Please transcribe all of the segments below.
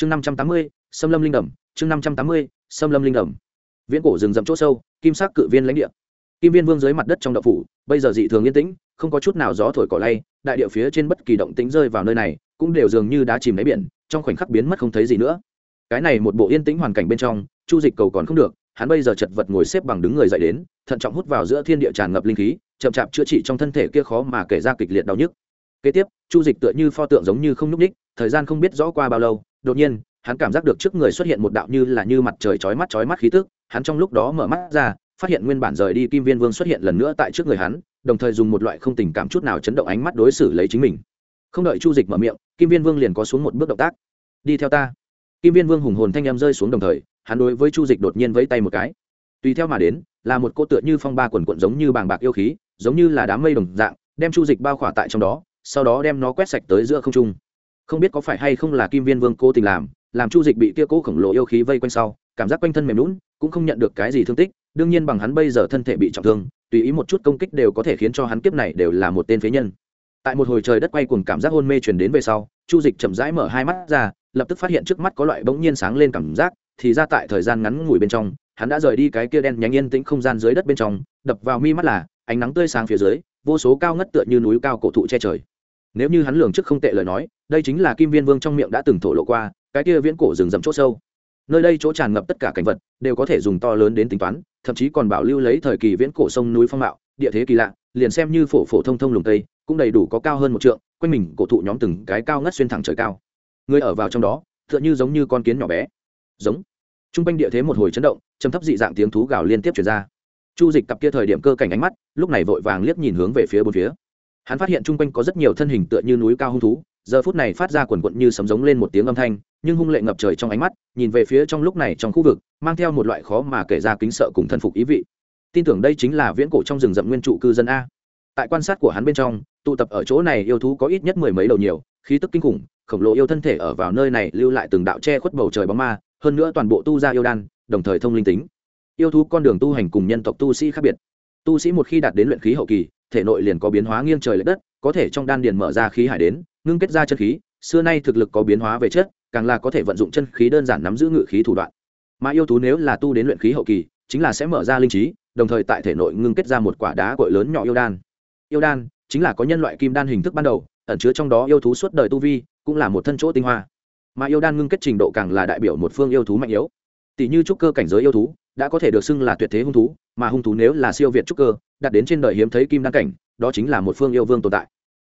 chương năm trăm tám mươi xâm lâm linh đầm, chương năm trăm tám mươi xâm lâm linh đầm. Viễn cổ rừng rậm chỗ sâu, kim sắc cự viên lãnh địa. Kim viên vương dưới mặt đất trong đậu phủ, bây giờ dị thường yên tĩnh, không có chút nào gió thổi cỏ lay, đại địa phía trên bất kỳ động tĩnh rơi vào nơi này, cũng đều dường như đá chìm đáy biển, trong khoảnh khắc biến mất không thấy gì nữa. Cái này một bộ yên tĩnh hoàn cảnh bên trong, chu dịch cầu còn không được, hắn bây giờ chật vật ngồi xếp bằng đứng người dậy đến, thận trọng hút vào giữa thiên địa tràn ngập linh khí, chậm chạp chữa trị trong thân thể kia khó mà kể ra kịch liệt đau nhức. Kế tiếp, chu dịch tựa như pho tượng giống như không nhúc ních thời gian không biết rõ qua bao lâu đột nhiên, hắn cảm giác được trước người xuất hiện một đạo như là như mặt trời chói mắt chói mắt khí tức, hắn trong lúc đó mở mắt ra, phát hiện nguyên bản rời đi kim viên vương xuất hiện lần nữa tại trước người hắn, đồng thời dùng một loại không tình cảm chút nào chấn động ánh mắt đối xử lấy chính mình. Không đợi chu dịch mở miệng, kim viên vương liền có xuống một bước động tác. Đi theo ta. Kim viên vương hùng hồn thanh em rơi xuống đồng thời, hắn đối với chu dịch đột nhiên vẫy tay một cái. Tùy theo mà đến, là một cô tựa như phong ba quần quận giống như bàng bạc yêu khí, giống như là đám mây đồng dạng, đem chu dịch bao khỏa tại trong đó, sau đó đem nó quét sạch tới giữa không trung không biết có phải hay không là kim viên vương cố tình làm làm chu dịch bị kia cố khổng lồ yêu khí vây quanh sau, cảm giác quanh thân mềm lún cũng không nhận được cái gì thương tích, đương nhiên bằng hắn bây giờ thân thể bị trọng thương, tùy ý một chút công kích đều có thể khiến cho hắn kiếp này đều là một tên phế nhân. Tại một hồi trời đất quay cùng cảm giác hôn mê truyền đến về sau, chu dịch chậm rãi mở hai mắt ra, lập tức phát hiện trước mắt có loại bỗng nhiên sáng lên cảm giác, thì ra tại thời gian ngắn ngủi bên trong, hắn đã rời đi cái kia đen nhánh yên tĩnh không gian dưới đất bên trong, đập vào mi mắt là, ánh nắng tươi sáng phía dưới, vô số cao ngất tựa như núi cao cổ thụ che trời nếu như hắn lường trước không tệ lời nói, đây chính là kim viên vương trong miệng đã từng thổ lộ qua, cái kia viễn cổ rừng rậm chỗ sâu. Nơi đây chỗ tràn ngập tất cả cảnh vật, đều có thể dùng to lớn đến tính toán, thậm chí còn bảo lưu lấy thời kỳ viễn cổ sông núi phong mạo, địa thế kỳ lạ, liền xem như phổ phổ thông thông lùng tây cũng đầy đủ có cao hơn một trượng, quanh mình cổ thụ nhóm từng cái cao ngất xuyên thẳng trời cao. Người ở vào trong đó, tựa như giống như con kiến nhỏ bé. Giống. T r u n g quanh địa thế một hồi chấn động chấm thấp dị dạng tiếng thú gào liên tiếp chuyển ra. Chu dịch cặp kia thời điểm cơ cảnh ánh mắt, lúc này vội vàng liếc nhìn hướng về phía bốn phía hắn phát hiện chung quanh có rất nhiều thân hình tựa như núi cao hung thú, giờ phút này phát ra quần quận như sấm giống lên một tiếng âm thanh, nhưng hung lệ ngập trời trong ánh mắt, nhìn về phía trong lúc này trong khu vực, mang theo một loại khó mà kể ra kính sợ cùng thần phục ý vị. Tin tưởng đây chính là viễn cổ trong rừng rậm nguyên trụ cư dân a. Tại quan sát của hắn bên trong, tụ tập ở chỗ này yêu thú có ít nhất mười mấy đầu nhiều, khí tức kinh khủng, khổng lồ yêu thân thể ở vào nơi này lưu lại từng đạo che khuất bầu trời bóng ma, hơn nữa toàn bộ tu ra yêu đan, đồng thời thông linh tính. Yêu thú con đường tu hành cùng nhân tộc tu sĩ khác biệt. Tu sĩ một khi đạt đến luyện khí hậu kỳ thể nội liền có biến hóa nghiêng trời lệch đất, có thể trong đan điền mở ra khí hải đến, ngưng kết ra chân khí, xưa nay thực lực có biến hóa về chất, càng là có thể vận dụng chân khí đơn giản nắm giữ ngự khí thủ đoạn. Mà yêu thú nếu là tu đến luyện khí hậu kỳ, chính là sẽ mở ra linh trí, đồng thời tại thể nội ngưng kết ra một quả đá cội lớn nhỏ yêu đan. Yêu đan chính là có nhân loại kim đan hình thức ban đầu, ẩn chứa trong đó yêu thú suốt đời tu vi, cũng là một thân chỗ tinh hoa. Mà yêu đan ngưng kết trình độ càng là đại biểu một phương yêu thú mạnh yếu tỷ như trúc cơ cảnh giới yêu thú, đã có thể được xưng là tuyệt thế hung thú, mà hung thú nếu là siêu việt trúc cơ, đặt đến trên đời hiếm thấy kim đan cảnh, đó chính là một phương yêu vương tồn tại.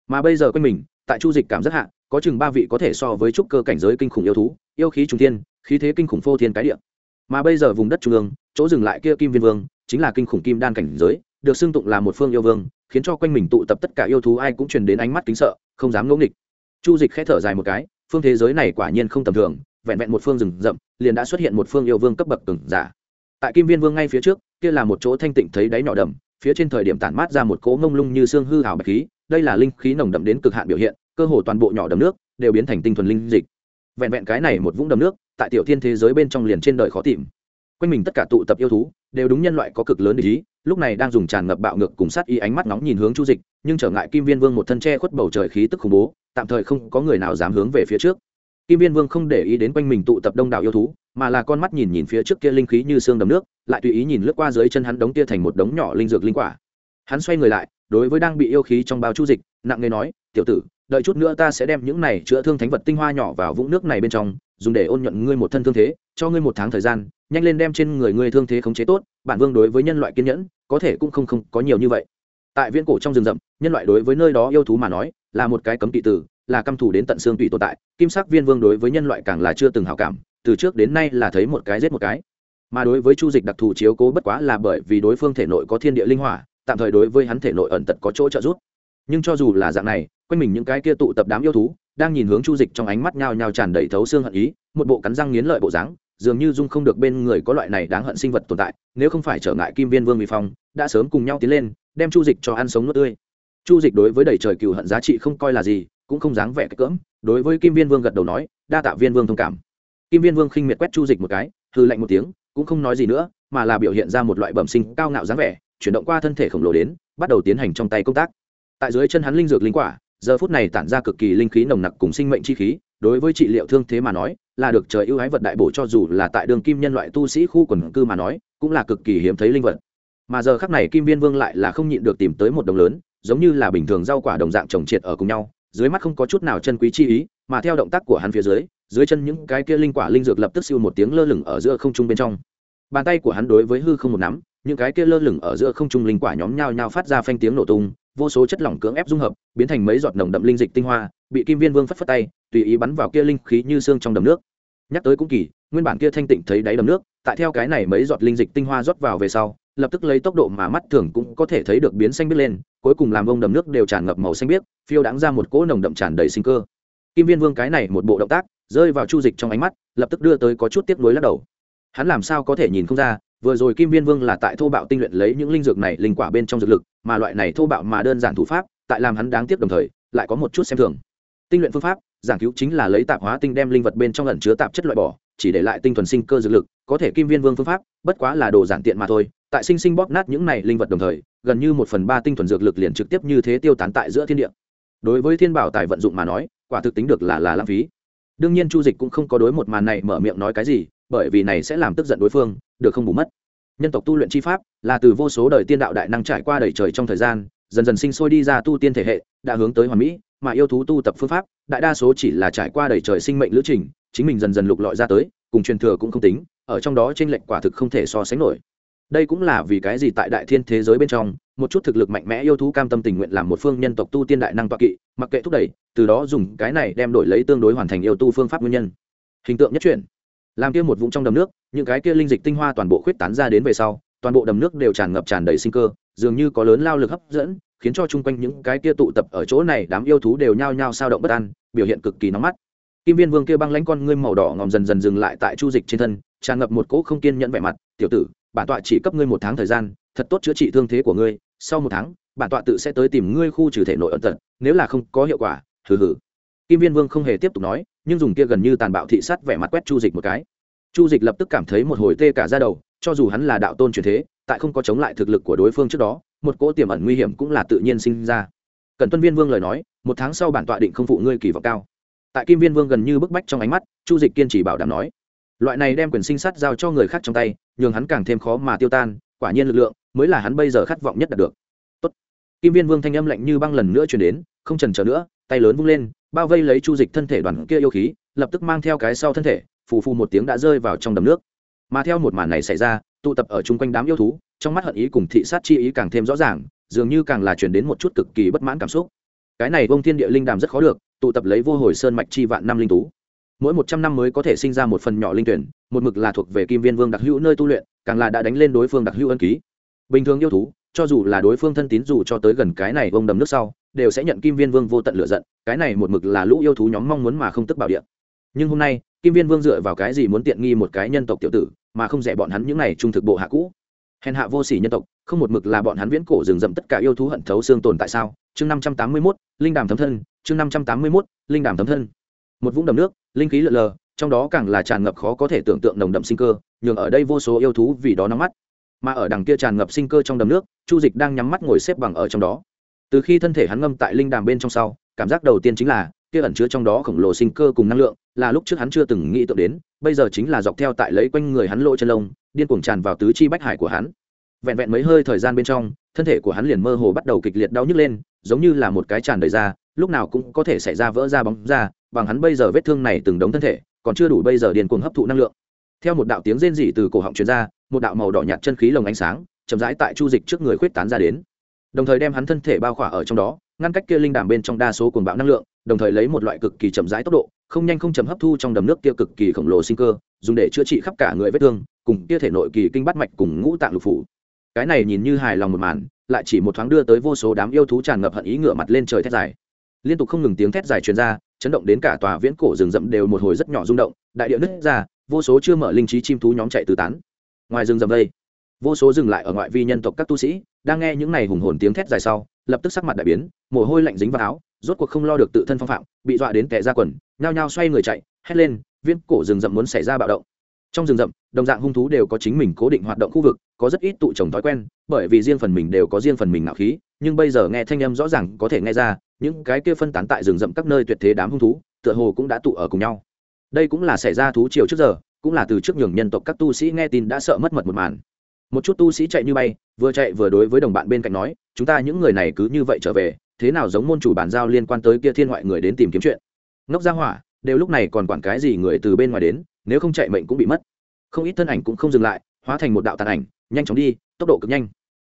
Mà bây giờ quanh mình, tại chu dịch cảm giác hạ, có chừng ba vị có thể so với trúc cơ cảnh giới kinh khủng yêu thú, yêu khí trung thiên, khí thế kinh khủng phô thiên cái địa. Mà bây giờ vùng đất trung ương, chỗ dừng lại kia kim viên vương, chính là kinh khủng kim đan cảnh giới, được xưng tụng là một phương yêu vương, khiến cho quanh mình tụ tập tất cả yêu thú ai cũng truyền đến ánh mắt kính sợ, không dám ngẫu nghịch. Chu dịch khẽ thở dài một cái, phương thế giới này quả nhiên không tầm thường vẹn vẹn một phương rừng rậm, liền đã xuất hiện một phương yêu vương cấp bậc từng giả. Tại kim viên vương ngay phía trước, kia là một chỗ thanh tịnh thấy đáy nhỏ đầm, phía trên thời điểm tản mát ra một cỗ mông lung như xương hư hào bạch khí, đây là linh khí nồng đậm đến cực hạn biểu hiện, cơ hồ toàn bộ nhỏ đầm nước đều biến thành tinh thuần linh dịch. Vẹn vẹn cái này một vũng đầm nước, tại tiểu thiên thế giới bên trong liền trên đời khó tìm. Quanh mình tất cả tụ tập yêu thú, đều đúng nhân loại có cực lớn để ý, lúc này đang dùng tràn ngập bạo ngược cùng sát ý ánh mắt nóng nhìn hướng chu dịch, nhưng trở ngại kim viên vương một thân che khuất bầu trời khí tức khủng bố, tạm thời không có người nào dám hướng về phía trước kim viên vương không để ý đến quanh mình tụ tập đông đảo yêu thú, mà là con mắt nhìn nhìn phía trước kia linh khí như xương đầm nước, lại tùy ý nhìn lướt qua dưới chân hắn đống kia thành một đống nhỏ linh dược linh quả. Hắn xoay người lại, đối với đang bị yêu khí trong bao chu dịch, nặng nề nói, tiểu tử, đợi chút nữa ta sẽ đem những này chữa thương thánh vật tinh hoa nhỏ vào vũng nước này bên trong, dùng để ôn nhuận ngươi một thân thương thế, cho ngươi một tháng thời gian, nhanh lên đem trên người ngươi thương thế khống chế tốt, bản vương đối với nhân loại kiên nhẫn, có thể cũng không không có nhiều như vậy. Tại viễn cổ trong rừng rậm, nhân loại đối với nơi đó yêu thú mà nói, là một cái cấm kỵ tử là căm thủ đến tận xương tùy tồn tại, kim sắc viên vương đối với nhân loại càng là chưa từng hào cảm, từ trước đến nay là thấy một cái giết một cái. Mà đối với chu dịch đặc thù chiếu cố bất quá là bởi vì đối phương thể nội có thiên địa linh hỏa, tạm thời đối với hắn thể nội ẩn tật có chỗ trợ giúp. Nhưng cho dù là dạng này, quanh mình những cái kia tụ tập đám yêu thú, đang nhìn hướng chu dịch trong ánh mắt nhao nhao tràn đầy thấu xương hận ý, một bộ cắn răng nghiến lợi bộ dáng, dường như dung không được bên người có loại này đáng hận sinh vật tồn tại, nếu không phải trở ngại kim viên vương mỹ phong, đã sớm cùng nhau tiến lên, đem chu dịch cho ăn sống nước tươi. Chu dịch đối với đầy trời cừu hận giá trị không coi là gì cũng không dáng vẻ cái cưỡng, đối với kim viên vương gật đầu nói, đa tạ viên vương thông cảm. Kim viên vương khinh miệt quét chu dịch một cái hư lạnh một tiếng, cũng không nói gì nữa, mà là biểu hiện ra một loại bẩm sinh cao ngạo dáng vẻ, chuyển động qua thân thể khổng lồ đến, bắt đầu tiến hành trong tay công tác. Tại dưới chân hắn linh dược linh quả, giờ phút này tản ra cực kỳ linh khí nồng nặc cùng sinh mệnh chi khí, đối với trị liệu thương thế mà nói, là được trời ưu ái vật đại bổ cho dù là tại đường kim nhân loại tu sĩ khu quần cư mà nói, cũng là cực kỳ hiếm thấy linh vật. Mà giờ khắc này kim viên vương lại là không nhịn được tìm tới một đồng lớn, giống như là bình thường rau quả đồng dạng trồng triệt ở cùng nhau dưới mắt không có chút nào chân quý chi ý, mà theo động tác của hắn phía dưới dưới chân những cái kia linh quả linh dược lập tức siêu một tiếng lơ lửng ở giữa không trung bên trong. Bàn tay của hắn đối với hư không một nắm, những cái kia lơ lửng ở giữa không trung linh quả nhóm nhau nhau phát ra phanh tiếng nổ tung, vô số chất lỏng cưỡng ép dung hợp, biến thành mấy giọt nồng đậm linh dịch tinh hoa, bị kim viên vương phất phất tay, tùy ý bắn vào kia linh khí như xương trong đầm nước. Nhắc tới cũng kỳ, nguyên bản kia thanh tịnh thấy đáy đầm nước, tại theo cái này mấy giọt linh dịch tinh hoa rót vào về sau, lập tức lấy tốc độ mà mắt thường cũng có thể thấy được biến xanh biết lên cuối cùng làm ông đầm nước đều tràn ngập màu xanh biếc, phiêu đáng ra một cỗ nồng đậm tràn đầy sinh cơ. Kim viên vương cái này một bộ động tác, rơi vào chu dịch trong ánh mắt, lập tức đưa tới có chút tiếp nối lắc đầu. Hắn làm sao có thể nhìn không ra, vừa rồi kim viên vương là tại thô bạo tinh luyện lấy những linh dược này linh quả bên trong dược lực, mà loại này thô bạo mà đơn giản thủ pháp, tại làm hắn đáng tiếc đồng thời, lại có một chút xem thường. Tinh luyện phương pháp, giảng cứu chính là lấy tạp hóa tinh đem linh vật bên trong ẩn chứa tạp chất loại bỏ, chỉ để lại tinh thuần sinh cơ dược lực, có thể kim viên vương phương pháp, bất quá là đồ giản tiện mà thôi tại sinh sinh bóp nát những này linh vật đồng thời, gần như một phần ba tinh thuần dược lực liền trực tiếp như thế tiêu tán tại giữa thiên địa. Đối với thiên bảo tài vận dụng mà nói, quả thực tính được là là lãng phí. Đương nhiên chu dịch cũng không có đối một màn này mở miệng nói cái gì, bởi vì này sẽ làm tức giận đối phương, được không bù mất. Nhân tộc tu luyện chi pháp, là từ vô số đời tiên đạo đại năng trải qua đầy trời trong thời gian, dần dần sinh sôi đi ra tu tiên thể hệ, đã hướng tới hoàn mỹ, mà yêu thú tu tập phương pháp, đại đa số chỉ là trải qua đầy trời sinh mệnh lữ trình, chính mình dần dần lục lọi ra tới, cùng truyền thừa cũng không tính, ở trong đó trên lệnh quả thực không thể so sánh nổi đây cũng là vì cái gì tại đại thiên thế giới bên trong, một chút thực lực mạnh mẽ yêu thú cam tâm tình nguyện làm một phương nhân tộc tu tiên đại năng toạ kỵ, mặc kệ thúc đẩy, từ đó dùng cái này đem đổi lấy tương đối hoàn thành yêu tu phương pháp nguyên nhân. Hình tượng nhất truyền làm kia một vùng trong đầm nước, những cái kia linh dịch tinh hoa toàn bộ khuyết tán ra đến về sau, toàn bộ đầm nước đều tràn ngập tràn đầy sinh cơ, dường như có lớn lao lực hấp dẫn, khiến cho chung quanh những cái kia tụ tập ở chỗ này đám yêu thú đều nhao nhao sao động bất an, biểu hiện cực kỳ nóng mắt. Kim viên vương kia băng lãnh con ngươi màu đỏ ngòm dần dần dừng lại tại chu dịch trên thân, tràn ngập một cỗ không kiên nhẫn vẻ mặt, tiểu tử bản tọa chỉ cấp ngươi một tháng thời gian, thật tốt chữa trị thương thế của ngươi, sau một tháng, bản tọa tự sẽ tới tìm ngươi khu trừ thể nội ẩn tật, nếu là không có hiệu quả, hừ hừ. Kim viên vương không hề tiếp tục nói, nhưng dùng kia gần như tàn bạo thị sát vẻ mặt quét chu dịch một cái. Chu dịch lập tức cảm thấy một hồi tê cả ra đầu, cho dù hắn là đạo tôn truyền thế, tại không có chống lại thực lực của đối phương trước đó, một cỗ tiềm ẩn nguy hiểm cũng là tự nhiên sinh ra. Cần tuân viên vương lời nói, một tháng sau bản tọa định không phụ ngươi kỳ vọng cao. Tại kim viên vương gần như bức bách trong ánh mắt, chu dịch kiên trì bảo đảm nói loại này đem quyền sinh sát giao cho người khác trong tay, nhường hắn càng thêm khó mà tiêu tan, quả nhiên lực lượng mới là hắn bây giờ khát vọng nhất đạt được. Tốt. kim viên vương thanh âm lạnh như băng lần nữa chuyển đến, không trần trở nữa, tay lớn vung lên, bao vây lấy chu dịch thân thể đoàn kia yêu khí, lập tức mang theo cái sau thân thể, phù phù một tiếng đã rơi vào trong đầm nước. Mà theo một màn này xảy ra, tụ tập ở chung quanh đám yêu thú, trong mắt hận ý cùng thị sát chi ý càng thêm rõ ràng, dường như càng là chuyển đến một chút cực kỳ bất mãn cảm xúc. Cái này vông thiên địa linh đàm rất khó được, tụ tập lấy vô hồi sơn mạch chi vạn năm linh tú mỗi một trăm năm mới có thể sinh ra một phần nhỏ linh tuyển, một mực là thuộc về kim viên vương đặc hữu nơi tu luyện, càng là đã đánh lên đối phương đặc hữu ân ký. Bình thường yêu thú, cho dù là đối phương thân tín dù cho tới gần cái này vông đầm nước sau, đều sẽ nhận kim viên vương vô tận lựa giận, cái này một mực là lũ yêu thú nhóm mong muốn mà không tức bảo địa. Nhưng hôm nay, kim viên vương dựa vào cái gì muốn tiện nghi một cái nhân tộc tiểu tử, mà không rẻ bọn hắn những này trung thực bộ hạ cũ? Hèn hạ vô sỉ nhân tộc, không một mực là bọn hắn viễn cổ rừng rậm tất cả yêu thú hận thấu xương tồn tại sao? Chương năm trăm tám mươi mốt, linh đàm thấm thân, chương năm trăm tám mươi mốt, linh đàm thấm thân một vũng đầm nước, linh khí lợn lờ, trong đó càng là tràn ngập khó có thể tưởng tượng nồng đậm sinh cơ, nhường ở đây vô số yêu thú vì đó nắm mắt. Mà ở đằng kia tràn ngập sinh cơ trong đầm nước, chu dịch đang nhắm mắt ngồi xếp bằng ở trong đó. Từ khi thân thể hắn ngâm tại linh đàm bên trong sau, cảm giác đầu tiên chính là, kia ẩn chứa trong đó khổng lồ sinh cơ cùng năng lượng, là lúc trước hắn chưa từng nghĩ tượng đến, bây giờ chính là dọc theo tại lấy quanh người hắn lỗ chân lông, điên cuồng tràn vào tứ chi bách hải của hắn. Vẹn vẹn mấy hơi thời gian bên trong, thân thể của hắn liền mơ hồ bắt đầu kịch liệt đau nhức lên, giống như là một cái tràn đầy ra lúc nào cũng có thể xảy ra vỡ ra bóng ra bằng hắn bây giờ vết thương này từng đống thân thể, còn chưa đủ bây giờ điên cuồng hấp thụ năng lượng. Theo một đạo tiếng rên rỉ từ cổ họng truyền ra, một đạo màu đỏ nhạt chân khí lồng ánh sáng, chậm rãi tại chu dịch trước người khuyết tán ra đến. Đồng thời đem hắn thân thể bao khỏa ở trong đó, ngăn cách kia linh đàm bên trong đa số cuồng bạo năng lượng, đồng thời lấy một loại cực kỳ chậm rãi tốc độ, không nhanh không chậm hấp thu trong đầm nước kia cực kỳ khổng lồ sinh cơ, dùng để chữa trị khắp cả người vết thương, cùng kia thể nội kỳ kinh bát mạch cùng ngũ tạng lục phủ. Cái này nhìn như hài lòng một màn, lại chỉ một thoáng đưa tới vô số đám yêu thú tràn ngập hận ý ngửa mặt lên trời thét dài. Liên tục không ngừng tiếng thét dài truyền ra chấn động đến cả tòa viễn cổ rừng rậm đều một hồi rất nhỏ rung động, đại địa nứt ra, vô số chưa mở linh trí chim thú nhóm chạy tứ tán. Ngoài rừng rậm đây, vô số dừng lại ở ngoại vi nhân tộc các tu sĩ, đang nghe những này hùng hồn tiếng thét dài sau, lập tức sắc mặt đại biến, mồ hôi lạnh dính vào áo, rốt cuộc không lo được tự thân phong phạm, bị dọa đến kẻ ra quần, nhao nhao xoay người chạy, hét lên, viễn cổ rừng rậm muốn xảy ra bạo động. Trong rừng rậm, đồng dạng hung thú đều có chính mình cố định hoạt động khu vực, có rất ít tụ trồng thói quen, bởi vì riêng phần mình đều có riêng phần mình nạo khí nhưng bây giờ nghe thanh âm rõ ràng có thể nghe ra, những cái kia phân tán tại rừng rậm các nơi tuyệt thế đám hung thú, tựa hồ cũng đã tụ ở cùng nhau. Đây cũng là xảy ra thú triều trước giờ, cũng là từ trước nhường nhân tộc các tu sĩ nghe tin đã sợ mất mật một màn. Một chút tu sĩ chạy như bay, vừa chạy vừa đối với đồng bạn bên cạnh nói, chúng ta những người này cứ như vậy trở về, thế nào giống môn chủ bàn giao liên quan tới kia thiên ngoại người đến tìm kiếm chuyện. Ngốc ra hỏa, đều lúc này còn quản cái gì người từ bên ngoài đến, nếu không chạy mệnh cũng bị mất. Không ít thân ảnh cũng không dừng lại, hóa thành một đạo tàn ảnh, nhanh chóng đi, tốc độ cực nhanh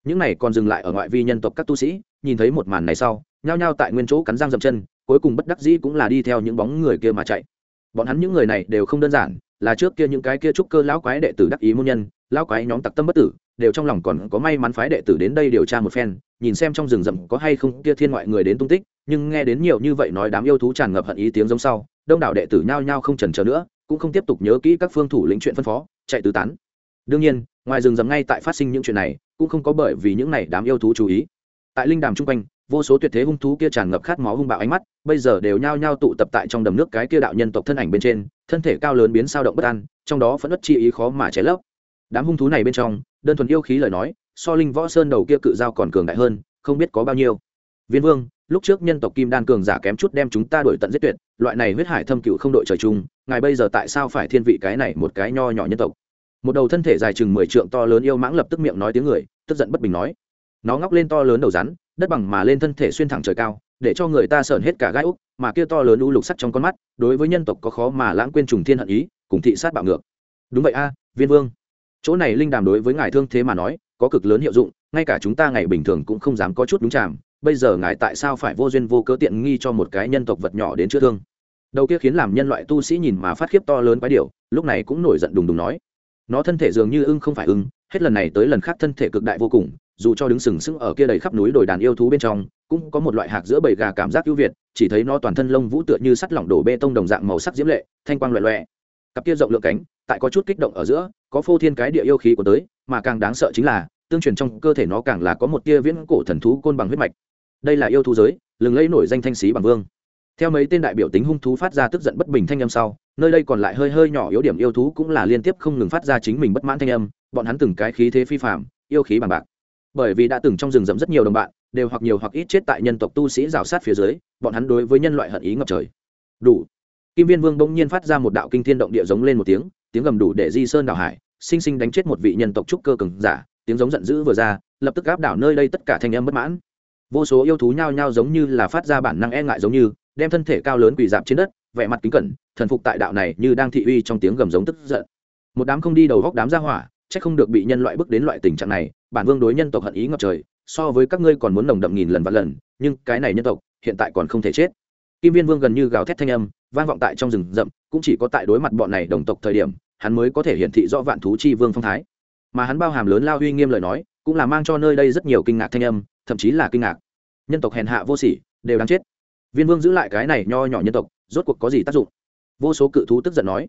những này còn dừng lại ở ngoại vi nhân tộc các tu sĩ, nhìn thấy một màn này sau, nhao nhao tại nguyên chỗ cắn răng dậm chân, cuối cùng bất đắc dĩ cũng là đi theo những bóng người kia mà chạy. Bọn hắn những người này đều không đơn giản, là trước kia những cái kia trúc cơ lão quái đệ tử đắc ý môn nhân, lão quái nhóm tặc tâm bất tử, đều trong lòng còn có may mắn phái đệ tử đến đây điều tra một phen, nhìn xem trong rừng rậm có hay không kia thiên ngoại người đến tung tích, nhưng nghe đến nhiều như vậy nói đám yêu thú tràn ngập hận ý tiếng giống sau, đông đảo đệ tử nhao nhao không chần chờ nữa, cũng không tiếp tục nhớ kỹ các phương thủ lĩnh chuyện phân phó, chạy tứ tán đương nhiên, ngoài rừng rậm ngay tại phát sinh những chuyện này, cũng không có bởi vì những này đám yêu thú chú ý. Tại linh đàm chung quanh, vô số tuyệt thế hung thú kia tràn ngập khát máu hung bạo ánh mắt, bây giờ đều nhao nhao tụ tập tại trong đầm nước cái kia đạo nhân tộc thân ảnh bên trên, thân thể cao lớn biến sao động bất an, trong đó phẫn ất chi ý khó mà cháy lấp. Đám hung thú này bên trong, đơn thuần yêu khí lời nói, so linh võ sơn đầu kia cự dao còn cường đại hơn, không biết có bao nhiêu. Viên vương, lúc trước nhân tộc kim đan cường giả kém chút đem chúng ta đổi tận giết tuyệt, loại này huyết hải thâm cựu không đội trời chung, ngài bây giờ tại sao phải thiên vị cái này một cái nho nhỏ nhân tộc? Một đầu thân thể dài chừng mười trượng to lớn yêu mãng lập tức miệng nói tiếng người, tức giận bất bình nói. Nó ngóc lên to lớn đầu rắn, đất bằng mà lên thân thể xuyên thẳng trời cao, để cho người ta sởn hết cả gai úc, mà kia to lớn u lục sắt trong con mắt, đối với nhân tộc có khó mà lãng quên trùng thiên hận ý, cùng thị sát bạo ngược. Đúng vậy a, viên vương. Chỗ này linh đàm đối với ngài thương thế mà nói, có cực lớn hiệu dụng, ngay cả chúng ta ngày bình thường cũng không dám có chút đúng chạm bây giờ ngài tại sao phải vô duyên vô cớ tiện nghi cho một cái nhân tộc vật nhỏ đến chữa thương? Đầu kia khiến làm nhân loại tu sĩ nhìn mà phát khiếp to lớn quái điều lúc này cũng nổi giận đùng đùng nói nó thân thể dường như ưng không phải ưng, hết lần này tới lần khác thân thể cực đại vô cùng, dù cho đứng sừng sững ở kia đầy khắp núi đồi đàn yêu thú bên trong, cũng có một loại hạc giữa bầy gà cảm giác ưu việt, chỉ thấy nó toàn thân lông vũ tựa như sắt lỏng đổ bê tông đồng dạng màu sắc diễm lệ, thanh quang loẹ loẹ cặp kia rộng lượng cánh, tại có chút kích động ở giữa, có phô thiên cái địa yêu khí của tới, mà càng đáng sợ chính là, tương truyền trong cơ thể nó càng là có một tia viễn cổ thần thú côn bằng huyết mạch. Đây là yêu thú giới, lừng lẫy nổi danh thanh sĩ bằng vương. Theo mấy tên đại biểu tính hung thú phát ra tức giận bất bình thanh âm sau nơi đây còn lại hơi hơi nhỏ yếu điểm yêu thú cũng là liên tiếp không ngừng phát ra chính mình bất mãn thanh âm, bọn hắn từng cái khí thế phi phạm yêu khí bằng bạc. Bởi vì đã từng trong rừng rậm rất nhiều đồng bạn, đều hoặc nhiều hoặc ít chết tại nhân tộc tu sĩ rào sát phía dưới, bọn hắn đối với nhân loại hận ý ngập trời. Đủ. Kim viên vương bỗng nhiên phát ra một đạo kinh thiên động địa giống lên một tiếng tiếng gầm đủ để di sơn đảo hải, sinh sinh đánh chết một vị nhân tộc trúc cơ cường giả, tiếng giống giận dữ vừa ra, lập tức áp đảo nơi đây tất cả thanh âm bất mãn. Vô số yêu thú nhao nhao giống như là phát ra bản năng e ngại giống như, đem thân thể cao lớn quỳ dạp trên đất vẻ mặt kính cẩn, thần phục tại đạo này như đang thị uy trong tiếng gầm giống tức giận. Một đám không đi đầu góc đám ra hỏa, chắc không được bị nhân loại bước đến loại tình trạng này, bản vương đối nhân tộc hận ý ngập trời, so với các ngươi còn muốn nồng đậm nghìn lần và lần, nhưng cái này nhân tộc, hiện tại còn không thể chết. Kim viên vương gần như gào thét thanh âm, vang vọng tại trong rừng rậm, cũng chỉ có tại đối mặt bọn này đồng tộc thời điểm, hắn mới có thể hiển thị rõ vạn thú chi vương phong thái. Mà hắn bao hàm lớn lao uy nghiêm lời nói, cũng là mang cho nơi đây rất nhiều kinh ngạc thanh âm, thậm chí là kinh ngạc. Nhân tộc hèn hạ vô sỉ, đều đáng chết. Viên vương giữ lại cái này nho nhỏ nhân tộc rốt cuộc có gì tác dụng? Vô số cự thú tức giận nói.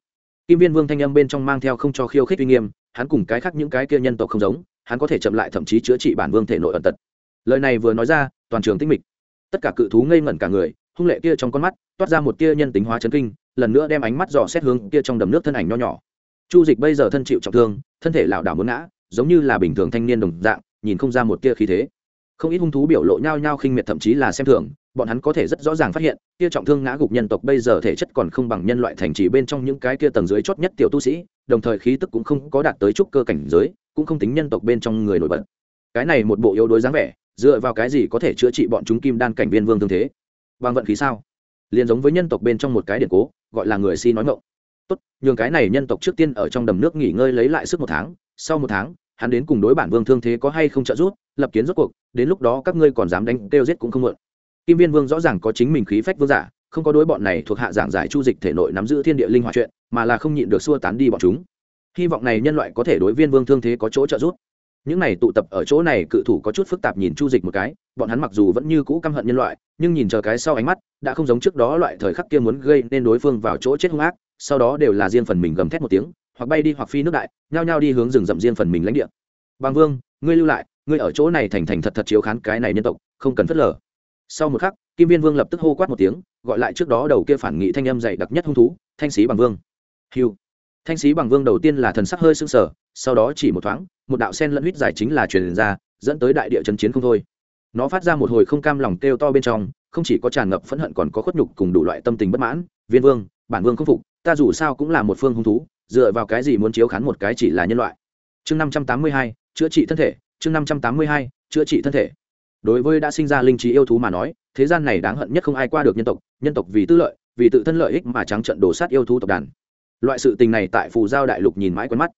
Kim viên vương thanh âm bên trong mang theo không cho khiêu khích uy nghiêm, hắn cùng cái khác những cái kia nhân tộc không giống, hắn có thể chậm lại thậm chí chữa trị bản vương thể nội ẩn tật. Lời này vừa nói ra, toàn trường tinh mịch. Tất cả cự thú ngây ngẩn cả người, hung lệ kia trong con mắt, toát ra một tia nhân tính hóa chấn kinh, lần nữa đem ánh mắt dò xét hướng kia trong đầm nước thân ảnh nho nhỏ. Chu dịch bây giờ thân chịu trọng thương, thân thể lảo đảo muốn ngã, giống như là bình thường thanh niên đồng dạng, nhìn không ra một tia khí thế. Không ít hung thú biểu lộ nhao nhao khinh miệt thậm chí là xem thường bọn hắn có thể rất rõ ràng phát hiện, kia trọng thương ngã gục nhân tộc bây giờ thể chất còn không bằng nhân loại thành trì bên trong những cái kia tầng dưới chót nhất tiểu tu sĩ, đồng thời khí tức cũng không có đạt tới trúc cơ cảnh giới, cũng không tính nhân tộc bên trong người nổi bật. Cái này một bộ yếu đối dáng vẻ, dựa vào cái gì có thể chữa trị bọn chúng kim đan cảnh viên vương thương thế? Bằng vận khí sao? Liền giống với nhân tộc bên trong một cái điện cố, gọi là người si nói ngộng tốt, nhường cái này nhân tộc trước tiên ở trong đầm nước nghỉ ngơi lấy lại sức một tháng, sau một tháng, hắn đến cùng đối bản vương thương thế có hay không trợ giúp, lập kiến rốt cuộc, đến lúc đó các ngươi còn dám đánh kêu giết cũng không mượn kim viên vương rõ ràng có chính mình khí phách vương giả, không có đối bọn này thuộc hạ giảng giải chu dịch thể nội nắm giữ thiên địa linh hoạt chuyện, mà là không nhịn được xua tán đi bọn chúng. Hy vọng này nhân loại có thể đối viên vương thương thế có chỗ trợ giúp. Những này tụ tập ở chỗ này cự thủ có chút phức tạp nhìn chu dịch một cái, bọn hắn mặc dù vẫn như cũ căm hận nhân loại, nhưng nhìn chờ cái sau ánh mắt, đã không giống trước đó loại thời khắc kia muốn gây nên đối phương vào chỗ chết hung ác, sau đó đều là riêng phần mình gầm thét một tiếng, hoặc bay đi hoặc phi nước đại, nhao nhao đi hướng rừng rậm riêng phần mình lãnh địa. Bằng vương, ngươi lưu lại, ngươi ở chỗ này thành thành thật thật chiếu khán cái này nhân tộc, không cần phớt lờ sau một khắc, kim viên vương lập tức hô quát một tiếng, gọi lại trước đó đầu kia phản nghị thanh âm dày đặc nhất hung thú, thanh sĩ bằng vương. Hiu thanh sĩ bằng vương đầu tiên là thần sắc hơi sưng sờ, sau đó chỉ một thoáng, một đạo sen lẫn huyết dài chính là truyền ra, dẫn tới đại địa chấn chiến không thôi. Nó phát ra một hồi không cam lòng kêu to bên trong, không chỉ có tràn ngập phẫn hận còn có khuất nhục cùng đủ loại tâm tình bất mãn. Viên vương, bản vương không phục, ta dù sao cũng là một phương hung thú, dựa vào cái gì muốn chiếu khán một cái chỉ là nhân loại. Chương năm trăm tám mươi hai, chữa trị thân thể, chương năm trăm tám mươi hai, chữa trị thân thể đối với đã sinh ra linh trí yêu thú mà nói, thế gian này đáng hận nhất không ai qua được nhân tộc nhân tộc vì tư lợi, vì tự thân lợi ích mà trắng trận đổ sát yêu thú tộc đàn. Loại sự tình này tại phù giao đại lục nhìn mãi quen mắt.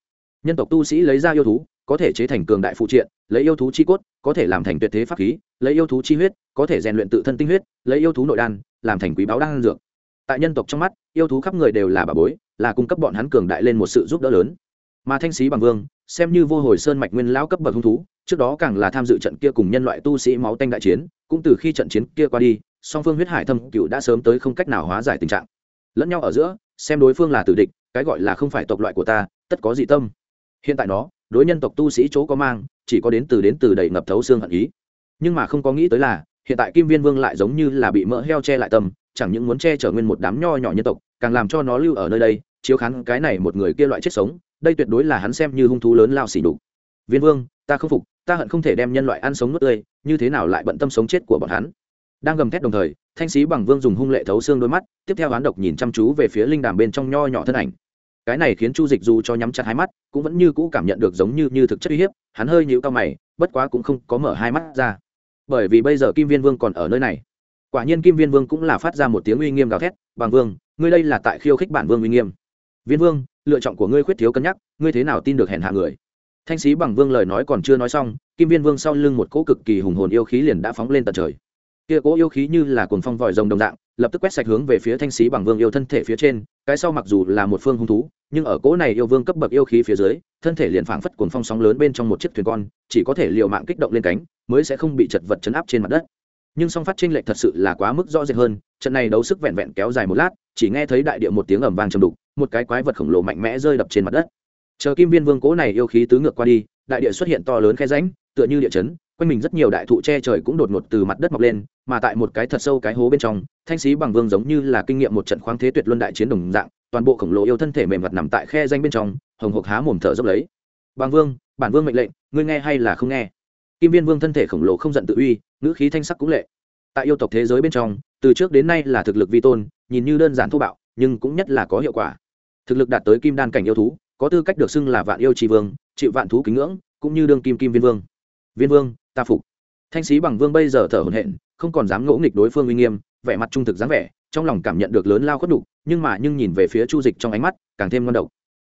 Nhân tộc tu sĩ lấy ra yêu thú, có thể chế thành cường đại phụ triện, lấy yêu thú chi cốt, có thể làm thành tuyệt thế pháp khí, lấy yêu thú chi huyết, có thể rèn luyện tự thân tinh huyết, lấy yêu thú nội đan, làm thành quý báo đan dược. Tại nhân tộc trong mắt, yêu thú khắp người đều là bà bối, là cung cấp bọn hắn cường đại lên một sự giúp đỡ lớn. Mà thanh sĩ bằng vương, xem như vô hồi sơn mạch nguyên lão cấp bậc hung thú trước đó càng là tham dự trận kia cùng nhân loại tu sĩ máu tanh đại chiến, cũng từ khi trận chiến kia qua đi, song phương huyết hải thâm cựu đã sớm tới không cách nào hóa giải tình trạng. Lẫn nhau ở giữa, xem đối phương là tử địch, cái gọi là không phải tộc loại của ta, tất có dị tâm. Hiện tại nó, đối nhân tộc tu sĩ chỗ có mang, chỉ có đến từ đến từ đầy ngập thấu xương hận ý. Nhưng mà không có nghĩ tới là, hiện tại kim viên vương lại giống như là bị mỡ heo che lại tâm, chẳng những muốn che chở nguyên một đám nho nhỏ nhân tộc, càng làm cho nó lưu ở nơi đây, chiếu khán cái này một người kia loại chết sống, đây tuyệt đối là hắn xem như hung thú lớn lao xỉ đục viên vương ta không phục, ta hận không thể đem nhân loại ăn sống nuốt tươi, như thế nào lại bận tâm sống chết của bọn hắn? Đang gầm thét đồng thời, thanh sĩ bằng vương dùng hung lệ thấu xương đôi mắt, tiếp theo hoán độc nhìn chăm chú về phía linh đàm bên trong nho nhỏ thân ảnh. Cái này khiến chu dịch dù cho nhắm chặt hai mắt, cũng vẫn như cũ cảm nhận được giống như như thực chất uy hiếp, hắn hơi nhịu cao mày, bất quá cũng không có mở hai mắt ra. Bởi vì bây giờ kim viên vương còn ở nơi này. Quả nhiên kim viên vương cũng là phát ra một tiếng uy nghiêm gào thét, bằng vương, ngươi đây là tại khiêu khích bản vương uy nghiêm. Viên vương, lựa chọn của ngươi khuyết thiếu cân nhắc, ngươi thế nào tin được hèn hạ người? Thanh sĩ bằng vương lời nói còn chưa nói xong, kim viên vương sau lưng một cỗ cực kỳ hùng hồn yêu khí liền đã phóng lên tận trời. Kia cỗ yêu khí như là cồn phong vòi rồng đồng dạng, lập tức quét sạch hướng về phía thanh sĩ bằng vương yêu thân thể phía trên, cái sau mặc dù là một phương hung thú, nhưng ở cỗ này yêu vương cấp bậc yêu khí phía dưới, thân thể liền phảng phất cồn phong sóng lớn bên trong một chiếc thuyền con, chỉ có thể liều mạng kích động lên cánh, mới sẽ không bị chật vật chấn áp trên mặt đất. Nhưng song phát trinh lệch thật sự là quá mức rõ rệt hơn, trận này đấu sức vẹn vẹn kéo dài một lát, chỉ nghe thấy đại địa một tiếng ầm vang trầm đục, một cái quái vật khổng lồ mạnh mẽ rơi đập trên mặt đất chờ kim viên vương cố này yêu khí tứ ngược qua đi, đại địa xuất hiện to lớn khe ránh tựa như địa chấn, quanh mình rất nhiều đại thụ che trời cũng đột ngột từ mặt đất mọc lên, mà tại một cái thật sâu cái hố bên trong, thanh sĩ bằng vương giống như là kinh nghiệm một trận khoáng thế tuyệt luân đại chiến đồng dạng, toàn bộ khổng lồ yêu thân thể mềm mặt nằm tại khe danh bên trong, hồng hộc há mồm thở dốc lấy. Bằng vương, bản vương mệnh lệnh, ngươi nghe hay là không nghe? Kim viên vương thân thể khổng lồ không giận tự uy, ngữ khí thanh sắc cũng lệ. Tại yêu tộc thế giới bên trong, từ trước đến nay là thực lực vi tôn, nhìn như đơn giản thô bạo, nhưng cũng nhất là có hiệu quả. Thực lực đạt tới kim đan cảnh yêu thú có tư cách được xưng là vạn yêu tri vương, chịu vạn thú kính ngưỡng, cũng như đương kim kim viên vương. Viên vương, ta phục. Thanh sĩ bằng vương bây giờ thở hổn hển, không còn dám ngỗ nghịch đối phương uy nghiêm, vẻ mặt trung thực dáng vẻ, trong lòng cảm nhận được lớn lao khuất đục nhưng mà nhưng nhìn về phía chu dịch trong ánh mắt, càng thêm ngon độc.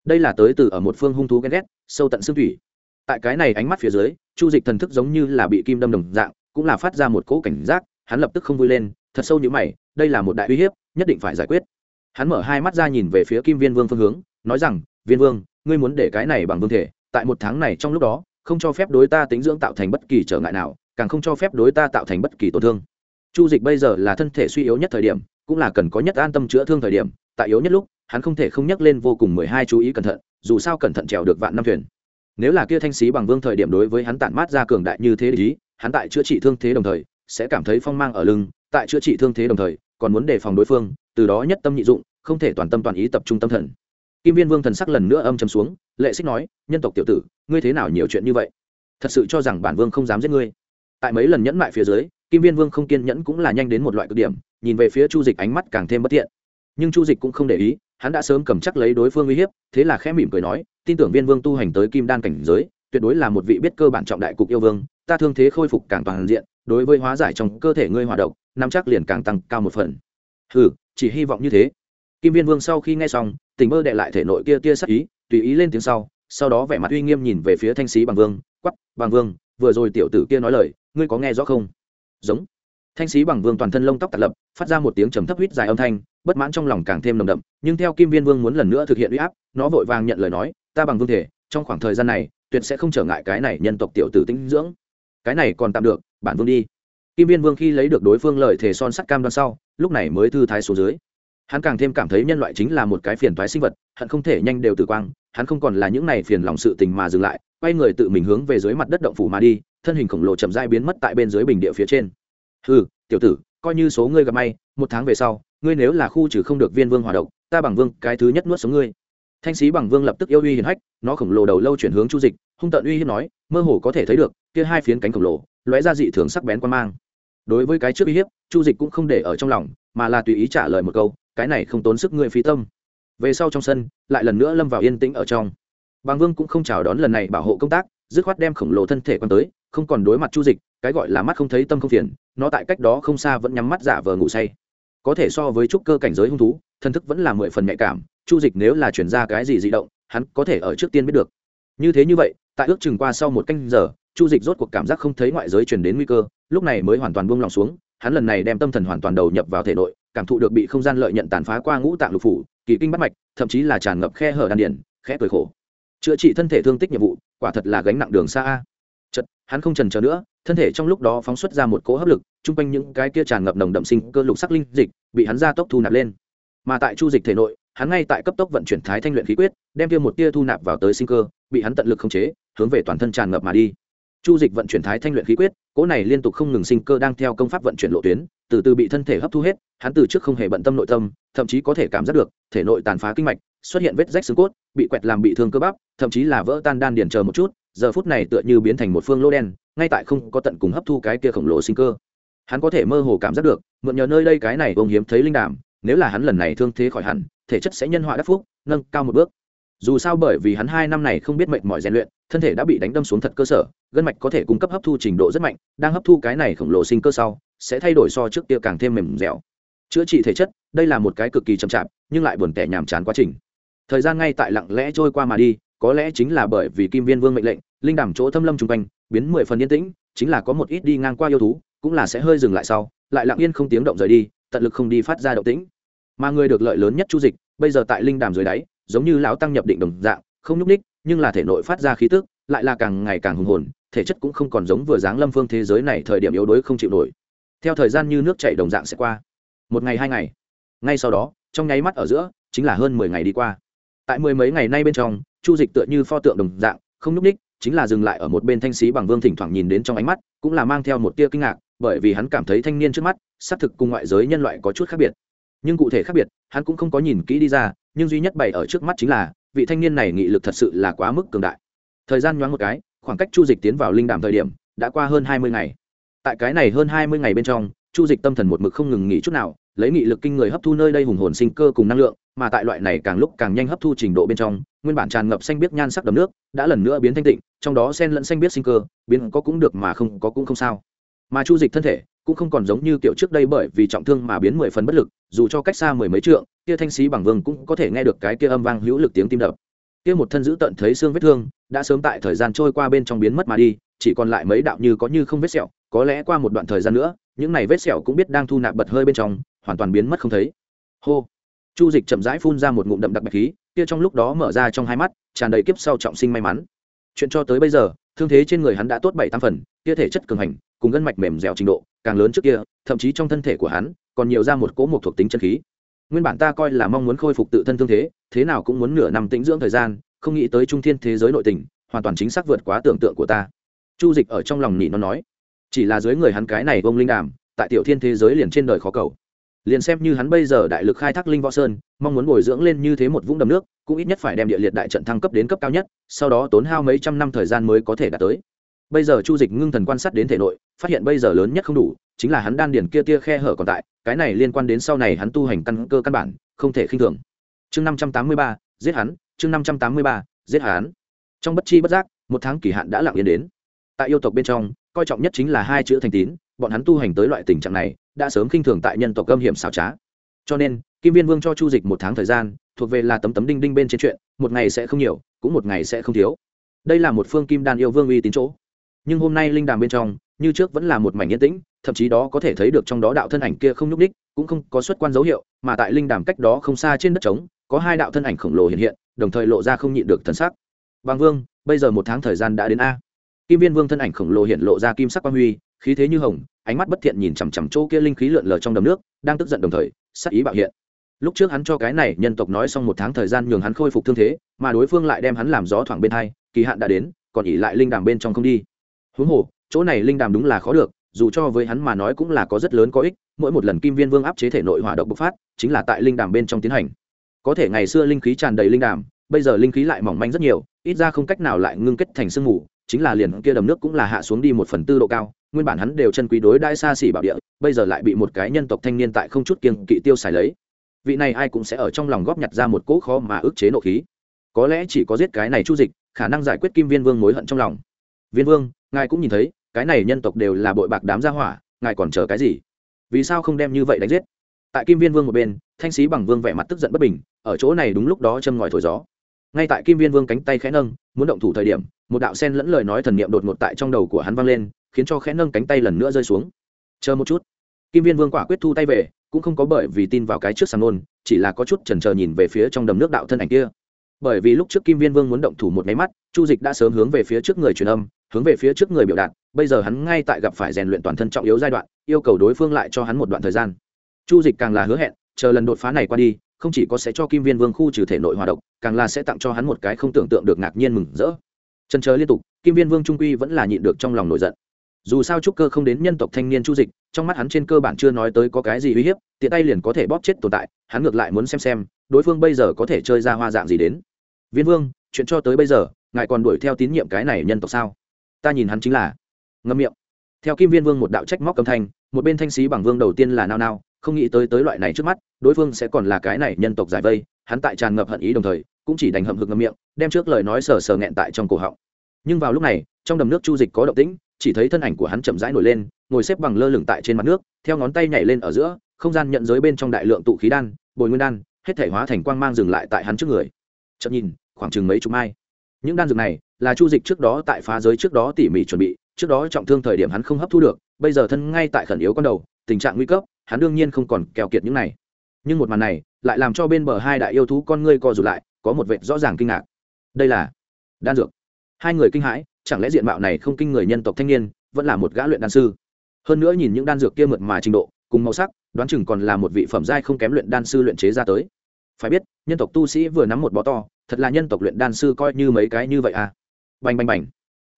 Đây là tới từ ở một phương hung thú ghen ghét, sâu tận xương thủy. Tại cái này ánh mắt phía dưới, chu dịch thần thức giống như là bị kim đâm đồng dạng, cũng là phát ra một cỗ cảnh giác, hắn lập tức không vui lên, thật sâu như mày, đây là một đại uy hiếp, nhất định phải giải quyết. Hắn mở hai mắt ra nhìn về phía kim viên vương phương hướng, nói rằng viên vương, ngươi muốn để cái này bằng vương thể, tại một tháng này trong lúc đó, không cho phép đối ta tính dưỡng tạo thành bất kỳ trở ngại nào, càng không cho phép đối ta tạo thành bất kỳ tổn thương. Chu dịch bây giờ là thân thể suy yếu nhất thời điểm, cũng là cần có nhất an tâm chữa thương thời điểm, tại yếu nhất lúc, hắn không thể không nhắc lên vô cùng mười hai chú ý cẩn thận, dù sao cẩn thận trèo được vạn năm thuyền. Nếu là kia thanh sĩ bằng vương thời điểm đối với hắn tản mát ra cường đại như thế ý, hắn tại chữa trị thương thế đồng thời, sẽ cảm thấy phong mang ở lưng, tại chữa trị thương thế đồng thời, còn muốn đề phòng đối phương, từ đó nhất tâm nhị dụng, không thể toàn tâm toàn ý tập trung tâm thần kim viên vương thần sắc lần nữa âm chấm xuống, lệ xích nói, nhân tộc tiểu tử, ngươi thế nào nhiều chuyện như vậy? Thật sự cho rằng bản vương không dám giết ngươi. Tại mấy lần nhẫn mại phía dưới, kim viên vương không kiên nhẫn cũng là nhanh đến một loại cực điểm, nhìn về phía chu dịch ánh mắt càng thêm bất thiện nhưng chu dịch cũng không để ý, hắn đã sớm cầm chắc lấy đối phương uy hiếp, thế là khẽ mỉm cười nói, tin tưởng viên vương tu hành tới kim đan cảnh giới, tuyệt đối là một vị biết cơ bản trọng đại cục yêu vương, ta thương thế khôi phục càng toàn diện, đối với hóa giải trong cơ thể ngươi hoạt động nắm chắc liền càng tăng cao một phần. Ừ chỉ hy vọng như thế kim viên vương sau khi nghe xong tình mơ đệ lại thể nội kia tia sắc ý, tùy ý lên tiếng sau sau đó vẻ mặt uy nghiêm nhìn về phía thanh sĩ bằng vương quắp bằng vương, vừa rồi tiểu tử kia nói lời, ngươi có nghe rõ không? Giống. Thanh sĩ bằng vương toàn thân lông tóc tạt lập, phát ra một tiếng trầm thấp huýt dài âm thanh, bất mãn trong lòng càng thêm nồng đậm, nhưng theo kim viên vương muốn lần nữa thực hiện uy áp, nó vội vàng nhận lời nói, ta bằng vương thể, trong khoảng thời gian này, tuyệt sẽ không trở ngại cái này nhân tộc tiểu tử tinh dưỡng. Cái này còn tạm được, bản vương đi. Kim viên vương khi lấy được đối phương lợi thể son sắt cam đoan sau, lúc này mới thư thái xuống dưới hắn càng thêm cảm thấy nhân loại chính là một cái phiền toái sinh vật, hắn không thể nhanh đều tử quang, hắn không còn là những này phiền lòng sự tình mà dừng lại, quay người tự mình hướng về dưới mặt đất động phủ mà đi, thân hình khổng lồ chậm dai biến mất tại bên dưới bình địa phía trên. Ừ tiểu tử, coi như số ngươi gặp may, một tháng về sau, ngươi nếu là khu trừ không được viên vương hòa độc, ta bằng vương cái thứ nhất nuốt sống ngươi. Thanh sĩ bằng vương lập tức yêu uy hiển hách, nó khổng lồ đầu lâu chuyển hướng chu dịch, hung tận uy hiếp nói, mơ hồ có thể thấy được, kia hai phiến cánh khổng lồ, lóe ra dị thường sắc bén quan mang. Đối với cái trước uy hiếp, chu dịch cũng không để ở trong lòng, mà là tùy ý trả lời một câu cái này không tốn sức ngươi phí tâm. Về sau trong sân, lại lần nữa lâm vào yên tĩnh ở trong. Bàng vương cũng không chào đón lần này bảo hộ công tác, dứt khoát đem khổng lồ thân thể quan tới, không còn đối mặt chu dịch, cái gọi là mắt không thấy tâm không phiền, nó tại cách đó không xa vẫn nhắm mắt giả vờ ngủ say. Có thể so với trúc cơ cảnh giới hung thú, thân thức vẫn là mười phần nhạy cảm, chu dịch nếu là chuyển ra cái gì di động, hắn có thể ở trước tiên biết được. Như thế như vậy, tại ước chừng qua sau một canh giờ chu dịch rốt cuộc cảm giác không thấy ngoại giới truyền đến nguy cơ, lúc này mới hoàn toàn buông lòng xuống, hắn lần này đem tâm thần hoàn toàn đầu nhập vào thể nội, cảm thụ được bị không gian lợi nhận tàn phá qua ngũ tạng lục phủ, kỳ kinh bắt mạch, thậm chí là tràn ngập khe hở đan điển khẽ cười khổ. Chữa trị thân thể thương tích nhiệm vụ, quả thật là gánh nặng đường xa a. Chật hắn không trần chờ nữa, thân thể trong lúc đó phóng xuất ra một cỗ hấp lực, chung quanh những cái kia tràn ngập nồng đậm sinh cơ lục sắc linh dịch, bị hắn ra tốc thu nạp lên. Mà tại chu dịch thể nội, hắn ngay tại cấp tốc vận chuyển thái thanh luyện khí quyết, đem kia một tia thu nạp vào tới sinh cơ, bị hắn tận lực khống chế, hướng về toàn thân tràn ngập mà đi chu dịch vận chuyển thái thanh luyện khí quyết, cỗ này liên tục không ngừng sinh cơ đang theo công pháp vận chuyển lộ tuyến, từ từ bị thân thể hấp thu hết, hắn từ trước không hề bận tâm nội tâm, thậm chí có thể cảm giác được, thể nội tàn phá kinh mạch, xuất hiện vết rách xương cốt, bị quẹt làm bị thương cơ bắp, thậm chí là vỡ tan đan điền chờ một chút, giờ phút này tựa như biến thành một phương lô đen, ngay tại không có tận cùng hấp thu cái kia khổng lồ sinh cơ. Hắn có thể mơ hồ cảm giác được, mượn nhờ nơi đây cái này ông hiếm thấy linh đàm, nếu là hắn lần này thương thế khỏi hẳn, thể chất sẽ nhân họa đắc phúc, nâng cao một bước. Dù sao bởi vì hắn hai năm này không biết mệnh mọi rèn luyện, thân thể đã bị đánh đâm xuống thật cơ sở gân mạch có thể cung cấp hấp thu trình độ rất mạnh, đang hấp thu cái này khổng lồ sinh cơ sau, sẽ thay đổi so trước kia càng thêm mềm dẻo. Chữa trị thể chất, đây là một cái cực kỳ chậm chạp, nhưng lại buồn tẻ nhàm chán quá trình. Thời gian ngay tại lặng lẽ trôi qua mà đi, có lẽ chính là bởi vì kim viên vương mệnh lệnh, linh đàm chỗ thâm lâm chung quanh, biến mười phần yên tĩnh, chính là có một ít đi ngang qua yêu thú, cũng là sẽ hơi dừng lại sau, lại lặng yên không tiếng động rời đi, tận lực không đi phát ra động tĩnh. Mà người được lợi lớn nhất chu dịch, bây giờ tại linh đàm dưới đáy, giống như lão tăng nhập định đồng dạng, không nhúc ních nhưng là thể nội phát ra khí tức lại là càng ngày càng hùng hồn, thể chất cũng không còn giống vừa dáng lâm phương thế giới này thời điểm yếu đuối không chịu nổi. Theo thời gian như nước chảy đồng dạng sẽ qua. Một ngày hai ngày. Ngay sau đó, trong nháy mắt ở giữa, chính là hơn mười ngày đi qua. Tại mười mấy ngày nay bên trong, chu dịch tựa như pho tượng đồng dạng, không nhúc ních chính là dừng lại ở một bên thanh sĩ bằng vương thỉnh thoảng nhìn đến trong ánh mắt, cũng là mang theo một tia kinh ngạc, bởi vì hắn cảm thấy thanh niên trước mắt, xác thực cùng ngoại giới nhân loại có chút khác biệt. Nhưng cụ thể khác biệt, hắn cũng không có nhìn kỹ đi ra, nhưng duy nhất bày ở trước mắt chính là, vị thanh niên này nghị lực thật sự là quá mức cường đại thời gian nhoáng một cái, khoảng cách chu dịch tiến vào linh đàm thời điểm đã qua hơn hai mươi ngày. Tại cái này hơn hai mươi ngày bên trong, chu dịch tâm thần một mực không ngừng nghỉ chút nào, lấy nghị lực kinh người hấp thu nơi đây hùng hồn sinh cơ cùng năng lượng, mà tại loại này càng lúc càng nhanh hấp thu trình độ bên trong, nguyên bản tràn ngập xanh biếc nhan sắc đầm nước đã lần nữa biến thanh tịnh, trong đó sen lẫn xanh biếc sinh cơ, biến có cũng được mà không có cũng không sao. Mà chu dịch thân thể cũng không còn giống như kiểu trước đây bởi vì trọng thương mà biến mười phần bất lực, dù cho cách xa mười mấy trượng, kia thanh sĩ bằng vương cũng có thể nghe được cái kia âm vang hữu lực tiếng tim đập kia một thân giữ tận thấy xương vết thương, đã sớm tại thời gian trôi qua bên trong biến mất mà đi, chỉ còn lại mấy đạo như có như không vết sẹo, có lẽ qua một đoạn thời gian nữa, những này vết sẹo cũng biết đang thu nạp bật hơi bên trong, hoàn toàn biến mất không thấy. Hô. Chu dịch chậm rãi phun ra một ngụm đậm đặc bạch khí, kia trong lúc đó mở ra trong hai mắt, tràn đầy kiếp sau trọng sinh may mắn. Chuyện cho tới bây giờ, thương thế trên người hắn đã tốt bảy tam phần, kia thể chất cường hành, cùng gân mạch mềm dẻo trình độ, càng lớn trước kia, thậm chí trong thân thể của hắn, còn nhiều ra một cỗ một thuộc tính chân khí nguyên bản ta coi là mong muốn khôi phục tự thân thương thế thế nào cũng muốn nửa năm tĩnh dưỡng thời gian, không nghĩ tới trung thiên thế giới nội tình, hoàn toàn chính xác vượt quá tưởng tượng của ta. Chu dịch ở trong lòng nỉ nó nói, chỉ là dưới người hắn cái này vông linh đàm, tại tiểu thiên thế giới liền trên đời khó cầu. Liền xem như hắn bây giờ đại lực khai thác linh võ sơn, mong muốn bồi dưỡng lên như thế một vũng đầm nước, cũng ít nhất phải đem địa liệt đại trận thăng cấp đến cấp cao nhất, sau đó tốn hao mấy trăm năm thời gian mới có thể đạt tới bây giờ chu dịch ngưng thần quan sát đến thể nội, phát hiện bây giờ lớn nhất không đủ, chính là hắn đan điển kia tia khe hở còn tại, cái này liên quan đến sau này hắn tu hành căn cơ căn bản, không thể khinh thường. Chương năm trăm tám mươi ba, giết hắn, chương năm trăm tám mươi ba, giết hắn. Trong bất chi bất giác, một tháng kỳ hạn đã lặng yên đến. Tại yêu tộc bên trong, coi trọng nhất chính là hai chữ thành tín, bọn hắn tu hành tới loại tình trạng này, đã sớm khinh thường tại nhân tộc âm hiểm xảo trá. Cho nên, kim viên vương cho chu dịch một tháng thời gian, thuộc về là tấm tấm đinh đinh bên trên chuyện, một ngày sẽ không nhiều, cũng một ngày sẽ không thiếu. Đây là một phương kim đan yêu vương uy tín chỗ nhưng hôm nay linh đàm bên trong, như trước vẫn là một mảnh yên tĩnh, thậm chí đó có thể thấy được trong đó đạo thân ảnh kia không nhúc ních cũng không có xuất quan dấu hiệu, mà tại linh đàm cách đó không xa trên đất trống, có hai đạo thân ảnh khổng lồ hiện hiện, đồng thời lộ ra không nhịn được thần sắc. Bằng vương, bây giờ một tháng thời gian đã đến a. Kim viên vương thân ảnh khổng lồ hiện lộ ra kim sắc quang huy, khí thế như hồng, ánh mắt bất thiện nhìn chằm chằm chỗ kia linh khí lượn lờ trong đầm nước, đang tức giận đồng thời, sắc ý bạo hiện. Lúc trước hắn cho cái này nhân tộc nói xong một tháng thời gian nhường hắn khôi phục thương thế, mà đối phương lại đem hắn làm gió thoảng bên hai, kỳ hạn đã đến, còn ỉ lại linh đàm bên trong không đi huống hồ, chỗ này linh đàm đúng là khó được, dù cho với hắn mà nói cũng là có rất lớn có ích, mỗi một lần kim viên vương áp chế thể nội hỏa độc bộc phát, chính là tại linh đàm bên trong tiến hành. Có thể ngày xưa linh khí tràn đầy linh đàm, bây giờ linh khí lại mỏng manh rất nhiều, ít ra không cách nào lại ngưng kết thành sương mù, chính là liền kia đầm nước cũng là hạ xuống đi một phần tư độ cao, nguyên bản hắn đều chân quý đối đãi xa xỉ bảo địa, bây giờ lại bị một cái nhân tộc thanh niên tại không chút kiêng kỵ tiêu xài lấy. Vị này ai cũng sẽ ở trong lòng góp nhặt ra một cỗ khó mà ức chế nộ khí. Có lẽ chỉ có giết cái này chu dịch, khả năng giải quyết kim viên vương mối hận trong lòng viên vương, ngài cũng nhìn thấy, cái này nhân tộc đều là bội bạc đám gia hỏa, ngài còn chờ cái gì? Vì sao không đem như vậy đánh giết? Tại kim viên vương một bên, thanh sĩ bằng vương vẻ mặt tức giận bất bình, ở chỗ này đúng lúc đó châm ngòi thổi gió. Ngay tại kim viên vương cánh tay khẽ nâng, muốn động thủ thời điểm, một đạo sen lẫn lời nói thần niệm đột ngột tại trong đầu của hắn vang lên, khiến cho khẽ nâng cánh tay lần nữa rơi xuống. Chờ một chút. Kim viên vương quả quyết thu tay về, cũng không có bởi vì tin vào cái trước sàn nôn, chỉ là có chút chần chờ nhìn về phía trong đầm nước đạo thân ảnh kia. Bởi vì lúc trước kim viên vương muốn động thủ một máy mắt, chu dịch đã sớm hướng về phía trước người truyền âm hướng về phía trước người biểu đạt, bây giờ hắn ngay tại gặp phải rèn luyện toàn thân trọng yếu giai đoạn, yêu cầu đối phương lại cho hắn một đoạn thời gian. Chu dịch càng là hứa hẹn, chờ lần đột phá này qua đi, không chỉ có sẽ cho kim viên vương khu trừ thể nội hòa độc, càng là sẽ tặng cho hắn một cái không tưởng tượng được ngạc nhiên mừng rỡ. Trần chờ liên tục, kim viên vương trung quy vẫn là nhịn được trong lòng nổi giận. Dù sao trúc cơ không đến nhân tộc thanh niên chu dịch, trong mắt hắn trên cơ bản chưa nói tới có cái gì uy hiếp, tiện tay liền có thể bóp chết tồn tại, hắn ngược lại muốn xem xem, đối phương bây giờ có thể chơi ra hoa dạng gì đến. Viên vương, chuyện cho tới bây giờ, ngài còn đuổi theo tín nhiệm cái này nhân tộc sao? Ta nhìn hắn chính là ngâm miệng theo kim viên vương một đạo trách móc âm thanh một bên thanh sĩ bằng vương đầu tiên là nao nao không nghĩ tới tới loại này trước mắt đối phương sẽ còn là cái này nhân tộc giải vây hắn tại tràn ngập hận ý đồng thời cũng chỉ đành hậm hực ngâm miệng đem trước lời nói sờ sờ nghẹn tại trong cổ họng nhưng vào lúc này trong đầm nước chu dịch có động tĩnh chỉ thấy thân ảnh của hắn chậm rãi nổi lên ngồi xếp bằng lơ lửng tại trên mặt nước theo ngón tay nhảy lên ở giữa không gian nhận giới bên trong đại lượng tụ khí đan bồi nguyên đan hết thể hóa thành quang mang dừng lại tại hắn trước người chậm nhìn khoảng chừng mấy chục mai những đan dược này là chu dịch trước đó tại phá giới trước đó tỉ mỉ chuẩn bị, trước đó trọng thương thời điểm hắn không hấp thu được, bây giờ thân ngay tại khẩn yếu con đầu, tình trạng nguy cấp, hắn đương nhiên không còn keo kiệt những này. Nhưng một màn này lại làm cho bên bờ hai đại yêu thú con ngươi co rụt lại, có một vệt rõ ràng kinh ngạc. Đây là đan dược. Hai người kinh hãi, chẳng lẽ diện mạo này không kinh người nhân tộc thanh niên, vẫn là một gã luyện đan sư? Hơn nữa nhìn những đan dược kia mượt mà trình độ, cùng màu sắc, đoán chừng còn là một vị phẩm giai không kém luyện đan sư luyện chế ra tới. Phải biết, nhân tộc tu sĩ vừa nắm một bó to thật là nhân tộc luyện đan sư coi như mấy cái như vậy à. Bành bành bành.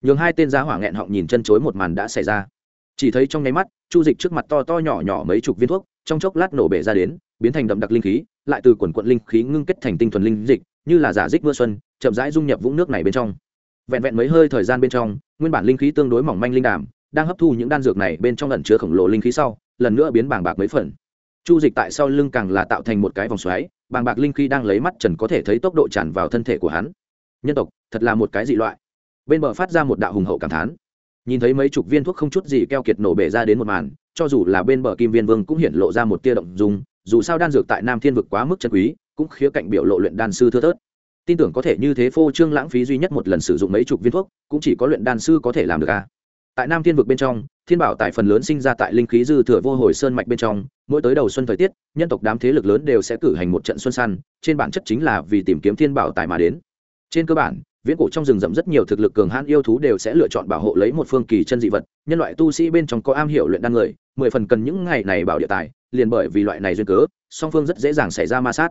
Nhường hai tên giá hỏa nghẹn họng nhìn chân chối một màn đã xảy ra. Chỉ thấy trong nháy mắt, chu dịch trước mặt to to nhỏ nhỏ mấy chục viên thuốc, trong chốc lát nổ bể ra đến, biến thành đậm đặc linh khí, lại từ quần quận linh khí ngưng kết thành tinh thuần linh dịch, như là giả dích mưa xuân, chậm rãi dung nhập vũng nước này bên trong. Vẹn vẹn mấy hơi thời gian bên trong, nguyên bản linh khí tương đối mỏng manh linh đàm, đang hấp thu những đan dược này bên trong lần chứa khổng lồ linh khí sau, lần nữa biến bảng bạc mấy phần chu dịch tại sau lưng càng là tạo thành một cái vòng xoáy, bàng bạc linh khí đang lấy mắt trần có thể thấy tốc độ tràn vào thân thể của hắn. Nhân tộc, thật là một cái dị loại. Bên bờ phát ra một đạo hùng hậu cảm thán. Nhìn thấy mấy chục viên thuốc không chút gì keo kiệt nổ bể ra đến một màn, cho dù là bên bờ kim viên vương cũng hiện lộ ra một tia động dùng dù sao đan dược tại nam thiên vực quá mức chân quý, cũng khía cạnh biểu lộ luyện đan sư thưa thớt. Tin tưởng có thể như thế phô trương lãng phí duy nhất một lần sử dụng mấy chục viên thuốc, cũng chỉ có luyện đan sư có thể làm được a à tại nam thiên vực bên trong, thiên bảo tại phần lớn sinh ra tại linh khí dư thừa vô hồi sơn mạch bên trong, mỗi tới đầu xuân thời tiết, nhân tộc đám thế lực lớn đều sẽ cử hành một trận xuân săn, trên bản chất chính là vì tìm kiếm thiên bảo tài mà đến. Trên cơ bản, viễn cổ trong rừng rậm rất nhiều thực lực cường hãn yêu thú đều sẽ lựa chọn bảo hộ lấy một phương kỳ chân dị vật, nhân loại tu sĩ bên trong có am hiểu luyện đan người, mười phần cần những ngày này bảo địa tài, liền bởi vì loại này duyên cớ, song phương rất dễ dàng xảy ra ma sát.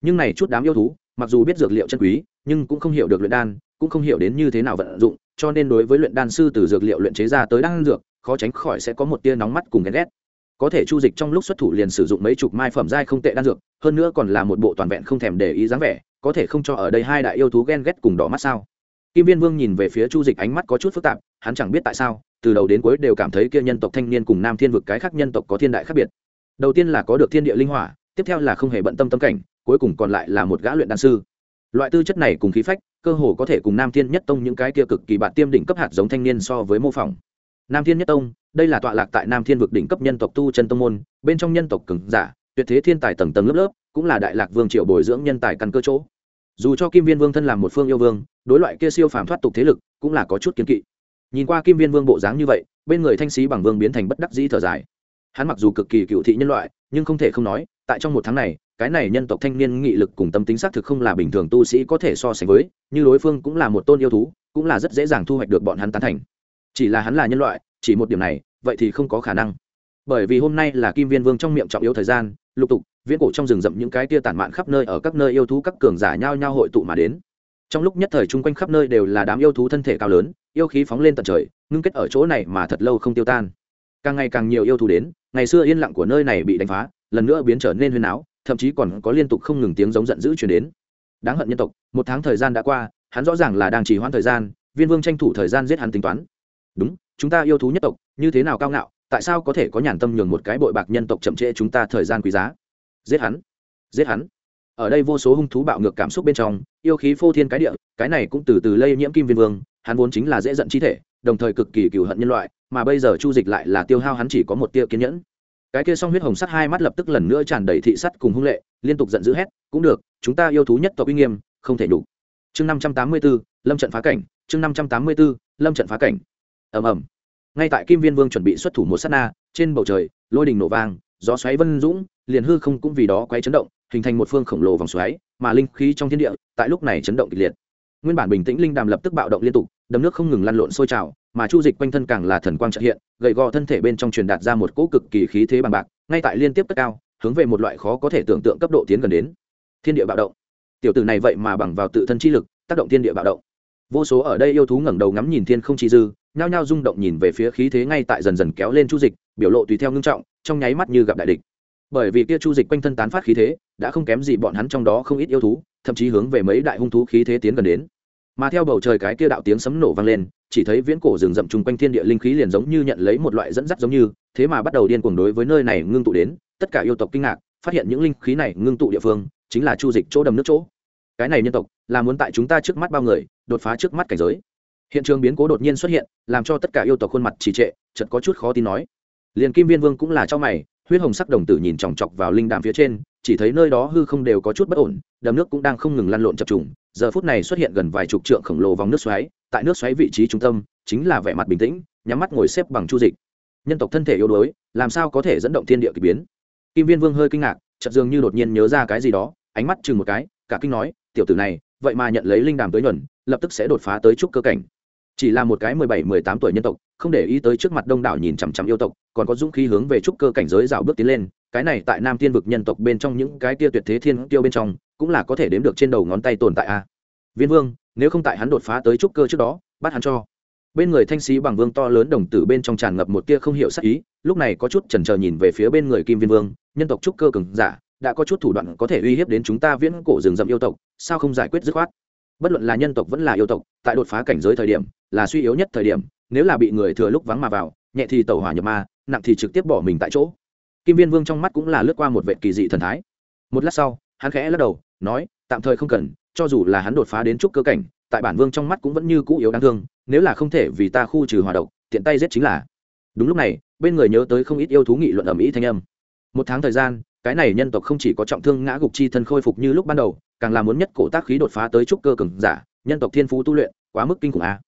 Nhưng này chút đám yêu thú, mặc dù biết dược liệu chân quý, nhưng cũng không hiểu được luyện đan, cũng không hiểu đến như thế nào vận dụng cho nên đối với luyện đan sư từ dược liệu luyện chế ra tới đan dược, khó tránh khỏi sẽ có một tia nóng mắt cùng ghen ghét. Có thể chu dịch trong lúc xuất thủ liền sử dụng mấy chục mai phẩm giai không tệ đan dược, hơn nữa còn là một bộ toàn vẹn không thèm để ý dáng vẻ, có thể không cho ở đây hai đại yêu thú ghen ghét cùng đỏ mắt sao? Kim viên vương nhìn về phía chu dịch ánh mắt có chút phức tạp, hắn chẳng biết tại sao, từ đầu đến cuối đều cảm thấy kia nhân tộc thanh niên cùng nam thiên vực cái khác nhân tộc có thiên đại khác biệt. Đầu tiên là có được thiên địa linh hỏa, tiếp theo là không hề bận tâm tâm cảnh, cuối cùng còn lại là một gã luyện đan sư loại tư chất này cùng khí phách, cơ hồ có thể cùng nam thiên nhất tông những cái kia cực kỳ bạn tiêm đỉnh cấp hạt giống thanh niên so với mô phỏng. Nam thiên nhất tông, đây là tọa lạc tại nam thiên vực đỉnh cấp nhân tộc tu chân tông môn, bên trong nhân tộc cường giả, tuyệt thế thiên tài tầng tầng lớp lớp, cũng là đại lạc vương triệu bồi dưỡng nhân tài căn cơ chỗ. Dù cho kim viên vương thân làm một phương yêu vương, đối loại kia siêu phàm thoát tục thế lực cũng là có chút kiến kỵ. Nhìn qua kim viên vương bộ dáng như vậy, bên người thanh sĩ bằng vương biến thành bất đắc dĩ thở dài. Hắn mặc dù cực kỳ cựu thị nhân loại, nhưng không thể không nói, tại trong một tháng này cái này nhân tộc thanh niên nghị lực cùng tâm tính xác thực không là bình thường tu sĩ có thể so sánh với, như đối phương cũng là một tôn yêu thú, cũng là rất dễ dàng thu hoạch được bọn hắn tán thành. Chỉ là hắn là nhân loại, chỉ một điểm này, vậy thì không có khả năng. Bởi vì hôm nay là kim viên vương trong miệng trọng yếu thời gian, lục tục, viễn cổ trong rừng rậm những cái tia tản mạn khắp nơi ở các nơi yêu thú các cường giả nhao nhao hội tụ mà đến. Trong lúc nhất thời chung quanh khắp nơi đều là đám yêu thú thân thể cao lớn, yêu khí phóng lên tận trời, ngưng kết ở chỗ này mà thật lâu không tiêu tan. Càng ngày càng nhiều yêu thú đến, ngày xưa yên lặng của nơi này bị đánh phá, lần nữa biến trở nên huyên áo thậm chí còn có liên tục không ngừng tiếng giống giận dữ chuyển đến. Đáng hận nhân tộc, một tháng thời gian đã qua, hắn rõ ràng là đang trì hoãn thời gian, viên vương tranh thủ thời gian giết hắn tính toán. Đúng, chúng ta yêu thú nhất tộc, như thế nào cao ngạo, tại sao có thể có nhàn tâm nhường một cái bội bạc nhân tộc chậm trễ chúng ta thời gian quý giá? Giết hắn giết hắn. Ở đây vô số hung thú bạo ngược cảm xúc bên trong, yêu khí phô thiên cái địa, cái này cũng từ từ lây nhiễm kim viên vương, hắn vốn chính là dễ giận chi thể, đồng thời cực kỳ cựu hận nhân loại, mà bây giờ chu dịch lại là tiêu hao hắn chỉ có một tia kiên nhẫn cái kia song huyết hồng sắt hai mắt lập tức lần nữa tràn đầy thị sắt cùng hung lệ, liên tục giận dữ hét, cũng được, chúng ta yêu thú nhất tộc uy nghiêm, không thể đủ chương năm trăm tám mươi b ố lâm trận phá cảnh, chương năm trăm tám mươi b ố lâm trận phá cảnh. Ầm ầm. Ngay tại kim viên vương chuẩn bị xuất thủ một s á t na, trên bầu trời, lôi đình nổ vang, gió xoáy vân dũng, liền hư không cũng vì đó quay chấn động, hình thành một phương khổng lồ vòng xoáy, mà linh khí trong thiên địa, tại lúc này chấn động kịch liệt. Nguyên bản bình tĩnh linh đàm lập tức bạo động liên tục đầm nước không ngừng lăn lộn sôi trào, mà chu dịch quanh thân càng là thần quang trợ hiện, gầy gò thân thể bên trong truyền đạt ra một cỗ cực kỳ khí thế bằng bạc, ngay tại liên tiếp tất cao, hướng về một loại khó có thể tưởng tượng cấp độ tiến gần đến. Thiên địa bạo động. Tiểu tử này vậy mà bằng vào tự thân chi lực, tác động thiên địa bạo động. Vô số ở đây yêu thú ngẩng đầu ngắm nhìn thiên không chi dư, nhao nhao rung động nhìn về phía khí thế ngay tại dần dần kéo lên chu dịch, biểu lộ tùy theo ngưng trọng, trong nháy mắt như gặp đại địch. Bởi vì kia chu dịch quanh thân tán phát khí thế, đã không kém gì bọn hắn trong đó không ít yêu thú, thậm chí hướng về mấy đại hung thú khí thế tiến gần đến mà theo bầu trời cái kia đạo tiếng sấm nổ vang lên, chỉ thấy viễn cổ rừng rậm chung quanh thiên địa linh khí liền giống như nhận lấy một loại dẫn dắt giống như, thế mà bắt đầu điên cuồng đối với nơi này ngưng tụ đến, tất cả yêu tộc kinh ngạc, phát hiện những linh khí này ngưng tụ địa phương, chính là chu dịch chỗ đầm nước chỗ. Cái này nhân tộc, là muốn tại chúng ta trước mắt bao người, đột phá trước mắt cảnh giới. Hiện trường biến cố đột nhiên xuất hiện, làm cho tất cả yêu tộc khuôn mặt trì trệ chật có chút khó tin nói. Liền kim viên vương cũng là cho mày, huyết hồng sắc đồng tử nhìn chòng chọc vào linh đàm phía trên, chỉ thấy nơi đó hư không đều có chút bất ổn, đầm nước cũng đang không ngừng lăn lộn chập trùng giờ phút này xuất hiện gần vài chục trượng khổng lồ vòng nước xoáy, tại nước xoáy vị trí trung tâm, chính là vẻ mặt bình tĩnh, nhắm mắt ngồi xếp bằng chu dịch. Nhân tộc thân thể yếu đuối, làm sao có thể dẫn động thiên địa k ỳ biến? Kim viên vương hơi kinh ngạc, chợt dường như đột nhiên nhớ ra cái gì đó, ánh mắt chừng một cái, cả kinh nói, tiểu tử này, vậy mà nhận lấy linh đàm tới nhuần, lập tức sẽ đột phá tới trúc cơ cảnh. Chỉ là một cái mười bảy, mười tám tuổi nhân tộc, không để ý tới trước mặt đông đảo nhìn chằm chằm yêu tộc, còn có dũng khí hướng về trúc cơ cảnh giới rào bước tiến lên, cái này tại nam thiên vực nhân tộc bên trong những cái tia tuyệt thế thiên tiêu bên trong cũng là có thể đếm được trên đầu ngón tay tồn tại a. Viên vương, nếu không tại hắn đột phá tới trúc cơ trước đó, bắt hắn cho. Bên người thanh sĩ bằng vương to lớn đồng tử bên trong tràn ngập một tia không hiểu sắc ý, lúc này có chút chần chờ nhìn về phía bên người kim viên vương, nhân tộc trúc cơ cường giả, đã có chút thủ đoạn có thể uy hiếp đến chúng ta viễn cổ rừng rậm yêu tộc, sao không giải quyết dứt khoát? Bất luận là nhân tộc vẫn là yêu tộc, tại đột phá cảnh giới thời điểm, là suy yếu nhất thời điểm, nếu là bị người thừa lúc vắng mà vào, nhẹ thì tẩu hỏa nhập ma, nặng thì trực tiếp bỏ mình tại chỗ. Kim viên vương trong mắt cũng là lướt qua một vệ kỳ dị thần thái. Một lát sau, hắn khẽ lắc đầu nói, tạm thời không cần, cho dù là hắn đột phá đến trúc cơ cảnh, tại bản vương trong mắt cũng vẫn như cũ yếu đáng thương, nếu là không thể vì ta khu trừ hòa độc, tiện tay giết chính là. Đúng lúc này, bên người nhớ tới không ít yêu thú nghị luận ở mỹ thanh âm. Một tháng thời gian, cái này nhân tộc không chỉ có trọng thương ngã gục chi thân khôi phục như lúc ban đầu, càng là muốn nhất cổ tác khí đột phá tới trúc cơ cường giả, nhân tộc thiên phú tu luyện, quá mức kinh khủng a.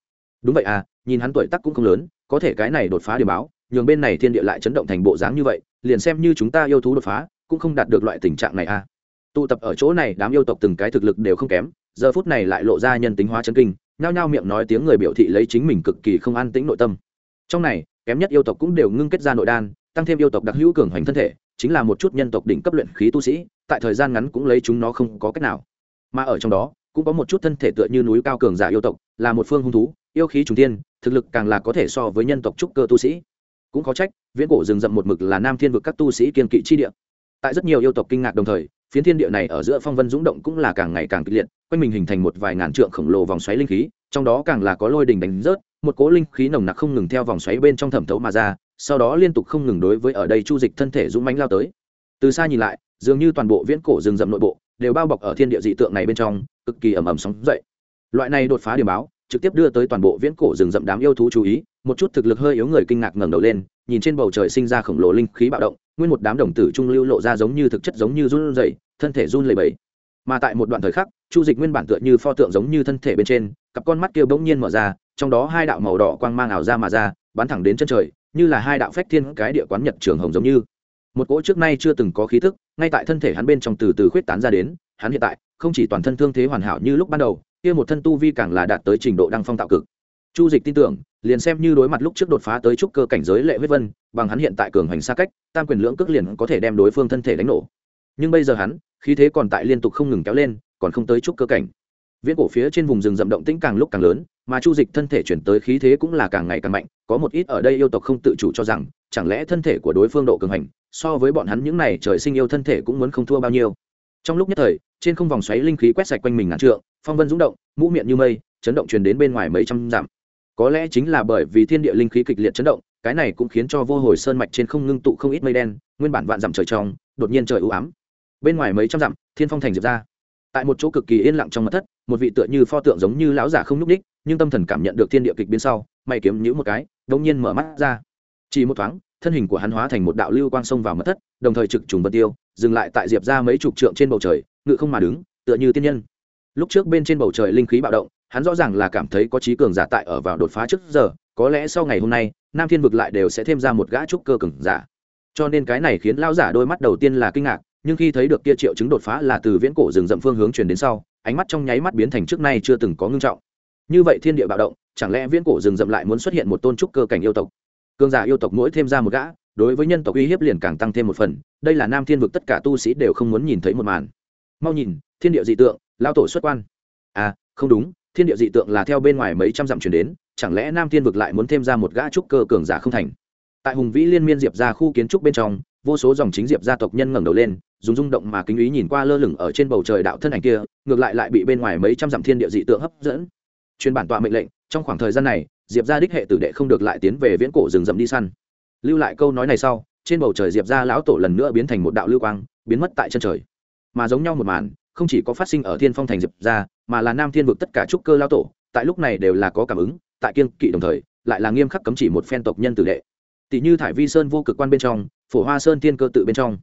Đúng vậy à nhìn hắn tuổi tác cũng không lớn, có thể cái này đột phá điểm báo, nhường bên này thiên địa lại chấn động thành bộ dáng như vậy, liền xem như chúng ta yêu thú đột phá, cũng không đạt được loại tình trạng này à tụ tập ở chỗ này, đám yêu tộc từng cái thực lực đều không kém, giờ phút này lại lộ ra nhân tính hóa chân kinh, nhao nhao miệng nói tiếng người biểu thị lấy chính mình cực kỳ không an tĩnh nội tâm. Trong này, kém nhất yêu tộc cũng đều ngưng kết ra nội đan, tăng thêm yêu tộc đặc hữu cường hoành thân thể, chính là một chút nhân tộc đỉnh cấp luyện khí tu sĩ, tại thời gian ngắn cũng lấy chúng nó không có cách nào. Mà ở trong đó, cũng có một chút thân thể tựa như núi cao cường giả yêu tộc, là một phương hung thú, yêu khí trùng tiên thực lực càng là có thể so với nhân tộc trúc cơ tu sĩ. Cũng có trách, viễn cổ rừng rậm một mực là nam thiên vực các tu sĩ kiên kỵ chi địa. Tại rất nhiều yêu tộc kinh ngạc đồng thời phiến thiên địa này ở giữa phong vân dũng động cũng là càng ngày càng kịch liệt, quanh mình hình thành một vài ngàn trượng khổng lồ vòng xoáy linh khí, trong đó càng là có lôi đình đánh rớt, một cỗ linh khí nồng nặc không ngừng theo vòng xoáy bên trong thẩm thấu mà ra, sau đó liên tục không ngừng đối với ở đây chu dịch thân thể dũng mánh lao tới. Từ xa nhìn lại, dường như toàn bộ viễn cổ rừng rậm nội bộ đều bao bọc ở thiên địa dị tượng này bên trong, cực kỳ ầm ầm sóng dậy. Loại này đột phá điểm báo, trực tiếp đưa tới toàn bộ viễn cổ rừng rậm đám yêu thú chú ý, một chút thực lực hơi yếu người kinh ngạc ngẩng đầu lên, nhìn trên bầu trời sinh ra khổng lồ linh khí bạo động, nguyên một đám đồng tử trung lưu lộ ra giống như thực chất giống như run rẩy thân thể run lẩy bẩy. Mà tại một đoạn thời khắc, chu dịch nguyên bản tựa như pho tượng giống như thân thể bên trên, cặp con mắt kia bỗng nhiên mở ra, trong đó hai đạo màu đỏ quang mang ảo ra mà ra, bắn thẳng đến chân trời, như là hai đạo phách thiên cái địa quán nhật trường hồng giống như. Một cỗ trước nay chưa từng có khí thức ngay tại thân thể hắn bên trong từ từ khuyết tán ra đến, hắn hiện tại, không chỉ toàn thân thương thế hoàn hảo như lúc ban đầu, kia một thân tu vi càng là đạt tới trình độ đăng phong tạo cực. Chu dịch tin tưởng, liền xem như đối mặt lúc trước đột phá tới trúc cơ cảnh giới lệ huyết vân, bằng hắn hiện tại cường hành xa cách, tam quyền lưỡng cước liền có thể đem đối phương thân thể đánh nổ nhưng bây giờ hắn, khí thế còn tại liên tục không ngừng kéo lên, còn không tới chút cơ cảnh. Viễn cổ phía trên vùng rừng rậm động tĩnh càng lúc càng lớn, mà chu dịch thân thể chuyển tới khí thế cũng là càng ngày càng mạnh, có một ít ở đây yêu tộc không tự chủ cho rằng, chẳng lẽ thân thể của đối phương độ cường hành, so với bọn hắn những này trời sinh yêu thân thể cũng muốn không thua bao nhiêu. Trong lúc nhất thời, trên không vòng xoáy linh khí quét sạch quanh mình ngàn trượng, phong vân rung động, mũ miệng như mây, chấn động truyền đến bên ngoài mấy trăm dặm. Có lẽ chính là bởi vì thiên địa linh khí kịch liệt chấn động, cái này cũng khiến cho vô hồi sơn mạch trên không ngưng tụ không ít mây đen, nguyên bản vạn dặm trời trong, đột nhiên trời ưu ám bên ngoài mấy trăm dặm, thiên phong thành diệp ra. Tại một chỗ cực kỳ yên lặng trong mặt thất, một vị tựa như pho tượng giống như lão giả không nhúc ních nhưng tâm thần cảm nhận được thiên địa kịch biến sau, mày kiếm nhữ một cái, đống nhiên mở mắt ra. Chỉ một thoáng, thân hình của hắn hóa thành một đạo lưu quang sông vào mật thất, đồng thời trực trùng vật tiêu, dừng lại tại diệp ra mấy chục trượng trên bầu trời, ngự không mà đứng, tựa như tiên nhân. Lúc trước bên trên bầu trời linh khí bạo động, hắn rõ ràng là cảm thấy có trí cường giả tại ở vào đột phá trước giờ, có lẽ sau ngày hôm nay, nam thiên vực lại đều sẽ thêm ra một gã trúc cơ cường giả. Cho nên cái này khiến lão giả đôi mắt đầu tiên là kinh ngạc nhưng khi thấy được kia triệu chứng đột phá là từ viễn cổ rừng rậm phương hướng truyền đến sau, ánh mắt trong nháy mắt biến thành trước nay chưa từng có ngưng trọng. Như vậy thiên địa bạo động, chẳng lẽ viễn cổ rừng rậm lại muốn xuất hiện một tôn trúc cơ cảnh yêu tộc? Cường giả yêu tộc mỗi thêm ra một gã, đối với nhân tộc uy hiếp liền càng tăng thêm một phần, đây là nam thiên vực tất cả tu sĩ đều không muốn nhìn thấy một màn. Mau nhìn, thiên địa dị tượng lao tổ xuất quan. À không đúng, thiên địa dị tượng là theo bên ngoài mấy trăm dặm chuyển đến, chẳng lẽ nam thiên vực lại muốn thêm ra một gã trúc cơ cường giả không thành? Tại hùng vĩ liên miên diệp ra khu kiến trúc bên trong, vô số dòng chính diệp gia tộc nhân ngẩng đầu lên dùng rung động mà kính ý nhìn qua lơ lửng ở trên bầu trời đạo thân ảnh kia, ngược lại lại bị bên ngoài mấy trăm dặm thiên địa dị tượng hấp dẫn. Chuyên bản tọa mệnh lệnh, trong khoảng thời gian này, diệp gia đích hệ tử đệ không được lại tiến về viễn cổ rừng rậm đi săn. Lưu lại câu nói này sau, trên bầu trời diệp gia lão tổ lần nữa biến thành một đạo lưu quang, biến mất tại chân trời. Mà giống nhau một màn, không chỉ có phát sinh ở thiên phong thành diệp gia, mà là nam thiên vực tất cả trúc cơ lao tổ, tại lúc này đều là có cảm ứng, tại kiên kỵ đồng thời, lại là nghiêm khắc cấm chỉ một phen tộc nhân tử đệ. Tỷ như thải vi sơn vô cực quan bên trong, phổ hoa sơn thiên cơ tự bên trong.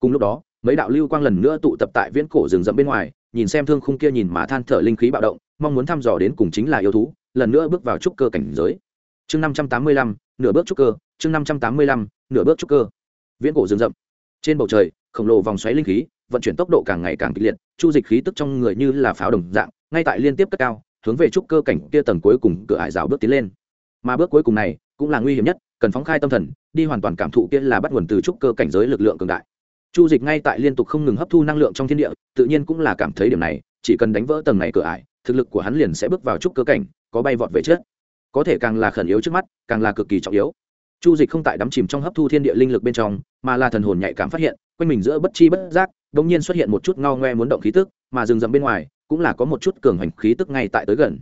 Cùng lúc đó mấy đạo lưu quang lần nữa tụ tập tại viễn cổ rừng rậm bên ngoài, nhìn xem thương khung kia nhìn mà than thở linh khí bạo động, mong muốn thăm dò đến cùng chính là yêu thú, lần nữa bước vào trúc cơ cảnh giới. Chương năm trăm tám mươi lăm, nửa bước trúc cơ, chương năm trăm tám mươi lăm, nửa bước trúc cơ. Viễn cổ rừng rậm. Trên bầu trời, khổng lồ vòng xoáy linh khí vận chuyển tốc độ càng ngày càng kịch liệt, chu dịch khí tức trong người như là pháo đồng dạng, ngay tại liên tiếp cất cao, hướng về trúc cơ cảnh kia tầng cuối cùng cửa hải rào bước tiến lên. Mà bước cuối cùng này cũng là nguy hiểm nhất, cần phóng khai tâm thần, đi hoàn toàn cảm thụ kia là bắt nguồn từ trúc cơ cảnh giới lực lượng cường đại chu dịch ngay tại liên tục không ngừng hấp thu năng lượng trong thiên địa, tự nhiên cũng là cảm thấy điểm này, chỉ cần đánh vỡ tầng này cửa ải, thực lực của hắn liền sẽ bước vào trúc cơ cảnh, có bay vọt về trước. Có thể càng là khẩn yếu trước mắt, càng là cực kỳ trọng yếu. Chu dịch không tại đắm chìm trong hấp thu thiên địa linh lực bên trong, mà là thần hồn nhạy cảm phát hiện, quanh mình giữa bất chi bất giác đ ỗ n g nhiên xuất hiện một chút ngao ngoe muốn động khí tức, mà rừng rậm bên ngoài, cũng là có một chút cường hành khí tức ngay tại tới gần.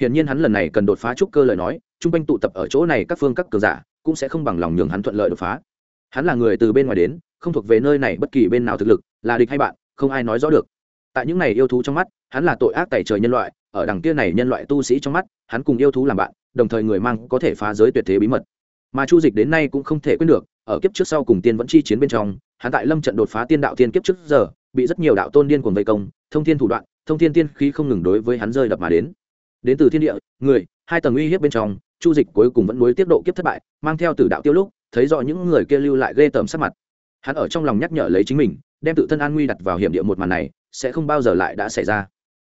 Hiển nhiên hắn lần này cần đột phá trúc cơ lời nói chung quanh tụ tập ở chỗ này các phương các cường giả, cũng sẽ không bằng lòng nhường hắn thuận lợi đột phá hắn là người từ bên ngoài đến, không thuộc về nơi này bất kỳ bên nào thực lực, là địch hay bạn, không ai nói rõ được. Tại những này yêu thú trong mắt, hắn là tội ác tẩy trời nhân loại, ở đằng kia này nhân loại tu sĩ trong mắt, hắn cùng yêu thú làm bạn, đồng thời người mang có thể phá giới tuyệt thế bí mật. Mà chu dịch đến nay cũng không thể quên được, ở kiếp trước sau cùng tiên vẫn chi chiến bên trong, hắn tại lâm trận đột phá tiên đạo tiên kiếp trước giờ, bị rất nhiều đạo tôn điên cuồng vây công, thông thiên thủ đoạn, thông thiên tiên khí không ngừng đối với hắn rơi đập mà đến. Đến từ thiên địa, người, hai tầng uy hiếp bên trong, chu dịch cuối cùng vẫn nối tiếp độ kiếp thất bại, mang theo từ đạo tiêu lúc thấy rõ những người kia lưu lại ghê tởm sắc mặt. Hắn ở trong lòng nhắc nhở lấy chính mình, đem tự thân an nguy đặt vào hiểm địa một màn này, sẽ không bao giờ lại đã xảy ra.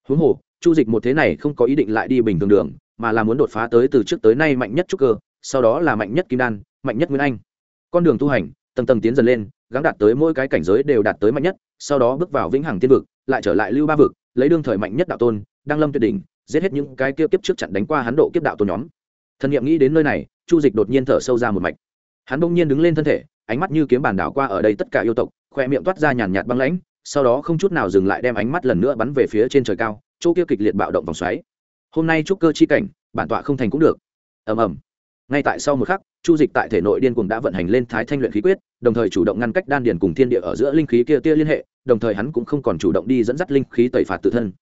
Huống hồ, chu dịch một thế này không có ý định lại đi bình thường đường, mà là muốn đột phá tới từ trước tới nay mạnh nhất trúc cơ, sau đó là mạnh nhất kim đan, mạnh nhất nguyên anh. Con đường tu hành, tầng tầng tiến dần lên, gắng đạt tới mỗi cái cảnh giới đều đạt tới mạnh nhất, sau đó bước vào vĩnh hằng tiên vực, lại trở lại lưu ba vực, lấy đương thời mạnh nhất đạo tôn đang lâm tuyệt đỉnh, giết hết những cái kia kiếp trước chặn đánh qua hắn độ kiếp đạo tôn nhóm. Thần nghiệm nghĩ đến nơi này, chu dịch đột nhiên thở sâu ra một mạch hắn bỗng nhiên đứng lên thân thể, ánh mắt như kiếm bàn đảo qua ở đây tất cả yêu tộc, khoe miệng toát ra nhàn nhạt băng lãnh, sau đó không chút nào dừng lại đem ánh mắt lần nữa bắn về phía trên trời cao, chỗ kia kịch liệt bạo động vòng xoáy. Hôm nay trúc cơ chi cảnh, bản tọa không thành cũng được. Ầm ầm. Ngay tại sau một khắc, chu dịch tại thể nội điên cuồng đã vận hành lên thái thanh luyện khí quyết, đồng thời chủ động ngăn cách đan điền cùng thiên địa ở giữa linh khí kia tia liên hệ, đồng thời hắn cũng không còn chủ động đi dẫn dắt linh khí tẩy phạt tự thân.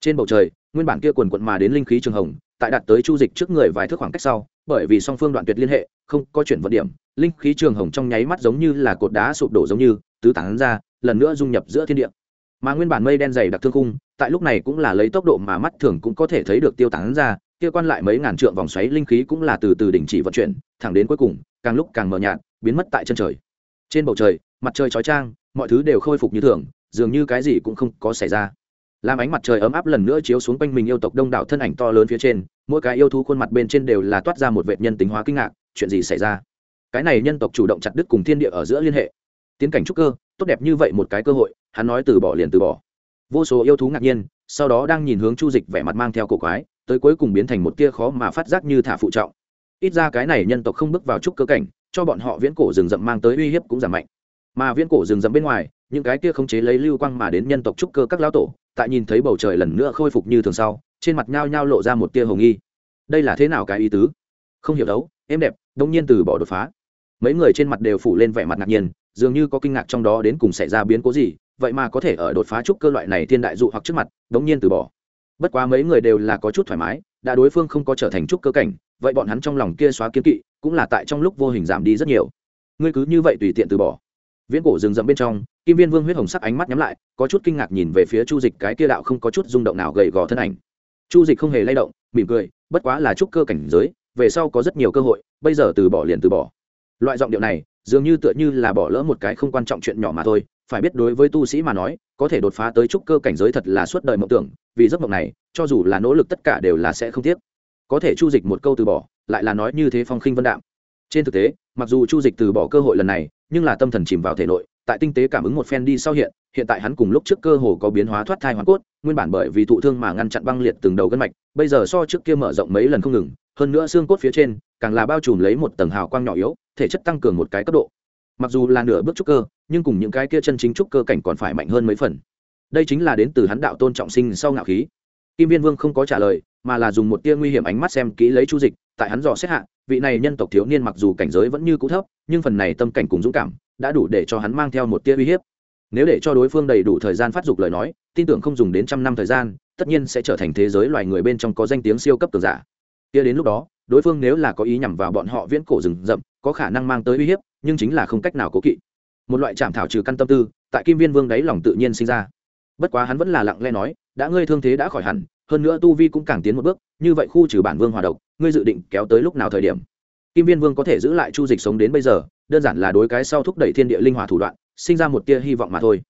Trên bầu trời, nguyên bản kia quần quận mà đến linh khí trường hồng tại đạt tới chu dịch trước người vài thước khoảng cách sau, bởi vì song phương đoạn tuyệt liên hệ, không có chuyển vận điểm, linh khí trường hồng trong nháy mắt giống như là cột đá sụp đổ giống như, tứ tán ra, lần nữa dung nhập giữa thiên địa. Mà nguyên bản mây đen dày đặc thương khung, tại lúc này cũng là lấy tốc độ mà mắt thường cũng có thể thấy được tiêu tán ra, kia quan lại mấy ngàn trượng vòng xoáy linh khí cũng là từ từ đình chỉ vận chuyển, thẳng đến cuối cùng, càng lúc càng mờ nhạt, biến mất tại chân trời. Trên bầu trời, mặt trời chói trang mọi thứ đều khôi phục như thường, dường như cái gì cũng không có xảy ra làm ánh mặt trời ấm áp lần nữa chiếu xuống quanh mình yêu tộc đông đảo thân ảnh to lớn phía trên, mỗi cái yêu thú khuôn mặt bên trên đều là toát ra một vệ nhân tính hóa kinh ngạc, chuyện gì xảy ra? Cái này nhân tộc chủ động chặt đứt cùng thiên địa ở giữa liên hệ. Tiến cảnh trúc cơ, tốt đẹp như vậy một cái cơ hội, hắn nói từ bỏ liền từ bỏ. Vô số yêu thú ngạc nhiên, sau đó đang nhìn hướng chu dịch vẻ mặt mang theo cổ quái, tới cuối cùng biến thành một tia khó mà phát giác như thả phụ trọng. Ít ra cái này nhân tộc không bước vào trúc cơ cảnh, cho bọn họ viễn cổ rừng rậm mang tới uy hiếp cũng giảm mạnh. Mà viễn cổ rừng rậm bên ngoài, những cái kia không chế lấy lưu quang mà đến nhân tộc trúc cơ các lão tổ tại nhìn thấy bầu trời lần nữa khôi phục như thường sau, trên mặt nhao nhao lộ ra một tia hồng nghi. Đây là thế nào cái ý tứ? Không hiểu đấu, êm đẹp, đông nhiên từ bỏ đột phá. Mấy người trên mặt đều phủ lên vẻ mặt ngạc nhiên, dường như có kinh ngạc trong đó đến cùng xảy ra biến cố gì, vậy mà có thể ở đột phá trúc cơ loại này thiên đại dụ hoặc trước mặt, đống nhiên từ bỏ. Bất quá mấy người đều là có chút thoải mái, đã đối phương không có trở thành trúc cơ cảnh, vậy bọn hắn trong lòng kia xóa kiến kỵ, cũng là tại trong lúc vô hình giảm đi rất nhiều. Ngươi cứ như vậy tùy tiện từ bỏ viễn cổ rừng rậm bên trong, kim viên vương huyết hồng sắc ánh mắt nhắm lại, có chút kinh ngạc nhìn về phía chu dịch, cái kia đạo không có chút rung động nào gầy gò thân ảnh. Chu dịch không hề lay động, mỉm cười, bất quá là chúc cơ cảnh giới, về sau có rất nhiều cơ hội, bây giờ từ bỏ liền từ bỏ. Loại giọng điệu này, dường như tựa như là bỏ lỡ một cái không quan trọng chuyện nhỏ mà thôi, phải biết đối với tu sĩ mà nói, có thể đột phá tới trúc cơ cảnh giới thật là suốt đời mộng tưởng, vì giấc mộng này, cho dù là nỗ lực tất cả đều là sẽ không tiếc. Có thể chu dịch một câu từ bỏ, lại là nói như thế phong khinh vân đạm trên thực tế, mặc dù chu dịch từ bỏ cơ hội lần này, nhưng là tâm thần chìm vào thể nội, tại tinh tế cảm ứng một phen đi sau hiện hiện tại hắn cùng lúc trước cơ hồ có biến hóa thoát thai hoàn cốt, nguyên bản bởi vì thụ thương mà ngăn chặn băng liệt từng đầu gân mạch, bây giờ so trước kia mở rộng mấy lần không ngừng, hơn nữa xương cốt phía trên, càng là bao trùm lấy một tầng hào quang nhỏ yếu, thể chất tăng cường một cái cấp độ. Mặc dù là nửa bước trúc cơ, nhưng cùng những cái kia chân chính trúc cơ cảnh còn phải mạnh hơn mấy phần. Đây chính là đến từ hắn đạo tôn trọng sinh sau ngạo khí kim viên vương không có trả lời, mà là dùng một tia nguy hiểm ánh mắt xem kỹ lấy chu dịch, tại hắn dò xét hạ, vị này nhân tộc thiếu niên mặc dù cảnh giới vẫn như cũ thấp, nhưng phần này tâm cảnh cùng dũng cảm đã đủ để cho hắn mang theo một tia uy hiếp. Nếu để cho đối phương đầy đủ thời gian phát dục lời nói, tin tưởng không dùng đến trăm năm thời gian, tất nhiên sẽ trở thành thế giới loài người bên trong có danh tiếng siêu cấp cường giả. Kia đến lúc đó, đối phương nếu là có ý nhằm vào bọn họ viễn cổ rừng rậm, có khả năng mang tới uy hiếp, nhưng chính là không cách nào cố kỵ. Một loại chạm thảo trừ căn tâm tư, tại kim viên vương đáy lòng tự nhiên sinh ra. Bất quá hắn vẫn là lặng lẽ nói đã ngươi thương thế đã khỏi hẳn, hơn nữa tu vi cũng càng tiến một bước, như vậy khu trừ bản vương hòa độc, ngươi dự định kéo tới lúc nào thời điểm? Kim viên vương có thể giữ lại chu dịch sống đến bây giờ, đơn giản là đối cái sau thúc đẩy thiên địa linh hỏa thủ đoạn, sinh ra một tia hy vọng mà thôi.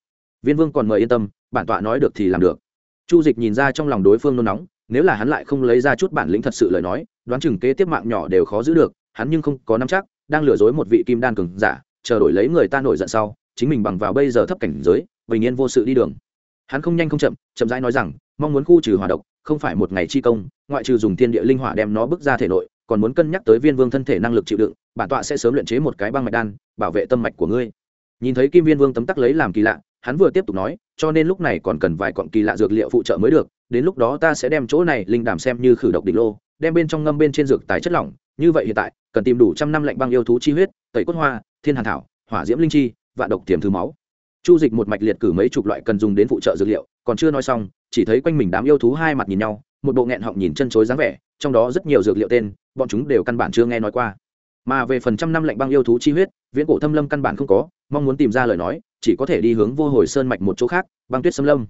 Viên vương còn mời yên tâm, bản tọa nói được thì làm được. Chu dịch nhìn ra trong lòng đối phương nôn nóng, nếu là hắn lại không lấy ra chút bản lĩnh thật sự lời nói, đoán chừng kế tiếp mạng nhỏ đều khó giữ được, hắn nhưng không có nắm chắc, đang lừa dối một vị kim đan cường giả, chờ đổi lấy người ta nổi giận sau, chính mình bằng vào bây giờ thấp cảnh giới, bình yên vô sự đi đường hắn không nhanh không chậm chậm rãi nói rằng, mong muốn khu trừ hỏa độc, không phải một ngày chi công, ngoại trừ dùng thiên địa linh hỏa đem nó bước ra thể nội, còn muốn cân nhắc tới viên vương thân thể năng lực chịu đựng, bản tọa sẽ sớm luyện chế một cái băng mạch đan, bảo vệ tâm mạch của ngươi. Nhìn thấy kim viên vương tấm tắc lấy làm kỳ lạ, hắn vừa tiếp tục nói, cho nên lúc này còn cần vài cọn kỳ lạ dược liệu phụ trợ mới được, đến lúc đó ta sẽ đem chỗ này linh đàm xem như khử độc địch lô, đem bên trong ngâm bên trên dược tài chất lỏng, như vậy hiện tại, cần tìm đủ trăm năm lạnh băng yêu thú chi huyết, tẩy cốt hoa, thiên hàn thảo, hỏa diễm linh chi, vạn độc tiềm thứ máu chu dịch một mạch liệt cử mấy chục loại cần dùng đến phụ trợ dược liệu, còn chưa nói xong, chỉ thấy quanh mình đám yêu thú hai mặt nhìn nhau, một bộ nghẹn họng nhìn chân chối dáng vẻ, trong đó rất nhiều dược liệu tên, bọn chúng đều căn bản chưa nghe nói qua. Mà về phần trăm năm lạnh băng yêu thú chi huyết, viễn cổ thâm lâm căn bản không có, mong muốn tìm ra lời nói, chỉ có thể đi hướng vô hồi sơn mạch một chỗ khác, băng tuyết xâm lâm.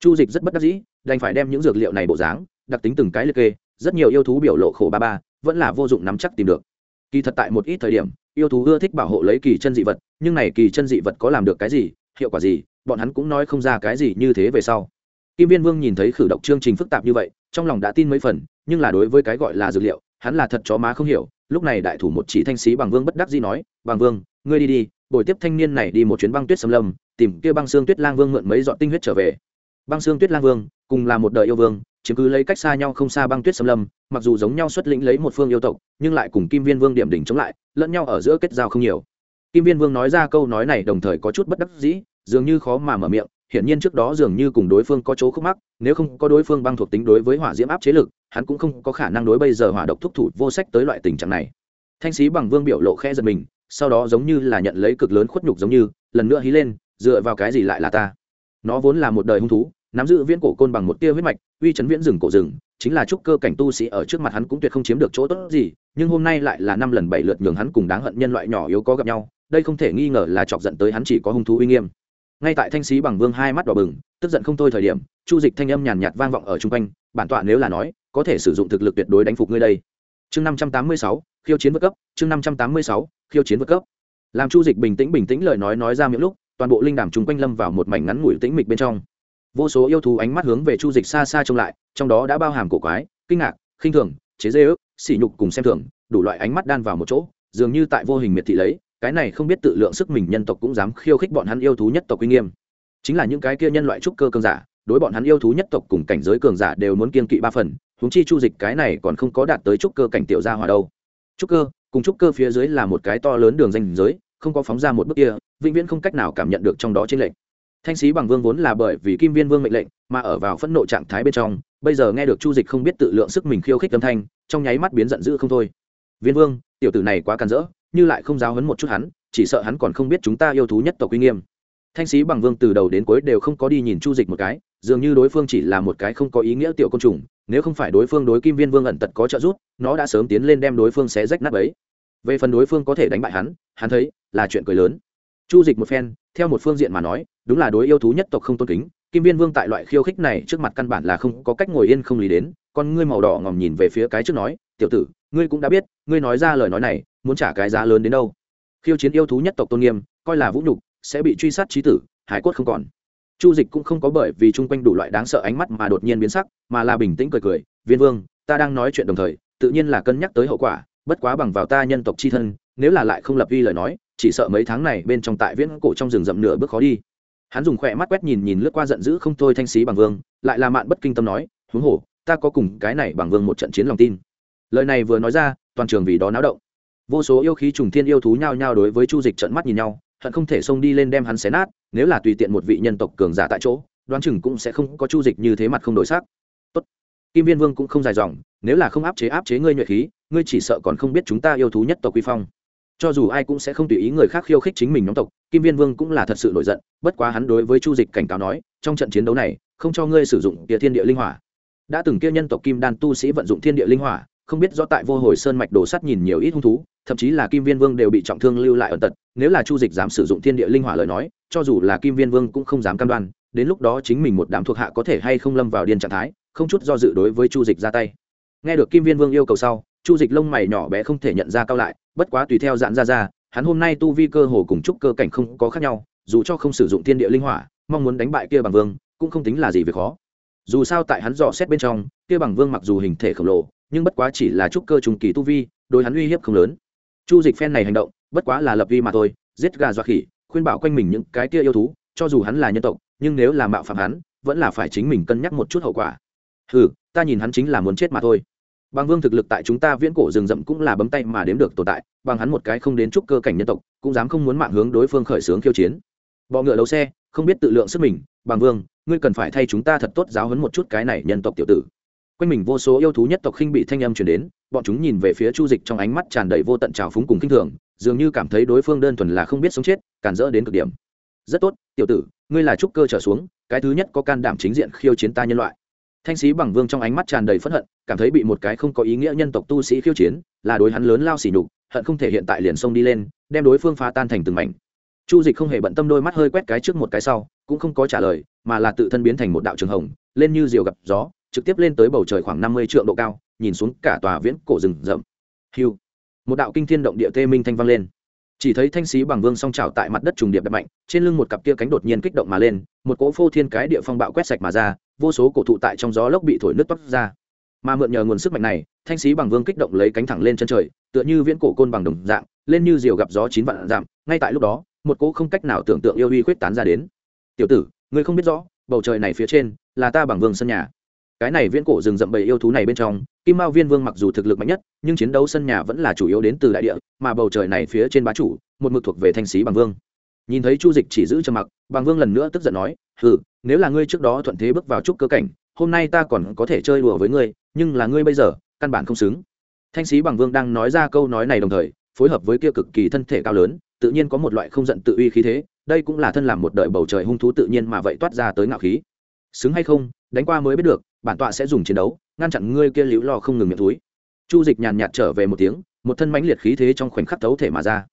Chu dịch rất bất đắc dĩ, đành phải đem những dược liệu này bộ dáng, đặc tính từng cái liệt kê, rất nhiều yêu thú biểu lộ khổ ba ba, vẫn là vô dụng nắm chắc tìm được. Kỳ thật tại một ít thời điểm, yêu thú ưa thích bảo hộ lấy kỳ chân dị vật, nhưng này kỳ chân dị vật có làm được cái gì hiệu quả gì, bọn hắn cũng nói không ra cái gì như thế về sau. Kim viên vương nhìn thấy khử độc chương trình phức tạp như vậy, trong lòng đã tin mấy phần, nhưng là đối với cái gọi là dược liệu, hắn là thật chó má không hiểu. Lúc này đại thủ một chỉ thanh sĩ bằng vương bất đắc dĩ nói, bằng vương, ngươi đi đi, buổi tiếp thanh niên này đi một chuyến băng tuyết xâm lâm, tìm kia băng xương tuyết lang vương mượn mấy dọn tinh huyết trở về. Băng xương tuyết lang vương, cùng là một đời yêu vương chứng cứ lấy cách xa nhau không xa băng tuyết xâm lâm, mặc dù giống nhau xuất lĩnh lấy một phương yêu tộc, nhưng lại cùng kim viên vương điểm đỉnh chống lại, lẫn nhau ở giữa kết giao không nhiều kim viên vương nói ra câu nói này đồng thời có chút bất đắc dĩ, dường như khó mà mở miệng, hiển nhiên trước đó dường như cùng đối phương có chỗ khúc mắc, nếu không có đối phương băng thuộc tính đối với hỏa diễm áp chế lực, hắn cũng không có khả năng đối bây giờ hỏa độc thúc thủ vô sách tới loại tình trạng này. Thanh sĩ bằng vương biểu lộ khẽ giật mình, sau đó giống như là nhận lấy cực lớn khuất nhục giống như, lần nữa hí lên, dựa vào cái gì lại là ta? Nó vốn là một đời hung thú, nắm giữ viễn cổ côn bằng một tia huyết mạch, uy chấn viễn rừng cổ rừng, chính là trúc cơ cảnh tu sĩ ở trước mặt hắn cũng tuyệt không chiếm được chỗ tốt gì, nhưng hôm nay lại là năm lần bảy lượt nhường hắn cùng đáng hận nhân loại nhỏ yếu có gặp nhau đây không thể nghi ngờ là chọc giận tới hắn chỉ có hung thú uy nghiêm. Ngay tại thanh sĩ bằng vương hai mắt đỏ bừng, tức giận không thôi thời điểm, chu dịch thanh âm nhàn nhạt vang vọng ở chung quanh, bản tọa nếu là nói, có thể sử dụng thực lực tuyệt đối đánh phục ngươi đây. Chương năm trăm tám mươi sáu, khiêu chiến vượt cấp, chương năm trăm tám mươi sáu, khiêu chiến vượt cấp. Làm chu dịch bình tĩnh bình tĩnh lời nói nói ra miệng lúc, toàn bộ linh đàm chung quanh lâm vào một mảnh ngắn ngủi tĩnh mịch bên trong. Vô số yêu thú ánh mắt hướng về chu dịch xa xa trông lại, trong đó đã bao hàm cổ quái, kinh ngạc, khinh thường, chế dê sỉ nhục cùng xem thường, đủ loại ánh mắt đan vào một chỗ, dường như tại vô hình miệt thị lấy cái này không biết tự lượng sức mình nhân tộc cũng dám khiêu khích bọn hắn yêu thú nhất tộc uy nghiêm. Chính là những cái kia nhân loại trúc cơ cường giả, đối bọn hắn yêu thú nhất tộc cùng cảnh giới cường giả đều muốn kiên kỵ ba phần, huống chi chu dịch cái này còn không có đạt tới trúc cơ cảnh tiểu gia hòa đâu. Trúc cơ, cùng trúc cơ phía dưới là một cái to lớn đường danh giới, không có phóng ra một bước kia, vĩnh viễn không cách nào cảm nhận được trong đó trên lệnh thanh sĩ bằng vương vốn là bởi vì kim viên vương mệnh lệnh, mà ở vào phẫn nộ trạng thái bên trong, bây giờ nghe được chu dịch không biết tự lượng sức mình khiêu khích âm thanh, trong nháy mắt biến giận dữ không thôi. Viên vương, tiểu tử này quá càn rỡ như lại không giáo hấn một chút hắn, chỉ sợ hắn còn không biết chúng ta yêu thú nhất tộc uy nghiêm. Thanh sĩ bằng vương từ đầu đến cuối đều không có đi nhìn chu dịch một cái, dường như đối phương chỉ là một cái không có ý nghĩa tiểu côn trùng, nếu không phải đối phương đối kim viên vương ẩn tật có trợ giúp, nó đã sớm tiến lên đem đối phương xé rách nát ấy về phần đối phương có thể đánh bại hắn hắn thấy là chuyện cười lớn. Chu dịch một phen, theo một phương diện mà nói, đúng là đối yêu thú nhất tộc không tôn kính, kim viên vương tại loại khiêu khích này trước mặt căn bản là không có cách ngồi yên không lý đến, con ngươi màu đỏ ngòm nhìn về phía cái trước nói, tiểu tử, ngươi cũng đã biết, ngươi nói ra lời nói này muốn trả cái giá lớn đến đâu. Khiêu chiến yêu thú nhất tộc tôn nghiêm, coi là vũ nhục, sẽ bị truy sát trí tử, hải cốt không còn. Chu dịch cũng không có bởi vì chung quanh đủ loại đáng sợ ánh mắt mà đột nhiên biến sắc, mà là bình tĩnh cười cười, viên vương, ta đang nói chuyện đồng thời, tự nhiên là cân nhắc tới hậu quả, bất quá bằng vào ta nhân tộc c h i thân, nếu là lại không lập vi lời nói, chỉ sợ mấy tháng này bên trong tại viễn cổ trong rừng rậm nửa bước khó đi. Hắn dùng khỏe mắt quét nhìn nhìn lướt qua giận dữ không thôi thanh sĩ bằng vương, lại là mạn bất kinh tâm nói, huống hồ, ta có cùng cái này bằng vương một trận chiến lòng tin. Lời này vừa nói ra, toàn trường vì đó náo động vô số yêu khí trùng thiên yêu thú nhao nhao đối với chu dịch trận mắt nhìn nhau, hận không thể xông đi lên đem hắn xé nát, nếu là tùy tiện một vị nhân tộc cường giả tại chỗ, đoán chừng cũng sẽ không có chu dịch như thế mặt không đổi sắc. Tốt. kim viên vương cũng không dài dòng, nếu là không áp chế áp chế ngươi nhuệ khí, ngươi chỉ sợ còn không biết chúng ta yêu thú nhất tộc quy phong. Cho dù ai cũng sẽ không tùy ý người khác khiêu khích chính mình nhóm tộc, kim viên vương cũng là thật sự nổi giận, bất quá hắn đối với chu dịch cảnh cáo nói, trong trận chiến đấu này, không cho ngươi sử dụng địa thiên địa linh hỏa. Đã từng kia nhân tộc kim đan tu sĩ vận dụng thiên địa linh hỏa, không biết do tại vô hồi sơn mạch đồ sắt nhìn nhiều ít hung thú thậm chí là kim viên vương đều bị trọng thương lưu lại ẩn tật, nếu là chu dịch dám sử dụng thiên địa linh hỏa lời nói, cho dù là kim viên vương cũng không dám cam đoan, đến lúc đó chính mình một đám thuộc hạ có thể hay không lâm vào điên trạng thái, không chút do dự đối với chu dịch ra tay. Nghe được kim viên vương yêu cầu sau, chu dịch lông mày nhỏ bé không thể nhận ra cao lại, bất quá tùy theo dạn ra ra, hắn hôm nay tu vi cơ hồ cùng chúc cơ cảnh không có khác nhau, dù cho không sử dụng thiên địa linh hỏa, mong muốn đánh bại kia bằng vương, cũng không tính là gì việc khó. Dù sao tại hắn dò xét bên trong, kia bằng vương mặc dù hình thể khổng lồ, nhưng bất quá chỉ là trúc cơ trùng kỳ tu vi, đối hắn uy hiếp không lớn chu dịch phen này hành động, bất quá là lập vi mà thôi, giết gà dọa khỉ, khuyên bảo quanh mình những cái kia yêu thú, cho dù hắn là nhân tộc, nhưng nếu là mạo phạm hắn, vẫn là phải chính mình cân nhắc một chút hậu quả. Ừ ta nhìn hắn chính là muốn chết mà thôi. Bằng vương thực lực tại chúng ta viễn cổ rừng rậm cũng là bấm tay mà đếm được tồn tại, bằng hắn một cái không đến chúc cơ cảnh nhân tộc, cũng dám không muốn mạng hướng đối phương khởi xướng khiêu chiến. Bọ ngựa đấu xe, không biết tự lượng sức mình, bằng vương, ngươi cần phải thay chúng ta thật tốt giáo hấn một chút cái này nhân tộc tiểu tử quanh mình vô số yêu thú nhất tộc khinh bị thanh âm chuyển đến, bọn chúng nhìn về phía chu dịch trong ánh mắt tràn đầy vô tận trào phúng cùng k i n h thường, dường như cảm thấy đối phương đơn thuần là không biết sống chết, cản rỡ đến cực điểm. Rất tốt, tiểu tử, ngươi là trúc cơ trở xuống, cái thứ nhất có can đảm chính diện khiêu chiến ta nhân loại. Thanh sĩ bằng vương trong ánh mắt tràn đầy phẫn hận, cảm thấy bị một cái không có ý nghĩa nhân tộc tu sĩ khiêu chiến, là đối hắn lớn lao xỉ nhục, hận không thể hiện tại liền sông đi lên, đem đối phương phá tan thành từng mảnh. Chu dịch không hề bận tâm đôi mắt hơi quét cái trước một cái sau, cũng không có trả lời, mà là tự thân biến thành một đạo trường hồng, lên như diều gặp gió trực tiếp lên tới bầu trời khoảng năm mươi triệu độ cao, nhìn xuống cả tòa viễn cổ rừng rậm. Hiu. Một đạo kinh thiên động địa tê minh thanh vang lên. Chỉ thấy thanh sĩ bằng vương song trào tại mặt đất trùng điệp đập mạnh, trên lưng một cặp kia cánh đột nhiên kích động mà lên, một cỗ phô thiên cái địa phong bạo quét sạch mà ra, vô số cổ thụ tại trong gió lốc bị thổi nước toát ra. Mà mượn nhờ nguồn sức mạnh này, thanh sĩ bằng vương kích động lấy cánh thẳng lên chân trời, tựa như viễn cổ côn bằng đồng dạng, lên như diều gặp gió chín vạn giảm ngay tại lúc đó, một cỗ không cách nào tưởng tượng yêu uy khuyết tán ra đến. Tiểu tử, ngươi không biết rõ, bầu trời này phía trên là ta bằng vương sân nhà cái này viễn cổ rừng rậm bầy yêu thú này bên trong, kim mao viên vương mặc dù thực lực mạnh nhất, nhưng chiến đấu sân nhà vẫn là chủ yếu đến từ đại địa, mà bầu trời này phía trên bá chủ, một mực thuộc về thanh sĩ bằng vương. Nhìn thấy chu dịch chỉ giữ trầm mặc, bằng vương lần nữa tức giận nói ừ nếu là ngươi trước đó thuận thế bước vào trúc cơ cảnh, hôm nay ta còn có thể chơi đùa với ngươi, nhưng là ngươi bây giờ, căn bản không xứng. Thanh sĩ bằng vương đang nói ra câu nói này đồng thời, phối hợp với kia cực kỳ thân thể cao lớn, tự nhiên có một loại không giận tự uy khí thế, đây cũng là thân làm một đời bầu trời hung thú tự nhiên mà vậy toát ra tới ngạo khí. Xứng hay không, đánh qua mới biết được bản tọa sẽ dùng chiến đấu, ngăn chặn ngươi kia liễu lo không ngừng miệng túi. Chu dịch nhàn nhạt trở về một tiếng, một thân mãnh liệt khí thế trong khoảnh khắc thấu thể mà ra.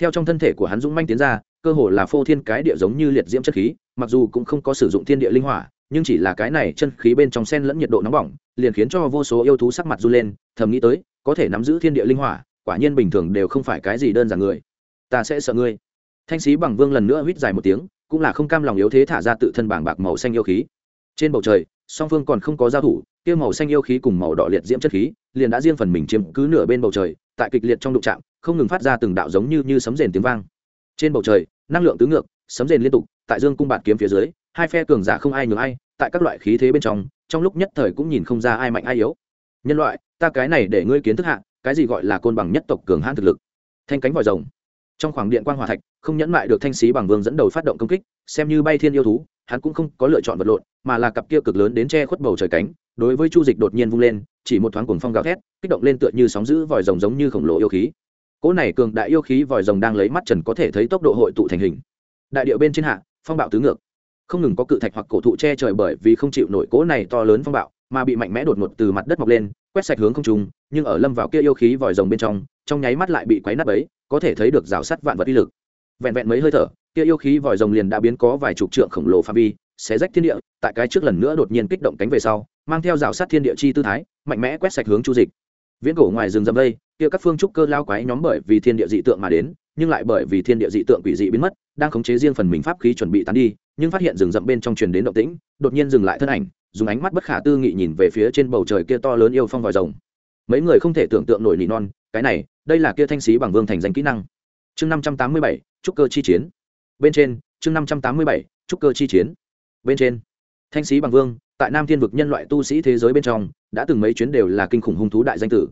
Theo trong thân thể của hắn dũng manh tiến ra, cơ hồ là phô thiên cái địa giống như liệt diễm chất khí, mặc dù cũng không có sử dụng thiên địa linh hỏa, nhưng chỉ là cái này chân khí bên trong sen lẫn nhiệt độ nóng bỏng, liền khiến cho vô số yêu thú sắc mặt run lên, thầm nghĩ tới, có thể nắm giữ thiên địa linh hỏa, quả nhiên bình thường đều không phải cái gì đơn giản người. Ta sẽ sợ ngươi. Thanh sĩ bằng vương lần nữa huýt dài một tiếng, cũng là không cam lòng yếu thế thả ra tự thân bảng bạc màu xanh yêu khí. Trên bầu trời song phương còn không có giao thủ, kia màu xanh yêu khí cùng màu đỏ liệt diễm chất khí, liền đã riêng phần mình chiếm cứ nửa bên bầu trời, tại kịch liệt trong đụng trạm không ngừng phát ra từng đạo giống như như sấm rền tiếng vang. Trên bầu trời, năng lượng tứ ngược, sấm rền liên tục, tại dương cung bạt kiếm phía dưới, hai phe cường giả không ai nhường ai, tại các loại khí thế bên trong trong lúc nhất thời cũng nhìn không ra ai mạnh ai yếu. Nhân loại, ta cái này để ngươi kiến thức hạ, cái gì gọi là côn bằng nhất tộc cường hãn thực lực? Thanh cánh vòi rồng. Trong khoảng điện quan hòa thạch, không nhẫn mại được thanh sĩ bằng vương dẫn đầu phát động công kích, xem như bay thiên yêu thú hắn cũng không có lựa chọn vật lộn, mà là cặp kia cực lớn đến che khuất bầu trời cánh, đối với chu dịch đột nhiên vung lên, chỉ một thoáng cuồng phong gào thét, kích động lên tựa như sóng giữ vòi rồng giống như khổng lồ yêu khí. Cỗ này cường đại yêu khí vòi rồng đang lấy mắt trần có thể thấy tốc độ hội tụ thành hình. Đại điệu bên trên hạ, phong bạo tứ ngược. Không ngừng có cự thạch hoặc cổ thụ che trời bởi vì không chịu nổi cỗ này to lớn phong bạo, mà bị mạnh mẽ đột ngột từ mặt đất mọc lên, quét sạch hướng không trùng nhưng ở lâm vào kia yêu khí vòi rồng bên trong trong nháy mắt lại bị quấy nắp ấy có thể thấy được rào sắt vạn vật uy lực. Vẹn vẹn mấy hơi thở kia yêu khí vòi rồng liền đã biến có vài chục trượng khổng lồ phạm vi, xé rách thiên địa, tại cái trước lần nữa đột nhiên kích động cánh về sau, mang theo rào sát thiên địa chi tư thái, mạnh mẽ quét sạch hướng chu dịch. Viễn cổ ngoài rừng rậm đây, kia các phương trúc cơ lao quái nhóm bởi vì thiên địa dị tượng mà đến, nhưng lại bởi vì thiên địa dị tượng quỷ dị biến mất, đang khống chế riêng phần mình pháp khí chuẩn bị tán đi, nhưng phát hiện rừng rậm bên trong truyền đến động tĩnh, đột nhiên dừng lại thân ảnh, dùng ánh mắt bất khả tư nghị nhìn về phía trên bầu trời kia to lớn yêu phong vòi rồng. Mấy người không thể tưởng tượng nổi nỉ non, cái này, đây là kia thanh sĩ bằng vương thành danh kỹ năng. Chương năm trăm tám mươi bảy, trúc cơ chi chiến bên trên, chương năm trăm tám mươi bảy, trúc cơ chi chiến. Bên trên, thanh sĩ bằng vương, tại nam thiên vực nhân loại tu sĩ thế giới bên trong, đã từng mấy chuyến đều là kinh khủng hung thú đại danh tử.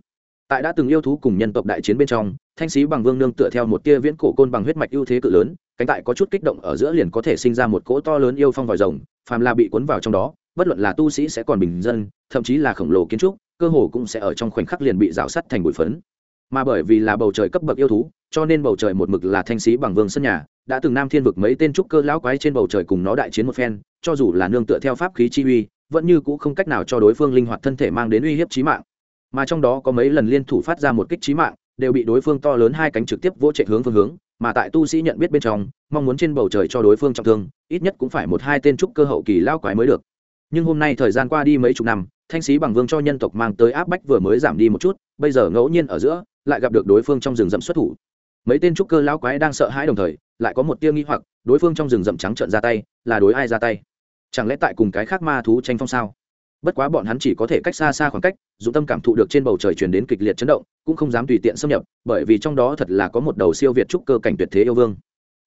Tại đã từng yêu thú cùng nhân tộc đại chiến bên trong, thanh sĩ bằng vương nương tựa theo một tia viễn cổ côn bằng huyết mạch ưu thế cự lớn, cánh tại có chút kích động ở giữa liền có thể sinh ra một cỗ to lớn yêu phong vòi rồng, phàm là bị cuốn vào trong đó, bất luận là tu sĩ sẽ còn bình dân, thậm chí là khổng lồ kiến trúc, cơ hồ cũng sẽ ở trong khoảnh khắc liền bị rào sắt thành bụi phấn mà bởi vì là bầu trời cấp bậc yêu thú, cho nên bầu trời một mực là thanh sĩ bằng vương sân nhà, đã từng nam thiên vực mấy tên trúc cơ lão quái trên bầu trời cùng nó đại chiến một phen, cho dù là nương tựa theo pháp khí chi uy, vẫn như cũ không cách nào cho đối phương linh hoạt thân thể mang đến uy hiếp chí mạng. Mà trong đó có mấy lần liên thủ phát ra một kích chí mạng, đều bị đối phương to lớn hai cánh trực tiếp vỗ chạy hướng phương hướng, mà tại tu sĩ nhận biết bên trong, mong muốn trên bầu trời cho đối phương trọng thương, ít nhất cũng phải một hai tên trúc cơ hậu kỳ lao quái mới được. Nhưng hôm nay thời gian qua đi mấy chục năm, thanh sĩ bằng vương cho nhân tộc mang tới áp bách vừa mới giảm đi một chút, bây giờ ngẫu nhiên ở giữa lại gặp được đối phương trong rừng rậm xuất thủ. Mấy tên trúc cơ lão quái đang sợ hãi đồng thời, lại có một tia nghi hoặc, đối phương trong rừng rậm trắng trợn ra tay, là đối ai ra tay? Chẳng lẽ tại cùng cái khác ma thú tranh phong sao? Bất quá bọn hắn chỉ có thể cách xa xa khoảng cách dũng tâm cảm thụ được trên bầu trời truyền đến kịch liệt chấn động, cũng không dám tùy tiện xâm nhập, bởi vì trong đó thật là có một đầu siêu việt trúc cơ cảnh tuyệt thế yêu vương.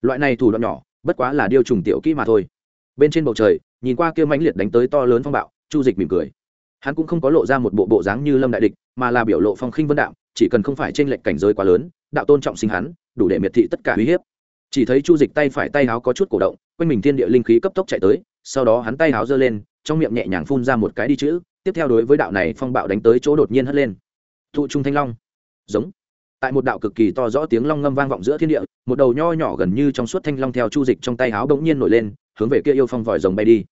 Loại này thủ đoạn nhỏ, bất quá là điêu trùng tiểu kỹ mà thôi. Bên trên bầu trời, nhìn qua kia mãnh liệt đánh tới to lớn phong bạo, chu dịch mỉm cười. Hắn cũng không có lộ ra một bộ bộ dáng như lâm đại địch, mà là biểu lộ phong khinh vân đạo chỉ cần không phải trên lệnh cảnh giới quá lớn, đạo tôn trọng sinh hắn, đủ để miệt thị tất cả uy hiếp. Chỉ thấy chu dịch tay phải tay háo có chút cổ động, quanh mình thiên địa linh khí cấp tốc chạy tới, sau đó hắn tay háo giơ lên, trong miệng nhẹ nhàng phun ra một cái đi chữ, tiếp theo đối với đạo này phong bạo đánh tới chỗ đột nhiên hất lên. Thụ trung thanh long. Giống. Tại một đạo cực kỳ to rõ tiếng long ngâm vang vọng giữa thiên địa, một đầu nho nhỏ gần như trong suốt thanh long theo chu dịch trong tay háo bỗng nhiên nổi lên, hướng về kia yêu phong vòi rồng bay đi.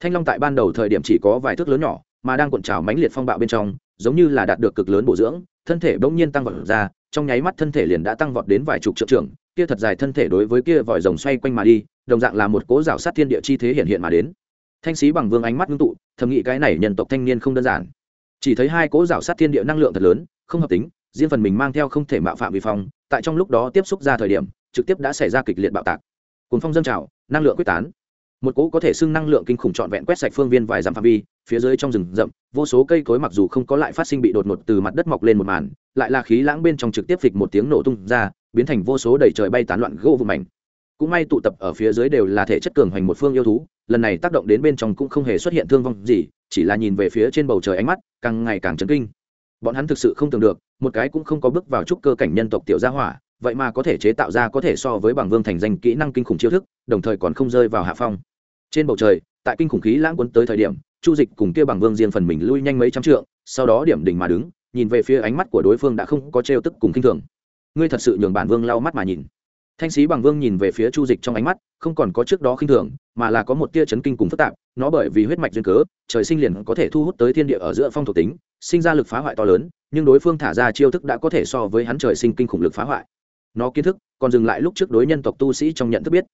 Thanh long tại ban đầu thời điểm chỉ có vài thước lớn nhỏ, mà đang cuộn trào mãnh liệt phong bạo bên trong giống như là đạt được cực lớn bổ dưỡng, thân thể bỗng nhiên tăng vọt ra, trong nháy mắt thân thể liền đã tăng vọt đến vài chục triệu trưởng, kia thật dài thân thể đối với kia vòi rồng xoay quanh mà đi, đồng dạng là một cố rào sát thiên địa chi thế hiện hiện mà đến. Thanh sĩ bằng vương ánh mắt ngưng tụ, thầm nghĩ cái này nhân tộc thanh niên không đơn giản. Chỉ thấy hai cố rào sát thiên địa năng lượng thật lớn, không hợp tính, riêng phần mình mang theo không thể mạo phạm vi phong, tại trong lúc đó tiếp xúc ra thời điểm, trực tiếp đã xảy ra kịch liệt bạo tạc. Cuốn phong dân trào, năng lượng quyết tán một cỗ có thể xưng năng lượng kinh khủng trọn vẹn quét sạch phương viên vài dặm phạm vi, phía dưới trong rừng rậm, vô số cây cối mặc dù không có lại phát sinh bị đột ngột từ mặt đất mọc lên một màn, lại là khí lãng bên trong trực tiếp phịch một tiếng nổ tung ra, biến thành vô số đầy trời bay tán loạn gỗ vụ mảnh. Cũng may tụ tập ở phía dưới đều là thể chất cường hoành một phương yêu thú, lần này tác động đến bên trong cũng không hề xuất hiện thương vong gì, chỉ là nhìn về phía trên bầu trời ánh mắt, càng ngày càng chấn kinh. Bọn hắn thực sự không tưởng được, một cái cũng không có bước vào trúc cơ cảnh nhân tộc tiểu gia hỏa, vậy mà có thể chế tạo ra có thể so với bằng vương thành danh kỹ năng kinh khủng chiêu thức, đồng thời còn không rơi vào hạ phong trên bầu trời, tại kinh khủng khí lãng quấn tới thời điểm, chu dịch cùng kia bằng vương riêng phần mình lui nhanh mấy trăm trượng, sau đó điểm đỉnh mà đứng, nhìn về phía ánh mắt của đối phương đã không có trêu tức cùng kinh thường. Ngươi thật sự nhường bản vương lau mắt mà nhìn. Thanh sĩ bằng vương nhìn về phía chu dịch trong ánh mắt, không còn có trước đó khinh thường, mà là có một tia chấn kinh cùng phức tạp, nó bởi vì huyết mạch duyên cớ, trời sinh liền có thể thu hút tới thiên địa ở giữa phong thuộc tính, sinh ra lực phá hoại to lớn, nhưng đối phương thả ra chiêu thức đã có thể so với hắn trời sinh kinh khủng lực phá hoại. Nó kiến thức còn dừng lại lúc trước đối nhân tộc tu sĩ trong nhận thức biết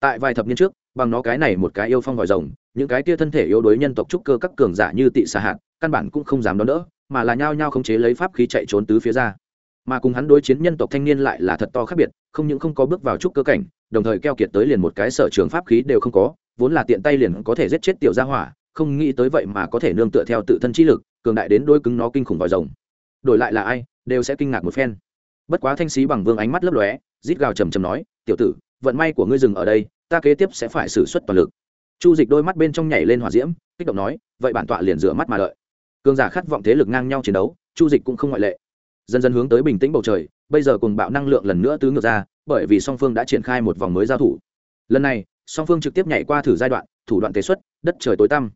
tại vài thập niên trước, bằng nó cái này một cái yêu phong vòi rồng, những cái kia thân thể yếu đối nhân tộc trúc cơ các cường giả như tị xà hạt, căn bản cũng không dám đón đỡ, mà là nhao nhao khống chế lấy pháp khí chạy trốn tứ phía ra. Mà cùng hắn đối chiến nhân tộc thanh niên lại là thật to khác biệt, không những không có bước vào trúc cơ cảnh, đồng thời keo kiệt tới liền một cái sở trường pháp khí đều không có, vốn là tiện tay liền có thể giết chết tiểu gia hỏa, không nghĩ tới vậy mà có thể nương tựa theo tự thân trí lực, cường đại đến đôi cứng nó kinh khủng vòi rồng. Đổi lại là ai, đều sẽ kinh ngạc một phen. Bất quá thanh sĩ bằng vương ánh mắt lấp lóe, rít gào trầm trầm nói, tiểu tử vận may của ngươi dừng ở đây, ta kế tiếp sẽ phải xử suất toàn lực. Chu dịch đôi mắt bên trong nhảy lên hỏa diễm, kích động nói, vậy bản tọa liền rửa mắt mà đợi. Cường giả khát vọng thế lực ngang nhau chiến đấu, chu dịch cũng không ngoại lệ. Dần dần hướng tới bình tĩnh bầu trời, bây giờ cùng bạo năng lượng lần nữa tứ ngược ra, bởi vì song phương đã triển khai một vòng mới giao thủ. Lần này, song phương trực tiếp nhảy qua thử giai đoạn, thủ đoạn tế xuất, đất trời tối tăm.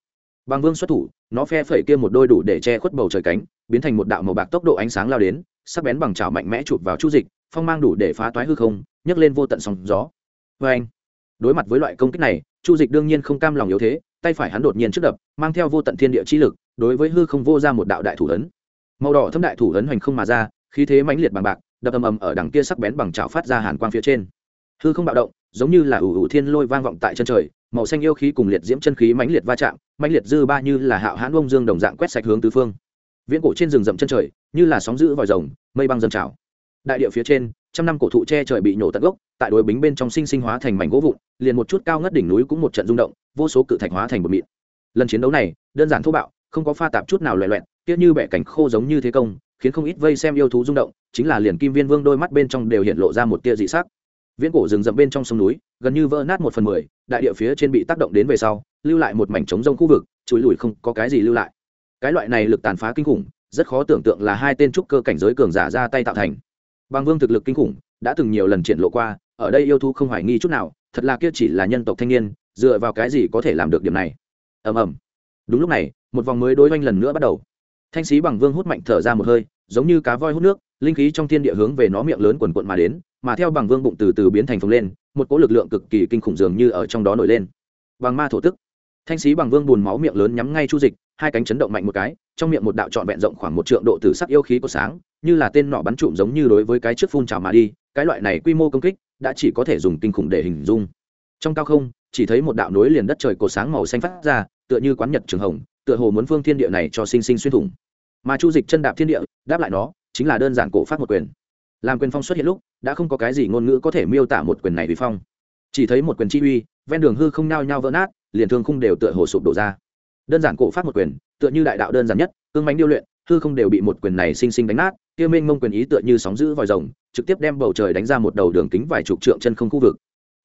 Bằng vương xuất thủ, nó phe phẩy kia một đôi đủ để che khuất bầu trời cánh, biến thành một đạo màu bạc tốc độ ánh sáng lao đến, sắc bén bằng chảo mạnh mẽ chụp vào chu dịch phong mang đủ để phá toái hư không, nhấc lên vô tận sóng gió. Vê anh, đối mặt với loại công kích này, chu dịch đương nhiên không cam lòng yếu thế, tay phải hắn đột nhiên trước đập, mang theo vô tận thiên địa chi lực, đối với hư không vô ra một đạo đại thủ ấn. Màu đỏ thâm đại thủ ấn hoành không mà ra, khí thế mãnh liệt bằng bạc, đập ầm ầm ở đằng kia sắc bén bằng chảo phát ra hàn quang phía trên. Hư không bạo động, giống như là ủ ủ thiên lôi vang vọng tại chân trời, màu xanh yêu khí cùng liệt diễm chân khí mãnh liệt va chạm, mãnh liệt dư ba như là hạo hãn bông dương đồng dạng quét sạch hướng tứ phương. Viễn cổ trên rừng rậm chân trời, như là sóng giữ vòi rồng, mây băng dâng trào đại địa phía trên, trăm năm cổ thụ che trời bị nhổ tận gốc, tại đồi bính bên trong sinh sinh hóa thành mảnh gỗ vụn, liền một chút cao ngất đỉnh núi cũng một trận rung động, vô số cự thạch hóa thành một mịn. Lần chiến đấu này, đơn giản thô bạo, không có pha tạp chút nào loẹ loẹt tiếc như bẻ cảnh khô giống như thế công, khiến không ít vây xem yêu thú rung động, chính là liền kim viên vương đôi mắt bên trong đều hiện lộ ra một tia dị sắc. Viễn cổ rừng rậm bên trong sông núi, gần như vỡ nát một phần mười, đại địa phía trên bị tác động đến về sau, lưu lại một mảnh trống rông khu vực, chùi lùi không có cái gì lưu lại. Cái loại này lực tàn phá kinh khủng, rất khó tưởng tượng là hai tên trúc cơ cảnh giới cường giả ra tay tạo thành bằng vương thực lực kinh khủng, đã từng nhiều lần triển lộ qua, ở đây yêu thú không hoài nghi chút nào, thật là kia chỉ là nhân tộc thanh niên, dựa vào cái gì có thể làm được điểm này? Ầm ầm. Đúng lúc này, một vòng mới đối oanh lần nữa bắt đầu. Thanh sĩ bằng vương hút mạnh thở ra một hơi, giống như cá voi hút nước, linh khí trong thiên địa hướng về nó miệng lớn quần quận mà đến, mà theo bằng vương bụng từ từ biến thành phồng lên, một cỗ lực lượng cực kỳ kinh khủng dường như ở trong đó nổi lên. Bằng ma thổ tức. Thanh sĩ bằng vương bùn máu miệng lớn nhắm ngay chu dịch, hai cánh chấn động mạnh một cái, trong miệng một đạo trọn vẹn rộng khoảng một trượng độ tử sắc yêu khí có sáng như là tên nọ bắn trụm giống như đối với cái trước phun trào mà đi, cái loại này quy mô công kích đã chỉ có thể dùng kinh khủng để hình dung. Trong cao không, chỉ thấy một đạo núi liền đất trời cột sáng màu xanh phát ra, tựa như quán nhật trường hồng, tựa hồ muốn phương thiên địa này cho sinh sinh xuyên thủng. Mà chu dịch chân đạp thiên địa, đáp lại nó, chính là đơn giản cổ phát một quyền. Làm quyền phong xuất hiện lúc, đã không có cái gì ngôn ngữ có thể miêu tả một quyền này vì phong. Chỉ thấy một quyền chi uy, ven đường hư không nao nhao vỡ nát, liền thương khung đều tựa hồ sụp đổ ra. Đơn giản cổ phát một quyền, tựa như đại đạo đơn giản nhất, cương bánh điêu luyện, hư không đều bị một quyền này sinh sinh đánh nát kia minh mông quyền ý tựa như sóng giữ vòi rồng, trực tiếp đem bầu trời đánh ra một đầu đường kính vài chục trượng chân không khu vực.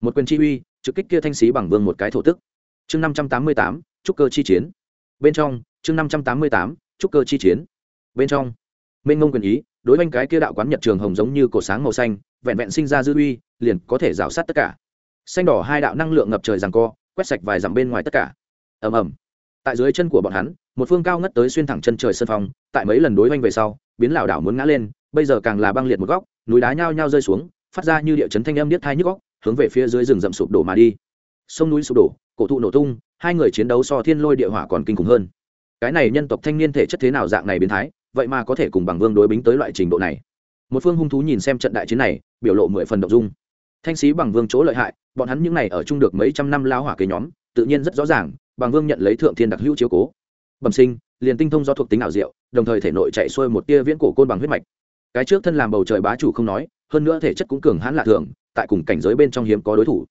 Một quyền chi uy, trực kích kia thanh sĩ bằng vương một cái thổ tức. Chương năm trăm tám mươi tám trúc cơ chi chiến. Bên trong, chương năm trăm tám mươi tám trúc cơ chi chiến. Bên trong minh mông quyền ý, đối với cái kia đạo quán nhật trường hồng giống như cổ sáng màu xanh, vẹn vẹn sinh ra dư uy, liền có thể rào sát tất cả. Xanh đỏ hai đạo năng lượng ngập trời rằng co, quét sạch vài dặm bên ngoài tất cả. Ầm ầm. Tại dưới chân của bọn hắn một phương cao ngất tới xuyên thẳng chân trời sân phong, tại mấy lần đối oanh về sau, biến lảo đảo muốn ngã lên, bây giờ càng là băng liệt một góc, núi đá nhao nhao rơi xuống, phát ra như địa chấn thanh âm điếc thai nhức góc hướng về phía dưới rừng rậm sụp đổ mà đi. Sông núi sụp đổ, cổ thụ nổ tung, hai người chiến đấu so thiên lôi địa hỏa còn kinh khủng hơn. Cái này nhân tộc thanh niên thể chất thế nào dạng này biến thái, vậy mà có thể cùng bằng vương đối bính tới loại trình độ này. Một phương hung thú nhìn xem trận đại chiến này, biểu lộ mười phần động dung. Thanh sĩ bằng vương chỗ lợi hại, bọn hắn những n à y ở chung được mấy trăm năm lao hỏa kế nhóm, tự nhiên rất rõ ràng, bằng vương nhận lấy thượng thiên đặc hữu chiếu cố bẩm sinh, liền tinh thông do thuộc tính ảo diệu, đồng thời thể nội chạy xuôi một tia viễn cổ côn bằng huyết mạch. Cái trước thân làm bầu trời bá chủ không nói, hơn nữa thể chất cũng cường hãn lạ thường, tại cùng cảnh giới bên trong hiếm có đối thủ.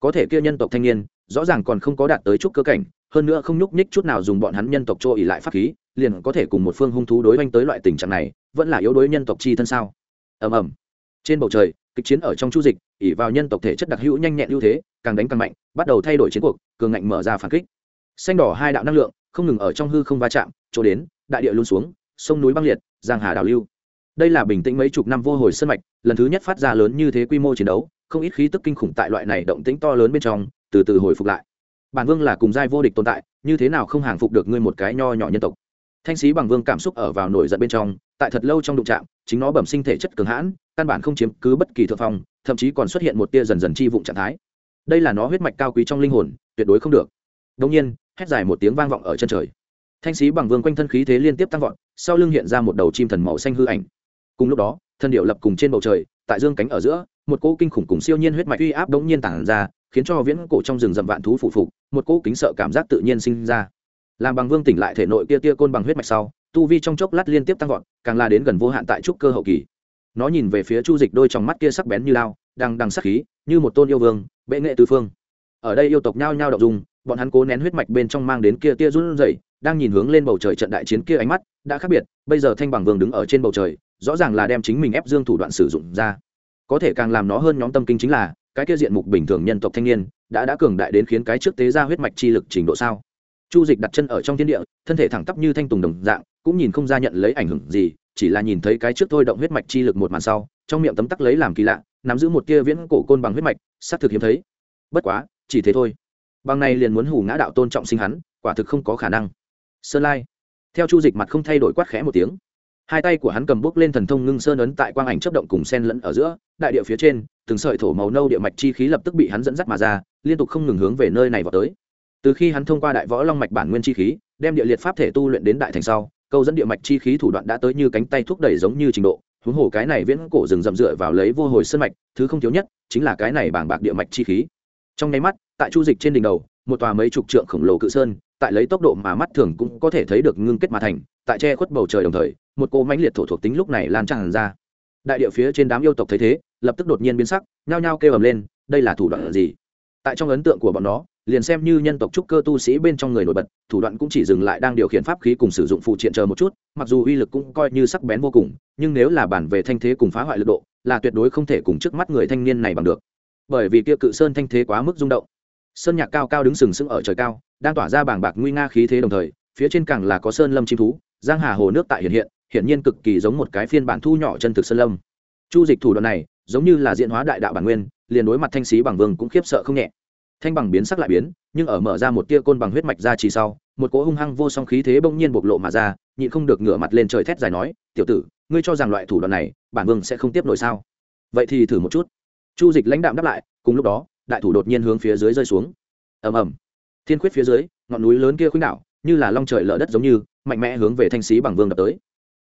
Có thể kia nhân tộc thanh niên, rõ ràng còn không có đạt tới chút cơ cảnh, hơn nữa không nhúc nhích chút nào dùng bọn hắn nhân tộc trôi ỉ lại pháp khí, liền có thể cùng một phương hung thú đối oanh tới loại tình trạng này, vẫn là yếu đối nhân tộc chi thân sao? Ầm ầm. Trên bầu trời, kịch chiến ở trong chu dịch ỉ vào nhân tộc thể chất đặc hữu nhanh nhẹn ưu thế, càng đánh càng mạnh, bắt đầu thay đổi chiến cuộc, cường ngạnh mở ra phản kích. Xanh đỏ hai đạo năng lượng không ngừng ở trong hư không va chạm, chỗ đến, đại địa luôn xuống, sông núi băng liệt, giang hà đào lưu. Đây là bình tĩnh mấy chục năm vô hồi sân mạch, lần thứ nhất phát ra lớn như thế quy mô chiến đấu, không ít khí tức kinh khủng tại loại này động tĩnh to lớn bên trong, từ từ hồi phục lại. Bản vương là cùng giai vô địch tồn tại, như thế nào không hàng phục được ngươi một cái nho nhỏ nhân tộc. Thanh sĩ bằng vương cảm xúc ở vào nổi giận bên trong, tại thật lâu trong đụng trạm chính nó bẩm sinh thể chất cường hãn, căn bản không chiếm cứ bất kỳ thượng phong, thậm chí còn xuất hiện một tia dần dần chi vụng trạng thái. Đây là nó huyết mạch cao quý trong linh hồn, tuyệt đối không được đông nhiên, hét dài một tiếng vang vọng ở chân trời. Thanh sĩ bằng vương quanh thân khí thế liên tiếp tăng vọt, sau lưng hiện ra một đầu chim thần màu xanh hư ảnh. Cùng lúc đó, thân điệu lập cùng trên bầu trời, tại dương cánh ở giữa, một cỗ kinh khủng cùng siêu nhiên huyết mạch uy áp đống nhiên tản ra, khiến cho viễn cổ trong rừng rậm vạn thú phụ phục, một cỗ kính sợ cảm giác tự nhiên sinh ra. Làm bằng vương tỉnh lại thể nội kia tia côn bằng huyết mạch sau, tu vi trong chốc lát liên tiếp tăng vọt, càng la đến gần vô hạn tại trúc cơ hậu kỳ. Nó nhìn về phía chu dịch đôi trong mắt kia sắc bén như lao đang đằng sắc khí, như một tôn yêu vương, bệ nghệ tứ phương. Ở đây yêu tộc nhao nhao đậu dung bọn hắn cố nén huyết mạch bên trong mang đến kia tia run rẩy, đang nhìn hướng lên bầu trời trận đại chiến kia ánh mắt, đã khác biệt, bây giờ thanh bằng vương đứng ở trên bầu trời, rõ ràng là đem chính mình ép dương thủ đoạn sử dụng ra. Có thể càng làm nó hơn nhóm tâm kinh chính là, cái kia diện mục bình thường nhân tộc thanh niên, đã đã cường đại đến khiến cái trước tế ra huyết mạch chi lực trình độ sao? Chu dịch đặt chân ở trong thiên địa, thân thể thẳng tắp như thanh tùng đồng dạng, cũng nhìn không ra nhận lấy ảnh hưởng gì, chỉ là nhìn thấy cái trước thôi động huyết mạch chi lực một màn sau, trong miệng tấm tắc lấy làm kỳ lạ, nắm giữ một tia viễn cổ côn bằng huyết mạch sát thực hiếm thấy. Bất quá, chỉ thế thôi bằng này liền muốn hù ngã đạo tôn trọng sinh hắn, quả thực không có khả năng. Sơn lai. Theo chu dịch mặt không thay đổi quát khẽ một tiếng. Hai tay của hắn cầm bốc lên thần thông ngưng sơn ấn tại quang ảnh chấp động cùng sen lẫn ở giữa, đại địa phía trên, từng sợi thổ màu nâu địa mạch chi khí lập tức bị hắn dẫn dắt mà ra, liên tục không ngừng hướng về nơi này vào tới. Từ khi hắn thông qua đại võ long mạch bản nguyên chi khí, đem địa liệt pháp thể tu luyện đến đại thành sau, câu dẫn địa mạch chi khí thủ đoạn đã tới như cánh tay thúc đẩy giống như trình độ, huống hồ cái này viễn cổ rừng rậm dựa vào lấy vô hồi sơn mạch, thứ không thiếu nhất chính là cái này bảng bạc địa mạch chi khí. Trong nháy mắt tại chu dịch trên đỉnh đầu, một tòa mấy chục trượng khổng lồ cự sơn, tại lấy tốc độ mà mắt thường cũng có thể thấy được ngưng kết mà thành, tại che khuất bầu trời đồng thời, một cô mãnh liệt thổ thuộc tính lúc này lan tràn ra. Đại địa phía trên đám yêu tộc thấy thế, lập tức đột nhiên biến sắc, nhao nhao kêu ầm lên, đây là thủ đoạn gì? Tại trong ấn tượng của bọn nó, liền xem như nhân tộc trúc cơ tu sĩ bên trong người nổi bật, thủ đoạn cũng chỉ dừng lại đang điều khiển pháp khí cùng sử dụng phụ triện chờ một chút, mặc dù uy lực cũng coi như sắc bén vô cùng, nhưng nếu là bản về thanh thế cùng phá hoại lực độ, là tuyệt đối không thể cùng trước mắt người thanh niên này bằng được. Bởi vì kia cự sơn thanh thế quá mức rung động sơn nhạc cao cao đứng sừng sững ở trời cao, đang tỏa ra bảng bạc nguy nga khí thế đồng thời, phía trên càng là có sơn lâm chim thú, giang hà hồ nước tại hiện hiện, hiển nhiên cực kỳ giống một cái phiên bản thu nhỏ chân thực sơn lâm. Chu dịch thủ đoạn này, giống như là diễn hóa đại đạo bản nguyên, liền đối mặt thanh sĩ bằng vương cũng khiếp sợ không nhẹ. Thanh bằng biến sắc lại biến, nhưng ở mở ra một tia côn bằng huyết mạch ra chỉ sau, một cỗ hung hăng vô song khí thế bỗng nhiên bộc lộ mà ra, nhịn không được ngửa mặt lên trời thét dài nói, tiểu tử, ngươi cho rằng loại thủ đoạn này, bản vương sẽ không tiếp nổi sao? Vậy thì thử một chút. Chu dịch lãnh đạm đáp lại, cùng lúc đó đại thủ đột nhiên hướng phía dưới rơi xuống. Ầm ầm. Thiên khuyết phía dưới, ngọn núi lớn kia khuynh đảo, như là long trời lở đất giống như, mạnh mẽ hướng về thanh sĩ bằng vương đập tới.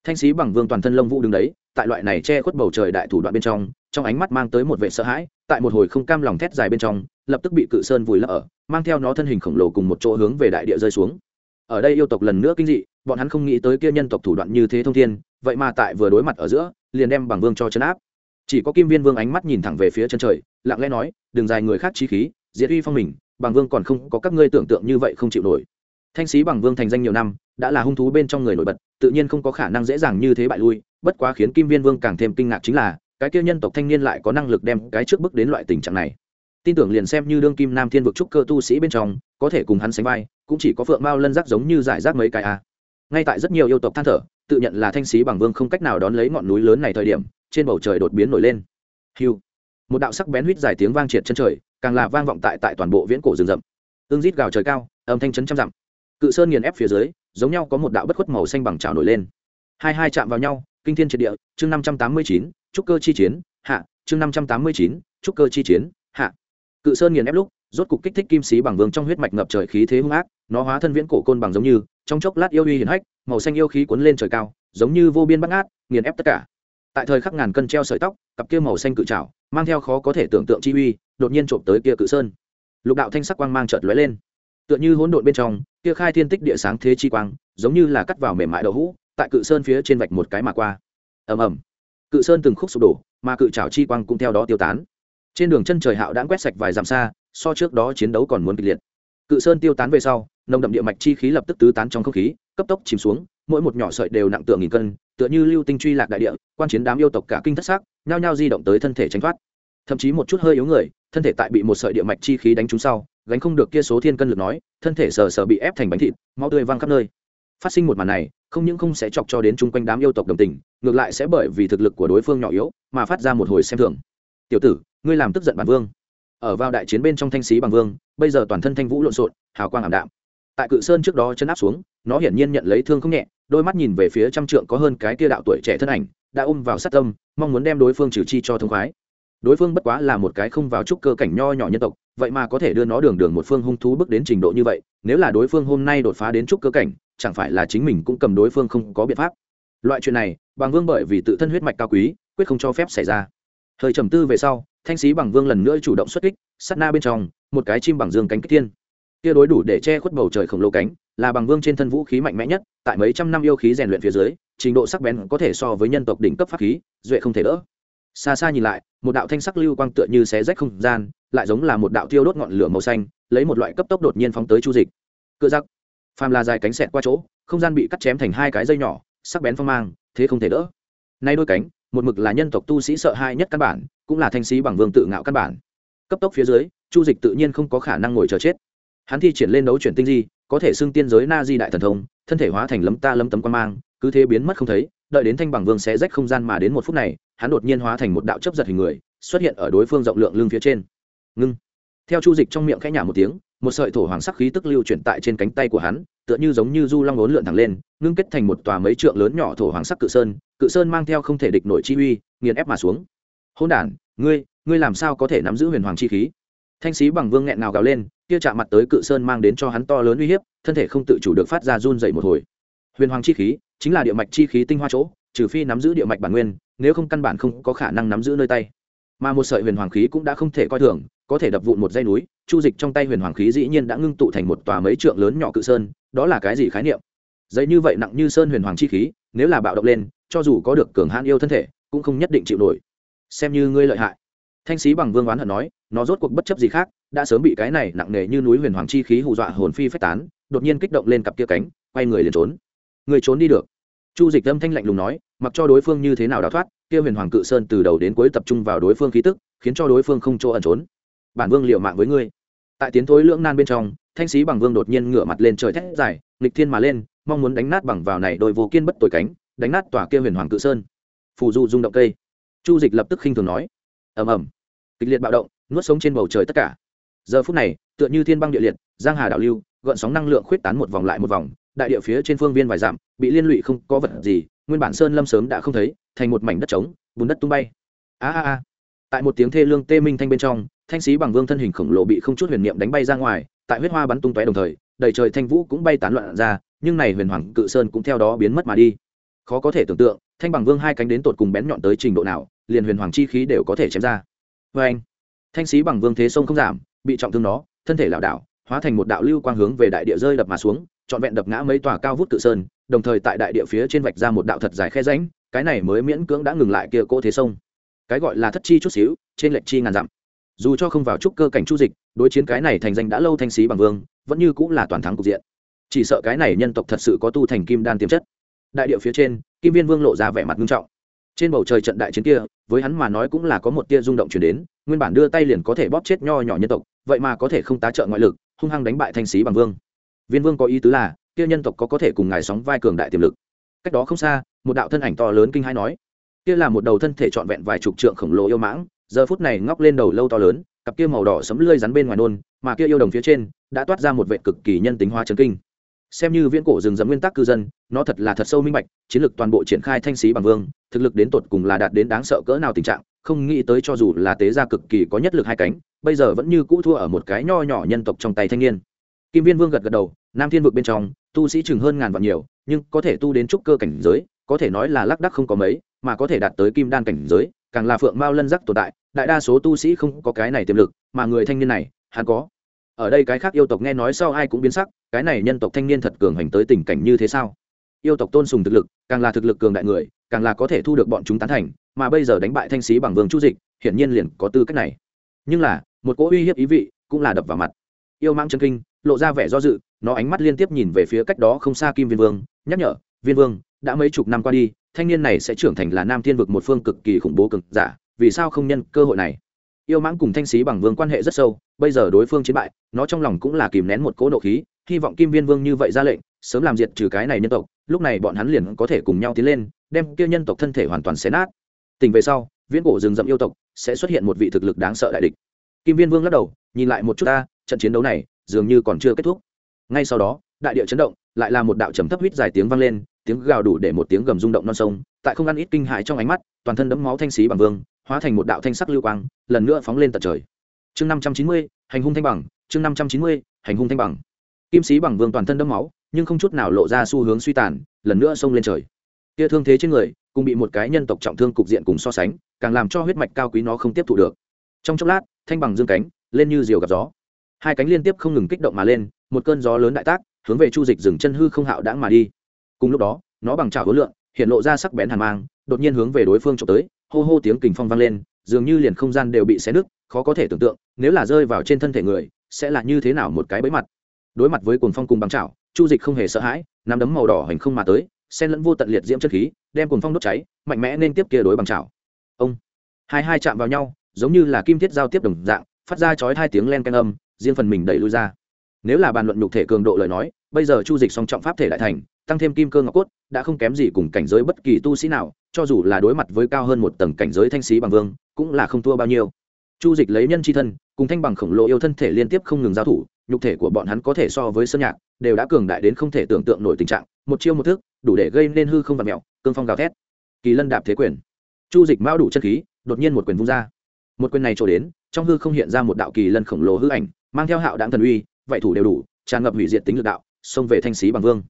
Thanh sĩ bằng vương toàn thân lông vũ đứng đấy, tại loại này che khuất bầu trời đại thủ đoạn bên trong trong ánh mắt mang tới một vẻ sợ hãi, tại một hồi không cam lòng thét dài bên trong, lập tức bị cự sơn vùi lấp ở, mang theo nó thân hình khổng lồ cùng một chỗ hướng về đại địa rơi xuống. Ở đây yêu tộc lần nữa kinh dị, bọn hắn không nghĩ tới kia nhân tộc thủ đoạn như thế thông thiên, vậy mà tại vừa đối mặt ở giữa, liền đem bằng vương cho chấn áp chỉ có kim viên vương ánh mắt nhìn thẳng về phía chân trời, lặng lẽ nói, đừng dài người khác trí khí, diệt uy phong mình, bằng vương còn không có các ngươi tưởng tượng như vậy không chịu nổi. Thanh sĩ bằng vương thành danh nhiều năm, đã là hung thú bên trong người nổi bật, tự nhiên không có khả năng dễ dàng như thế bại lui, bất quá khiến kim viên vương càng thêm kinh ngạc chính là, cái kia nhân tộc thanh niên lại có năng lực đem cái trước bước đến loại tình trạng này. Tin tưởng liền xem như đương kim nam thiên vực trúc cơ tu sĩ bên trong, có thể cùng hắn sánh vai, cũng chỉ có phượng mao lân rác giống như giải rác mấy cái a ngay tại rất nhiều yêu tộc than thở, tự nhận là thanh sĩ bằng vương không cách nào đón lấy ngọn núi lớn này thời điểm trên bầu trời đột biến nổi lên. Hiu. Một đạo sắc bén huýt dài tiếng vang triệt chân trời, càng là vang vọng tại tại toàn bộ viễn cổ rừng rậm. Ương rít gào trời cao, âm thanh chấn trăm dặm. Cự sơn nghiền ép phía dưới, giống nhau có một đạo bất khuất màu xanh bằng trào nổi lên. Hai hai chạm vào nhau, kinh thiên triệt địa, chương năm trăm tám mươi chín, trúc cơ chi chiến, hạ, chương năm trăm tám mươi chín, trúc cơ chi chiến, hạ. Cự sơn nghiền ép lúc, rốt cục kích thích kim sĩ bằng vương trong huyết mạch ngập trời khí thế hung ác, nó hóa thân viễn cổ côn bằng giống như, trong chốc lát yêu uy hiển hách, màu xanh yêu khí cuốn lên trời cao, giống như vô biên bắt ngát nghiền ép tất cả tại thời khắc ngàn cân treo sợi tóc, cặp kia màu xanh cự trảo, mang theo khó có thể tưởng tượng chi uy, đột nhiên trộm tới kia cự sơn. Lục đạo thanh sắc quang mang chợt lóe lên. Tựa như hỗn độn bên trong, kia khai thiên tích địa sáng thế chi quang, giống như là cắt vào mềm mại đậu hũ, tại cự sơn phía trên vạch một cái mà qua. Ầm ầm. Cự sơn từng khúc sụp đổ, mà cự trảo chi quang cũng theo đó tiêu tán. Trên đường chân trời hạo đã quét sạch vài dặm xa, so trước đó chiến đấu còn muốn kịch liệt. Cự sơn tiêu tán về sau, nồng đậm địa mạch chi khí lập tức tứ tán trong không khí, cấp tốc chìm xuống mỗi một nhỏ sợi đều nặng tựa nghìn cân, tựa như lưu tinh truy lạc đại địa, quan chiến đám yêu tộc cả kinh thất xác nhao nhao di động tới thân thể tránh thoát. Thậm chí một chút hơi yếu người, thân thể tại bị một sợi địa mạch chi khí đánh trúng sau, gánh không được kia số thiên cân lực nói, thân thể sờ sờ bị ép thành bánh thịt, máu tươi văng khắp nơi. Phát sinh một màn này, không những không sẽ chọc cho đến chung quanh đám yêu tộc đồng tình, ngược lại sẽ bởi vì thực lực của đối phương nhỏ yếu mà phát ra một hồi xem thường. Tiểu tử, ngươi làm tức giận bản vương. Ở vào đại chiến bên trong thanh sĩ bằng vương, bây giờ toàn thân thanh vũ lộn xộn, hào quang ảm đạm. Tại cự sơn trước đó chân áp xuống, nó hiển nhiên nhận lấy thương không nhẹ đôi mắt nhìn về phía trăm trượng có hơn cái kia đạo tuổi trẻ thân ảnh, đã ôm vào sát tâm, mong muốn đem đối phương trừ chi cho thông khoái. Đối phương bất quá là một cái không vào trúc cơ cảnh nho nhỏ nhân tộc, vậy mà có thể đưa nó đường đường một phương hung thú bước đến trình độ như vậy, nếu là đối phương hôm nay đột phá đến trúc cơ cảnh, chẳng phải là chính mình cũng cầm đối phương không có biện pháp. Loại chuyện này bằng vương bởi vì tự thân huyết mạch cao quý, quyết không cho phép xảy ra. Thời trầm tư về sau, thanh sĩ bằng vương lần nữa chủ động xuất kích, sát na bên trong, một cái chim bằng dương cánh kích tiên kia đối đủ để che khuất bầu trời khổng lồ cánh là bằng vương trên thân vũ khí mạnh mẽ nhất, tại mấy trăm năm yêu khí rèn luyện phía dưới, trình độ sắc bén có thể so với nhân tộc đỉnh cấp pháp khí, duệ không thể đỡ. Xa xa nhìn lại, một đạo thanh sắc lưu quang tựa như xé rách không gian, lại giống là một đạo tiêu đốt ngọn lửa màu xanh, lấy một loại cấp tốc đột nhiên phóng tới chu dịch. Cựa giặc phàm là dài cánh xẹt qua chỗ, không gian bị cắt chém thành hai cái dây nhỏ, sắc bén phong mang, thế không thể đỡ. Nay đôi cánh, một mực là nhân tộc tu sĩ sợ hai nhất căn bản, cũng là thanh sĩ bằng vương tự ngạo căn bản. Cấp tốc phía dưới, chu dịch tự nhiên không có khả năng ngồi chờ chết. Hắn thi triển lên đấu chuyển tinh di có thể xưng tiên giới na di đại thần thông, thân thể hóa thành lấm ta lấm tấm quan mang, cứ thế biến mất không thấy, đợi đến thanh bằng vương sẽ rách không gian mà đến một phút này, hắn đột nhiên hóa thành một đạo chấp giật hình người, xuất hiện ở đối phương rộng lượng lưng phía trên. Ngưng. Theo chu dịch trong miệng khẽ nhả một tiếng, một sợi thổ hoàng sắc khí tức lưu chuyển tại trên cánh tay của hắn, tựa như giống như du long lốn lượn thẳng lên, ngưng kết thành một tòa mấy trượng lớn nhỏ thổ hoàng sắc cự sơn cự sơn mang theo không thể địch nổi chi uy, nghiền ép mà xuống. Hôn đản, ngươi ngươi làm sao có thể nắm giữ huyền hoàng chi khí? Thanh sĩ bằng vương nghẹn nào gào lên kia chạm mặt tới cự sơn mang đến cho hắn to lớn uy hiếp, thân thể không tự chủ được phát ra run dậy một hồi. Huyền hoàng chi khí, chính là địa mạch chi khí tinh hoa chỗ, trừ phi nắm giữ địa mạch bản nguyên, nếu không căn bản không có khả năng nắm giữ nơi tay. Mà một sợi huyền hoàng khí cũng đã không thể coi thường, có thể đập vụn một dây núi, chu dịch trong tay huyền hoàng khí dĩ nhiên đã ngưng tụ thành một tòa mấy trượng lớn nhỏ cự sơn, đó là cái gì khái niệm? Dây như vậy nặng như sơn huyền hoàng chi khí, nếu là bạo động lên, cho dù có được cường hãn yêu thân thể, cũng không nhất định chịu nổi. Xem như ngươi lợi hại. Thanh sĩ bằng vương oán hận nói, nó rốt cuộc bất chấp gì khác đã sớm bị cái này nặng nề như núi huyền hoàng chi khí hù dọa hồn phi phách tán, đột nhiên kích động lên cặp kia cánh, quay người liền trốn. Người trốn đi được. Chu dịch âm thanh lạnh lùng nói, mặc cho đối phương như thế nào đào thoát, kia huyền hoàng cự sơn từ đầu đến cuối tập trung vào đối phương khí tức, khiến cho đối phương không chỗ ẩn trốn. Bản vương liệu mạng với ngươi. Tại tiến thối lưỡng nan bên trong, thanh sĩ bằng vương đột nhiên ngửa mặt lên trời thét dài, nghịch thiên mà lên, mong muốn đánh nát bằng vào này đôi vô kiên bất tội cánh, đánh nát tòa kia huyền hoàng cự sơn. Phù du rung động cây. Chu dịch lập tức khinh thường nói, ầm ầm. Kịch liệt bạo động, nuốt sống trên bầu trời tất cả giờ phút này, tựa như thiên băng địa liệt, giang hà đạo lưu, gợn sóng năng lượng khuyết tán một vòng lại một vòng, đại địa phía trên phương viên vài dặm, bị liên lụy không có vật gì, nguyên bản sơn lâm sớm đã không thấy, thành một mảnh đất trống, bùn đất tung bay. A a a. Tại một tiếng thê lương tê minh thanh bên trong, thanh sĩ bằng vương thân hình khổng lồ bị không chút huyền niệm đánh bay ra ngoài, tại huyết hoa bắn tung tóe đồng thời, đầy trời thanh vũ cũng bay tán loạn ra, nhưng này huyền hoàng cự sơn cũng theo đó biến mất mà đi. Khó có thể tưởng tượng, thanh bằng vương hai cánh đến tột cùng bén nhọn tới trình độ nào, liền huyền hoàng chi khí đều có thể chém ra. Vê anh thanh sĩ bằng vương thế sông không giảm bị trọng thương nó, thân thể lảo đảo, hóa thành một đạo lưu quang hướng về đại địa rơi đập mà xuống, trọn vẹn đập ngã mấy tòa cao vút tự sơn, đồng thời tại đại địa phía trên vạch ra một đạo thật dài khe rãnh, cái này mới miễn cưỡng đã ngừng lại kia cỗ thế sông. Cái gọi là thất chi chút xíu, trên lệch chi ngàn dặm. Dù cho không vào trúc cơ cảnh chu dịch, đối chiến cái này thành danh đã lâu thanh sĩ bằng vương, vẫn như cũng là toàn thắng cục diện. Chỉ sợ cái này nhân tộc thật sự có tu thành kim đan tiềm chất. Đại địa phía trên, kim viên vương lộ ra vẻ mặt nghiêm trọng. Trên bầu trời trận đại chiến kia, với hắn mà nói cũng là có một tia rung động chuyển đến, nguyên bản đưa tay liền có thể bóp chết nho nhỏ nhân tộc vậy mà có thể không tá trợ ngoại lực, hung hăng đánh bại thanh sĩ bằng vương. Viên vương có ý tứ là, kia nhân tộc có có thể cùng ngài sóng vai cường đại tiềm lực. Cách đó không xa, một đạo thân ảnh to lớn kinh hãi nói, kia là một đầu thân thể trọn vẹn vài chục trượng khổng lồ yêu mãng, giờ phút này ngóc lên đầu lâu to lớn, cặp kia màu đỏ sấm lươi rắn bên ngoài nôn, mà kia yêu đồng phía trên, đã toát ra một vệ cực kỳ nhân tính hoa chấn kinh. Xem như viễn cổ rừng rậm nguyên tắc cư dân, nó thật là thật sâu minh bạch, chiến lược toàn bộ triển khai thanh sĩ bằng vương, thực lực đến tột cùng là đạt đến đáng sợ cỡ nào tình trạng không nghĩ tới cho dù là tế gia cực kỳ có nhất lực hai cánh, bây giờ vẫn như cũ thua ở một cái nho nhỏ nhân tộc trong tay thanh niên. Kim viên vương gật gật đầu, nam thiên vực bên trong, tu sĩ chừng hơn ngàn vạn nhiều, nhưng có thể tu đến trúc cơ cảnh giới, có thể nói là lác đắc không có mấy, mà có thể đạt tới kim đan cảnh giới, càng là phượng mao lân giác tồn tại, đại đa số tu sĩ không có cái này tiềm lực, mà người thanh niên này, hắn có. Ở đây cái khác yêu tộc nghe nói sau ai cũng biến sắc, cái này nhân tộc thanh niên thật cường hành tới tình cảnh như thế sao? Yêu tộc tôn sùng thực lực, càng là thực lực cường đại người, càng là có thể thu được bọn chúng tán thành mà bây giờ đánh bại thanh sĩ bằng vương chu dịch, hiển nhiên liền có tư cách này. Nhưng là, một cỗ uy hiếp ý vị cũng là đập vào mặt. Yêu mang chân kinh, lộ ra vẻ do dự, nó ánh mắt liên tiếp nhìn về phía cách đó không xa kim viên vương, nhắc nhở, viên vương, đã mấy chục năm qua đi, thanh niên này sẽ trưởng thành là nam thiên vực một phương cực kỳ khủng bố cực giả, vì sao không nhân cơ hội này? Yêu mãng cùng thanh sĩ bằng vương quan hệ rất sâu, bây giờ đối phương chiến bại, nó trong lòng cũng là kìm nén một cỗ nộ khí, hy vọng kim viên vương như vậy ra lệnh, sớm làm diệt trừ cái này nhân tộc, lúc này bọn hắn liền có thể cùng nhau tiến lên, đem kia nhân tộc thân thể hoàn toàn xé nát tình về sau, viễn cổ rừng rậm yêu tộc sẽ xuất hiện một vị thực lực đáng sợ đại địch. Kim viên vương lắc đầu, nhìn lại một chút ta, trận chiến đấu này dường như còn chưa kết thúc. Ngay sau đó, đại địa chấn động, lại là một đạo trầm thấp huýt dài tiếng vang lên, tiếng gào đủ để một tiếng gầm rung động non sông, tại không ăn ít kinh hại trong ánh mắt, toàn thân đẫm máu thanh xí bằng vương, hóa thành một đạo thanh sắc lưu quang, lần nữa phóng lên tận trời. Chương năm trăm chín mươi, hành hung thanh bằng, chương năm trăm chín mươi, hành hung thanh bằng. Kim sĩ bằng vương toàn thân đẫm máu, nhưng không chút nào lộ ra xu hướng suy tàn, lần nữa xông lên trời. Kia thương thế trên người cùng bị một cái nhân tộc trọng thương cục diện cùng so sánh, càng làm cho huyết mạch cao quý nó không tiếp thụ được. Trong chốc lát, thanh bằng dương cánh, lên như diều gặp gió. Hai cánh liên tiếp không ngừng kích động mà lên, một cơn gió lớn đại tác, hướng về chu dịch dừng chân hư không hạo đãng mà đi. Cùng lúc đó, nó bằng trào hối lượng hiện lộ ra sắc bén hàn mang, đột nhiên hướng về đối phương trộm tới, hô hô tiếng kình phong vang lên, dường như liền không gian đều bị xé nứt, khó có thể tưởng tượng, nếu là rơi vào trên thân thể người, sẽ là như thế nào một cái bẫy mặt. Đối mặt với cuồng phong cùng bằng chảo chu dịch không hề sợ hãi, nắm đấm màu đỏ hành không mà tới sen lẫn vô tận liệt diễm chất khí, đem cuồng phong đốt cháy, mạnh mẽ nên tiếp kia đối bằng chảo ông, hai hai chạm vào nhau, giống như là kim thiết giao tiếp đồng dạng, phát ra chói hai tiếng len canh âm, riêng phần mình đẩy lui ra. Nếu là bàn luận nhục thể cường độ lời nói, bây giờ chu dịch song trọng pháp thể đại thành, tăng thêm kim cơ ngọc cốt, đã không kém gì cùng cảnh giới bất kỳ tu sĩ nào, cho dù là đối mặt với cao hơn một tầng cảnh giới thanh sĩ bằng vương, cũng là không thua bao nhiêu. Chu dịch lấy nhân c h i thân, cùng thanh bằng khổng lồ yêu thân thể liên tiếp không ngừng giao thủ nhục thể của bọn hắn có thể so với sơn nhạc, đều đã cường đại đến không thể tưởng tượng nổi tình trạng, một chiêu một thức, đủ để gây nên hư không và mẹo, cương phong gào thét. Kỳ lân đạp thế quyền. Chu dịch mao đủ chân khí, đột nhiên một quyền vung ra. Một quyền này trổ đến, trong hư không hiện ra một đạo kỳ lân khổng lồ hư ảnh, mang theo hạo đáng thần uy, vậy thủ đều đủ, tràn ngập hủy diệt tính lực đạo, xông về thanh sĩ bằng vương.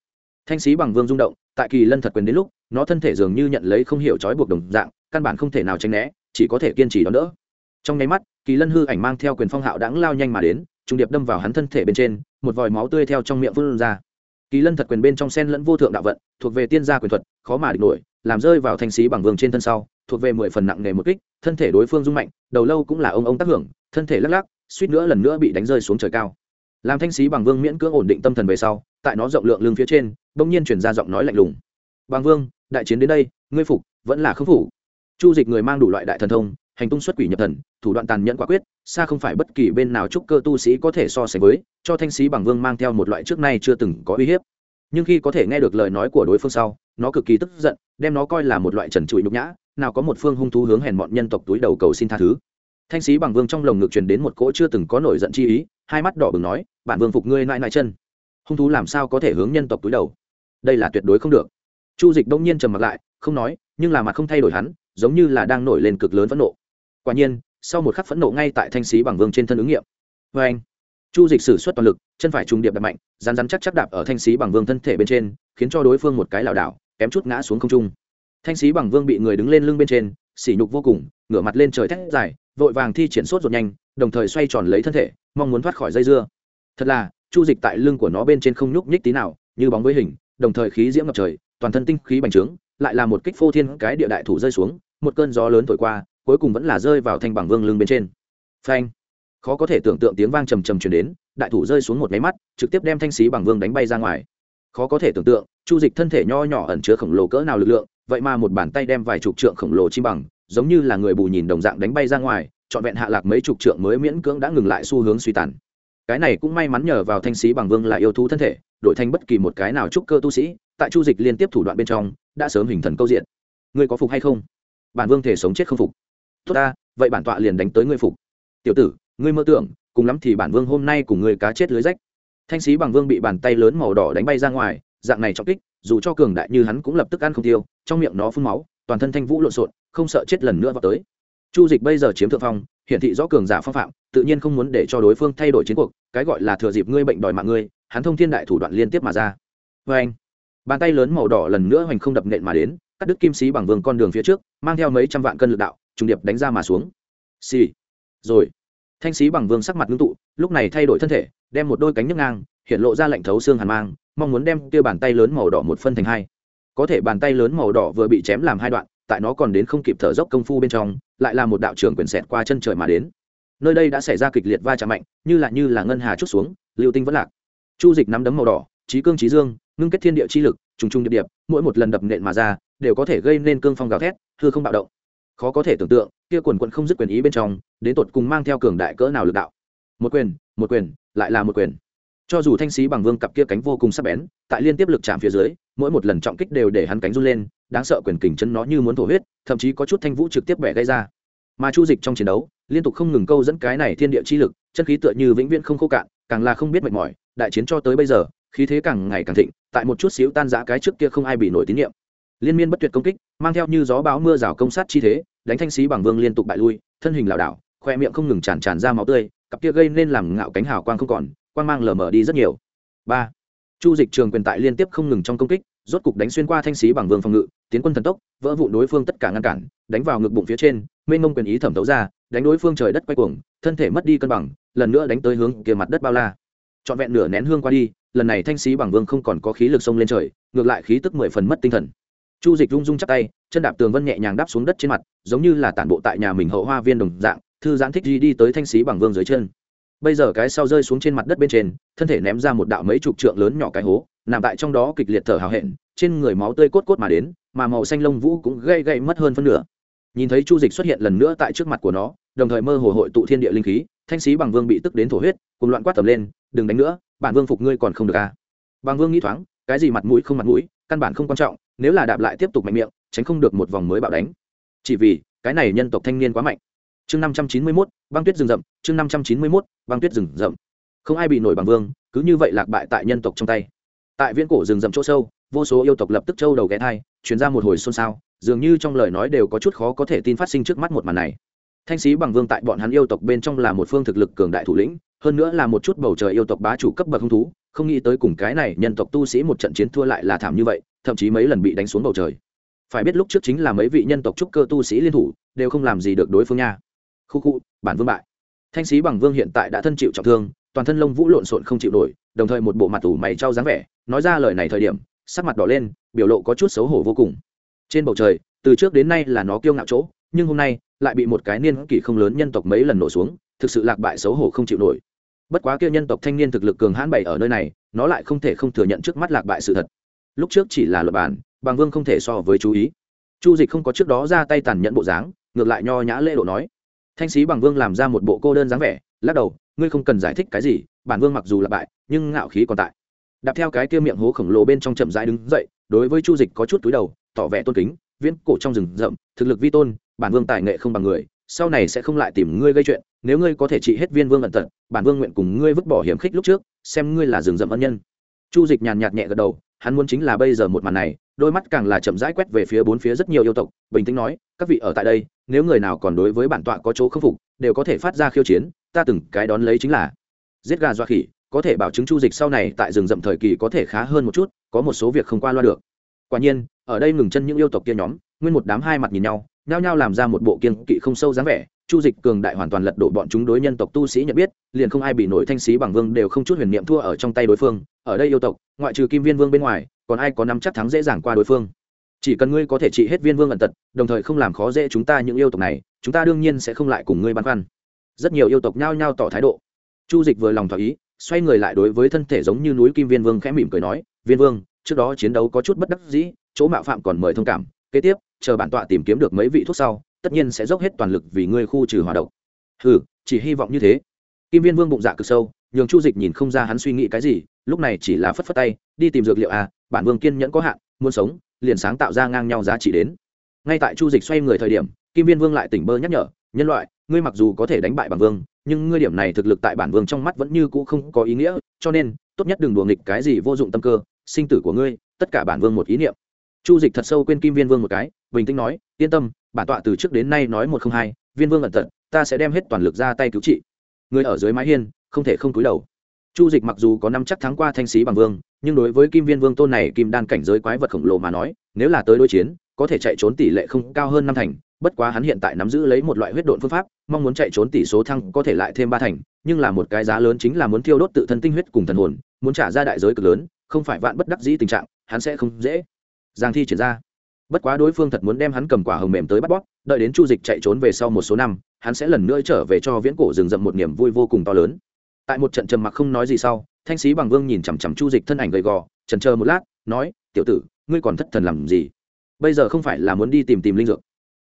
Thanh sĩ bằng vương rung động, tại kỳ lân thật quyền đến lúc, nó thân thể dường như nhận lấy không hiểu trói buộc đồng dạng, căn bản không thể nào tránh né, chỉ có thể kiên trì đón đỡ. Trong nháy mắt, kỳ lân hư ảnh mang theo quyền phong hạo đáng lao nhanh mà đến trùng điệp đâm vào hắn thân thể bên trên, một vòi máu tươi theo trong miệng vươn ra. Kỳ lân thật quyền bên trong sen lẫn vô thượng đạo vận, thuộc về tiên gia quyền thuật, khó mà địch nổi, làm rơi vào thanh sĩ bằng vương trên thân sau, thuộc về mười phần nặng nghề một kích, thân thể đối phương rung mạnh, đầu lâu cũng là ông ông tác hưởng, thân thể lắc lắc, suýt nữa lần nữa bị đánh rơi xuống trời cao. Làm thanh sĩ bằng vương miễn cưỡng ổn định tâm thần về sau, tại nó rộng lượng lưng phía trên, bỗng nhiên chuyển ra giọng nói lạnh lùng. Bằng vương, đại chiến đến đây, ngươi phục, vẫn là không phủ chu dịch người mang đủ loại đại thần thông hành tung xuất quỷ nhập thần, thủ đoạn tàn nhẫn quả quyết, xa không phải bất kỳ bên nào trúc cơ tu sĩ có thể so sánh với, cho thanh sĩ bằng vương mang theo một loại trước nay chưa từng có uy hiếp. Nhưng khi có thể nghe được lời nói của đối phương sau, nó cực kỳ tức giận, đem nó coi là một loại trần trụi nhục nhã, nào có một phương hung thú hướng hèn mọn nhân tộc túi đầu cầu xin tha thứ. Thanh sĩ bằng vương trong lồng ngực truyền đến một cỗ chưa từng có nổi giận chi ý, hai mắt đỏ bừng nói bản vương phục ngươi nại nại chân. Hung thú làm sao có thể hướng nhân tộc túi đầu? Đây là tuyệt đối không được. Chu dịch đông nhiên trầm mặt lại, không nói, nhưng là mặt không thay đổi hắn, giống như là đang nổi lên cực lớn phẫn nộ quả nhiên, sau một khắc phẫn nộ ngay tại thanh sĩ bằng vương trên thân ứng nghiệm. Vê anh, chu dịch sử xuất toàn lực, chân phải trùng điệp đập mạnh rán rán chắc chắc đạp ở thanh sĩ bằng vương thân thể bên trên, khiến cho đối phương một cái lảo đảo, kém chút ngã xuống không trung. Thanh sĩ bằng vương bị người đứng lên lưng bên trên, sỉ nhục vô cùng, ngửa mặt lên trời thét dài, vội vàng thi triển sốt ruột nhanh, đồng thời xoay tròn lấy thân thể, mong muốn thoát khỏi dây dưa. Thật là, chu dịch tại lưng của nó bên trên không nhúc nhích tí nào, như bóng với hình, đồng thời khí diễm ngập trời, toàn thân tinh khí bành trướng, lại là một kích phô thiên cái địa đại thủ rơi xuống, một cơn gió lớn thổi qua cuối cùng vẫn là rơi vào thanh bằng vương lưng bên trên. Phanh. Khó có thể tưởng tượng tiếng vang trầm trầm truyền đến, đại thủ rơi xuống một máy mắt, trực tiếp đem thanh sĩ bằng vương đánh bay ra ngoài. Khó có thể tưởng tượng, chu dịch thân thể nho nhỏ ẩn chứa khổng lồ cỡ nào lực lượng, vậy mà một bàn tay đem vài chục trượng khổng lồ chi bằng, giống như là người bù nhìn đồng dạng đánh bay ra ngoài, trọn vẹn hạ lạc mấy chục trượng mới miễn cưỡng đã ngừng lại xu hướng suy tàn. Cái này cũng may mắn nhờ vào thanh sĩ bằng vương là yêu thú thân thể, đổi thành bất kỳ một cái nào trúc cơ tu sĩ, tại chu dịch liên tiếp thủ đoạn bên trong, đã sớm hình thần câu diện. Ngươi có phục hay không? Bản vương thể sống chết không phục tốt ta, vậy bản tọa liền đánh tới ngươi phục. Tiểu tử, ngươi mơ tưởng, cùng lắm thì bản vương hôm nay cùng ngươi cá chết lưới rách. Thanh sĩ bằng vương bị bàn tay lớn màu đỏ đánh bay ra ngoài, dạng này trọng kích, dù cho cường đại như hắn cũng lập tức ăn không tiêu, trong miệng nó phun máu, toàn thân thanh vũ lộn xộn, không sợ chết lần nữa vào tới. Chu dịch bây giờ chiếm thượng phong, hiển thị rõ cường giả phong phạm, tự nhiên không muốn để cho đối phương thay đổi chiến cuộc, cái gọi là thừa dịp ngươi bệnh đòi mạng ngươi, hắn thông thiên đại thủ đoạn liên tiếp mà ra. Vê anh, bàn tay lớn màu đỏ lần nữa hoành không đập nện mà đến, cắt đứt kim sĩ bằng vương con đường phía trước, mang theo mấy trăm vạn cân lực đạo trùng điệp đánh ra mà xuống. Xì、sì. rồi. Thanh sĩ bằng vương sắc mặt ngưng tụ, lúc này thay đổi thân thể, đem một đôi cánh nhấc ngang, hiện lộ ra lạnh thấu xương hàn mang, mong muốn đem kia bàn tay lớn màu đỏ một phân thành hai. Có thể bàn tay lớn màu đỏ vừa bị chém làm hai đoạn, tại nó còn đến không kịp thở dốc công phu bên trong, lại là một đạo trưởng quyền xẹt qua chân trời mà đến. Nơi đây đã xảy ra kịch liệt va chạm mạnh, như là như là ngân hà chút xuống, lưu tinh vẫn lạc. Chu dịch nắm đấm màu đỏ trí cương trí dương, ngưng kết thiên địa chi lực, trùng trùng điệp điệp, mỗi một lần đập nện mà ra, đều có thể gây nên cương phong gào thét, hư không bạo động khó có thể tưởng tượng, kia quần quận không dứt quyền ý bên trong, đến tột cùng mang theo cường đại cỡ nào lực đạo. Một quyền một quyền, lại là một quyền. Cho dù thanh sĩ bằng vương cặp kia cánh vô cùng sắc bén, tại liên tiếp lực chạm phía dưới, mỗi một lần trọng kích đều để hắn cánh run lên, đáng sợ quyền kình chân nó như muốn thổ huyết, thậm chí có chút thanh vũ trực tiếp bẻ gây ra. Mà chu dịch trong chiến đấu, liên tục không ngừng câu dẫn cái này thiên địa chi lực, chân khí tựa như vĩnh viễn không khô cạn, càng là không biết mệt mỏi, đại chiến cho tới bây giờ, khí thế càng ngày càng thịnh, tại một chút xíu tan giã cái trước kia không ai bị nổi tín nhiệm liên miên bất tuyệt công kích, mang theo như gió báo mưa rào công sát chi thế, đánh thanh sĩ bằng vương liên tục bại lui, thân hình lảo đảo, khoe miệng không ngừng tràn tràn ra máu tươi, cặp kia gây nên làm ngạo cánh hào quang không còn, quang mang lờ mờ đi rất nhiều. Ba, chu dịch trường quyền tại liên tiếp không ngừng trong công kích, rốt cục đánh xuyên qua thanh sĩ bằng vương phòng ngự, tiến quân thần tốc, vỡ vụn đối phương tất cả ngăn cản, đánh vào ngực bụng phía trên, mênh mông quyền ý thẩm thấu ra, đánh đối phương trời đất quay cuồng, thân thể mất đi cân bằng, lần nữa đánh tới hướng kia mặt đất bao la. Trọn vẹn nửa nén hương qua đi, lần này thanh sĩ bằng vương không còn có khí lực sông lên trời, ngược lại khí tức mười phần mất tinh thần chu dịch rung rung chắc tay, chân đạp tường vân nhẹ nhàng đáp xuống đất trên mặt, giống như là tản bộ tại nhà mình hậu hoa viên đồng dạng, thư giãn thích đi đi tới thanh sĩ bằng vương dưới chân. Bây giờ cái sau rơi xuống trên mặt đất bên trên, thân thể ném ra một đạo mấy chục trượng lớn nhỏ cái hố, nằm tại trong đó kịch liệt thở hào hẹn, trên người máu tươi cốt cốt mà đến, mà màu xanh lông vũ cũng gây gây mất hơn phân nửa. Nhìn thấy chu dịch xuất hiện lần nữa tại trước mặt của nó, đồng thời mơ hồ hội tụ thiên địa linh khí, thanh sĩ bằng vương bị tức đến thổ huyết cùng loạn quát tầm lên, đừng đánh nữa, bản vương phục ngươi còn không được à? Bằng vương nghĩ thoáng, cái gì mặt mũi không mặt mũi căn bản không quan trọng, nếu là đạp lại tiếp tục mạnh miệng, tránh không được một vòng mới bạo đánh. Chỉ vì, cái này nhân tộc thanh niên quá mạnh. Chương năm trăm chín mươi mốt, băng tuyết rừng rậm, chương năm trăm chín mươi mốt, băng tuyết rừng rậm. Không ai bị nổi bằng vương, cứ như vậy lạc bại tại nhân tộc trong tay. Tại viễn cổ rừng rậm chỗ sâu, vô số yêu tộc lập tức châu đầu ghé thai chuyển ra một hồi xôn xao, dường như trong lời nói đều có chút khó có thể tin phát sinh trước mắt một màn này. Thanh sĩ bằng vương tại bọn hắn yêu tộc bên trong là một phương thực lực cường đại thủ lĩnh, hơn nữa là một chút bầu trời yêu tộc bá chủ cấp bậc hung thú không nghĩ tới cùng cái này nhân tộc tu sĩ một trận chiến thua lại là thảm như vậy, thậm chí mấy lần bị đánh xuống bầu trời. Phải biết lúc trước chính là mấy vị nhân tộc trúc cơ tu sĩ liên thủ, đều không làm gì được đối phương nha. Khu khu, bản vương bại. Thanh sĩ bằng vương hiện tại đã thân chịu trọng thương, toàn thân lông vũ lộn xộn không chịu nổi, đồng thời một bộ mặt tủ mày trao dáng vẻ, nói ra lời này thời điểm, sắc mặt đỏ lên, biểu lộ có chút xấu hổ vô cùng. Trên bầu trời, từ trước đến nay là nó kiêu ngạo chỗ, nhưng hôm nay, lại bị một cái niên kỷ không lớn nhân tộc mấy lần nổ xuống, thực sự lạc bại xấu hổ không chịu nổi bất quá kia nhân tộc thanh niên thực lực cường hãn bày ở nơi này, nó lại không thể không thừa nhận trước mắt lạc bại sự thật. Lúc trước chỉ là luật bản, bằng vương không thể so với chú ý. Chu dịch không có trước đó ra tay tàn nhẫn bộ dáng, ngược lại nho nhã lễ độ nói. Thanh sĩ bằng vương làm ra một bộ cô đơn dáng vẻ, lắc đầu, ngươi không cần giải thích cái gì, bản vương mặc dù là bại, nhưng ngạo khí còn tại. Đạp theo cái kia miệng hố khổng lồ bên trong chậm rãi đứng dậy, đối với chu dịch có chút túi đầu, tỏ vẻ tôn kính, viễn cổ trong rừng rậm, thực lực vi tôn, bản vương tài nghệ không bằng người sau này sẽ không lại tìm ngươi gây chuyện, nếu ngươi có thể trị hết viên vương ẩn tật, bản vương nguyện cùng ngươi vứt bỏ hiểm khích lúc trước, xem ngươi là rừng rậm ân nhân. Chu dịch nhàn nhạt nhẹ gật đầu, hắn muốn chính là bây giờ một màn này, đôi mắt càng là chậm rãi quét về phía bốn phía rất nhiều yêu tộc, bình tĩnh nói, các vị ở tại đây, nếu người nào còn đối với bản tọa có chỗ khâm phục, đều có thể phát ra khiêu chiến, ta từng cái đón lấy chính là giết gà dọa khỉ, có thể bảo chứng chu dịch sau này tại rừng rậm thời kỳ có thể khá hơn một chút, có một số việc không qua loa được. Quả nhiên, ở đây ngừng chân những yêu tộc kia nhóm, nguyên một đám hai mặt nhìn nhau nhao nhao làm ra một bộ kiên kỵ không sâu dáng vẻ, chu dịch cường đại hoàn toàn lật đổ bọn chúng đối nhân tộc tu sĩ nhận biết, liền không ai bị nổi thanh sĩ bằng vương đều không chút huyền niệm thua ở trong tay đối phương, ở đây yêu tộc, ngoại trừ kim viên vương bên ngoài, còn ai có nắm chắc thắng dễ dàng qua đối phương? Chỉ cần ngươi có thể trị hết viên vương ẩn tật, đồng thời không làm khó dễ chúng ta những yêu tộc này, chúng ta đương nhiên sẽ không lại cùng ngươi băn khoăn. Rất nhiều yêu tộc nhao nhao tỏ thái độ. Chu dịch vừa lòng thỏa ý, xoay người lại đối với thân thể giống như núi kim viên vương khẽ mỉm cười nói, viên vương, trước đó chiến đấu có chút bất đắc dĩ, chỗ mạo phạm còn mời thông cảm, kế tiếp chờ bản tọa tìm kiếm được mấy vị thuốc sau, tất nhiên sẽ dốc hết toàn lực vì ngươi khu trừ hòa độc. Ừ chỉ hy vọng như thế. Kim viên vương bụng dạ cực sâu, nhường chu dịch nhìn không ra hắn suy nghĩ cái gì, lúc này chỉ là phất phất tay, đi tìm dược liệu à bản vương kiên nhẫn có hạn, muốn sống, liền sáng tạo ra ngang nhau giá trị đến. Ngay tại chu dịch xoay người thời điểm, kim viên vương lại tỉnh bơ nhắc nhở, nhân loại, ngươi mặc dù có thể đánh bại bản vương, nhưng ngươi điểm này thực lực tại bản vương trong mắt vẫn như cũ không có ý nghĩa, cho nên, tốt nhất đừng đùa nghịch cái gì vô dụng tâm cơ, sinh tử của ngươi, tất cả bản vương một ý niệm. Chu dịch thật sâu quên kim viên vương một cái bình tĩnh nói, yên tâm, bản tọa từ trước đến nay nói một không hai, viên vương ẩn tận ta sẽ đem hết toàn lực ra tay cứu trị. Người ở dưới mái hiên, không thể không cúi đầu. Chu dịch mặc dù có năm chắc thắng qua thanh sĩ bằng vương, nhưng đối với kim viên vương tôn này kim đan cảnh giới quái vật khổng lồ mà nói, nếu là tới đối chiến, có thể chạy trốn tỷ lệ không cao hơn năm thành, bất quá hắn hiện tại nắm giữ lấy một loại huyết độn phương pháp, mong muốn chạy trốn tỷ số thăng có thể lại thêm ba thành, nhưng là một cái giá lớn chính là muốn thiêu đốt tự thân tinh huyết cùng thần hồn, muốn trả ra đại giới cực lớn, không phải vạn bất đắc dĩ tình trạng, hắn sẽ không dễ giang thi triển ra bất quá đối phương thật muốn đem hắn cầm quả hồng mềm tới bắt bóp, đợi đến chu dịch chạy trốn về sau một số năm, hắn sẽ lần nữa trở về cho viễn cổ rừng rậm một niềm vui vô cùng to lớn. Tại một trận trầm mặc không nói gì sau, thanh sĩ bằng vương nhìn chằm chằm chu dịch thân ảnh gầy gò, trần chờ một lát, nói, tiểu tử, ngươi còn thất thần làm gì? Bây giờ không phải là muốn đi tìm tìm linh dược.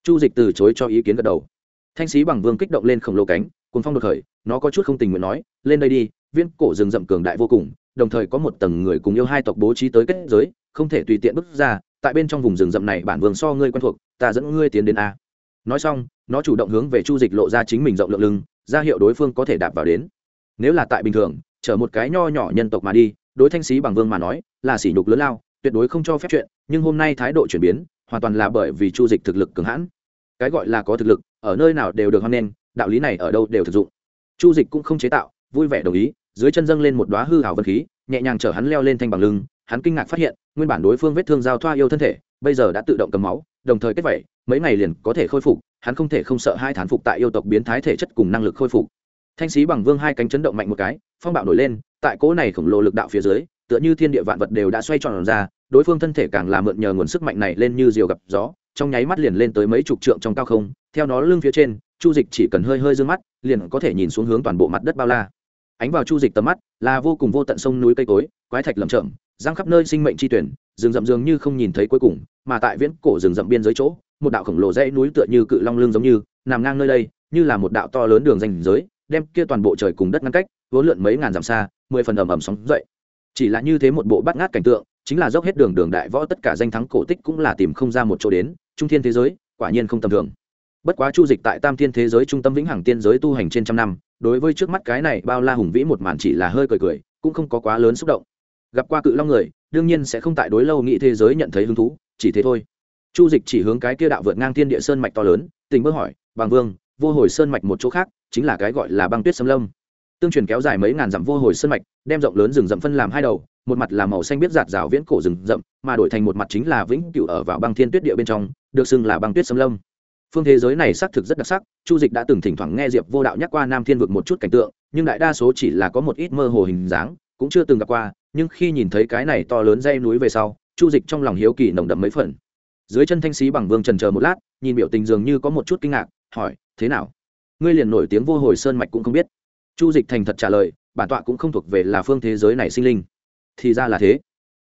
Chu dịch từ chối cho ý kiến gật đầu. Thanh sĩ bằng vương kích động lên khổng lồ cánh cùng phong đột khởi, nó có chút không tình nguyện nói, lên đây đi, viễn cổ rừng rậm cường đại vô cùng, đồng thời có một tầng người cùng yêu hai tộc bố trí tới kết giới, không thể tùy tiện bước ra tại bên trong vùng rừng rậm này bản vương so ngươi quen thuộc, ta dẫn ngươi tiến đến a. Nói xong, nó chủ động hướng về chu dịch lộ ra chính mình rộng lượng lưng, ra hiệu đối phương có thể đạp vào đến. Nếu là tại bình thường, chở một cái nho nhỏ nhân tộc mà đi, đối thanh sĩ bằng vương mà nói, là sỉ nhục lớn lao, tuyệt đối không cho phép chuyện, nhưng hôm nay thái độ chuyển biến, hoàn toàn là bởi vì chu dịch thực lực cường hãn. Cái gọi là có thực lực, ở nơi nào đều được hoan nghênh, đạo lý này ở đâu đều thực dụng. Chu dịch cũng không chế tạo, vui vẻ đồng ý, dưới chân dâng lên một đoá hư hảo vật khí, nhẹ nhàng chở hắn leo lên thanh bằng lưng hắn kinh ngạc phát hiện, nguyên bản đối phương vết thương giao thoa yêu thân thể, bây giờ đã tự động cầm máu, đồng thời kết vẩy mấy ngày liền có thể khôi phục, hắn không thể không sợ hai thán phục tại yêu tộc biến thái thể chất cùng năng lực khôi phục. Thanh sĩ bằng vương hai cánh chấn động mạnh một cái, phong bạo nổi lên, tại cỗ này khổng lồ lực đạo phía dưới, tựa như thiên địa vạn vật đều đã xoay tròn ra, đối phương thân thể càng là mượn nhờ nguồn sức mạnh này lên như diều gặp gió, trong nháy mắt liền lên tới mấy chục trượng trong cao không, theo nó lưng phía trên, chu dịch chỉ cần hơi hơi d ư ơ n g mắt, liền có thể nhìn xuống hướng toàn bộ mặt đất bao la. Ánh vào chu dịch tầm mắt, là vô cùng vô tận sông núi cây cối, quái thạch lầm chậm giang khắp nơi sinh mệnh tri tuyển, rừng rậm dường như không nhìn thấy cuối cùng, mà tại viễn cổ rừng rậm biên giới chỗ, một đạo khổng lồ dãy núi tựa như cự long lương giống như, nằm ngang nơi đây, như là một đạo to lớn đường danh giới, đem kia toàn bộ trời cùng đất ngăn cách, vốn lượn mấy ngàn dặm xa, mười phần ầm ầm sóng dậy. Chỉ là như thế một bộ bắt ngát cảnh tượng, chính là dốc hết đường đường đại võ tất cả danh thắng cổ tích cũng là tìm không ra một chỗ đến, trung thiên thế giới, quả nhiên không tầm thường. Bất quá chu dịch tại tam thiên thế giới trung tâm vĩnh hằng tiên giới tu hành trên trăm năm, đối với trước mắt cái này bao la hùng vĩ một màn chỉ là hơi cười cười, cũng không có quá lớn xúc động gặp qua cự long người, đương nhiên sẽ không tại đối lâu nghĩ thế giới nhận thấy hứng thú, chỉ thế thôi. Chu dịch chỉ hướng cái kia đạo vượt ngang thiên địa sơn mạch to lớn, tình bơ hỏi bằng vương, vô hồi sơn mạch một chỗ khác, chính là cái gọi là băng tuyết xâm lâm. Tương truyền kéo dài mấy ngàn dặm vô hồi sơn mạch, đem rộng lớn rừng rậm phân làm hai đầu, một mặt là màu xanh biết giạt rào viễn cổ rừng rậm, mà đổi thành một mặt chính là vĩnh cửu ở vào băng thiên tuyết địa bên trong, được xưng là băng tuyết xâm lâm. Phương thế giới này xác thực rất đặc sắc, chu dịch đã từng thỉnh thoảng nghe diệp vô đạo nhắc qua nam thiên vực một chút cảnh tượng, nhưng đại đa số chỉ là có một ít mơ hồ hình dáng, cũng chưa từng gặp qua nhưng khi nhìn thấy cái này to lớn dây núi về sau, chu dịch trong lòng hiếu kỳ nồng đậm mấy phần. Dưới chân thanh sĩ bằng vương trần chờ một lát, nhìn biểu tình dường như có một chút kinh ngạc, hỏi, thế nào? Ngươi liền nổi tiếng vô hồi sơn mạch cũng không biết? Chu dịch thành thật trả lời, bản tọa cũng không thuộc về là phương thế giới này sinh linh. Thì ra là thế.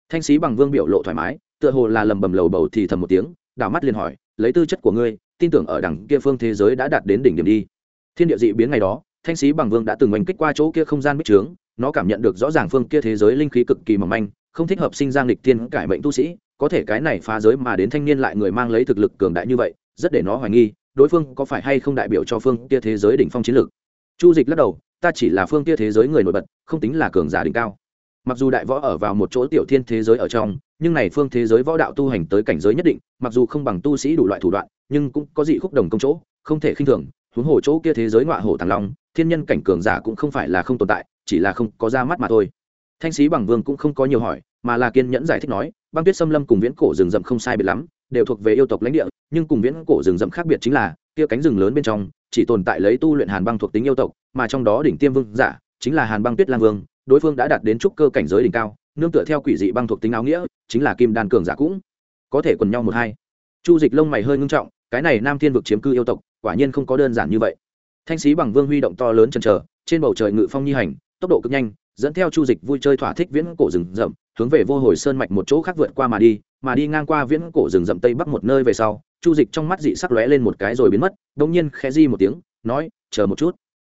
Thanh sĩ bằng vương biểu lộ thoải mái, tựa hồ là lầm bầm lầu bầu thì thầm một tiếng, đảo mắt liền hỏi, lấy tư chất của ngươi, tin tưởng ở đằng kia phương thế giới đã đạt đến đỉnh điểm đi. Thiên địa dị biến ngày đó, thanh sĩ bằng vương đã từng oanh kích qua chỗ kia không gian bích trướng nó cảm nhận được rõ ràng phương kia thế giới linh khí cực kỳ mỏng manh, không thích hợp sinh ra nghịch tiên cải mệnh tu sĩ, có thể cái này phá giới mà đến thanh niên lại người mang lấy thực lực cường đại như vậy, rất để nó hoài nghi, đối phương có phải hay không đại biểu cho phương kia thế giới đỉnh phong chiến lược. Chu dịch lắc đầu, ta chỉ là phương kia thế giới người nổi bật, không tính là cường giả đỉnh cao. Mặc dù đại võ ở vào một chỗ tiểu thiên thế giới ở trong, nhưng này phương thế giới võ đạo tu hành tới cảnh giới nhất định, mặc dù không bằng tu sĩ đủ loại thủ đoạn, nhưng cũng có dị khúc đồng công chỗ, không thể khinh thường. Huống hồ chỗ kia thế giới ngọa hổ tàng long, thiên nhân cảnh cường giả cũng không phải là không tồn tại chỉ là không có ra mắt mà thôi. Thanh sĩ bằng vương cũng không có nhiều hỏi, mà là kiên nhẫn giải thích nói, băng tuyết xâm lâm cùng viễn cổ rừng rậm không sai biệt lắm, đều thuộc về yêu tộc lãnh địa, nhưng cùng viễn cổ rừng rậm khác biệt chính là, kia cánh rừng lớn bên trong, chỉ tồn tại lấy tu luyện hàn băng thuộc tính yêu tộc, mà trong đó đỉnh tiêm vương giả, chính là hàn băng tuyết lang vương, đối phương đã đạt đến trúc cơ cảnh giới đỉnh cao, nương tựa theo quỷ dị băng thuộc tính áo nghĩa, chính là kim đan cường giả cũng có thể quần nhau một hai. Chu dịch lông mày hơi ngưng trọng, cái này nam thiên vực chiếm cư yêu tộc, quả nhiên không có đơn giản như vậy. Thanh sĩ bằng vương huy động to lớn chân chờ, trên bầu trời ngự phong nhi hành tốc độ cực nhanh, dẫn theo chu dịch vui chơi thỏa thích viễn cổ rừng rậm, hướng về vô hồi sơn mạch một chỗ khác vượt qua mà đi mà đi ngang qua viễn cổ rừng rậm tây bắc một nơi về sau, chu dịch trong mắt dị sắc lóe lên một cái rồi biến mất đ ỗ n g nhiên khẽ di một tiếng, nói, chờ một chút.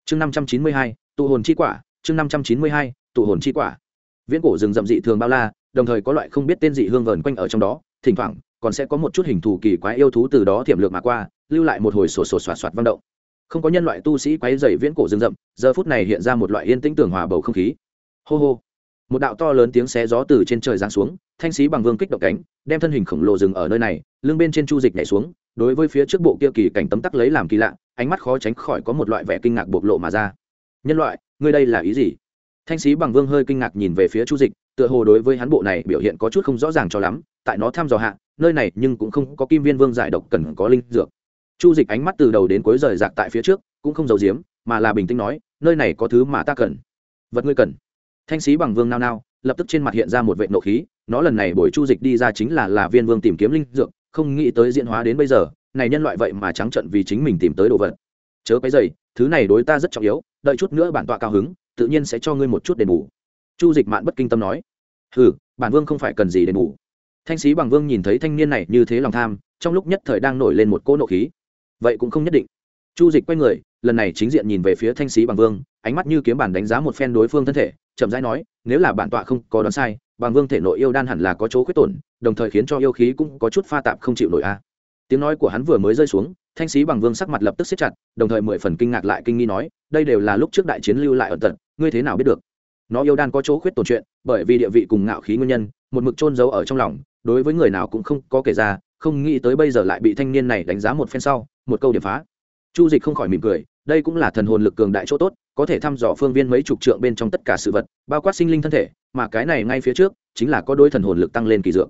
Chương năm trăm chín mươi hai, tụ hồn chi quả, chương năm trăm chín mươi hai, tụ hồn chi quả. Viễn cổ rừng rậm dị thường bao la, đồng thời có loại không biết tên dị hương vờn quanh ở trong đó, thỉnh thoảng còn sẽ có một chút hình thù kỳ quái yêu thú từ đó thiểm lược mà qua, lưu lại một hồi sổ sổ soạt soạt vang động không có nhân loại tu sĩ quấy dày viễn cổ rừng rậm, giờ phút này hiện ra một loại yên tĩnh tường hòa bầu không khí. Hô hô. Một đạo to lớn tiếng xé gió từ trên trời giáng xuống, thanh sĩ bằng vương kích động cánh, đem thân hình khổng lồ rừng ở nơi này, lưng bên trên chu dịch nhảy xuống, đối với phía trước bộ kia kỳ cảnh tấm tắc lấy làm kỳ lạ, ánh mắt khó tránh khỏi có một loại vẻ kinh ngạc bộc lộ mà ra. Nhân loại, ngươi đây là ý gì? Thanh sĩ bằng vương hơi kinh ngạc nhìn về phía chu dịch, tựa hồ đối với hắn bộ này biểu hiện có chút không rõ ràng cho lắm, tại nó thăm dò hạ, nơi này nhưng cũng không có kim viên vương giải độc cần có linh dược chu dịch ánh mắt từ đầu đến cuối rời rạc tại phía trước, cũng không giấu giếm, mà là bình tĩnh nói, nơi này có thứ mà ta cần. Vật ngươi cần. Thanh sĩ bằng vương nao nao, lập tức trên mặt hiện ra một vệ nộ khí, nó lần này buổi chu dịch đi ra chính là là viên vương tìm kiếm linh dược, không nghĩ tới diễn hóa đến bây giờ, này nhân loại vậy mà trắng trận vì chính mình tìm tới đồ vật. Chớ cái dày thứ này đối ta rất trọng yếu, đợi chút nữa bản tọa cao hứng, tự nhiên sẽ cho ngươi một chút đền bù. Chu dịch mạn bất kinh tâm nói. Hừ, bản vương không phải cần gì đền bù. Thanh sĩ bằng vương nhìn thấy thanh niên này như thế lòng tham, trong lúc nhất thời đang nổi lên một cỗ nộ khí vậy cũng không nhất định. Chu dịch quay người, lần này chính diện nhìn về phía thanh sĩ bằng vương, ánh mắt như kiếm bản đánh giá một phen đối phương thân thể, chậm rãi nói, nếu là bản tọa không có đoán sai, bằng vương thể nội yêu đan hẳn là có chỗ khuyết tổn, đồng thời khiến cho yêu khí cũng có chút pha tạp không chịu nổi a. Tiếng nói của hắn vừa mới rơi xuống, thanh sĩ bằng vương sắc mặt lập tức xếp chặt, đồng thời mười phần kinh ngạc lại kinh nghi nói, đây đều là lúc trước đại chiến lưu lại ở tận, ngươi thế nào biết được? Nó yêu đan có chỗ khuyết tổn chuyện, bởi vì địa vị cùng ngạo khí nguyên nhân, một mực trôn giấu ở trong lòng, đối với người nào cũng không có kể ra không nghĩ tới bây giờ lại bị thanh niên này đánh giá một phen sau, một câu điểm phá. Chu dịch không khỏi mỉm cười, đây cũng là thần hồn lực cường đại chỗ tốt, có thể thăm dò phương viên mấy chục trượng bên trong tất cả sự vật, bao quát sinh linh thân thể, mà cái này ngay phía trước, chính là có đôi thần hồn lực tăng lên kỳ dược.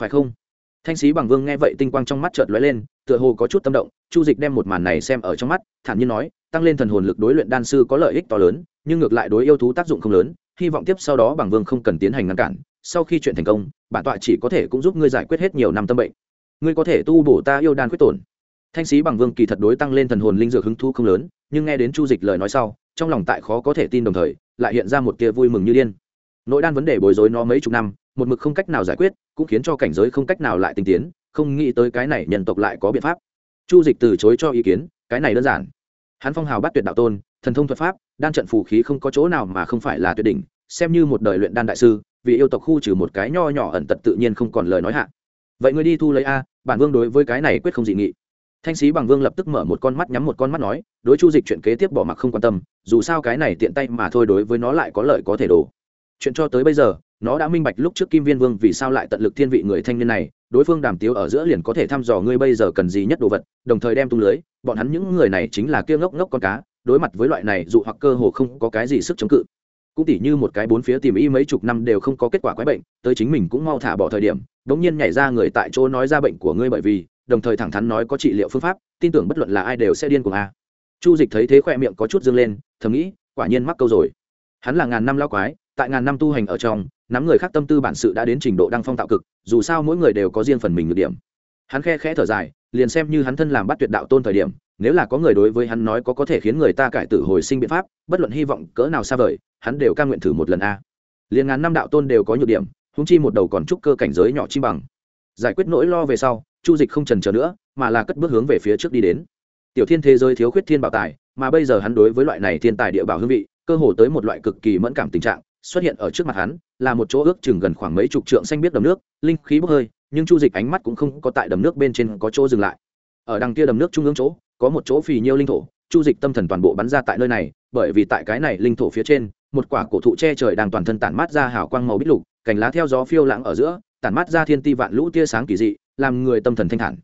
Phải không? Thanh sĩ bằng vương nghe vậy tinh quang trong mắt chợt lóe lên, tựa hồ có chút tâm động, chu dịch đem một màn này xem ở trong mắt, thản nhiên nói, tăng lên thần hồn lực đối luyện đan sư có lợi ích to lớn, nhưng ngược lại đối yêu thú tác dụng không lớn, hy vọng tiếp sau đó bằng vương không cần tiến hành ngăn cản, sau khi chuyện thành công, bản tọa chỉ có thể cũng giúp ngươi giải quyết hết nhiều năm tâm bệnh ngươi có thể tu bổ ta yêu đan quyết tổn. Thanh sĩ bằng vương kỳ thật đối tăng lên thần hồn linh dược hứng thu không lớn, nhưng nghe đến chu dịch lời nói sau, trong lòng tại khó có thể tin đồng thời, lại hiện ra một tia vui mừng như điên. Nội đan vấn đề bối rối nó mấy chục năm, một mực không cách nào giải quyết, cũng khiến cho cảnh giới không cách nào lại tinh tiến, không nghĩ tới cái này nhân tộc lại có biện pháp. Chu dịch từ chối cho ý kiến, cái này đơn giản. Hắn phong hào bắt tuyệt đạo tôn, thần thông thuật pháp, đan trận phù khí không có chỗ nào mà không phải là tuyệt đỉnh, xem như một đời luyện đan đại sư, vì yêu tộc khu trừ một cái nho nhỏ ẩn tật tự nhiên không còn lời nói hạ vậy ngươi đi thu lấy a, bản vương đối với cái này quyết không dị nghị. Thanh sĩ bằng vương lập tức mở một con mắt nhắm một con mắt nói, đối chu dịch chuyện kế tiếp bỏ mặc không quan tâm, dù sao cái này tiện tay mà thôi đối với nó lại có lợi có thể đổ. Chuyện cho tới bây giờ, nó đã minh bạch lúc trước kim viên vương vì sao lại tận lực thiên vị người thanh niên này, đối phương đàm tiếu ở giữa liền có thể thăm dò ngươi bây giờ cần gì nhất đồ vật, đồng thời đem tung lưới, bọn hắn những người này chính là kia ngốc ngốc con cá, đối mặt với loại này dụ hoặc cơ hồ không có cái gì sức chống cự cũng tỉ như một cái bốn phía tìm y mấy chục năm đều không có kết quả quái bệnh, tới chính mình cũng mau thả bỏ thời điểm, đống nhiên nhảy ra người tại chỗ nói ra bệnh của ngươi bởi vì, đồng thời thẳng thắn nói có trị liệu phương pháp, tin tưởng bất luận là ai đều sẽ điên cuồng a. Chu dịch thấy thế khoe miệng có chút dương lên, thầm nghĩ, quả nhiên mắc câu rồi. Hắn là ngàn năm lao quái, tại ngàn năm tu hành ở trong, nắm người khác tâm tư bản sự đã đến trình độ đăng phong tạo cực, dù sao mỗi người đều có riêng phần mình nhược điểm. Hắn khe khẽ thở dài, liền xem như hắn thân làm bắt tuyệt đạo tôn thời điểm, nếu là có người đối với hắn nói có có thể khiến người ta cải tử hồi sinh biện pháp, bất luận hy vọng cỡ nào xa vời hắn đều ca nguyện thử một lần a. Liền ngàn năm đạo tôn đều có nhược điểm húng chi một đầu còn trúc cơ cảnh giới nhỏ chi bằng. Giải quyết nỗi lo về sau, chu dịch không trần chờ nữa, mà là cất bước hướng về phía trước đi đến. Tiểu thiên thế giới thiếu khuyết thiên bảo tài, mà bây giờ hắn đối với loại này thiên tài địa bảo hương vị, cơ hồ tới một loại cực kỳ mẫn cảm tình trạng, xuất hiện ở trước mặt hắn, là một chỗ ước chừng gần khoảng mấy chục trượng xanh biết đầm nước, linh khí bốc hơi, nhưng chu dịch ánh mắt cũng không có tại đầm nước bên trên có chỗ dừng lại. Ở đằng kia đầm nước trung ương chỗ, có một chỗ phì nhiêu linh thổ, chu dịch tâm thần toàn bộ bắn ra tại nơi này, bởi vì tại cái này linh thổ phía trên một quả cổ thụ che trời đang toàn thân tản mát ra hào quang màu bích lục, cành lá theo gió phiêu lãng ở giữa, tản mát ra thiên ti vạn lũ tia sáng kỳ dị, làm người tâm thần thanh thản.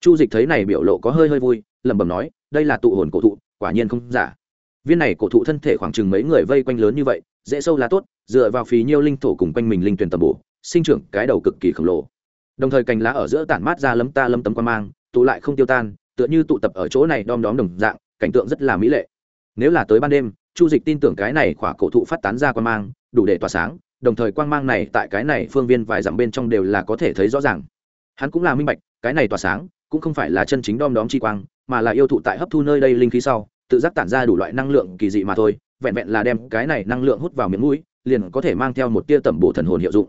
Chu dịch thấy này biểu lộ có hơi hơi vui, lẩm bẩm nói, đây là tụ hồn cổ thụ, quả nhiên không giả. Viên này cổ thụ thân thể khoảng chừng mấy người vây quanh lớn như vậy, dễ sâu lá tốt, dựa vào phí nhiêu linh thổ cùng quanh mình linh tuyển tầm bổ, sinh trưởng cái đầu cực kỳ khổng lồ. Đồng thời cành lá ở giữa tản mát ra lấm ta lấm tấm quan mang, tụ lại không tiêu tan, tựa như tụ tập ở chỗ này đom đóm đồng dạng, cảnh tượng rất là mỹ lệ. Nếu là tới ban đêm chu dịch tin tưởng cái này khỏa cổ thụ phát tán ra quan mang, đủ để tỏa sáng, đồng thời quang mang này tại cái này phương viên vài dặm bên trong đều là có thể thấy rõ ràng. Hắn cũng là minh bạch, cái này tỏa sáng cũng không phải là chân chính đom đóm chi quang, mà là yêu thụ tại hấp thu nơi đây linh khí sau, tự giác tản ra đủ loại năng lượng kỳ dị mà thôi, vẹn vẹn là đem cái này năng lượng hút vào miệng mũi, liền có thể mang theo một tia tẩm bổ thần hồn hiệu dụng.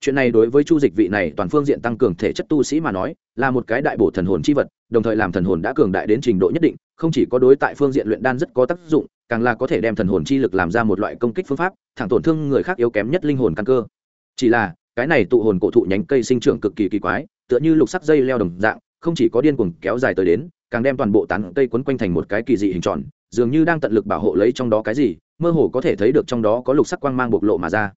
Chuyện này đối với chu dịch vị này toàn phương diện tăng cường thể chất tu sĩ mà nói, là một cái đại bổ thần hồn chi vật, đồng thời làm thần hồn đã cường đại đến trình độ nhất định, không chỉ có đối tại phương diện luyện đan rất có tác dụng càng là có thể đem thần hồn chi lực làm ra một loại công kích phương pháp, thẳng tổn thương người khác yếu kém nhất linh hồn căn cơ. Chỉ là, cái này tụ hồn cổ thụ nhánh cây sinh trưởng cực kỳ kỳ quái, tựa như lục sắc dây leo đồng dạng, không chỉ có điên cuồng kéo dài tới đến, càng đem toàn bộ tán cây quấn quanh thành một cái kỳ dị hình tròn, dường như đang tận lực bảo hộ lấy trong đó cái gì, mơ hồ có thể thấy được trong đó có lục sắc quang mang bộc lộ mà ra.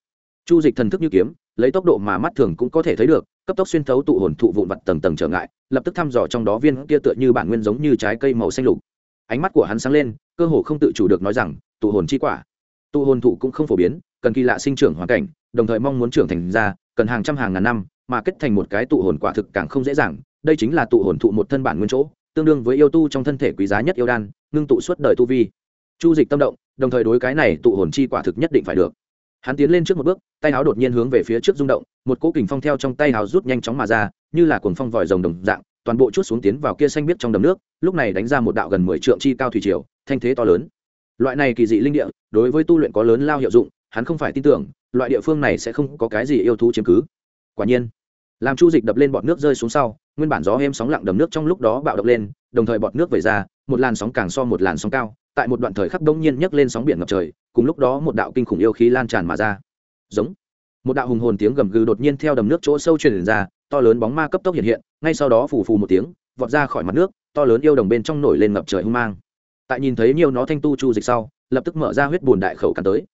Chu dịch thần thức như kiếm, lấy tốc độ mà mắt thường cũng có thể thấy được, cấp tốc xuyên thấu tụ hồn thụ vụn vặt tầng tầng trở ngại, lập tức thăm dò trong đó viên kia tựa như bản nguyên giống như trái cây màu xanh lục ánh mắt của hắn sáng lên, cơ hồ không tự chủ được nói rằng, tụ hồn chi quả. Tụ hồn thụ cũng không phổ biến, cần kỳ lạ sinh trưởng hoàn cảnh, đồng thời mong muốn trưởng thành ra, cần hàng trăm hàng ngàn năm, mà kết thành một cái tụ hồn quả thực càng không dễ dàng. Đây chính là tụ hồn thụ một thân bản nguyên chỗ, tương đương với yêu tu trong thân thể quý giá nhất yêu đan, ngưng tụ suốt đời tu vi. Chu dịch tâm động, đồng thời đối cái này tụ hồn chi quả thực nhất định phải được. Hắn tiến lên trước một bước, tay áo đột nhiên hướng về phía trước rung động, một cỗ kình phong theo trong tay áo rút nhanh chóng mà ra, như là cuồng phong vòi rồng đồng dạng toàn bộ chút xuống tiến vào kia xanh biết trong đầm nước, lúc này đánh ra một đạo gần mười trượng chi cao thủy triều, thanh thế to lớn. Loại này kỳ dị linh địa, đối với tu luyện có lớn lao hiệu dụng, hắn không phải tin tưởng, loại địa phương này sẽ không có cái gì yêu thú chiếm cứ. Quả nhiên, làm chu dịch đập lên bọt nước rơi xuống sau, nguyên bản gió êm sóng lặng đầm nước trong lúc đó bạo động lên, đồng thời bọt nước về ra, một làn sóng càng so một làn sóng cao, tại một đoạn thời khắc đông nhiên nhấc lên sóng biển ngập trời, cùng lúc đó một đạo kinh khủng yêu khí lan tràn mà ra. Giống. Một đạo hùng hồn tiếng gầm gừ đột nhiên theo đầm nước chỗ sâu truyền ra, to lớn bóng ma cấp tốc hiện hiện ngay sau đó phù phù một tiếng, vọt ra khỏi mặt nước, to lớn yêu đồng bên trong nổi lên ngập trời hung mang. Tại nhìn thấy nhiều nó thanh tu chu dịch sau, lập tức mở ra huyết bùn đại khẩu cắn tới.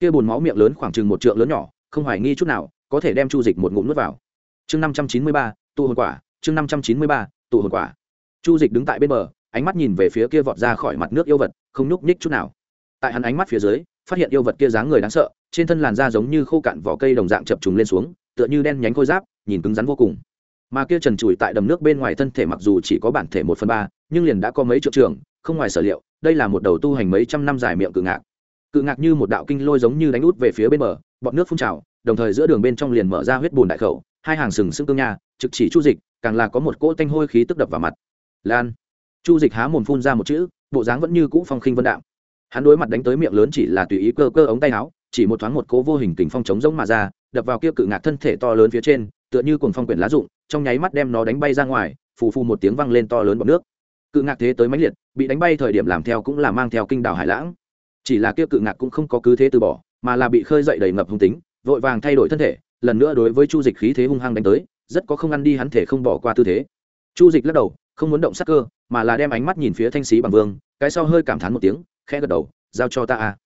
Kia bùn máu miệng lớn khoảng chừng một trượng lớn nhỏ, không hoài nghi chút nào, có thể đem chu dịch một ngụm nuốt vào. Chương năm trăm chín mươi ba, tụ hồn quả, chương năm trăm chín mươi ba, tụ hồn quả. Chu dịch đứng tại bên bờ, ánh mắt nhìn về phía kia vọt ra khỏi mặt nước yêu vật, không nhúc nhích chút nào. Tại hắn ánh mắt phía dưới, phát hiện yêu vật kia dáng người đáng sợ, trên thân làn da giống như khô cạn vỏ cây đồng dạng chập trùng lên xuống, tựa như đen nhánh khôi giáp, nhìn cứng rắn vô cùng mà kia trần trụi tại đầm nước bên ngoài thân thể mặc dù chỉ có bản thể một phần ba, nhưng liền đã có mấy triệu trường, không ngoài sở liệu, đây là một đầu tu hành mấy trăm năm dài miệng cự ngạc. Cự ngạc như một đạo kinh lôi giống như đánh út về phía bên bờ bọn nước phun trào, đồng thời giữa đường bên trong liền mở ra huyết bùn đại khẩu, hai hàng sừng sững cương nha, trực chỉ chu dịch, càng là có một cỗ tanh hôi khí tức đập vào mặt. Lan. Chu dịch há mồm phun ra một chữ, bộ dáng vẫn như cũ phong khinh vân đạo hắn đối mặt đánh tới miệng lớn chỉ là tùy ý cơ cơ ống tay áo, chỉ một thoáng một cố vô hình kình phong chống giống mà ra, đập vào kia cự ngạc thân thể to lớn phía trên tựa như cuồng phong quyển lá rụng, trong nháy mắt đem nó đánh bay ra ngoài, phù phù một tiếng vang lên to lớn bọt nước. Cự ngạc thế tới mãnh liệt, bị đánh bay thời điểm làm theo cũng là mang theo kinh đảo hải lãng. Chỉ là kia cự ngạc cũng không có cứ thế từ bỏ, mà là bị khơi dậy đầy ngập hung tính, vội vàng thay đổi thân thể, lần nữa đối với chu dịch khí thế hung hăng đánh tới, rất có không ăn đi hắn thể không bỏ qua tư thế. Chu dịch lắc đầu, không muốn động sắc cơ, mà là đem ánh mắt nhìn phía thanh sĩ bằng vương, cái sau hơi cảm thán một tiếng, khẽ gật đầu, giao cho ta a.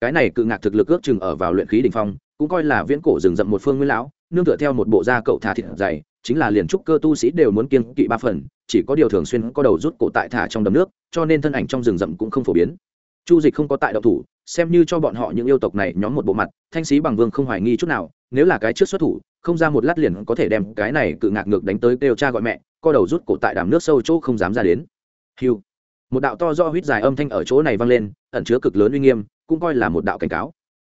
Cái này cự ngạc thực lực ước chừng ở vào luyện khí đ ỉ n h phong cũng coi là viễn cổ rừng rậm một phương nguyên lão, nương tựa theo một bộ da cậu thả thịt dày, chính là liền trúc cơ tu sĩ đều muốn kiên kỵ ba phần, chỉ có điều thường xuyên có đầu rút cổ tại thả trong đầm nước, cho nên thân ảnh trong rừng rậm cũng không phổ biến. Chu dịch không có tại động thủ, xem như cho bọn họ những yêu tộc này nhóm một bộ mặt, thanh sĩ bằng vương không hoài nghi chút nào, nếu là cái trước xuất thủ, không ra một lát liền có thể đem cái này cự ngạc ngược đánh tới kêu cha gọi mẹ co đầu rút cổ tại đàm nước sâu chỗ không dám ra đến. Hiu một đạo to do huýt dài âm thanh ở chỗ này vang lên, ẩn chứa cực lớn uy nghiêm, cũng coi là một đạo cảnh cáo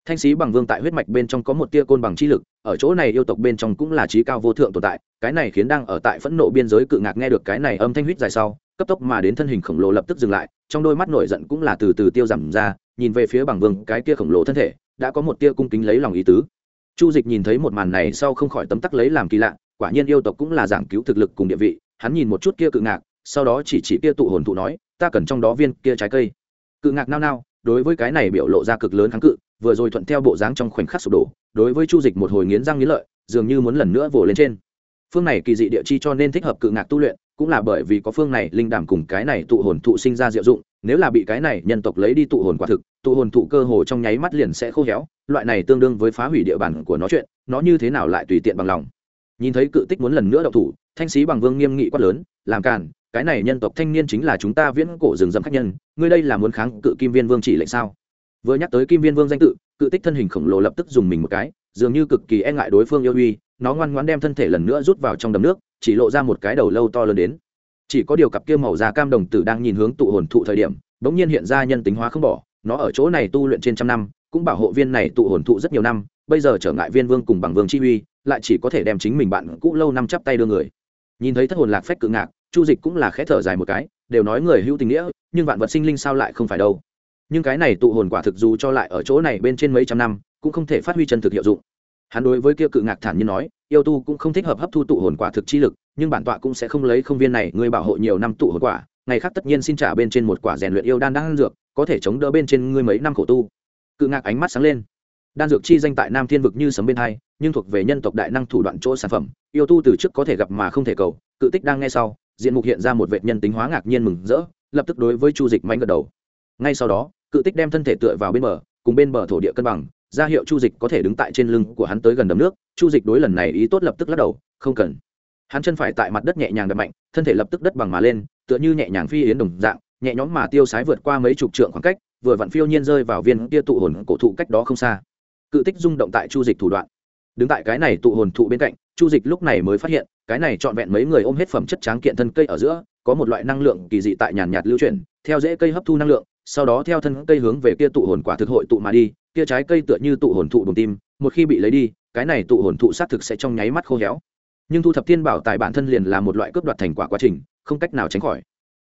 thanh sĩ bằng vương tại huyết mạch bên trong có một tia côn bằng chi lực, ở chỗ này yêu tộc bên trong cũng là trí cao vô thượng tồn tại, cái này khiến đang ở tại phẫn nộ biên giới cự ngạc nghe được cái này âm thanh huyết dài sau, cấp tốc mà đến thân hình khổng lồ lập tức dừng lại, trong đôi mắt nổi giận cũng là từ từ tiêu giảm ra, nhìn về phía bằng vương, cái kia khổng lồ thân thể, đã có một tia cung kính lấy lòng ý tứ. Chu dịch nhìn thấy một màn này sau không khỏi tấm tắc lấy làm kỳ lạ, quả nhiên yêu tộc cũng là giảng cứu thực lực cùng địa vị, hắn nhìn một chút kia cự ngạc, sau đó chỉ chỉ kia tụ hồn thụ nói, ta cần trong đó viên kia trái cây. Cự ngạc nao nao đối với cái này biểu lộ ra cực lớn kháng cự, vừa rồi thuận theo bộ dáng trong khoảnh khắc sụp đổ, đối với chu dịch một hồi nghiến răng nghiến lợi, dường như muốn lần nữa vồ lên trên. Phương này kỳ dị địa chi cho nên thích hợp cự ngạc tu luyện, cũng là bởi vì có phương này linh đảm cùng cái này tụ hồn thụ sinh ra diệu dụng, nếu là bị cái này nhân tộc lấy đi tụ hồn quả thực, tụ hồn thụ cơ hồ trong nháy mắt liền sẽ khô héo, loại này tương đương với phá hủy địa bàn của nó chuyện, nó như thế nào lại tùy tiện bằng lòng. Nhìn thấy cự tích muốn lần nữa đậu thủ, thanh sĩ bằng vương nghiêm nghị quát lớn, làm càn cái này nhân tộc thanh niên chính là chúng ta viễn cổ rừng rậm khách nhân, ngươi đây là muốn kháng cự kim viên vương chỉ lệnh sao? Vừa nhắc tới kim viên vương danh tự, cự tích thân hình khổng lồ lập tức dùng mình một cái, dường như cực kỳ e ngại đối phương yêu uy, nó ngoan ngoãn đem thân thể lần nữa rút vào trong đầm nước, chỉ lộ ra một cái đầu lâu to lớn đến. Chỉ có điều cặp kia màu da cam đồng tử đang nhìn hướng tụ hồn thụ thời điểm, bỗng nhiên hiện ra nhân tính hóa không bỏ, nó ở chỗ này tu luyện trên trăm năm, cũng bảo hộ viên này tụ hồn thụ rất nhiều năm, bây giờ trở ngại viên vương cùng bằng vương chi uy, lại chỉ có thể đem chính mình bạn cũ lâu năm chắp tay đưa người. Nhìn thấy thất hồn lạc phách cự ngạc chu dịch cũng là khẽ thở dài một cái, đều nói người hữu tình nghĩa, nhưng vạn vật sinh linh sao lại không phải đâu. Nhưng cái này tụ hồn quả thực dù cho lại ở chỗ này bên trên mấy trăm năm, cũng không thể phát huy chân thực hiệu dụng. Hắn đối với kia cự ngạc thản nhiên nói, yêu tu cũng không thích hợp hấp thu tụ hồn quả thực chi lực, nhưng bản tọa cũng sẽ không lấy không viên này, ngươi bảo hộ nhiều năm tụ hồn quả, ngày khác tất nhiên xin trả bên trên một quả rèn luyện yêu đan đang dược, có thể chống đỡ bên trên ngươi mấy năm khổ tu. Cự ngạc ánh mắt sáng lên. Đan dược chi danh tại nam thiên vực như sấm bên hai, nhưng thuộc về nhân tộc đại năng thủ đoạn chỗ sản phẩm, yêu tu từ trước có thể gặp mà không thể cầu, cự tích đang nghe sau diện mục hiện ra một vệ nhân tính hóa ngạc nhiên mừng rỡ, lập tức đối với chu dịch mạnh gật đầu. Ngay sau đó, cự tích đem thân thể tựa vào bên bờ, cùng bên bờ thổ địa cân bằng, ra hiệu chu dịch có thể đứng tại trên lưng của hắn tới gần đầm nước. Chu dịch đối lần này ý tốt lập tức lắc đầu, không cần. Hắn chân phải tại mặt đất nhẹ nhàng đập mạnh, thân thể lập tức đất bằng mà lên, tựa như nhẹ nhàng phi yến đồng dạng, nhẹ nhõm mà tiêu sái vượt qua mấy chục trượng khoảng cách, vừa vặn phiêu nhiên rơi vào viên kia tụ hồn cổ thụ cách đó không xa. Cự tích rung động tại chu dịch thủ đoạn. Đứng tại cái này tụ hồn thụ bên cạnh, chu dịch lúc này mới phát hiện cái này trọn vẹn mấy người ôm hết phẩm chất tráng kiện thân cây ở giữa, có một loại năng lượng kỳ dị tại nhàn nhạt lưu chuyển, theo dễ cây hấp thu năng lượng, sau đó theo thân cây hướng về kia tụ hồn quả thực hội tụ mà đi, kia trái cây tựa như tụ hồn thụ đồng tim, một khi bị lấy đi, cái này tụ hồn thụ xác thực sẽ trong nháy mắt khô héo. Nhưng thu thập thiên bảo tại bản thân liền là một loại cướp đoạt thành quả quá trình, không cách nào tránh khỏi.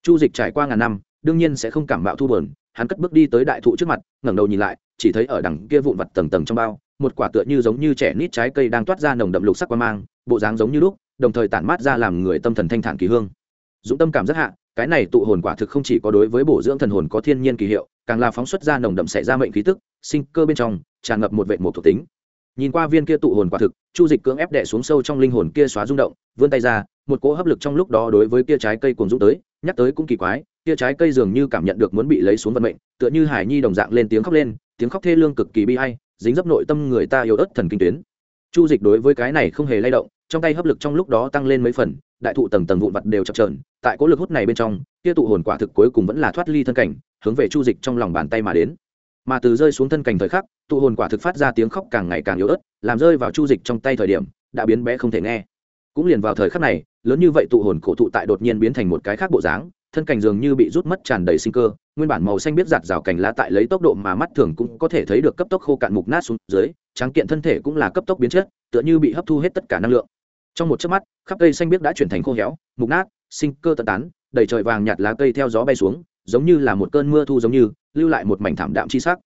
Chu dịch trải qua ngàn năm, đương nhiên sẽ không cảm bạo thu bờn hắn cất bước đi tới đại thụ trước mặt, ngẩng đầu nhìn lại, chỉ thấy ở đằng kia vụn vặt tầng tầng trong bao, một quả tựa như giống như trẻ nít trái cây đang toát ra nồng đậm lục sắc qua mang, bộ dáng giống như lúc đồng thời tản mát ra làm người tâm thần thanh thản kỳ hương. Dũng tâm cảm rất hạ, cái này tụ hồn quả thực không chỉ có đối với bổ dưỡng thần hồn có thiên nhiên kỳ hiệu, càng là phóng xuất ra nồng đậm xảy ra mệnh khí tức, sinh cơ bên trong, tràn ngập một vệ một thuộc tính. Nhìn qua viên kia tụ hồn quả thực, chu dịch cưỡng ép đệ xuống sâu trong linh hồn kia xóa rung động, vươn tay ra, một cỗ hấp lực trong lúc đó đối với kia trái cây cuồng dũng tới, nhắc tới cũng kỳ quái, kia trái cây dường như cảm nhận được muốn bị lấy xuống vận mệnh, tựa như hải nhi đồng dạng lên tiếng khóc lên, tiếng khóc thê lương cực kỳ bi hay dính dấp nội tâm người ta yếu ớt thần kinh tuyến. Chu dịch đối với cái này không hề lay động trong tay hấp lực trong lúc đó tăng lên mấy phần, đại thụ tầng tầng vụn vặt đều chập trờn tại cỗ lực hút này bên trong, kia tụ hồn quả thực cuối cùng vẫn là thoát ly thân cảnh, hướng về chu dịch trong lòng bàn tay mà đến. Mà từ rơi xuống thân cảnh thời khắc, tụ hồn quả thực phát ra tiếng khóc càng ngày càng yếu ớt, làm rơi vào chu dịch trong tay thời điểm, đã biến bé không thể nghe. Cũng liền vào thời khắc này, lớn như vậy tụ hồn cổ thụ tại đột nhiên biến thành một cái khác bộ dáng, thân cảnh dường như bị rút mất tràn đầy sinh cơ, nguyên bản màu xanh biết giạt rào cành lá tại lấy tốc độ mà mắt thường cũng có thể thấy được cấp tốc khô cạn mục nát xuống dưới, tráng kiện thân thể cũng là cấp tốc biến chất tựa như bị hấp thu hết tất cả năng lượng. Trong một chớp mắt, khắp cây xanh biếc đã chuyển thành khô héo, mục nát, sinh cơ tận tán, đầy trời vàng nhạt lá cây theo gió bay xuống, giống như là một cơn mưa thu giống như, lưu lại một mảnh thảm đạm chi sắc.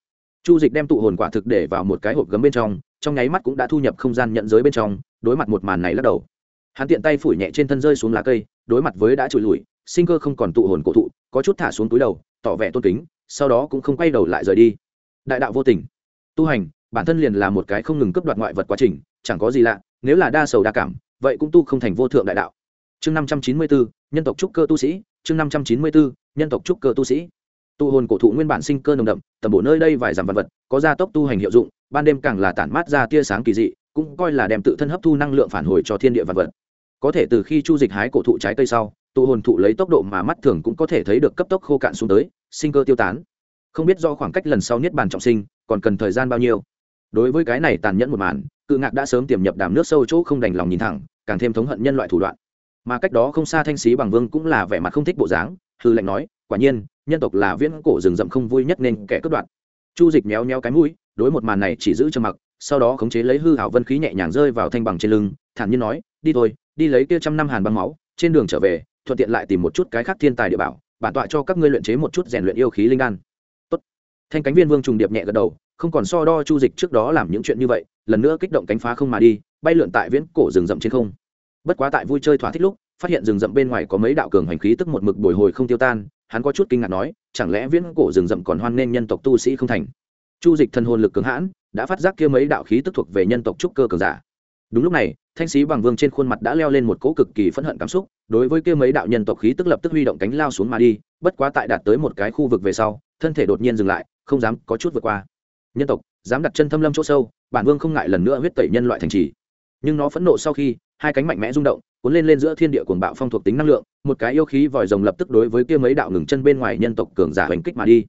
Chu dịch đem tụ hồn quả thực để vào một cái hộp gấm bên trong trong nháy mắt cũng đã thu nhập không gian nhận giới bên trong, đối mặt một màn này lắc đầu. Hắn tiện tay phủi nhẹ trên thân rơi xuống lá cây, đối mặt với đã trụi lùi, sinh cơ không còn tụ hồn cổ thụ, có chút thả xuống túi đầu, tỏ vẻ tôn kính, sau đó cũng không quay đầu lại rời đi. Đại đạo vô tình. Tu hành, bản thân liền là một cái không ngừng cấp đoạt ngoại vật quá trình chẳng có gì lạ, nếu là đa sầu đa cảm, vậy cũng tu không thành vô thượng đại đạo. Chương năm trăm chín mươi bốn nhân tộc trúc cơ tu sĩ, chương năm trăm chín mươi bốn nhân tộc trúc cơ tu sĩ. Tu hồn cổ thụ nguyên bản sinh cơ nồng đậm, tầm bộ nơi đây vài dặm vật vật, có gia tốc tu hành hiệu dụng, ban đêm càng là tản mát ra tia sáng kỳ dị, cũng coi là đem tự thân hấp thu năng lượng phản hồi cho thiên địa vật vật. Có thể từ khi chu dịch hái cổ thụ trái cây sau tụ hồn thụ lấy tốc độ mà mắt thường cũng có thể thấy được cấp tốc khô cạn xuống tới, sinh cơ tiêu tán. Không biết do khoảng cách lần sau niết bàn trọng sinh, còn cần thời gian bao nhiêu đối với cái này tàn nhẫn một màn, cự ngạc đã sớm tiềm nhập đàm nước sâu chỗ không đành lòng nhìn thẳng, càng thêm thống hận nhân loại thủ đoạn. Mà cách đó không xa thanh sĩ bằng vương cũng là vẻ mặt không thích bộ dáng, hư lệnh nói, quả nhiên, nhân tộc là viễn cổ rừng rậm không vui nhất nên kẻ cướp đoạn chu dịch méo méo cái mũi, đối một màn này chỉ giữ cho mặc, sau đó khống chế lấy hư hảo vân khí nhẹ nhàng rơi vào thanh bằng trên lưng, thản nhiên nói, đi thôi, đi lấy kia trăm năm hàn băng máu, trên đường trở về, thuận tiện lại tìm một chút cái khác thiên tài địa bảo, bản tọa cho các ngươi luyện chế một chút rèn luyện yêu khí linh đan. Tốt. thanh cánh viên vương trùng điệp nhẹ gật đầu không còn so đo chu dịch trước đó làm những chuyện như vậy, lần nữa kích động cánh phá không mà đi, bay lượn tại viễn cổ rừng rậm trên không. Bất quá tại vui chơi thỏa thích lúc, phát hiện rừng rậm bên ngoài có mấy đạo cường hành khí tức một mực bồi hồi không tiêu tan, hắn có chút kinh ngạc nói, chẳng lẽ viễn cổ rừng rậm còn hoan nghênh nhân tộc tu sĩ không thành? Chu dịch thân hồn lực cường hãn, đã phát giác kia mấy đạo khí tức thuộc về nhân tộc trúc cơ cường giả. Đúng lúc này, thanh sĩ bằng vương trên khuôn mặt đã leo lên một cỗ cực kỳ phẫn hận cảm xúc, đối với kia mấy đạo nhân tộc khí tức lập tức huy động cánh lao xuống mà đi, bất quá tại đạt tới một cái khu vực về sau, thân thể đột nhiên dừng lại, không dám có chút vượt qua nhân tộc, dám đặt chân thâm lâm chỗ sâu, bản vương không ngại lần nữa huyết tẩy nhân loại thành trì. Nhưng nó phẫn nộ sau khi, hai cánh mạnh mẽ rung động, cuốn lên lên giữa thiên địa cuồng bạo phong thuộc tính năng lượng, một cái yêu khí vòi rồng lập tức đối với kia mấy đạo ngừng chân bên ngoài nhân tộc cường giả hành kích mà đi.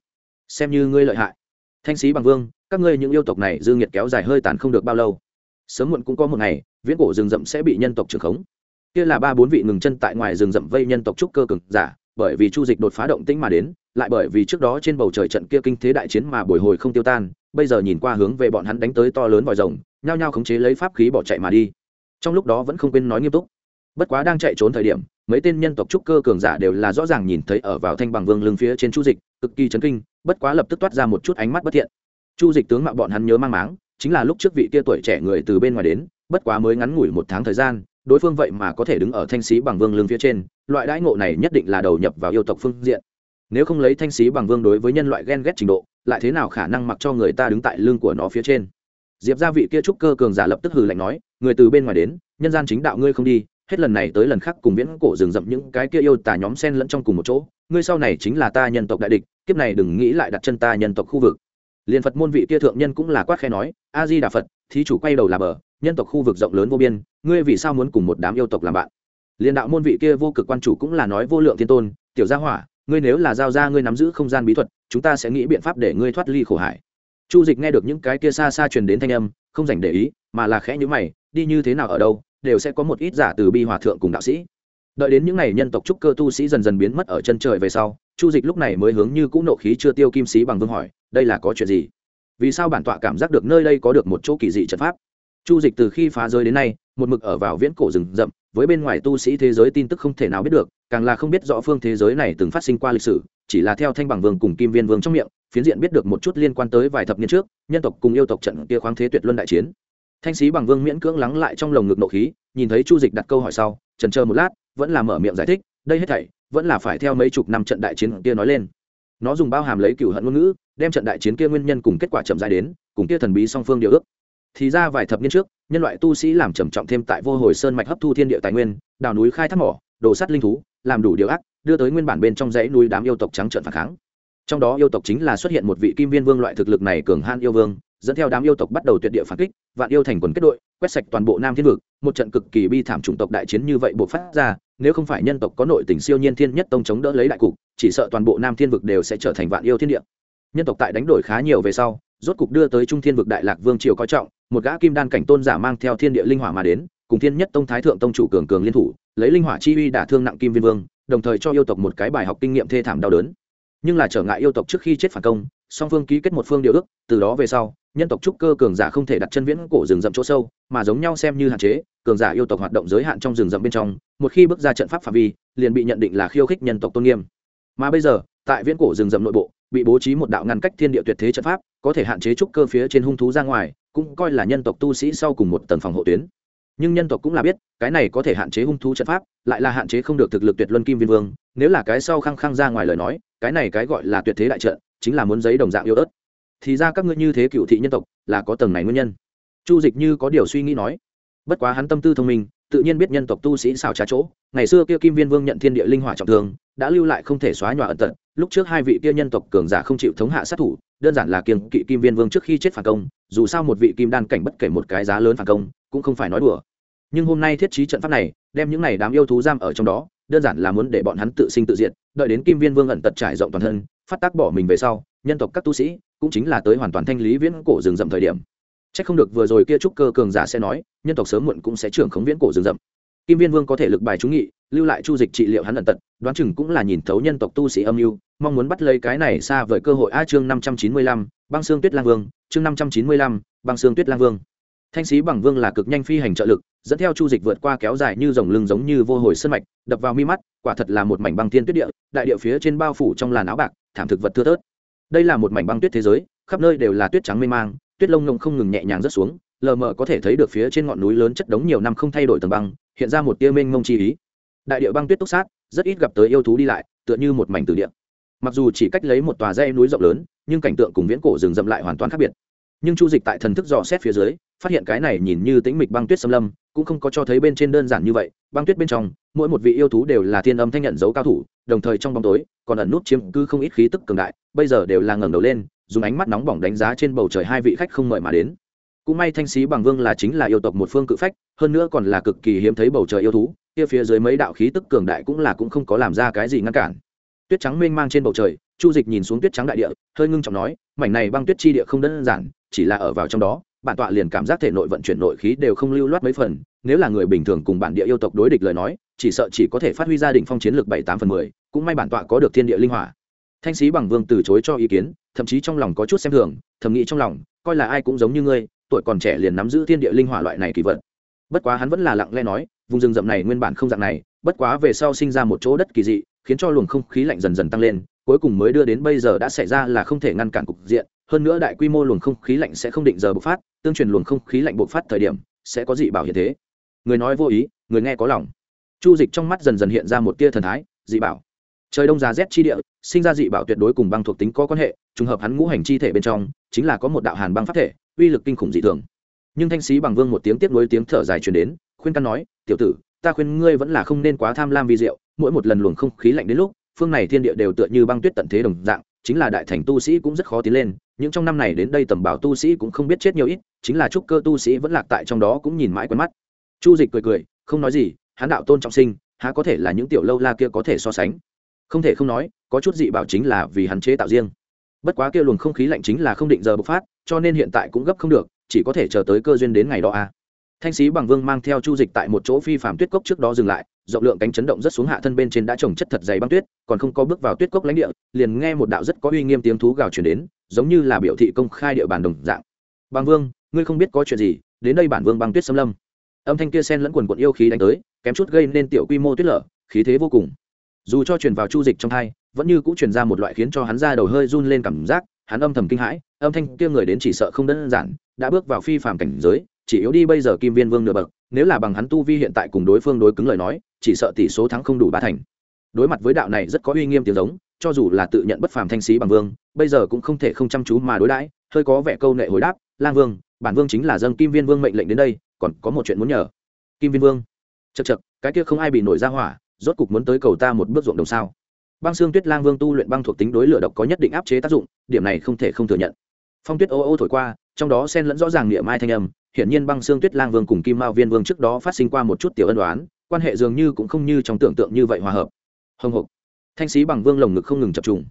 Xem như ngươi lợi hại. Thanh sĩ bằng vương, các ngươi những yêu tộc này dư nghiệt kéo dài hơi tàn không được bao lâu. Sớm muộn cũng có một ngày, viễn cổ rừng rậm sẽ bị nhân tộc trưởng khống. Kia là ba bốn vị ngừng chân tại ngoài rừng rậm vây nhân tộc trúc cơ cường giả bởi vì chu dịch đột phá động tĩnh mà đến, lại bởi vì trước đó trên bầu trời trận kia kinh thế đại chiến mà bồi hồi không tiêu tan, bây giờ nhìn qua hướng về bọn hắn đánh tới to lớn vòi rồng, nhao nhao khống chế lấy pháp khí bỏ chạy mà đi. Trong lúc đó vẫn không quên nói nghiêm túc. Bất quá đang chạy trốn thời điểm, mấy tên nhân tộc trúc cơ cường giả đều là rõ ràng nhìn thấy ở vào thanh bằng vương lưng phía trên chu dịch, cực kỳ chấn kinh, bất quá lập tức toát ra một chút ánh mắt bất thiện. Chu dịch tướng mạo bọn hắn nhớ mang máng, chính là lúc trước vị kia tuổi trẻ người từ bên ngoài đến, bất quá mới ngắn ngủi một tháng thời gian đối phương vậy mà có thể đứng ở thanh sĩ bằng vương lưng phía trên, loại đãi ngộ này nhất định là đầu nhập vào yêu tộc phương diện. Nếu không lấy thanh sĩ bằng vương đối với nhân loại ghen ghét trình độ, lại thế nào khả năng mặc cho người ta đứng tại lưng của nó phía trên? Diệp gia vị kia trúc cơ cường giả lập tức hừ lạnh nói, người từ bên ngoài đến, nhân gian chính đạo ngươi không đi, hết lần này tới lần khác cùng viễn cổ rừng rậm những cái kia yêu tà nhóm sen lẫn trong cùng một chỗ, ngươi sau này chính là ta nhân tộc đại địch, kiếp này đừng nghĩ lại đặt chân ta nhân tộc khu vực. Liền phật môn vị kia thượng nhân cũng là quát khe nói, a di đà phật, thí chủ quay đầu là bờ nhân tộc khu vực rộng lớn vô biên, ngươi vì sao muốn cùng một đám yêu tộc làm bạn? Liền đạo môn vị kia vô cực quan chủ cũng là nói vô lượng thiên tôn, tiểu gia hỏa, ngươi nếu là giao ra ngươi nắm giữ không gian bí thuật, chúng ta sẽ nghĩ biện pháp để ngươi thoát ly khổ hải. Chu dịch nghe được những cái kia xa xa truyền đến thanh âm, không dành để ý, mà là khẽ nhữ mày, đi như thế nào ở đâu, đều sẽ có một ít giả từ bi hòa thượng cùng đạo sĩ. Đợi đến những n à y nhân tộc trúc cơ tu sĩ dần dần biến mất ở chân trời về sau, chu dịch lúc này mới hướng như cũng nộ khí chưa tiêu kim sĩ bằng vương hỏi, đây là có chuyện gì? Vì sao bản tọa cảm giác được nơi đây có được một chỗ kỳ dị trận pháp? Chu dịch từ khi phá rơi đến nay, một mực ở vào viễn cổ rừng rậm, với bên ngoài tu sĩ thế giới tin tức không thể nào biết được, càng là không biết rõ phương thế giới này từng phát sinh qua lịch sử, chỉ là theo thanh bằng vương cùng kim viên vương trong miệng, phiến diện biết được một chút liên quan tới vài thập niên trước, nhân tộc cùng yêu tộc trận kia khoáng thế tuyệt luân đại chiến. Thanh sĩ bằng vương miễn cưỡng lắng lại trong lồng ngực nộ khí, nhìn thấy chu dịch đặt câu hỏi sau trần chờ một lát, vẫn là mở miệng giải thích, đây hết thảy, vẫn là phải theo mấy chục năm trận đại chiến kia nói lên. Nó dùng bao hàm lấy cửu hận ngôn ngữ, đem trận đại chiến kia nguyên nhân cùng kết quả chậm dài đến, cùng kia thần bí song phương điều ước thì ra vài thập niên trước, nhân loại tu sĩ làm trầm trọng thêm tại vô hồi sơn mạch hấp thu thiên địa tài nguyên, đào núi khai thác mỏ, đồ sắt linh thú, làm đủ điều ác, đưa tới nguyên bản bên trong dãy núi đám yêu tộc trắng trợn phản kháng. Trong đó yêu tộc chính là xuất hiện một vị kim viên vương loại thực lực này cường han yêu vương, dẫn theo đám yêu tộc bắt đầu tuyệt địa phản kích, vạn yêu thành quần kết đội, quét sạch toàn bộ nam thiên vực, một trận cực kỳ bi thảm chủng tộc đại chiến như vậy buộc phát ra, nếu không phải nhân tộc có nội tình siêu nhiên thiên nhất tông chống đỡ lấy đại cục, chỉ sợ toàn bộ nam thiên vực đều sẽ trở thành vạn yêu thiên địa. Nhân tộc tại đánh đổi khá nhiều về sau rốt cục đưa tới trung thiên vực đại lạc vương triều coi trọng, một gã kim đan cảnh tôn giả mang theo thiên địa linh hỏa mà đến, cùng thiên nhất tông thái thượng tông chủ cường cường liên thủ, lấy linh hỏa chi uy đả thương nặng kim viên vương, đồng thời cho yêu tộc một cái bài học kinh nghiệm thê thảm đau đớn. Nhưng là trở ngại yêu tộc trước khi chết phản công, song phương ký kết một phương điều ước, từ đó về sau, nhân tộc trúc cơ cường giả không thể đặt chân viễn cổ rừng rậm chỗ sâu, mà giống nhau xem như hạn chế, cường giả yêu tộc hoạt động giới hạn trong rừng rậm bên trong, một khi bước ra trận pháp phạm vi, liền bị nhận định là khiêu khích nhân tộc tôn nghiêm. Mà bây giờ tại viễn cổ rừng rậm nội bộ, bị bố trí một đạo ngăn cách thiên địa tuyệt thế trận pháp, có thể hạn chế trúc cơ phía trên hung thú ra ngoài, cũng coi là nhân tộc tu sĩ sau cùng một tầng phòng hộ tuyến. Nhưng nhân tộc cũng là biết, cái này có thể hạn chế hung thú trận pháp, lại là hạn chế không được thực lực tuyệt luân kim viên vương, nếu là cái sau khăng khăng ra ngoài lời nói, cái này cái gọi là tuyệt thế đại trận, chính là muốn giấy đồng dạng yêu ớt. Thì ra các ngươi như thế cựu thị nhân tộc, là có tầng này nguyên nhân. Chu dịch như có điều suy nghĩ nói. Bất quá hắn tâm tư thông minh, tự nhiên biết nhân tộc tu sĩ xào trá chỗ, ngày xưa kia kim viên vương nhận thiên địa linh hỏa trọng thương, đã lưu lại không thể xóa nhòa ẩn tận lúc trước hai vị kia nhân tộc cường giả không chịu thống hạ sát thủ đơn giản là kiềng kỵ kim viên vương trước khi chết phản công dù sao một vị kim đan cảnh bất kể một cái giá lớn phản công cũng không phải nói đùa nhưng hôm nay thiết trí trận pháp này đem những này đám yêu thú giam ở trong đó đơn giản là muốn để bọn hắn tự sinh tự diệt đợi đến kim viên vương ẩn tật trải rộng toàn thân phát tác bỏ mình về sau nhân tộc các tu sĩ cũng chính là tới hoàn toàn thanh lý viễn cổ rừng rậm thời điểm Chắc không được vừa rồi kia trúc cơ cường giả sẽ nói, nhân tộc sớm muộn cũng sẽ trưởng khống viễn cổ rừng rậm. Kim Viên Vương có thể lực bài trúng nghị, lưu lại chu dịch trị liệu hắn ẩn tật, đoán chừng cũng là nhìn thấu nhân tộc tu sĩ âm mưu, mong muốn bắt lấy cái này xa vời cơ hội a chương năm trăm chín mươi lăm, Băng Xương Tuyết Lang Vương, chương năm trăm chín mươi lăm, Băng Xương Tuyết Lang Vương. Thanh sĩ bằng vương là cực nhanh phi hành trợ lực, dẫn theo chu dịch vượt qua kéo dài như dòng lưng giống như vô hồi sơn mạch, đập vào mi mắt, quả thật là một mảnh băng thiên tuyết địa, đại địa phía trên bao phủ trong làn áo bạc, thảm thực vật thưa thớt. Đây là một mảnh băng tuyết thế giới, khắp nơi đều là tuyết trắng mê mang, tuyết lông ngông không ngừng nhẹ nhàng rớt xuống, lờ mờ có thể thấy được phía trên ngọn núi lớn chất đống nhiều năm không thay đổi tầng băng, hiện ra một tia mênh mông chi ý. Đại địa băng tuyết túc sát, rất ít gặp tới yêu thú đi lại, tựa như một mảnh từ địa. Mặc dù chỉ cách lấy một tòa dây núi rộng lớn, nhưng cảnh tượng cùng viễn cổ rừng rậm lại hoàn toàn khác biệt. Nhưng chu dịch tại thần thức dò xét phía dưới, phát hiện cái này nhìn như tĩnh mịch băng tuyết xâm lâm, cũng không có cho thấy bên trên đơn giản như vậy. Băng tuyết bên trong, mỗi một vị yêu thú đều là thiên âm thanh nhận dấu cao thủ, đồng thời trong bóng tối, còn ẩn nút chiếm cứ không ít khí tức cường đại, bây giờ đều là ngẩng đầu lên, dùng ánh mắt nóng bỏng đánh giá trên bầu trời hai vị khách không mời mà đến cũng may thanh sĩ bằng vương là chính là yêu tộc một phương cự phách, hơn nữa còn là cực kỳ hiếm thấy bầu trời yêu thú, kia phía dưới mấy đạo khí tức cường đại cũng là cũng không có làm ra cái gì ngăn cản. Tuyết trắng mênh mang trên bầu trời, chu dịch nhìn xuống tuyết trắng đại địa, hơi ngưng trọng nói, mảnh này băng tuyết chi địa không đơn giản, chỉ là ở vào trong đó, bản tọa liền cảm giác thể nội vận chuyển nội khí đều không lưu loát mấy phần, nếu là người bình thường cùng bản địa yêu tộc đối địch lời nói, chỉ sợ chỉ có thể phát huy gia đình phong chiến lược bảy tám phần mười, cũng may bản tọa có được thiên địa linh hỏa. Thanh sĩ bằng vương từ chối cho ý kiến, thậm chí trong lòng có chút xem thường, thầm nghĩ trong lòng, coi là ai cũng giống như ngươi tuổi còn trẻ liền nắm giữ thiên địa linh hỏa loại này kỳ vật. Bất quá hắn vẫn là lặng lẽ nói, vùng rừng rậm này nguyên bản không dạng này, bất quá về sau sinh ra một chỗ đất kỳ dị, khiến cho luồng không khí lạnh dần dần tăng lên, cuối cùng mới đưa đến bây giờ đã xảy ra là không thể ngăn cản cục diện, hơn nữa đại quy mô luồng không khí lạnh sẽ không định giờ bộc phát, tương truyền luồng không khí lạnh bộc phát thời điểm, sẽ có dị bảo hiện thế. Người nói vô ý, người nghe có lòng. Chu dịch trong mắt dần dần hiện ra một tia thần thái, dị bảo. Trời đông giá rét chi địa, sinh ra dị bảo tuyệt đối cùng băng thuộc tính có quan hệ, trùng hợp hắn ngũ hành chi thể bên trong, chính là có một đạo hàn băng pháp thể uy lực kinh khủng dị thường. Nhưng thanh sĩ bằng vương một tiếng tiếp nối tiếng thở dài truyền đến, khuyên căn nói, tiểu tử, ta khuyên ngươi vẫn là không nên quá tham lam vi diệu, mỗi một lần luồng không khí lạnh đến lúc, phương này thiên địa đều tựa như băng tuyết tận thế đồng dạng, chính là đại thành tu sĩ cũng rất khó tiến lên, những trong năm này đến đây tầm bảo tu sĩ cũng không biết chết nhiều ít, chính là trúc cơ tu sĩ vẫn lạc tại trong đó cũng nhìn mãi quen mắt. Chu dịch cười cười, không nói gì, hắn đạo tôn trọng sinh, há có thể là những tiểu lâu la kia có thể so sánh? Không thể không nói, có chút dị bảo chính là vì hắn chế tạo riêng. Bất quá kia luồng không khí lạnh chính là không định giờ bộc phát cho nên hiện tại cũng gấp không được, chỉ có thể chờ tới cơ duyên đến ngày đó a à. thanh sĩ bằng vương mang theo chu dịch tại một chỗ phi phạm tuyết cốc trước đó dừng lại, rộng lượng cánh chấn động rất xuống hạ thân bên trên đã trồng chất thật dày băng tuyết, còn không có bước vào tuyết cốc lãnh địa, liền nghe một đạo rất có uy nghiêm tiếng thú gào chuyển đến, giống như là biểu thị công khai địa bàn đồng dạng. Bằng vương, ngươi không biết có chuyện gì, đến đây bản vương băng tuyết xâm lâm. Âm thanh kia sen lẫn quần quận yêu khí đánh tới, kém chút gây nên tiểu quy mô tuyết lở, khí thế vô cùng. Dù cho truyền vào chu dịch trong thai vẫn như cũng truyền ra một loại khiến cho hắn ra đầu hơi run lên cảm giác, hắn âm thầm kinh hãi âm thanh kia người đến chỉ sợ không đơn giản, đã bước vào phi phàm cảnh giới, chỉ yếu đi bây giờ kim viên vương nửa bậc, nếu là bằng hắn tu vi hiện tại cùng đối phương đối cứng lời nói, chỉ sợ tỷ số thắng không đủ ba thành. Đối mặt với đạo này rất có uy nghiêm tiếng giống, cho dù là tự nhận bất phàm thanh sĩ bằng vương, bây giờ cũng không thể không chăm chú mà đối đãi, hơi có vẻ câu nệ hồi đáp, lang vương, bản vương chính là dâng kim viên vương mệnh lệnh đến đây, còn có một chuyện muốn nhờ. Kim viên vương? Chật chật cái kia không ai bị nổi ra hỏa, rốt cục muốn tới cầu ta một bước ruộng đồng sao. Băng xương tuyết lang vương tu luyện băng thuộc tính đối lửa độc có nhất định áp chế tác dụng, điểm này không thể không thừa nhận phong tuyết ô ô thổi qua, trong đó xen lẫn rõ ràng niệm mai thanh âm, hiển nhiên băng xương tuyết lang vương cùng kim mao viên vương trước đó phát sinh qua một chút tiểu ân đoán, quan hệ dường như cũng không như trong tưởng tượng như vậy hòa hợp. Hồng hộc thanh sĩ bằng vương lồng ngực không ngừng chập trùng.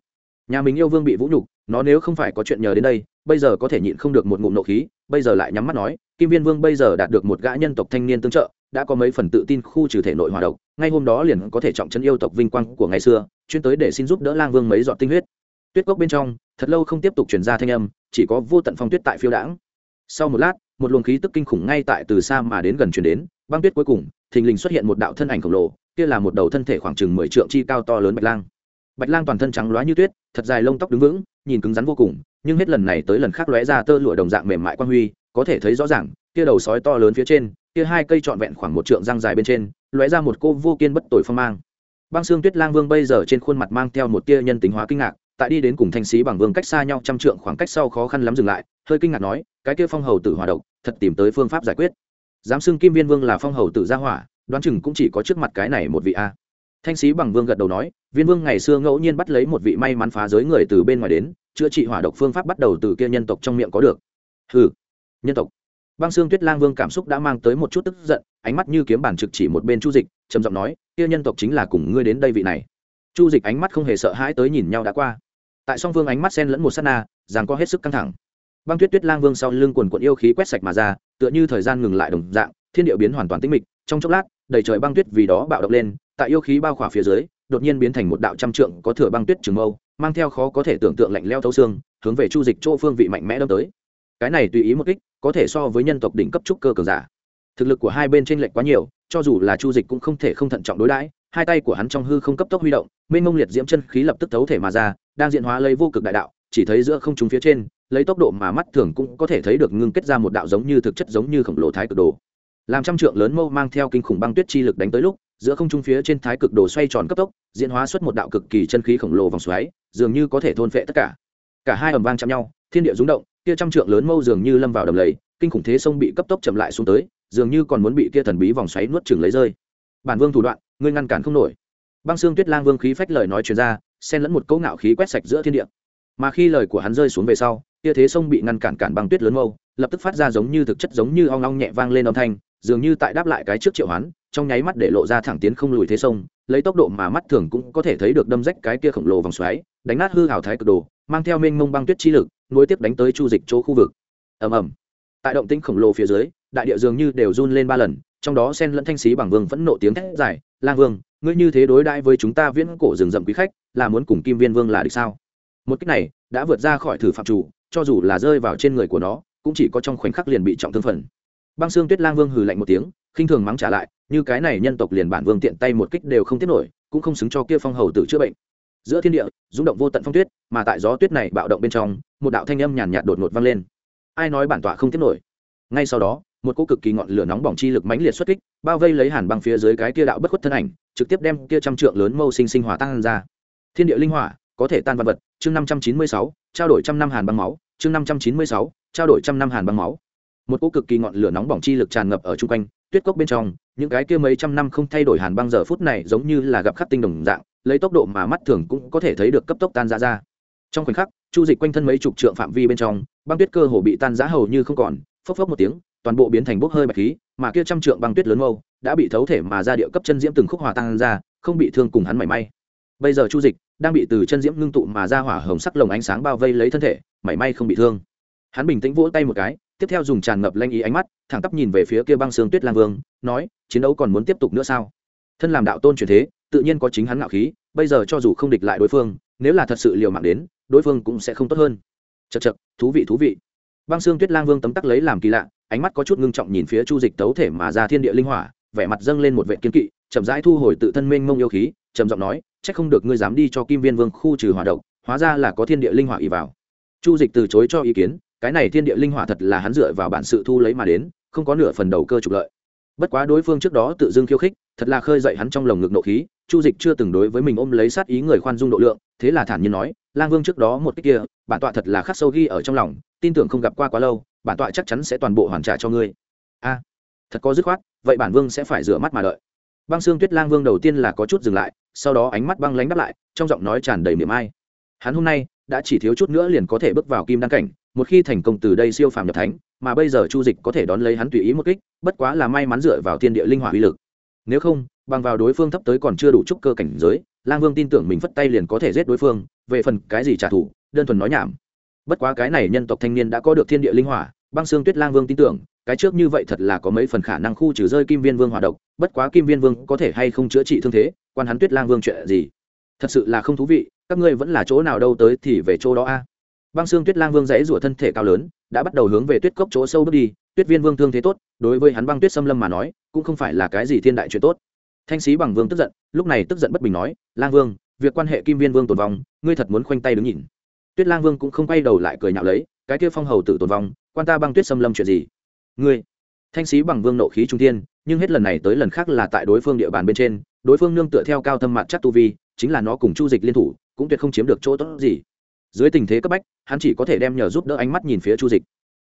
Nhà mình yêu vương bị vũ nhục, nó nếu không phải có chuyện nhờ đến đây, bây giờ có thể nhịn không được một ngụm nộ khí, bây giờ lại nhắm mắt nói, kim viên vương bây giờ đạt được một gã nhân tộc thanh niên tương trợ, đã có mấy phần tự tin khu trừ thể nội hòa độc, ngay hôm đó liền có thể trọng chân yêu tộc vinh quang của ngày xưa, chuyên tới để xin giúp đỡ lang vương mấy giọt tinh huyết tuyết cốc bên trong, thật lâu không tiếp tục chuyển ra thanh âm, chỉ có vô tận phong tuyết tại phiêu đãng. Sau một lát, một luồng khí tức kinh khủng ngay tại từ xa mà đến gần chuyển đến, băng tuyết cuối cùng, thình lình xuất hiện một đạo thân ảnh khổng lồ, kia là một đầu thân thể khoảng chừng mười trượng chi cao to lớn bạch lang. Bạch lang toàn thân trắng loá như tuyết, thật dài lông tóc đứng vững, nhìn cứng rắn vô cùng, nhưng hết lần này tới lần khác lóe ra tơ lụa đồng dạng mềm mại quan huy, có thể thấy rõ ràng, kia đầu sói to lớn phía trên, kia hai cây trọn vẹn khoảng một trượng răng dài bên trên, lóe ra một cô vô kiên bất tội phong mang. Băng xương tuyết lang vương bây giờ trên khuôn mặt mang theo một tia nhân tính hóa kinh ngạc tại đi đến cùng thanh sĩ bằng vương cách xa nhau trăm trượng khoảng cách sau khó khăn lắm dừng lại, hơi kinh ngạc nói, cái kia phong hầu tử hòa độc, thật tìm tới phương pháp giải quyết. Dám xưng kim viên vương là phong hầu tử gia hỏa, đoán chừng cũng chỉ có trước mặt cái này một vị a. Thanh sĩ bằng vương gật đầu nói, viên vương ngày xưa ngẫu nhiên bắt lấy một vị may mắn phá giới người từ bên ngoài đến, chữa trị hỏa độc phương pháp bắt đầu từ kia nhân tộc trong miệng có được. Hừ, nhân tộc. Băng xương tuyết lang vương cảm xúc đã mang tới một chút tức giận, ánh mắt như kiếm bản trực chỉ một bên chu dịch, trầm giọng nói, kia nhân tộc chính là cùng ngươi đến đây vị này. Chu dịch ánh mắt không hề sợ hãi tới nhìn nhau đã qua tại song vương ánh mắt sen lẫn một s á t na rằng có hết sức căng thẳng. Băng tuyết tuyết lang vương sau lưng quần quận yêu khí quét sạch mà ra, tựa như thời gian ngừng lại đồng dạng, thiên điệu biến hoàn toàn tĩnh mịch, trong chốc lát, đầy trời băng tuyết vì đó bạo động lên, tại yêu khí bao khỏa phía dưới, đột nhiên biến thành một đạo trăm trượng có thừa băng tuyết trường mâu, mang theo khó có thể tưởng tượng lạnh leo thấu xương, hướng về chu dịch chỗ phương vị mạnh mẽ đâm tới. Cái này tùy ý một kích, có thể so với nhân tộc đỉnh cấp trúc cơ cường giả. Thực lực của hai bên trên lệch quá nhiều, cho dù là chu dịch cũng không thể không thận trọng đối đãi, hai tay của hắn trong hư không cấp tốc huy động, mênh mông liệt diễm chân khí lập tức thấu thể mà ra đang diện hóa lấy vô cực đại đạo, chỉ thấy giữa không trung phía trên, lấy tốc độ mà mắt thường cũng có thể thấy được ngưng kết ra một đạo giống như thực chất giống như khổng lồ thái cực đồ. Làm trăm trượng lớn mâu mang theo kinh khủng băng tuyết chi lực đánh tới lúc, giữa không trung phía trên thái cực đồ xoay tròn cấp tốc, diễn hóa xuất một đạo cực kỳ chân khí khổng lồ vòng xoáy, dường như có thể thôn phệ tất cả. Cả hai ầm vang chạm nhau, thiên địa rung động, kia trăm trượng lớn mâu dường như lâm vào đầm lầy, kinh khủng thế sông bị cấp tốc chậm lại xuống tới, dường như còn muốn bị kia thần bí vòng xoáy nuốt chừng lấy rơi. Bản vương thủ đoạn, ngươi ngăn cản không nổi. Băng xương tuyết lang vương khí phách lời nói truyền ra xen lẫn một câu ngạo khí quét sạch giữa thiên địa. Mà khi lời của hắn rơi xuống về sau, kia thế sông bị ngăn cản cản băng tuyết lớn mâu, lập tức phát ra giống như thực chất giống như ong ong nhẹ vang lên âm thanh, dường như tại đáp lại cái trước triệu hoán, trong nháy mắt để lộ ra thẳng tiến không lùi thế sông, lấy tốc độ mà mắt thường cũng có thể thấy được đâm rách cái kia khổng lồ vòng xoáy, đánh nát hư hào thái cực đồ, mang theo mênh mông băng tuyết chi lực, nối tiếp đánh tới chu dịch chỗ khu vực. Ầm ầm. Tại động tĩnh khổng lồ phía dưới, đại địa dường như đều run lên ba lần, trong đó sen lẫn thanh xí bằng vương vẫn nộ tiếng thét dài, lang vương ngươi như thế đối đãi với chúng ta viễn cổ rừng rậm quý khách, là muốn cùng kim viên vương là được sao? Một cách này, đã vượt ra khỏi thử phạm chủ, cho dù là rơi vào trên người của nó, cũng chỉ có trong khoảnh khắc liền bị trọng thương phần. Băng xương tuyết lang vương hừ lạnh một tiếng, khinh thường mắng trả lại, như cái này nhân tộc liền bản vương tiện tay một kích đều không tiết nổi, cũng không xứng cho kia phong hầu tử chữa bệnh. Giữa thiên địa, rung động vô tận phong tuyết, mà tại gió tuyết này bạo động bên trong, một đạo thanh âm nhàn nhạt đột ngột vang lên. Ai nói bản tọa không tiết nổi? Ngay sau đó một cỗ cực kỳ ngọn lửa nóng bỏng chi lực mãnh liệt xuất kích, bao vây lấy hàn băng phía dưới cái kia đạo bất khuất thân ảnh, trực tiếp đem kia trăm trượng lớn mâu sinh sinh hỏa tăng ra. Thiên địa linh hỏa, có thể tan vật vật, chương năm trăm chín mươi sáu, trao đổi trăm năm hàn băng máu, chương năm trăm chín mươi sáu, trao đổi trăm năm hàn băng máu. Một cỗ cực kỳ ngọn lửa nóng bỏng chi lực tràn ngập ở chung quanh, tuyết cốc bên trong, những cái kia mấy trăm năm không thay đổi hàn băng giờ phút này giống như là gặp khắc tinh đồng dạng, lấy tốc độ mà mắt thường cũng có thể thấy được cấp tốc tan ra ra. Trong khoảnh khắc, chu dịch quanh thân mấy chục trượng phạm vi bên trong, băng tuyết cơ hồ bị tan giá hầu như không còn, phốc phốc một tiếng toàn bộ biến thành bốc hơi bạch khí, mà kia trăm trượng băng tuyết lớn mâu đã bị thấu thể mà ra địa cấp chân diễm từng khúc hòa tan ra, không bị thương cùng hắn mảy may. Bây giờ chu dịch đang bị từ chân diễm ngưng tụ mà ra hỏa hồng sắc lồng ánh sáng bao vây lấy thân thể, mảy may không bị thương. Hắn bình tĩnh vỗ tay một cái, tiếp theo dùng tràn ngập lanh ý ánh mắt, thẳng tắp nhìn về phía kia băng sương tuyết lang vương, nói, chiến đấu còn muốn tiếp tục nữa sao? Thân làm đạo tôn truyền thế, tự nhiên có chính hắn ngạo khí, bây giờ cho dù không địch lại đối phương, nếu là thật sự liều mạng đến, đối phương cũng sẽ không tốt hơn. Chật chật thú vị thú vị. Băng xương tuyết lang vương tấm tắc lấy làm kỳ lạ ánh mắt có chút ngưng trọng nhìn phía chu dịch tấu thể mà ra thiên địa linh hỏa, vẻ mặt dâng lên một vệ kiên kỵ, chậm rãi thu hồi tự thân mênh mông yêu khí, trầm giọng nói c không được ngươi dám đi cho kim viên vương khu trừ hỏa độc, hóa ra là có thiên địa linh hỏa ý vào. Chu dịch từ chối cho ý kiến, cái này thiên địa linh hỏa thật là hắn dựa vào bản sự thu lấy mà đến, không có nửa phần đầu cơ trục lợi. Bất quá đối phương trước đó tự dưng khiêu khích, thật là khơi dậy hắn trong lồng ngực nộ khí chu dịch chưa từng đối với mình ôm lấy sát ý người khoan dung độ lượng, thế là thản nhiên nói, lang vương trước đó một cách kia, bản tọa thật là khắc sâu ghi ở trong lòng, tin tưởng không gặp qua quá lâu, bản tọa chắc chắn sẽ toàn bộ hoàn trả cho ngươi. A, thật có dứt khoát, vậy bản vương sẽ phải rửa mắt mà đợi. Băng xương tuyết lang vương đầu tiên là có chút dừng lại, sau đó ánh mắt băng lánh đáp lại, trong giọng nói tràn đầy miệng ai. Hắn hôm nay đã chỉ thiếu chút nữa liền có thể bước vào kim đăng cảnh, một khi thành công từ đây siêu phàm nhập thánh, mà bây giờ chu dịch có thể đón lấy hắn tùy ý một kích, bất quá là may mắn dựa vào thiên địa linh hỏa uy lực. Nếu không bằng vào đối phương thấp tới còn chưa đủ trúc cơ cảnh giới, lang vương tin tưởng mình phất tay liền có thể giết đối phương, về phần cái gì trả thù, đơn thuần nói nhảm. Bất quá cái này nhân tộc thanh niên đã có được thiên địa linh hỏa, băng xương tuyết lang vương tin tưởng, cái trước như vậy thật là có mấy phần khả năng khu trừ rơi kim viên vương hỏa độc, bất quá kim viên vương có thể hay không chữa trị thương thế, quan hắn tuyết lang vương chuyện gì? Thật sự là không thú vị, các ngươi vẫn là chỗ nào đâu tới thì về chỗ đó a. Băng xương tuyết lang vương dãy rủa thân thể cao lớn, đã bắt đầu hướng về tuyết cốc chỗ sâu bước đi, tuyết viên vương thương thế tốt, đối với hắn băng tuyết xâm lâm mà nói, cũng không phải là cái gì thiên đại chuyện tốt thanh sĩ bằng vương tức giận, lúc này tức giận bất bình nói, lang vương, việc quan hệ kim viên vương tồn vong, ngươi thật muốn khoanh tay đứng nhìn. Tuyết lang vương cũng không quay đầu lại cười nhạo lấy, cái kia phong hầu tử tồn vong, quan ta băng tuyết xâm lâm chuyện gì? Ngươi. Thanh sĩ bằng vương nộ khí trung thiên, nhưng hết lần này tới lần khác là tại đối phương địa bàn bên trên, đối phương nương tựa theo cao thâm mặt chắc tu vi, chính là nó cùng chu dịch liên thủ, cũng tuyệt không chiếm được chỗ tốt gì. Dưới tình thế cấp bách, hắn chỉ có thể đem nhờ giúp đỡ ánh mắt nhìn phía chu dịch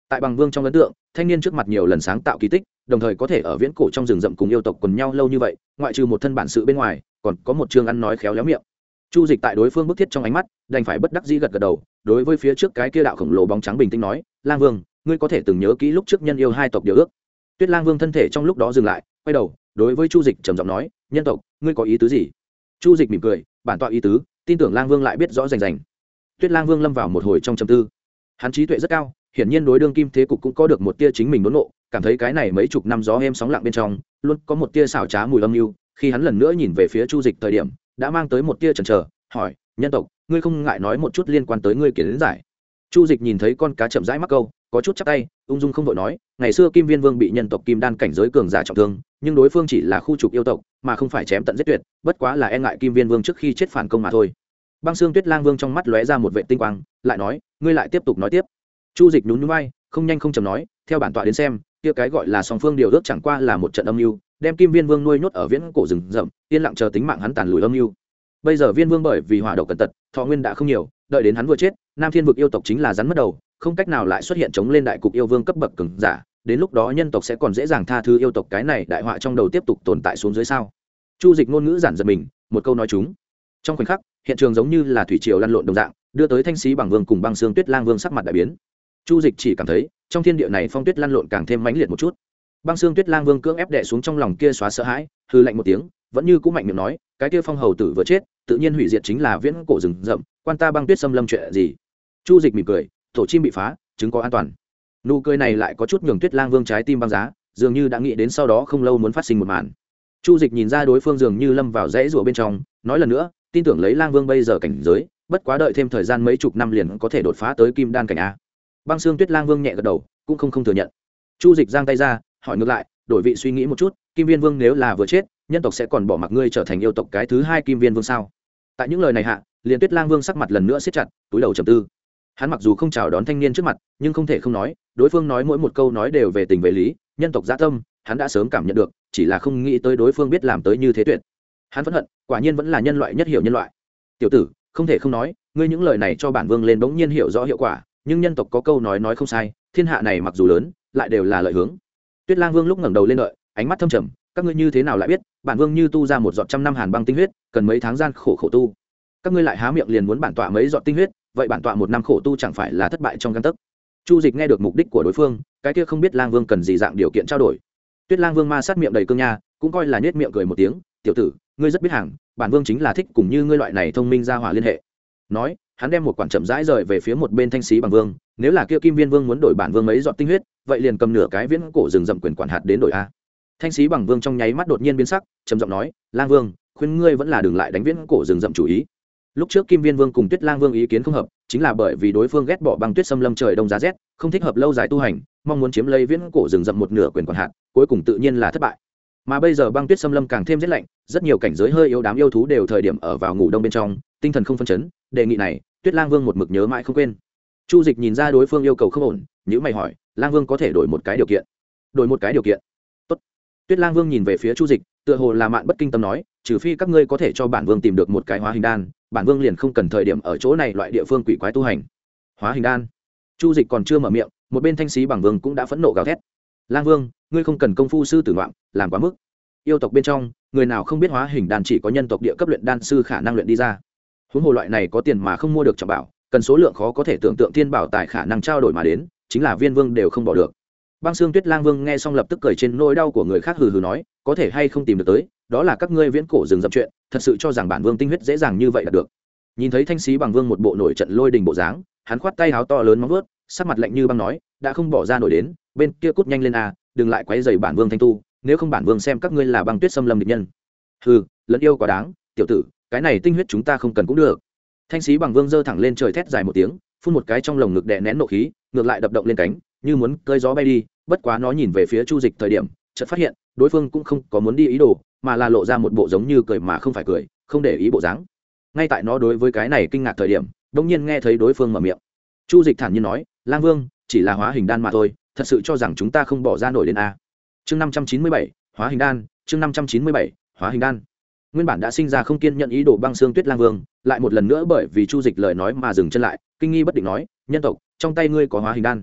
tại bằng vương trong ấn tượng, thanh niên trước mặt nhiều lần sáng tạo kỳ tích, đồng thời có thể ở viễn cổ trong rừng rậm cùng yêu tộc quần nhau lâu như vậy, ngoại trừ một thân bản sự bên ngoài, còn có một chương ăn nói khéo léo miệng. Chu dịch tại đối phương bức thiết trong ánh mắt, đành phải bất đắc dĩ gật gật đầu, đối với phía trước cái kia đạo khổng lồ bóng trắng bình tĩnh nói, lang vương, ngươi có thể từng nhớ kỹ lúc trước nhân yêu hai tộc điều ước. Tuyết lang vương thân thể trong lúc đó dừng lại, quay đầu, đối với chu dịch trầm giọng nói, nhân tộc, ngươi có ý tứ gì? Chu dịch mỉm cười, bản tọa ý tứ, tin tưởng lang vương lại biết rõ rành rành. Tuyết lang vương lâm vào một hồi trong trầm tư. Hắn trí tuệ rất cao hiển nhiên đối đương kim thế cục cũng có được một tia chính mình đốn nộ, cảm thấy cái này mấy chục năm gió êm sóng lặng bên trong, luôn có một tia xảo trá mùi âm mưu, khi hắn lần nữa nhìn về phía chu dịch thời điểm, đã mang tới một tia chần chờ, hỏi, nhân tộc, ngươi không ngại nói một chút liên quan tới ngươi kiến giải? Chu dịch nhìn thấy con cá chậm rãi mắc câu, có chút chắc tay, ung dung không vội nói, ngày xưa kim viên vương bị nhân tộc kim đan cảnh giới cường giả trọng thương, nhưng đối phương chỉ là khu trục yêu tộc, mà không phải chém tận giết tuyệt, bất quá là e ngại kim viên vương trước khi chết phản công mà thôi. Băng xương tuyết lang vương trong mắt lóe ra một vệ tinh quang, lại nói, ngươi lại tiếp tục nói tiếp chu dịch nhún nhún vai, không nhanh không chầm nói, theo bản tọa đến xem, kia cái gọi là song phương điều ước chẳng qua là một trận âm mưu, đem kim viên vương nuôi nhốt ở viễn cổ rừng rậm, yên lặng chờ tính mạng hắn tàn lùi âm mưu. Bây giờ viên vương bởi vì hỏa độc cẩn tật, thọ nguyên đã không nhiều, đợi đến hắn vừa chết, nam thiên vực yêu tộc chính là rắn mất đầu, không cách nào lại xuất hiện chống lên đại cục yêu vương cấp bậc cường giả, đến lúc đó nhân tộc sẽ còn dễ dàng tha thứ yêu tộc cái này đại họa trong đầu tiếp tục tồn tại xuống dưới sao? Chu dịch ngôn ngữ giản giật mình, một câu nói chúng. Trong khoảnh khắc, hiện trường giống như là thủy triều lăn lộn đồng dạng, đưa tới thanh sĩ bằng vương cùng băng xương tuyết lang vương sắc mặt đại biến chu dịch chỉ cảm thấy, trong thiên địa này phong tuyết lăn lộn càng thêm mãnh liệt một chút. Băng xương tuyết lang vương cưỡng ép đẻ xuống trong lòng kia xóa sợ hãi hư lạnh một tiếng, vẫn như cũ mạnh miệng nói, cái kia phong hầu tử vừa chết, tự nhiên hủy diệt chính là viễn cổ rừng rậm, quan ta băng tuyết xâm lâm chuyện gì? Chu dịch mỉm cười, tổ chim bị phá, chứng có an toàn. Nụ cười này lại có chút nhường tuyết lang vương trái tim băng giá, dường như đã nghĩ đến sau đó không lâu muốn phát sinh một màn. Chu dịch nhìn ra đối phương dường như lâm vào rẫy rủa bên trong, nói lần nữa, tin tưởng lấy lang vương bây giờ cảnh giới, bất quá đợi thêm thời gian mấy chục năm liền có thể đột phá tới kim đan cảnh a băng xương tuyết lang vương nhẹ gật đầu, cũng không không thừa nhận. Chu dịch giang tay ra, hỏi ngược lại, đổi vị suy nghĩ một chút, kim viên vương nếu là vừa chết, nhân tộc sẽ còn bỏ mặc ngươi trở thành yêu tộc cái thứ hai kim viên vương sao? Tại những lời này hạ, liền tuyết lang vương sắc mặt lần nữa siết chặt, túi đầu trầm tư. Hắn mặc dù không chào đón thanh niên trước mặt, nhưng không thể không nói, đối phương nói mỗi một câu nói đều về tình về lý, nhân tộc gia tâm, hắn đã sớm cảm nhận được, chỉ là không nghĩ tới đối phương biết làm tới như thế tuyệt. Hắn phẫn hận, quả nhiên vẫn là nhân loại nhất hiểu nhân loại. Tiểu tử, không thể không nói, ngươi những lời này cho bản vương lên bỗng nhiên hiểu rõ hiệu quả nhưng nhân tộc có câu nói nói không sai, thiên hạ này mặc dù lớn, lại đều là lợi hướng. Tuyết lang vương lúc ngẩng đầu lên lợi ánh mắt thâm trầm, các ngươi như thế nào lại biết, bản vương như tu ra một giọt trăm năm hàn băng tinh huyết, cần mấy tháng gian khổ khổ tu. Các ngươi lại há miệng liền muốn bản tọa mấy giọt tinh huyết, vậy bản tọa một năm khổ tu chẳng phải là thất bại trong căn tấc? Chu dịch nghe được mục đích của đối phương, cái kia không biết lang vương cần gì dạng điều kiện trao đổi. Tuyết lang vương ma sát miệng đầy cương nha, cũng coi là nhét miệng cười một tiếng, tiểu tử, ngươi rất biết hàng, bản vương chính là thích cùng như ngươi loại này thông minh ra hỏa liên hệ. Nói hắn đem một quản chậm rãi rời về phía một bên thanh sĩ bằng vương, nếu là kia kim viên vương muốn đổi bản vương mấy dọn tinh huyết, vậy liền cầm nửa cái viễn cổ rừng rậm quyền quản hạt đến đổi a. Thanh sĩ bằng vương trong nháy mắt đột nhiên biến sắc, trầm giọng nói, lang vương, khuyên ngươi vẫn là đừng lại đánh viễn cổ rừng rậm chủ ý. Lúc trước kim viên vương cùng tuyết lang vương ý kiến không hợp, chính là bởi vì đối phương ghét bỏ băng tuyết xâm lâm trời đông giá rét, không thích hợp lâu dài tu hành, mong muốn chiếm lấy viễn cổ rừng rậm một nửa quyền quản hạt, cuối cùng tự nhiên là thất bại mà bây giờ băng tuyết xâm lâm càng thêm rét lạnh, rất nhiều cảnh giới hơi yếu đám yêu thú đều thời điểm ở vào ngủ đông bên trong, tinh thần không phân chấn, đề nghị này, tuyết lang vương một mực nhớ mãi không quên. Chu dịch nhìn ra đối phương yêu cầu không ổn nhữ mày hỏi, lang vương có thể đổi một cái điều kiện? Đổi một cái điều kiện? Tốt. tuyết lang vương nhìn về phía chu dịch, tựa hồ là mạn bất kinh tâm nói, trừ phi các ngươi có thể cho bản vương tìm được một cái hóa hình đan, bản vương liền không cần thời điểm ở chỗ này loại địa phương quỷ quái tu hành. Hóa hình đan? Chu dịch còn chưa mở miệng, một bên thanh sĩ bằng vương cũng đã phẫn nộ gào thét lang vương, ngươi không cần công phu sư tử ngoạm, làm quá mức. Yêu tộc bên trong, người nào không biết hóa hình đan chỉ có nhân tộc địa cấp luyện đan sư khả năng luyện đi ra. Huống hồ loại này có tiền mà không mua được trọng bảo, cần số lượng khó có thể tưởng tượng thiên bảo tài khả năng trao đổi mà đến, chính là viên vương đều không bỏ được. Băng xương tuyết lang vương nghe xong lập tức cười trên nỗi đau của người khác hừ hừ nói, có thể hay không tìm được tới, đó là các ngươi viễn cổ dừng dập chuyện, thật sự cho rằng bản vương tinh huyết dễ dàng như vậy là được. Nhìn thấy thanh sĩ bằng vương một bộ nổi trận lôi đình bộ dáng, hắn khoát tay háo to lớn móng vớt sắc mặt lạnh như băng nói, đã không bỏ ra nổi đến bên kia cút nhanh lên a, đừng lại quấy dày bản vương thanh tu, nếu không bản vương xem các ngươi là băng tuyết xâm lâm địch nhân. Hừ, lẫn yêu quá đáng, tiểu tử, cái này tinh huyết chúng ta không cần cũng được. Thanh sĩ bằng vương giơ thẳng lên trời thét dài một tiếng, phun một cái trong lồng ngực đè nén nộ khí, ngược lại đập động lên cánh, như muốn cơi gió bay đi, bất quá nó nhìn về phía chu dịch thời điểm, chợt phát hiện, đối phương cũng không có muốn đi ý đồ, mà là lộ ra một bộ giống như cười mà không phải cười, không để ý bộ dáng. Ngay tại nó đối với cái này kinh ngạc thời điểm đông nhiên nghe thấy đối phương mở miệng. Chu dịch thản nhiên nói, lang vương, chỉ là hóa hình đan mà thôi thật sự cho rằng chúng ta không bỏ ra nổi đến a. Chương năm trăm chín mươi bảy, hóa hình đan, chương năm trăm chín mươi bảy, hóa hình đan. Nguyên bản đã sinh ra không kiên nhận ý đồ băng xương tuyết lang vương, lại một lần nữa bởi vì chu dịch lời nói mà dừng chân lại, kinh nghi bất định nói, nhân tộc, trong tay ngươi có hóa hình đan?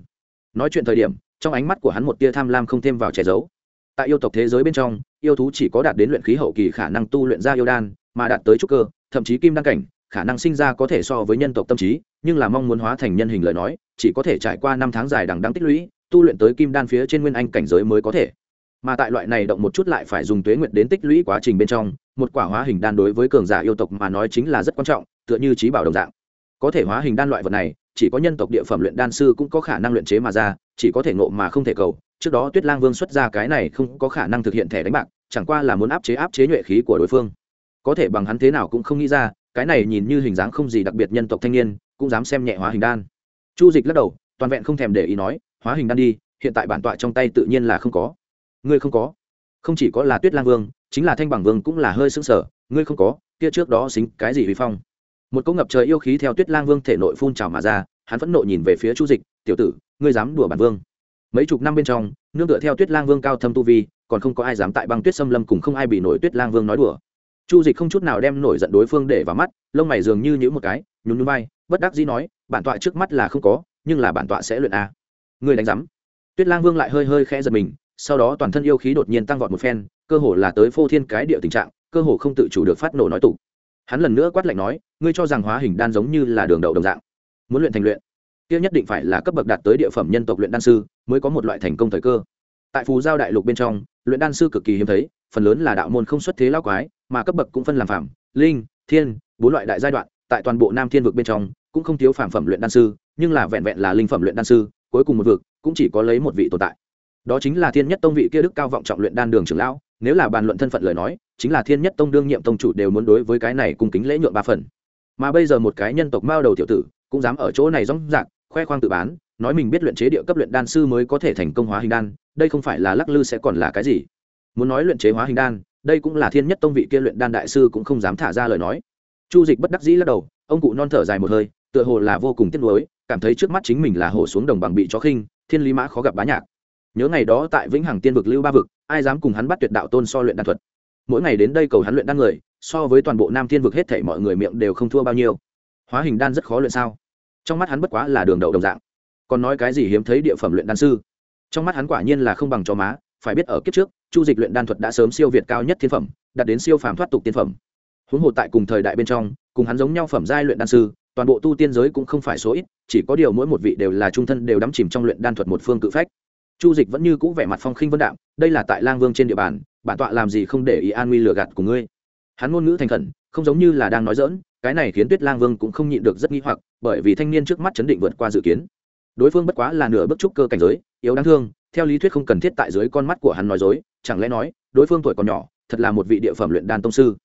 Nói chuyện thời điểm, trong ánh mắt của hắn một tia tham lam không thêm vào che giấu. Tại yêu tộc thế giới bên trong, yêu thú chỉ có đạt đến luyện khí hậu kỳ khả năng tu luyện ra yêu đan, mà đạt tới trúc cơ, thậm chí kim đan cảnh, khả năng sinh ra có thể so với nhân tộc tâm trí, nhưng là mong muốn hóa thành nhân hình lời nói, chỉ có thể trải qua năm tháng dài đằng đắng tích lũy tu luyện tới kim đan phía trên nguyên anh cảnh giới mới có thể. Mà tại loại này động một chút lại phải dùng tuế nguyện đến tích lũy quá trình bên trong, một quả hóa hình đan đối với cường giả yêu tộc mà nói chính là rất quan trọng, tựa như trí bảo đồng dạng. Có thể hóa hình đan loại vật này, chỉ có nhân tộc địa phẩm luyện đan sư cũng có khả năng luyện chế mà ra, chỉ có thể ngộ mà không thể cầu. Trước đó tuyết lang vương xuất ra cái này không có khả năng thực hiện thẻ đánh bạc, chẳng qua là muốn áp chế áp chế nhuệ khí của đối phương. Có thể bằng hắn thế nào cũng không nghĩ ra, cái này nhìn như hình dáng không gì đặc biệt nhân tộc thanh niên, cũng dám xem nhẹ hóa hình đan. Chu dịch lắc đầu, toàn vẹn không thèm để ý nói hóa hình đan đi hiện tại bản tọa trong tay tự nhiên là không có. Ngươi không có. Không chỉ có là tuyết lang vương chính là thanh bằng vương cũng là hơi sững sở, ngươi không có kia trước đó xính cái gì vi phong? Một cỗ ngập trời yêu khí theo tuyết lang vương thể nội phun trào mà ra hắn phẫn nộ nhìn về phía chu dịch tiểu tử ngươi dám đùa bản vương? Mấy chục năm bên trong nương tựa theo tuyết lang vương cao thâm tu vi còn không có ai dám tại băng tuyết xâm lâm cùng không ai bị nổi tuyết lang vương nói đùa. Chu dịch không chút nào đem nổi giận đối phương để vào mắt lông mày dường như nhữ một cái nhún nhún vai bất đắc dĩ nói bản tọa trước mắt là không có nhưng là bản tọa sẽ luyện a ngươi đánh rắm tuyết lang vương lại hơi hơi khẽ giật mình, sau đó toàn thân yêu khí đột nhiên tăng vọt một phen, cơ hồ là tới phô thiên cái địa tình trạng, cơ hồ không tự chủ được phát nổ nói tụ hắn lần nữa quát lạnh nói, ngươi cho rằng hóa hình đan giống như là đường đậu đồng dạng. Muốn luyện thành luyện. Kia nhất định phải là cấp bậc đạt tới địa phẩm nhân tộc luyện đan sư, mới có một loại thành công thời cơ. Tại phù giao đại lục bên trong, luyện đan sư cực kỳ hiếm thấy, phần lớn là đạo môn không xuất thế lao quái, mà cấp bậc cũng phân làm phạm linh, thiên, bốn loại đại giai đoạn, tại toàn bộ nam thiên vực bên trong, cũng không thiếu phản phẩm luyện đan sư, nhưng là vẹn vẹn là linh phẩm luyện đan sư cuối cùng một vực, cũng chỉ có lấy một vị tồn tại. Đó chính là thiên nhất tông vị kia đức cao vọng trọng luyện đan đường trưởng lão, nếu là bàn luận thân phận lời nói, chính là thiên nhất tông đương nhiệm tông chủ đều muốn đối với cái này cùng kính lễ nhuộm ba phần. Mà bây giờ một cái nhân tộc mao đầu tiểu tử, cũng dám ở chỗ này rong rạc, khoe khoang tự bán, nói mình biết luyện chế địa cấp luyện đan sư mới có thể thành công hóa hình đan, đây không phải là lắc lư sẽ còn là cái gì? Muốn nói luyện chế hóa hình đan, đây cũng là thiên nhất tông vị kia luyện đan đại sư cũng không dám thả ra lời nói. Chu dịch bất đắc dĩ lắc đầu, ông cụ non thở dài một hơi tựa hồ là vô cùng tiếc nuối, cảm thấy trước mắt chính mình là hổ xuống đồng bằng bị chó khinh, thiên lý mã khó gặp bá nhạc. Nhớ ngày đó tại vĩnh hằng tiên vực lưu ba vực, ai dám cùng hắn bắt tuyệt đạo tôn so luyện đan thuật? Mỗi ngày đến đây cầu hắn luyện đan người, so với toàn bộ nam thiên vực hết thảy mọi người miệng đều không thua bao nhiêu. Hóa hình đan rất khó luyện sao? Trong mắt hắn bất quá là đường đậu đồng dạng. Còn nói cái gì hiếm thấy địa phẩm luyện đan sư? Trong mắt hắn quả nhiên là không bằng cho má, phải biết ở kiếp trước, chu dịch luyện đan thuật đã sớm siêu việt cao nhất thiên phẩm, đạt đến siêu phàm thoát tục tiên phẩm. Huống hồ tại cùng thời đại bên trong, cùng hắn giống nhau phẩm giai luyện đan sư toàn bộ tu tiên giới cũng không phải số ít, chỉ có điều mỗi một vị đều là trung thân đều đắm chìm trong luyện đan thuật một phương cự phách. Chu dịch vẫn như cũ vẻ mặt phong khinh vân đạm, đây là tại lang vương trên địa bàn, bản tọa làm gì không để ý an nguy lừa gạt của ngươi. Hắn ngôn ngữ thành khẩn, không giống như là đang nói dỡn cái này khiến tuyết lang vương cũng không nhịn được rất nghi hoặc, bởi vì thanh niên trước mắt chấn định vượt qua dự kiến. Đối phương bất quá là nửa bước trúc cơ cảnh giới, yếu đáng thương, theo lý thuyết không cần thiết tại dưới con mắt của hắn nói dối, chẳng lẽ nói, đối phương tuổi còn nhỏ, thật là một vị địa phẩm luyện đan tông sư.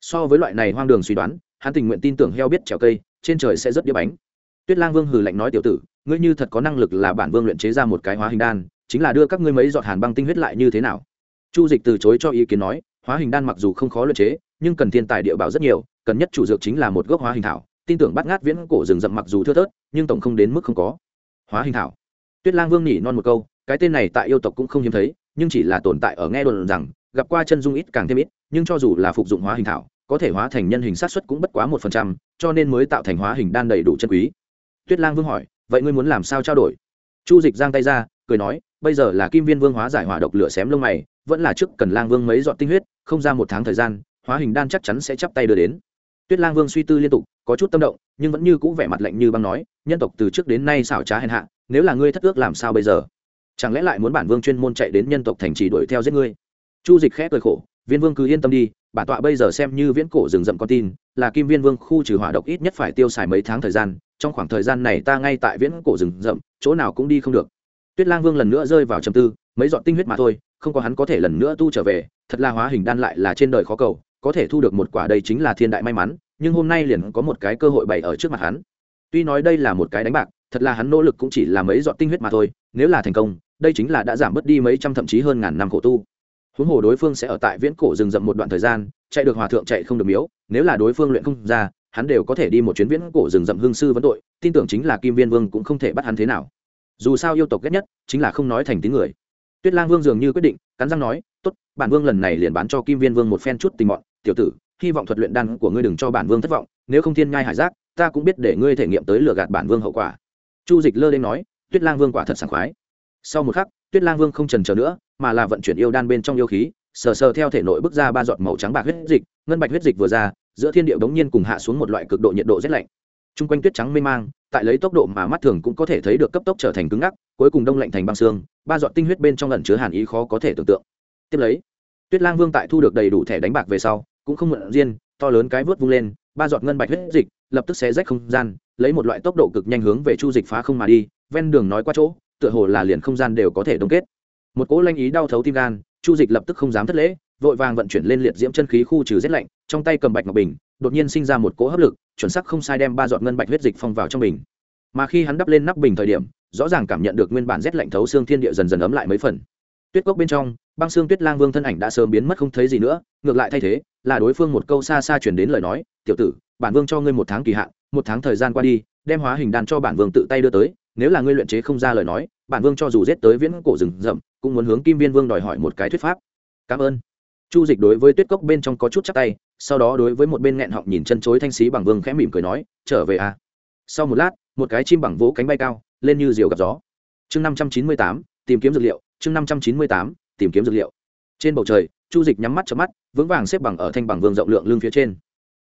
So với loại này hoang đường suy đoán, hắn tình nguyện tin tưởng heo biết trèo cây trên trời sẽ rất đĩa bánh. Tuyết lang vương hừ lạnh nói, tiểu tử, ngươi như thật có năng lực là bản vương luyện chế ra một cái hóa hình đan, chính là đưa các ngươi mấy giọt hàn băng tinh huyết lại như thế nào? Chu dịch từ chối cho ý kiến nói, hóa hình đan mặc dù không khó luyện chế, nhưng cần thiên tài địa bảo rất nhiều, cần nhất chủ dược chính là một gốc hóa hình thảo. Tin tưởng bắt ngát viễn cổ rừng rậm mặc dù thưa thớt, nhưng tổng không đến mức không có. Hóa hình thảo. Tuyết lang vương nhỉ non một câu, cái tên này tại yêu tộc cũng không hiếm thấy, nhưng chỉ là tồn tại ở nghe đồn rằng, gặp qua chân dung ít càng thêm ít, nhưng cho dù là phục dụng hóa hình thảo có thể hóa thành nhân hình sát xuất cũng bất quá một phần trăm, cho nên mới tạo thành hóa hình đan đầy đủ chân quý. Tuyết lang vương hỏi, vậy ngươi muốn làm sao trao đổi? Chu dịch giang tay ra, cười nói, bây giờ là kim viên vương hóa giải hỏa độc lửa xém lông mày, vẫn là trước cần lang vương mấy dọn tinh huyết, không ra một tháng thời gian, hóa hình đan chắc chắn sẽ chắp tay đưa đến. Tuyết lang vương suy tư liên tục, có chút tâm động, nhưng vẫn như cũ vẻ mặt lạnh như băng nói, nhân tộc từ trước đến nay xảo trá hèn hạ, nếu là ngươi thất ước làm sao bây giờ? Chẳng lẽ lại muốn bản vương chuyên môn chạy đến nhân tộc thành trì đuổi theo giết ngươi? Chu dịch khẽ cười khổ, viên vương cứ yên tâm đi bản tọa bây giờ xem như viễn cổ rừng rậm con tin, là kim viên vương khu trừ hỏa độc ít nhất phải tiêu xài mấy tháng thời gian, trong khoảng thời gian này ta ngay tại viễn cổ rừng rậm, chỗ nào cũng đi không được. Tuyết lang vương lần nữa rơi vào trầm tư, mấy dọn tinh huyết mà thôi, không có hắn có thể lần nữa tu trở về, thật là hóa hình đan lại là trên đời khó cầu, có thể thu được một quả đây chính là thiên đại may mắn, nhưng hôm nay liền có một cái cơ hội bày ở trước mặt hắn. Tuy nói đây là một cái đánh bạc, thật là hắn nỗ lực cũng chỉ là mấy dọn tinh huyết mà thôi, nếu là thành công, đây chính là đã giảm bớt đi mấy trăm thậm chí hơn ngàn năm khổ tu huống hồ đối phương sẽ ở tại viễn cổ rừng rậm một đoạn thời gian, chạy được hòa thượng chạy không được miếu, nếu là đối phương luyện không ra, hắn đều có thể đi một chuyến viễn cổ rừng rậm hương sư vấn tội, tin tưởng chính là kim viên vương cũng không thể bắt hắn thế nào. Dù sao yêu tộc ghét nhất chính là không nói thành tiếng người. Tuyết lang vương dường như quyết định, cắn răng nói, tốt, bản vương lần này liền bán cho kim viên vương một phen chút tình mọn, tiểu tử, hy vọng thuật luyện đan của ngươi đừng cho bản vương thất vọng, nếu không thiên ngai hải giác, ta cũng biết để ngươi thể nghiệm tới lừa gạt bản vương hậu quả. Chu dịch lơ lên nói, tuyết lang vương quả thật sảng khoái. Sau một khắc, tuyết lang vương không trần chờ nữa mà là vận chuyển yêu đan bên trong yêu khí, sờ sờ theo thể nội bước ra ba giọt màu trắng bạc huyết dịch, ngân bạch huyết dịch vừa ra, giữa thiên địa đống nhiên cùng hạ xuống một loại cực độ nhiệt độ rét lạnh. T r u n g quanh tuyết trắng mê mang, tại lấy tốc độ mà mắt thường cũng có thể thấy được cấp tốc trở thành cứng ngắc, cuối cùng đông lạnh thành băng xương, ba giọt tinh huyết bên trong lần chứa hàn ý khó có thể tưởng tượng. Tiếp lấy, tuyết lang vương tại thu được đầy đủ thẻ đánh bạc về sau, cũng không mượn riêng, to lớn cái vớt vung lên, ba giọt ngân bạch huyết dịch, lập tức xé rách không gian, lấy một loại tốc độ cực nhanh hướng về chu dịch phá không mà đi, ven đường nói qua chỗ, tựa hồ là liền không gian đều có thể đông kết một cỗ lanh ý đau thấu tim gan, chu dịch lập tức không dám thất lễ, vội vàng vận chuyển lên liệt diễm chân khí khu trừ rét lạnh, trong tay cầm bạch ngọc bình, đột nhiên sinh ra một cỗ hấp lực, chuẩn sắc không sai đem ba giọt ngân bạch huyết dịch phong vào trong bình. Mà khi hắn đắp lên nắp bình thời điểm, rõ ràng cảm nhận được nguyên bản rét lạnh thấu xương thiên địa dần dần ấm lại mấy phần. Tuyết cốc bên trong, băng xương tuyết lang vương thân ảnh đã sớm biến mất không thấy gì nữa, ngược lại thay thế, là đối phương một câu xa xa chuyển đến lời nói, tiểu tử, bản vương cho ngươi một tháng kỳ hạn, một tháng thời gian qua đi, đem hóa hình đàn cho bản vương tự tay đưa tới, nếu là ngươi luyện chế không ra lời nói bản vương cho dù giết tới viễn cổ rừng rậm, cũng muốn hướng kim viên vương đòi hỏi một cái thuyết pháp. Cảm ơn. Chu dịch đối với tuyết cốc bên trong có chút chắc tay, sau đó đối với một bên nghẹn họng nhìn chân chối thanh sĩ bằng vương khẽ mỉm cười nói, trở về à sau một lát, một cái chim bằng vỗ cánh bay cao, lên như diều gặp gió. Chương năm trăm chín mươi tám, tìm kiếm dược liệu. Chương năm trăm chín mươi tám, tìm kiếm dược liệu. Trên bầu trời, chu dịch nhắm mắt chớp mắt, vững vàng xếp bằng ở thanh bằng vương rộng lượng lưng phía trên.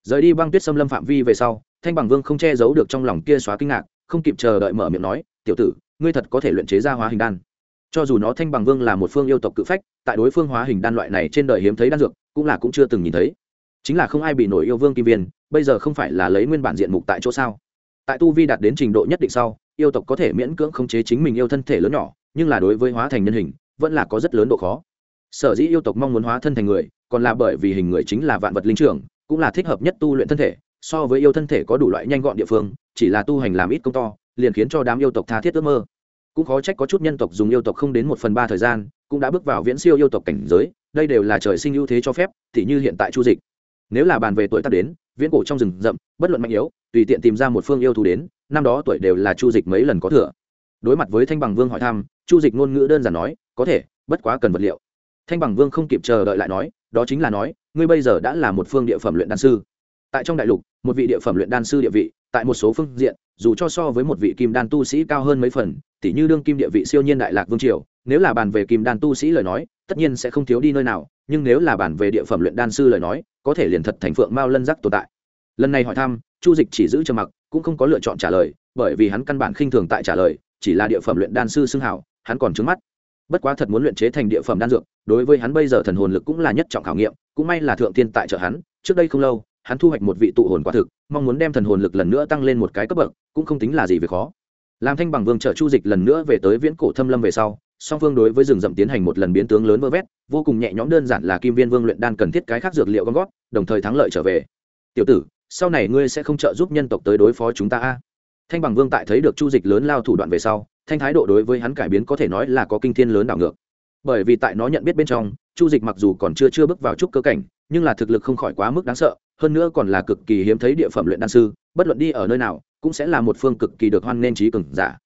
Rời đi băng tuyết xâm lâm phạm vi về sau, thanh bằng vương không che giấu được trong lòng kia xóa kinh ngạc, không kịp chờ đợi mở miệng nói, tiểu tử ngươi thật có thể luyện chế ra hóa hình đan. Cho dù nó thanh bằng vương là một phương yêu tộc cự phách, tại đối phương hóa hình đan loại này trên đời hiếm thấy đan dược, cũng là cũng chưa từng nhìn thấy. Chính là không ai bị nổi yêu vương kim viên, bây giờ không phải là lấy nguyên bản diện mục tại chỗ sao? Tại tu vi đạt đến trình độ nhất định sau, yêu tộc có thể miễn cưỡng khống chế chính mình yêu thân thể lớn nhỏ, nhưng là đối với hóa thành nhân hình, vẫn là có rất lớn độ khó. Sở dĩ yêu tộc mong muốn hóa thân thành người, còn là bởi vì hình người chính là vạn vật linh trưởng, cũng là thích hợp nhất tu luyện thân thể, so với yêu thân thể có đủ loại nhanh gọn địa phương, chỉ là tu hành làm ít công to, liền khiến cho đám yêu tộc tha thiết ước mơ cũng khó trách có chút nhân tộc dùng yêu tộc không đến một phần ba thời gian, cũng đã bước vào viễn siêu yêu tộc cảnh giới, đây đều là trời sinh ưu thế cho phép thì như hiện tại chu dịch. Nếu là bàn về tuổi tác đến, viễn cổ trong rừng rậm, bất luận mạnh yếu, tùy tiện tìm ra một phương yêu thú đến, năm đó tuổi đều là chu dịch mấy lần có thừa. Đối mặt với thanh bằng vương hỏi thăm, chu dịch ngôn ngữ đơn giản nói, có thể, bất quá cần vật liệu. Thanh bằng vương không kịp chờ đợi lại nói, đó chính là nói, ngươi bây giờ đã là một phương địa phẩm luyện đan sư. Tại trong đại lục, một vị địa phẩm luyện đan sư địa vị tại một số phương diện, dù cho so với một vị kim đan tu sĩ cao hơn mấy phần, tỉ như đương kim địa vị siêu nhiên đại lạc vương triều, nếu là bàn về kim đan tu sĩ lời nói, tất nhiên sẽ không thiếu đi nơi nào, nhưng nếu là bàn về địa phẩm luyện đan sư lời nói, có thể liền thật thành phượng mao lân giác tồn tại. Lần này hỏi thăm, chu dịch chỉ giữ trầm mặc, cũng không có lựa chọn trả lời, bởi vì hắn căn bản khinh thường tại trả lời, chỉ là địa phẩm luyện đan sư xưng hảo, hắn còn trứng mắt. Bất quá thật muốn luyện chế thành địa phẩm đan dược, đối với hắn bây giờ thần hồn lực cũng là nhất trọng khảo nghiệm, cũng may là thượng tiên tại trợ hắn, trước đây không lâu hắn thu hoạch một vị tụ hồn quả thực, mong muốn đem thần hồn lực lần nữa tăng lên một cái cấp bậc, cũng không tính là gì về khó. Làm thanh bằng vương trợ chu dịch lần nữa về tới viễn cổ thâm lâm về sau, song phương đối với rừng rậm tiến hành một lần biến tướng lớn vơ vét, vô cùng nhẹ nhõm đơn giản là kim viên vương luyện đan cần thiết cái khác dược liệu gom gót đồng thời thắng lợi trở về. Tiểu tử, sau này ngươi sẽ không trợ giúp nhân tộc tới đối phó chúng ta a? Thanh bằng vương tại thấy được chu dịch lớn lao thủ đoạn về sau, thanh thái độ đối với hắn cải biến có thể nói là có kinh thiên lớn đảo ngược. Bởi vì tại nó nhận biết bên trong, chu dịch mặc dù còn chưa chưa bước vào chút cơ cảnh, nhưng là thực lực không khỏi quá mức đáng sợ hơn nữa còn là cực kỳ hiếm thấy địa phẩm luyện đan sư, bất luận đi ở nơi nào, cũng sẽ là một phương cực kỳ được hoan nên trí cường giả.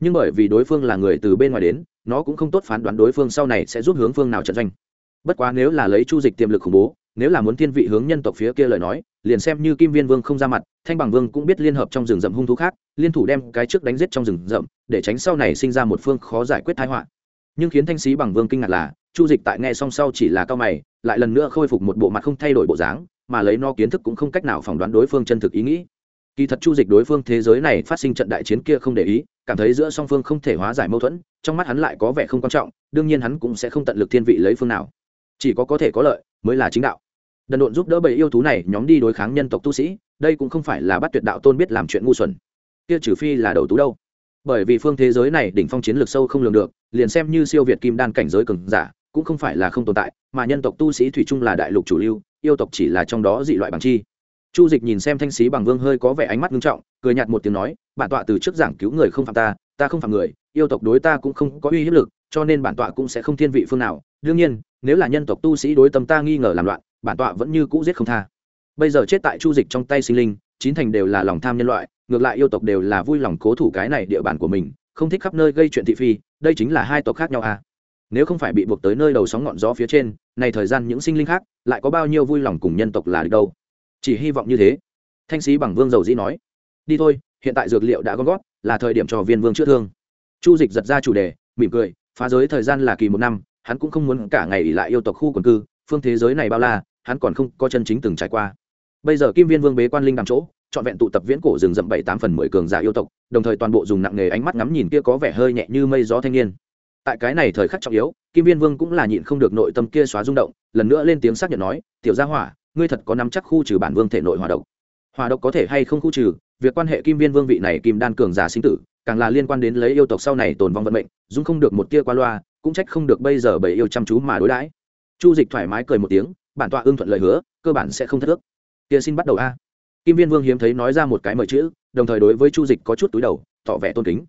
Nhưng bởi vì đối phương là người từ bên ngoài đến, nó cũng không tốt phán đoán đối phương sau này sẽ giúp hướng phương nào trận doanh. Bất quá nếu là lấy chu dịch tiềm lực khủng bố, nếu là muốn thiên vị hướng nhân tộc phía kia lời nói, liền xem như kim viên vương không ra mặt, thanh bằng vương cũng biết liên hợp trong rừng rậm hung thú khác, liên thủ đem cái trước đánh giết trong rừng rậm, để tránh sau này sinh ra một phương khó giải quyết thái họa. Nhưng khiến thanh sĩ bằng vương kinh ngạc là, chu dịch tại nghe song sau chỉ là cao mày, lại lần nữa khôi phục một bộ mặt không thay đổi bộ dáng mà lấy no kiến thức cũng không cách nào phỏng đoán đối phương chân thực ý nghĩ. Kỳ thật chu dịch đối phương thế giới này phát sinh trận đại chiến kia không để ý, cảm thấy giữa song phương không thể hóa giải mâu thuẫn, trong mắt hắn lại có vẻ không quan trọng, đương nhiên hắn cũng sẽ không tận lực thiên vị lấy phương nào. Chỉ có có thể có lợi, mới là chính đạo. Đần độn giúp đỡ bầy yêu thú này, nhóm đi đối kháng nhân tộc tu sĩ, đây cũng không phải là bắt tuyệt đạo tôn biết làm chuyện ngu xuẩn. Kia trừ phi là đầu tú đâu. Bởi vì phương thế giới này đỉnh phong chiến lược sâu không lường được, liền xem như siêu việt kim đan cảnh giới cường giả, cũng không phải là không tồn tại, mà nhân tộc tu sĩ thủy chung là đại lục chủ lưu yêu tộc chỉ là trong đó dị loại bằng chi. Chu dịch nhìn xem thanh sĩ bằng vương hơi có vẻ ánh mắt nghiêm trọng, cười nhạt một tiếng nói, bản tọa từ trước giảng cứu người không phạm ta ta không phạm người, yêu tộc đối ta cũng không có uy hiếp lực, cho nên bản tọa cũng sẽ không thiên vị phương nào. Đương nhiên, nếu là nhân tộc tu sĩ đối tâm ta nghi ngờ làm loạn, bản tọa vẫn như cũ giết không tha. Bây giờ chết tại chu dịch trong tay sinh linh, chín thành đều là lòng tham nhân loại, ngược lại yêu tộc đều là vui lòng cố thủ cái này địa bàn của mình, không thích khắp nơi gây chuyện thị phi, đây chính là hai tộc khác nhau à. Nếu không phải bị buộc tới nơi đầu sóng ngọn gió phía trên này thời gian những sinh linh khác lại có bao nhiêu vui lòng cùng nhân tộc là được đâu? Chỉ hy vọng như thế. Thanh sĩ bằng vương dầu dĩ nói, đi thôi, hiện tại dược liệu đã gom gót, là thời điểm cho viên vương chữa thương. Chu dịch giật ra chủ đề, mỉm cười, phá giới thời gian là kỳ một năm, hắn cũng không muốn cả ngày ỉ lại yêu tộc khu quần cư, phương thế giới này bao la, hắn còn không có chân chính từng trải qua. Bây giờ kim viên vương bế quan linh đằng chỗ, trọn vẹn tụ tập viễn cổ rừng rậm bảy tám phần mười cường giả yêu tộc, đồng thời toàn bộ dùng nặng nghề ánh mắt ngắm nhìn kia có vẻ hơi nhẹ như mây gió thanh niên tại cái này thời khắc trọng yếu, kim viên vương cũng là nhịn không được nội tâm kia xóa rung động, lần nữa lên tiếng xác nhận nói, tiểu gia hỏa, ngươi thật có nắm chắc khu trừ bản vương thể nội hòa độc. Hòa độc có thể hay không khu trừ? Việc quan hệ kim viên vương vị này kim đan cường giả sinh tử, càng là liên quan đến lấy yêu tộc sau này tồn vong vận mệnh, dung không được một tia qua loa, cũng trách không được bây giờ bảy yêu chăm chú mà đối đãi. Chu dịch thoải mái cười một tiếng, bản tọa ưng thuận lời hứa, cơ bản sẽ không thất ước. Tia xin bắt đầu a. Kim viên vương hiếm thấy nói ra một cái mời chữ, đồng thời đối với chu dịch có chút túi đầu, tỏ vẻ tôn kính.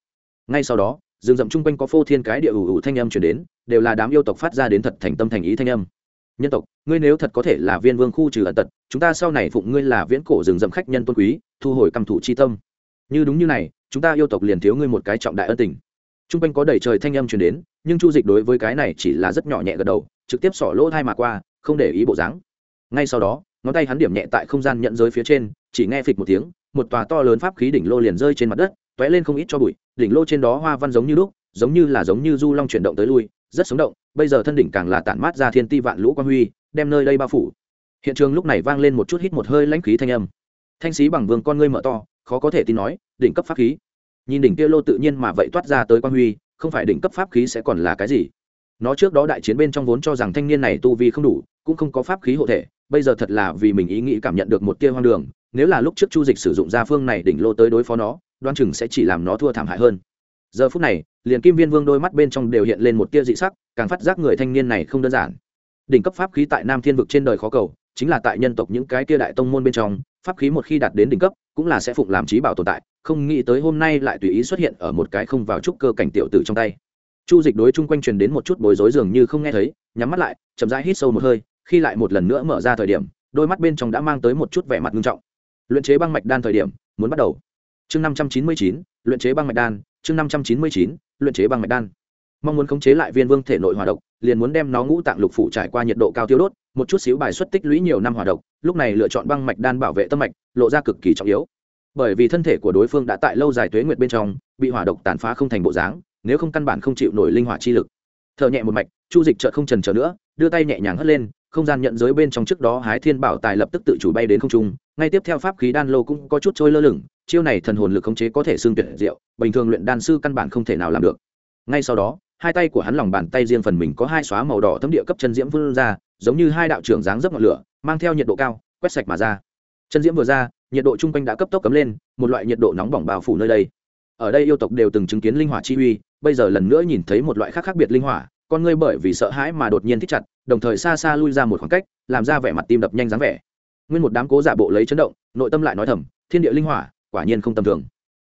Ngay sau đó rừng rậm chung quanh có phô thiên cái địa ủ ủ thanh âm chuyển đến, đều là đám yêu tộc phát ra đến thật thành tâm thành ý thanh âm. Nhân tộc, ngươi nếu thật có thể là viên vương khu trừ ẩn tật, chúng ta sau này phụng ngươi là viễn cổ rừng rậm khách nhân tôn quý, thu hồi căm thủ chi tâm. Như đúng như này, chúng ta yêu tộc liền thiếu ngươi một cái trọng đại ân tình. Trung quanh có đầy trời thanh âm truyền đến, nhưng chu dịch đối với cái này chỉ là rất nhỏ nhẹ gật đầu, trực tiếp xỏ lỗ thai mà qua, không để ý bộ dáng. Ngay sau đó, ngón tay hắn điểm nhẹ tại không gian nhận giới phía trên, chỉ nghe phịch một tiếng, một tòa to lớn pháp khí đỉnh lô liền rơi trên mặt đất t ó é lên không ít cho bụi, đỉnh lô trên đó hoa văn giống như lúc giống như là giống như du long chuyển động tới lui, rất sống động, bây giờ thân đỉnh càng là tản mát ra thiên ti vạn lũ quang huy, đem nơi đây bao phủ. Hiện trường lúc này vang lên một chút hít một hơi lãnh khí thanh âm. Thanh sĩ bằng vương con ngươi mở to, khó có thể tin nói, đỉnh cấp pháp khí. Nhìn đỉnh kia lô tự nhiên mà vậy toát ra tới quang huy, không phải đỉnh cấp pháp khí sẽ còn là cái gì? Nó trước đó đại chiến bên trong vốn cho rằng thanh niên này tu vi không đủ, cũng không có pháp khí hộ thể, bây giờ thật là vì mình ý nghĩ cảm nhận được một tia hoang đường, nếu là lúc trước chu dịch sử dụng ra phương này đỉnh lô tới đối phó nó đoan chừng sẽ chỉ làm nó thua thảm hại hơn. Giờ phút này, liền kim viên vương đôi mắt bên trong đều hiện lên một tia dị sắc, càng phát giác người thanh niên này không đơn giản. Đỉnh cấp pháp khí tại nam thiên vực trên đời khó cầu, chính là tại nhân tộc những cái kia đại tông môn bên trong, pháp khí một khi đạt đến đỉnh cấp, cũng là sẽ phụng làm trí bảo tồn tại, không nghĩ tới hôm nay lại tùy ý xuất hiện ở một cái không vào trúc cơ cảnh tiểu tử trong tay. Chu dịch đối chung quanh truyền đến một chút bối rối dường như không nghe thấy, nhắm mắt lại, chậm rãi hít sâu một hơi, khi lại một lần nữa mở ra thời điểm, đôi mắt bên trong đã mang tới một chút vẻ mặt nghiêm trọng. Luyện chế băng mạch đan thời điểm, muốn bắt đầu chương năm trăm chín mươi chín, luyện chế băng mạch đan, chương năm trăm chín mươi chín, luyện chế băng mạch đan. Mong muốn khống chế lại viên vương thể nội hòa độc, liền muốn đem nó ngũ tạng lục phủ trải qua nhiệt độ cao tiêu đốt, một chút xíu bài xuất tích lũy nhiều năm hòa độc, lúc này lựa chọn băng mạch đan bảo vệ tâm mạch, lộ ra cực kỳ trọng yếu. Bởi vì thân thể của đối phương đã tại lâu dài tuế nguyệt bên trong, bị hỏa độc tàn phá không thành bộ dáng, nếu không căn bản không chịu nổi linh hỏa chi lực. Thợ nhẹ một mạch, chu dịch chợt không trần trở nữa, đưa tay nhẹ nhàng hất lên, không gian nhận giới bên trong trước đó hái thiên bảo tài lập tức tự chủ bay đến không trung, ngay tiếp theo pháp khí đan lô cũng có chút trôi lơ lửng chiêu này thần hồn lực khống chế có thể xương tuyệt diệu, bình thường luyện đan sư căn bản không thể nào làm được. Ngay sau đó, hai tay của hắn lòng bàn tay riêng phần mình có hai xóa màu đỏ thấm địa cấp chân diễm vươn ra, giống như hai đạo trưởng dáng dấp ngọn lửa, mang theo nhiệt độ cao, quét sạch mà ra. Chân diễm vừa ra, nhiệt độ chung quanh đã cấp tốc cấm lên, một loại nhiệt độ nóng bỏng bao phủ nơi đây. Ở đây yêu tộc đều từng chứng kiến linh hỏa chi uy, bây giờ lần nữa nhìn thấy một loại khác khác biệt linh hỏa, con ngươi bởi vì sợ hãi mà đột nhiên thích chặt, đồng thời xa xa lui ra một khoảng cách, làm ra vẻ mặt tim đập nhanh dáng vẻ. Nguyên một đám cố giả bộ lấy chấn động, nội tâm lại nói thầm, thiên địa linh hỏa quả nhiên không tầm thường.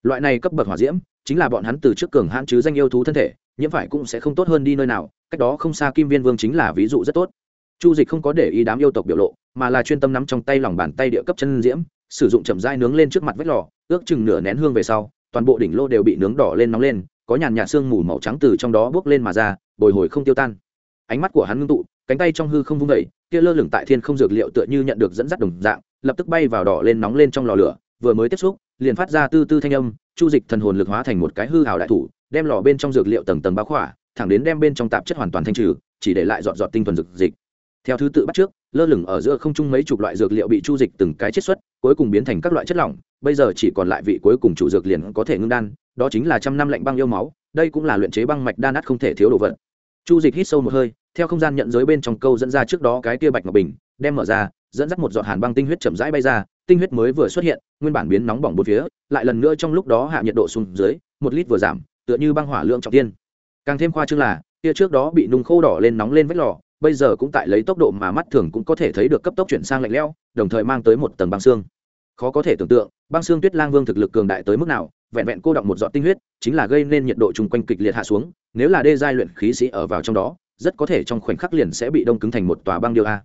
Loại này cấp bậc hỏa diễm, chính là bọn hắn từ trước cường hãn chứ danh yêu thú thân thể, nhiễm phải cũng sẽ không tốt hơn đi nơi nào, cách đó không xa kim viên vương chính là ví dụ rất tốt. Chu dịch không có để ý đám yêu tộc biểu lộ, mà là chuyên tâm nắm trong tay lòng bàn tay địa cấp chân diễm, sử dụng chậm dai nướng lên trước mặt vách lò, ước chừng nửa nén hương về sau, toàn bộ đỉnh lô đều bị nướng đỏ lên nóng lên, có nhàn nhạt sương mù màu trắng từ trong đó bốc lên mà ra, bồi hồi không tiêu tan. Ánh mắt của hắn ngưng tụ, cánh tay trong hư không vung vẩy kia lơ lửng tại thiên không dược liệu tựa như nhận được dẫn dắt đồng dạng, lập tức bay vào đỏ lên nóng lên trong lò lửa vừa mới tiếp xúc, liền phát ra tư tư thanh âm, chu dịch thần hồn lực hóa thành một cái hư hào đại thủ, đem lò bên trong dược liệu tầng tầng báo khỏa, thẳng đến đem bên trong tạp chất hoàn toàn thanh trừ, chỉ để lại dọn dọn tinh thuần dược dịch. Theo thứ tự bắt trước, lơ lửng ở giữa không trung mấy chục loại dược liệu bị chu dịch từng cái chiết xuất, cuối cùng biến thành các loại chất lỏng, bây giờ chỉ còn lại vị cuối cùng chủ dược liền có thể ngưng đan, đó chính là trăm năm lạnh băng yêu máu, đây cũng là luyện chế băng mạch đan át không thể thiếu đồ vật. Chu dịch hít sâu một hơi, theo không gian nhận giới bên trong câu dẫn ra trước đó cái tia bạch ngọc bình, đem mở ra, dẫn dắt một giọt hàn băng tinh huyết chậm rãi bay ra tinh huyết mới vừa xuất hiện, nguyên bản biến nóng bỏng bốn phía, lại lần nữa trong lúc đó hạ nhiệt độ xuống dưới, một lít vừa giảm, tựa như băng hỏa lượng trọng tiên. Càng thêm khoa trương là, tia trước đó bị nung khô đỏ lên nóng lên vách lò, bây giờ cũng tại lấy tốc độ mà mắt thường cũng có thể thấy được cấp tốc chuyển sang lạnh lẽo, đồng thời mang tới một tầng băng xương. Khó có thể tưởng tượng, băng xương tuyết lang vương thực lực cường đại tới mức nào, vẹn vẹn cô động một giọt tinh huyết, chính là gây nên nhiệt độ chung quanh kịch liệt hạ xuống, nếu là đê giai luyện khí sĩ ở vào trong đó, rất có thể trong khoảnh khắc liền sẽ bị đông cứng thành một tòa băng điêu a.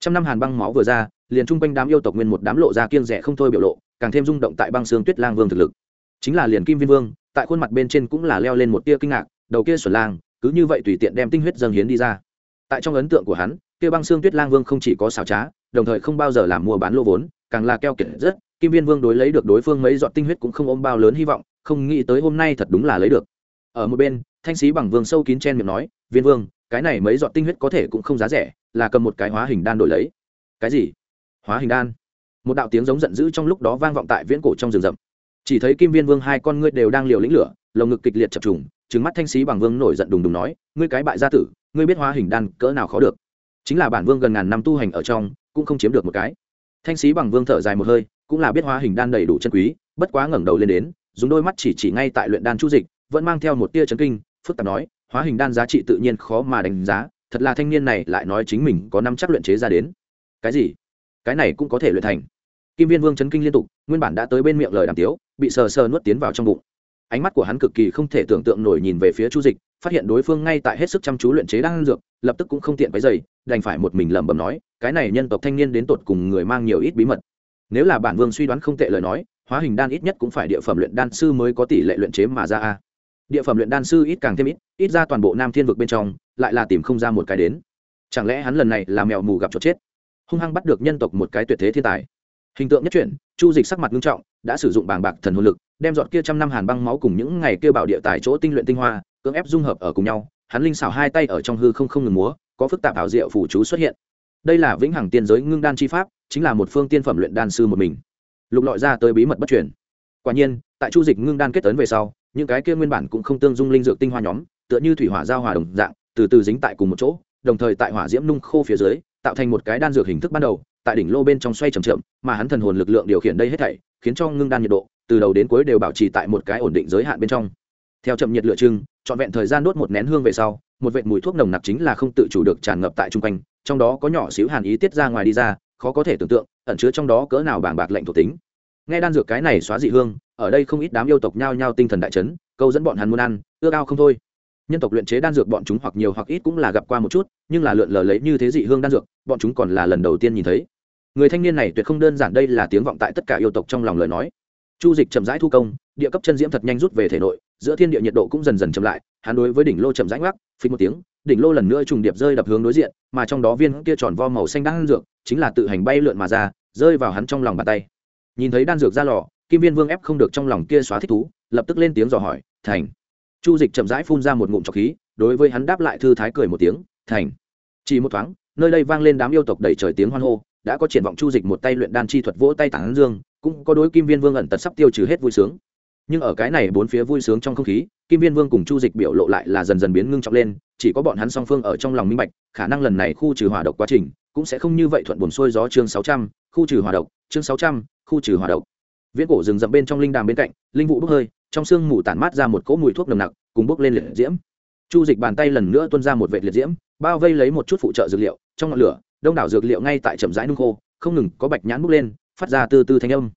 Trăm năm hàn băng máu vừa ra liền chung quanh đám yêu tộc nguyên một đám lộ ra kiêng rẻ không thôi biểu lộ, càng thêm rung động tại băng xương tuyết lang vương thực lực. Chính là liền kim viên vương, tại khuôn mặt bên trên cũng là leo lên một tia kinh ngạc, đầu kia xuẩn lang, cứ như vậy tùy tiện đem tinh huyết dâng hiến đi ra. Tại trong ấn tượng của hắn, kia băng xương tuyết lang vương không chỉ có xảo trá, đồng thời không bao giờ làm mua bán lô vốn, càng là keo kiệt rất, kim viên vương đối lấy được đối phương mấy giọt tinh huyết cũng không ôm bao lớn hy vọng, không nghĩ tới hôm nay thật đúng là lấy được. Ở một bên, thanh sĩ bằng vương sâu kín chen miệng nói, viên vương, cái này mấy giọt tinh huyết có thể cũng không giá rẻ, là cầm một cái hóa hình đan đổi lấy. Cái gì? Hóa hình đan. Một đạo tiếng giống giận dữ trong lúc đó vang vọng tại viễn cổ trong rừng rậm. Chỉ thấy kim viên vương hai con ngươi đều đang liều lĩnh lửa, lồng ngực kịch liệt chập trùng trứng mắt thanh sĩ bằng vương nổi giận đùng đùng nói, ngươi cái bại gia tử, ngươi biết hóa hình đan cỡ nào khó được. Chính là bản vương gần ngàn năm tu hành ở trong, cũng không chiếm được một cái. Thanh sĩ bằng vương thở dài một hơi, cũng là biết hóa hình đan đầy đủ chân quý, bất quá ngẩng đầu lên đến, dùng đôi mắt chỉ chỉ ngay tại luyện đan chu dịch, vẫn mang theo một tia chấn kinh, phức tạp nói, hóa hình đan giá trị tự nhiên khó mà đánh giá, thật là thanh niên này lại nói chính mình có năm chắc luyện chế ra đến. Cái gì? Cái này cũng có thể luyện thành. Kim viên vương chấn kinh liên tục, nguyên bản đã tới bên miệng lời đàm tiếu, bị sờ sờ nuốt tiến vào trong bụng. Ánh mắt của hắn cực kỳ không thể tưởng tượng nổi nhìn về phía chu dịch, phát hiện đối phương ngay tại hết sức chăm chú luyện chế đang dược, lập tức cũng không tiện cái dày đành phải một mình lẩm bẩm nói, cái này nhân tộc thanh niên đến tột cùng người mang nhiều ít bí mật. Nếu là bản vương suy đoán không tệ lời nói, hóa hình đan ít nhất cũng phải địa phẩm luyện đan sư mới có tỷ lệ luyện chế mà ra a. Địa phẩm luyện đan sư ít càng thêm ít ít ra toàn bộ nam thiên vực bên trong, lại là tìm không ra một cái đến. Chẳng lẽ hắn lần này là mèo mù gặp chốt chết? Hung hăng bắt được nhân tộc một cái tuyệt thế thiên tài. Hình tượng nhất chuyển, chu dịch sắc mặt nghiêm trọng, đã sử dụng bàng bạc thần hồn lực, đem dọn kia trăm năm hàn băng máu cùng những ngày kia bảo địa tại chỗ tinh luyện tinh hoa, cưỡng ép dung hợp ở cùng nhau. Hắn linh xảo hai tay ở trong hư không không ngừng múa, có phức tạp ảo diệu phủ chú xuất hiện. Đây là vĩnh hằng tiên giới ngưng đan chi pháp, chính là một phương tiên phẩm luyện đan sư một mình. Lục lọi ra tới bí mật bất truyền. Quả nhiên, tại chu dịch ngưng đan kết tấn về sau, những cái kia nguyên bản cũng không tương dung linh dược tinh hoa nhóm, tựa như thủy hỏa giao hòa đồng dạng, từ từ dính tại cùng một chỗ, đồng thời tại hỏa diễm nung khô phía dưới tạo thành một cái đan dược hình thức ban đầu, tại đỉnh lô bên trong xoay chậm chậm, mà hắn thần hồn lực lượng điều khiển đây hết thảy, khiến cho ngưng đan nhiệt độ, từ đầu đến cuối đều bảo trì tại một cái ổn định giới hạn bên trong. Theo chậm nhiệt lựa trưng trọn vẹn thời gian đốt một nén hương về sau, một vệt mùi thuốc nồng nặc chính là không tự chủ được tràn ngập tại chung quanh, trong đó có nhỏ xíu hàn ý tiết ra ngoài đi ra, khó có thể tưởng tượng, ẩn chứa trong đó cỡ nào bảng bạc lệnh thuộc tính. Nghe đan dược cái này xóa dị hương, ở đây không ít đám yêu tộc nhao nhao tinh thần đại chấn, câu dẫn bọn hắn muốn ăn ưa ao không thôi nhân tộc luyện chế đan dược bọn chúng hoặc nhiều hoặc ít cũng là gặp qua một chút, nhưng là lượn lờ lấy như thế dị hương đan dược, bọn chúng còn là lần đầu tiên nhìn thấy. Người thanh niên này tuyệt không đơn giản đây là tiếng vọng tại tất cả yêu tộc trong lòng lời nói. Chu dịch chậm rãi thu công, địa cấp chân diễm thật nhanh rút về thể nội, giữa thiên địa nhiệt độ cũng dần dần chậm lại, hắn đối với đỉnh lô chậm rãi ngoắc phí một tiếng, đỉnh lô lần nữa trùng điệp rơi đập hướng đối diện, mà trong đó viên kia tròn vo màu xanh đan dược, chính là tự hành bay lượn mà ra, rơi vào hắn trong lòng bàn tay. Nhìn thấy đan dược ra lò, kim viên vương ép không được trong lòng kia xóa thích thú, lập tức lên tiếng dò hỏi, thành chu dịch chậm rãi phun ra một ngụm trọc khí, đối với hắn đáp lại thư thái cười một tiếng, thành. Chỉ một thoáng, nơi đây vang lên đám yêu tộc đầy trời tiếng hoan hô, đã có triển vọng chu dịch một tay luyện đan chi thuật vỗ tay tản dương, cũng có đối kim viên vương ẩn tật sắp tiêu trừ hết vui sướng. Nhưng ở cái này bốn phía vui sướng trong không khí, kim viên vương cùng chu dịch biểu lộ lại là dần dần biến ngưng trọng lên, chỉ có bọn hắn song phương ở trong lòng minh bạch, khả năng lần này khu trừ hỏa độc quá trình, cũng sẽ không như vậy thuận buồn xuôi gió chương sáu trăm, khu trừ hỏa độc, chương sáu trăm, khu trừ hỏa độc. Viễn cổ rừng rậm bên trong linh đàm bên cạnh, linh vụ bốc hơi trong sương mù tản mát ra một cỗ mùi thuốc nồng nặc, cùng bốc lên liệt diễm. Chu dịch bàn tay lần nữa tuôn ra một vệ liệt diễm, bao vây lấy một chút phụ trợ dược liệu, trong ngọn lửa, đông đảo dược liệu ngay tại chậm rãi nung khô, không ngừng có bạch nhãn bốc lên, phát ra từ từ thanh âm.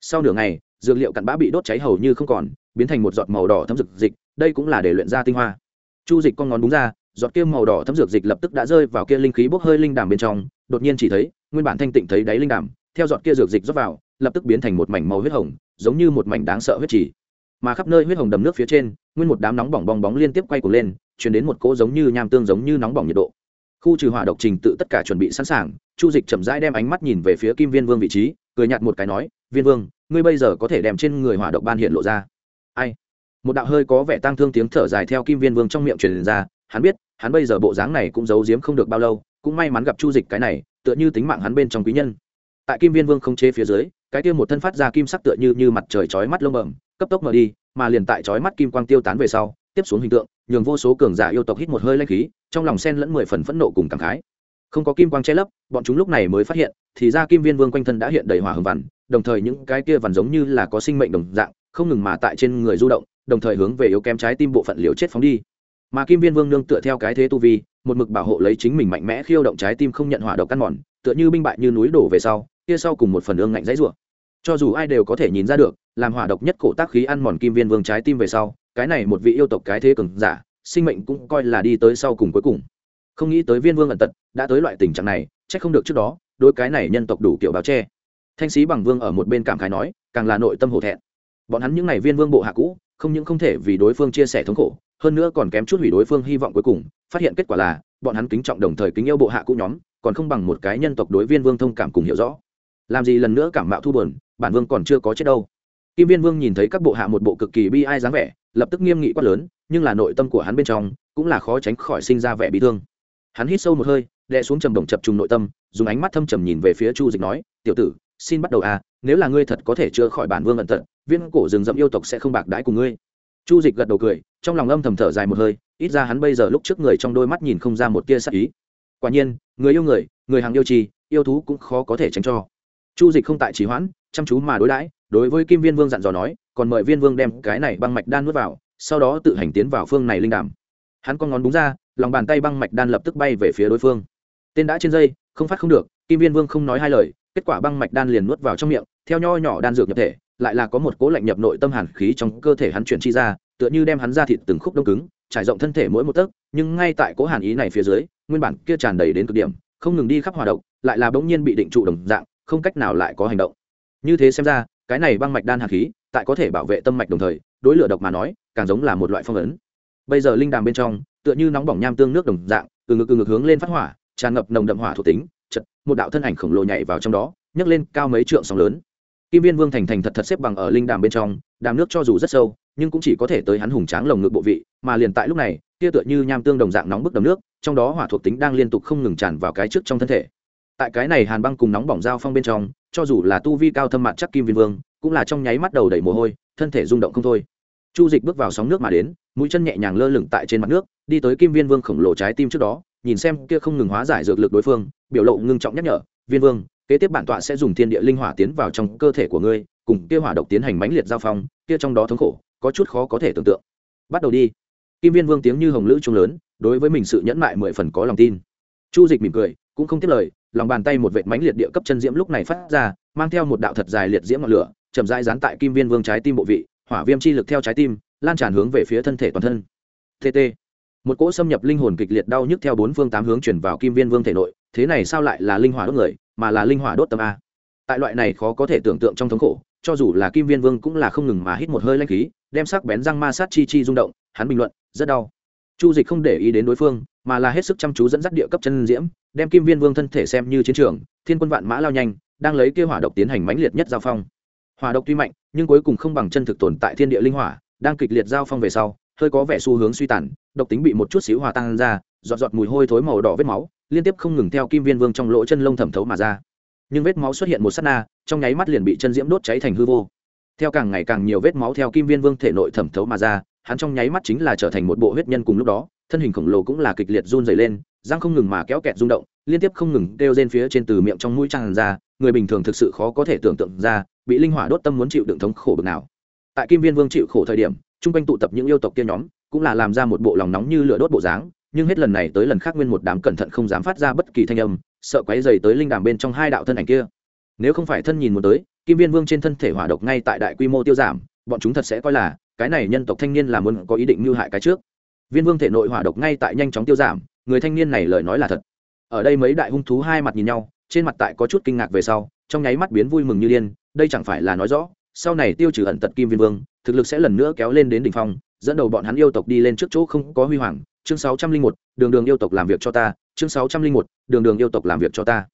Sau nửa ngày, dược liệu cặn bã bị đốt cháy hầu như không còn, biến thành một giọt màu đỏ thấm dược dịch, đây cũng là để luyện ra tinh hoa. Chu dịch con ngón đúng ra, giọt kia màu đỏ thấm dược dịch lập tức đã rơi vào kia linh khí bốc hơi linh đàm bên trong, đột nhiên chỉ thấy, nguyên bản thanh tịnh thấy đáy linh đàm, theo giọt kia dược dịch rót vào, lập tức biến thành một mảnh màu huyết hồng, giống như một mảnh đáng sợ huyết trì mà khắp nơi huyết hồng đầm nước phía trên, nguyên một đám nóng bỏng bong bóng liên tiếp quay cuồng lên chuyển đến một cỗ giống như nham tương giống như nóng bỏng nhiệt độ. Khu trừ hỏa độc trình tự tất cả chuẩn bị sẵn sàng, chu dịch chậm rãi đem ánh mắt nhìn về phía kim viên vương vị trí, cười nhạt một cái nói, viên vương, ngươi bây giờ có thể đem trên người hỏa độc ban hiện lộ ra. Ai? Một đạo hơi có vẻ tang thương tiếng thở dài theo kim viên vương trong miệng truyền ra, hắn biết, hắn bây giờ bộ dáng này cũng giấu giếm không được bao lâu, cũng may mắn gặp chu dịch cái này, tựa như tính mạng hắn bên trong quý nhân. Tại kim viên vương không chế phía dưới, cái kia một thân phát ra kim sắc tựa như như mặt trời chói mắt lông bẩm cấp tốc mở đi, mà liền tại chói mắt kim quang tiêu tán về sau, tiếp xuống hình tượng, nhường vô số cường giả yêu tộc hít một hơi lanh khí, trong lòng sen lẫn mười phần phẫn nộ cùng cảm khái. Không có kim quang che lấp, bọn chúng lúc này mới phát hiện, thì ra kim viên vương quanh thân đã hiện đầy hỏa hồng vằn, đồng thời những cái kia vằn giống như là có sinh mệnh đồng dạng, không ngừng mà tại trên người du động, đồng thời hướng về yếu kém trái tim bộ phận liều chết phóng đi. Mà kim viên vương nương tựa theo cái thế tu vi, một mực bảo hộ lấy chính mình mạnh mẽ khiêu động trái tim không nhận hỏa độc căn mòn, tựa như binh bại như núi đổ về sau, kia sau cùng một phần ương ngạnh dãy rủa. Cho dù ai đều có thể nhìn ra được làm hỏa độc nhất cổ tác khí ăn mòn kim viên vương trái tim về sau, cái này một vị yêu tộc cái thế cường giả, sinh mệnh cũng coi là đi tới sau cùng cuối cùng. Không nghĩ tới viên vương ẩn tật, đã tới loại tình trạng này, chắc không được trước đó đôi cái này nhân tộc đủ kiểu báo che. Thanh sĩ bằng vương ở một bên cảm khái nói, càng là nội tâm hổ thẹn. Bọn hắn những n à y viên vương bộ hạ cũ, không những không thể vì đối phương chia sẻ thống khổ, hơn nữa còn kém chút hủy đối phương hy vọng cuối cùng, phát hiện kết quả là, bọn hắn kính trọng đồng thời kính yêu bộ hạ cũ nhóm, còn không bằng một cái nhân tộc đối viên vương thông cảm cùng hiểu rõ. Làm gì lần nữa cảm mạo thu bờn bản vương còn chưa có chết đâu kim viên vương nhìn thấy các bộ hạ một bộ cực kỳ bi ai dáng vẻ, lập tức nghiêm nghị quát lớn, nhưng là nội tâm của hắn bên trong cũng là khó tránh khỏi sinh ra vẻ bị thương. Hắn hít sâu một hơi, đè xuống trầm đồng chập trùng nội tâm, dùng ánh mắt thâm trầm nhìn về phía chu dịch nói, tiểu tử, xin bắt đầu à nếu là ngươi thật có thể chữa khỏi bản vương ẩn tận viên cổ rừng rậm yêu tộc sẽ không bạc đãi cùng ngươi. Chu dịch gật đầu cười, trong lòng âm thầm thở dài một hơi, ít ra hắn bây giờ lúc trước người trong đôi mắt nhìn không ra một tia sắc ý. Quả nhiên, người yêu người người hàng yêu trì, yêu thú cũng khó có thể tránh cho. Chu dịch không tại trì hoãn, chăm chú mà đối đãi đối với kim viên vương dặn dò nói còn mời viên vương đem cái này băng mạch đan nuốt vào sau đó tự hành tiến vào phương này linh đàm. Hắn con ngón đúng ra lòng bàn tay băng mạch đan lập tức bay về phía đối phương. Tên đã trên dây không phát không được kim viên vương không nói hai lời kết quả băng mạch đan liền nuốt vào trong miệng theo nho nhỏ đan dược nhập thể lại là có một cố lạnh nhập nội tâm hàn khí trong cơ thể hắn chuyển chi ra tựa như đem hắn ra thịt từng khúc đông cứng trải rộng thân thể mỗi một tấc nhưng ngay tại cố hàn ý này phía dưới nguyên bản kia tràn đầy đến cực điểm không ngừng đi khắp hòa động, lại là bỗng nhiên bị định trụ đồng dạng không cách nào lại có hành động. Như thế xem ra cái này băng mạch đan hàn khí, tại có thể bảo vệ tâm mạch đồng thời, đối lửa độc mà nói, càng giống là một loại phong ấn. Bây giờ linh đàm bên trong, tựa như nóng bỏng nham tương nước đồng dạng, từ ngực từ ngực hướng lên phát hỏa, tràn ngập nồng đậm hỏa thuộc tính, chật, một đạo thân ảnh khổng lồ nhảy vào trong đó, nhấc lên cao mấy trượng sóng lớn. Kim viên vương thành thành thật thật xếp bằng ở linh đàm bên trong, đàm nước cho dù rất sâu, nhưng cũng chỉ có thể tới hắn hùng tráng lồng ngực bộ vị, mà liền tại lúc này, kia tựa như nham tương đồng dạng nóng bức đầm nước, trong đó hỏa thuộc tính đang liên tục không ngừng tràn vào cái trước trong thân thể. Tại cái này hàn băng cùng nóng bỏng giao phong bên trong cho dù là tu vi cao thâm mặt chắc kim viên vương, cũng là trong nháy mắt đầu đầy mồ hôi, thân thể rung động không thôi. Chu dịch bước vào sóng nước mà đến, mũi chân nhẹ nhàng lơ lửng tại trên mặt nước, đi tới kim viên vương khổng lồ trái tim trước đó, nhìn xem kia không ngừng hóa giải dược lực đối phương, biểu lộ ngưng trọng nhắc nhở, viên vương, kế tiếp bản tọa sẽ dùng thiên địa linh hỏa tiến vào trong cơ thể của ngươi, cùng kia hỏa độc tiến hành mãnh liệt giao phong, kia trong đó thống khổ, có chút khó có thể tưởng tượng. Bắt đầu đi. Kim viên vương tiếng như hồng lữ trung lớn, đối với mình sự nhẫn mại mười phần có lòng tin. Chu dịch mỉm cười cũng không tiếp lời, lòng bàn tay một vệt mãnh liệt địa cấp chân diễm lúc này phát ra, mang theo một đạo thật dài liệt diễm ngọn lửa, chậm rãi dán tại kim viên vương trái tim bộ vị, hỏa viêm chi lực theo trái tim, lan tràn hướng về phía thân thể toàn thân. Tt một cỗ xâm nhập linh hồn kịch liệt đau nhức theo bốn phương tám hướng chuyển vào kim viên vương thể nội, thế này sao lại là linh hỏa đốt người, mà là linh hỏa đốt tâm a? Tại loại này khó có thể tưởng tượng trong thống khổ, cho dù là kim viên vương cũng là không ngừng mà hít một hơi lanh khí, đem sắc bén răng ma sát chi chi rung động, hắn bình luận, rất đau. Chu dịch không để ý đến đối phương, mà là hết sức chăm chú dẫn dắt địa cấp chân diễm đem kim viên vương thân thể xem như chiến trường, thiên quân vạn mã lao nhanh, đang lấy kêu hỏa độc tiến hành mãnh liệt nhất giao phong. Hỏa độc tuy mạnh, nhưng cuối cùng không bằng chân thực tồn tại thiên địa linh hỏa, đang kịch liệt giao phong về sau, hơi có vẻ xu hướng suy tàn, độc tính bị một chút xíu hòa tan ra, giọt giọt mùi hôi thối màu đỏ vết máu, liên tiếp không ngừng theo kim viên vương trong lỗ chân lông thẩm thấu mà ra. Nhưng vết máu xuất hiện một s á t na, trong nháy mắt liền bị chân diễm đốt cháy thành hư vô. Theo càng ngày càng nhiều vết máu theo kim viên vương thể nội thẩm thấu mà ra, hắn trong nháy mắt chính là trở thành một bộ huyết nhân cùng lúc đó, thân hình khổng lồ cũng là kịch liệt run dày lên răng không ngừng mà kéo kẹt rung động, liên tiếp không ngừng đeo rên phía trên từ miệng trong mũi tràn ra, người bình thường thực sự khó có thể tưởng tượng ra, bị linh hỏa đốt tâm muốn chịu đựng thống khổ bực nào. Tại kim viên vương chịu khổ thời điểm, chung quanh tụ tập những yêu tộc kia nhóm, cũng là làm ra một bộ lòng nóng như lửa đốt bộ dáng, nhưng hết lần này tới lần khác nguyên một đám cẩn thận không dám phát ra bất kỳ thanh âm, sợ quấy dày tới linh đàm bên trong hai đạo thân ảnh kia. Nếu không phải thân nhìn một tới, kim viên vương trên thân thể hỏa độc ngay tại đại quy mô tiêu giảm, bọn chúng thật sẽ coi là, cái này nhân tộc thanh niên là muốn có ý định mưu hại cái trước. Viên vương thể nội hỏa độc ngay tại nhanh chóng tiêu giảm người thanh niên này lời nói là thật. Ở đây mấy đại hung thú hai mặt nhìn nhau, trên mặt tại có chút kinh ngạc về sau, trong nháy mắt biến vui mừng như điên, đây chẳng phải là nói rõ, sau này tiêu trừ ẩn tật kim viên vương, thực lực sẽ lần nữa kéo lên đến đỉnh phong, dẫn đầu bọn hắn yêu tộc đi lên trước chỗ không có huy hoàng. Chương sáu trăm linh một, đường đường yêu tộc làm việc cho ta, chương sáu trăm linh một, đường đường yêu tộc làm việc cho ta.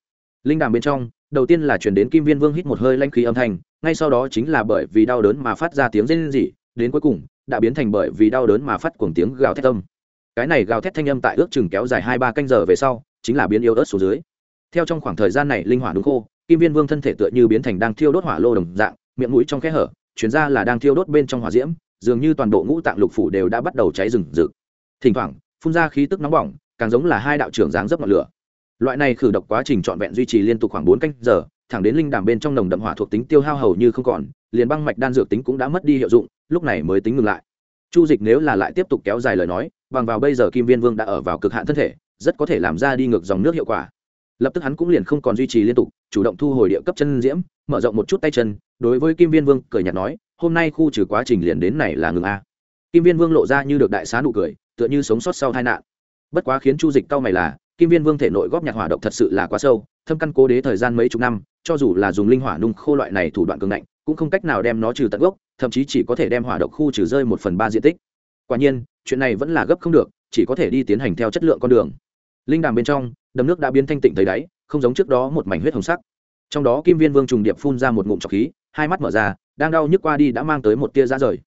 Linh đàm bên trong, đầu tiên là chuyển đến kim viên vương hít một hơi lanh khí âm thanh, ngay sau đó chính là bởi vì đau đớn mà phát ra tiếng rên rỉ, đến cuối cùng, đã biến thành bởi vì đau đớn mà phát cuồng tiếng gào thét tâm cái này gào thét thanh âm tại ước chừng kéo dài hai ba canh giờ về sau, chính là biến yếu ớt xuống dưới. Theo trong khoảng thời gian này, linh hỏa đúng khô, kim viên vương thân thể tựa như biến thành đang thiêu đốt hỏa lô đồng dạng, miệng mũi trong kẽ hở, chuyển ra là đang thiêu đốt bên trong hỏa diễm, dường như toàn bộ ngũ tạng lục phủ đều đã bắt đầu cháy rừng rực. Thỉnh thoảng, phun ra khí tức nóng bỏng, càng giống là hai đạo trưởng dáng dấp ngọn lửa. Loại này khử độc quá trình trọn vẹn duy trì liên tục khoảng bốn canh giờ, thẳng đến linh đàm bên trong nồng đậm hỏa thuộc tính tiêu hao hầu như không còn, liền băng mạch đan dược tính cũng đã mất đi hiệu dụng, lúc này mới tính ngừng lại. Chu dịch nếu là lại tiếp tục kéo dài lời nói bằng vào bây giờ kim viên vương đã ở vào cực hạn thân thể, rất có thể làm ra đi ngược dòng nước hiệu quả. Lập tức hắn cũng liền không còn duy trì liên tục, chủ động thu hồi địa cấp chân diễm, mở rộng một chút tay chân, đối với kim viên vương cười nhạt nói, hôm nay khu trừ quá trình liền đến này là ngừng a. Kim viên vương lộ ra như được đại xá nụ cười, tựa như sống sót sau tai nạn. Bất quá khiến chu dịch cau mày là, kim viên vương thể nội góp nhạc hỏa độc thật sự là quá sâu, thâm căn cố đế thời gian mấy chục năm, cho dù là dùng linh hỏa nung khô loại này thủ đoạn cường ngạnh, cũng không cách nào đem nó trừ tận gốc, thậm chí chỉ có thể đem hỏa độc khu trừ rơi một phần ba diện tích. Quả nhiên chuyện này vẫn là gấp không được, chỉ có thể đi tiến hành theo chất lượng con đường. Linh đàm bên trong, đầm nước đã biến thanh tịnh tới đáy, không giống trước đó một mảnh huyết hồng sắc. Trong đó kim viên vương trùng điệp phun ra một ngụm trọc khí, hai mắt mở ra, đang đau nhức qua đi đã mang tới một tia ra rời.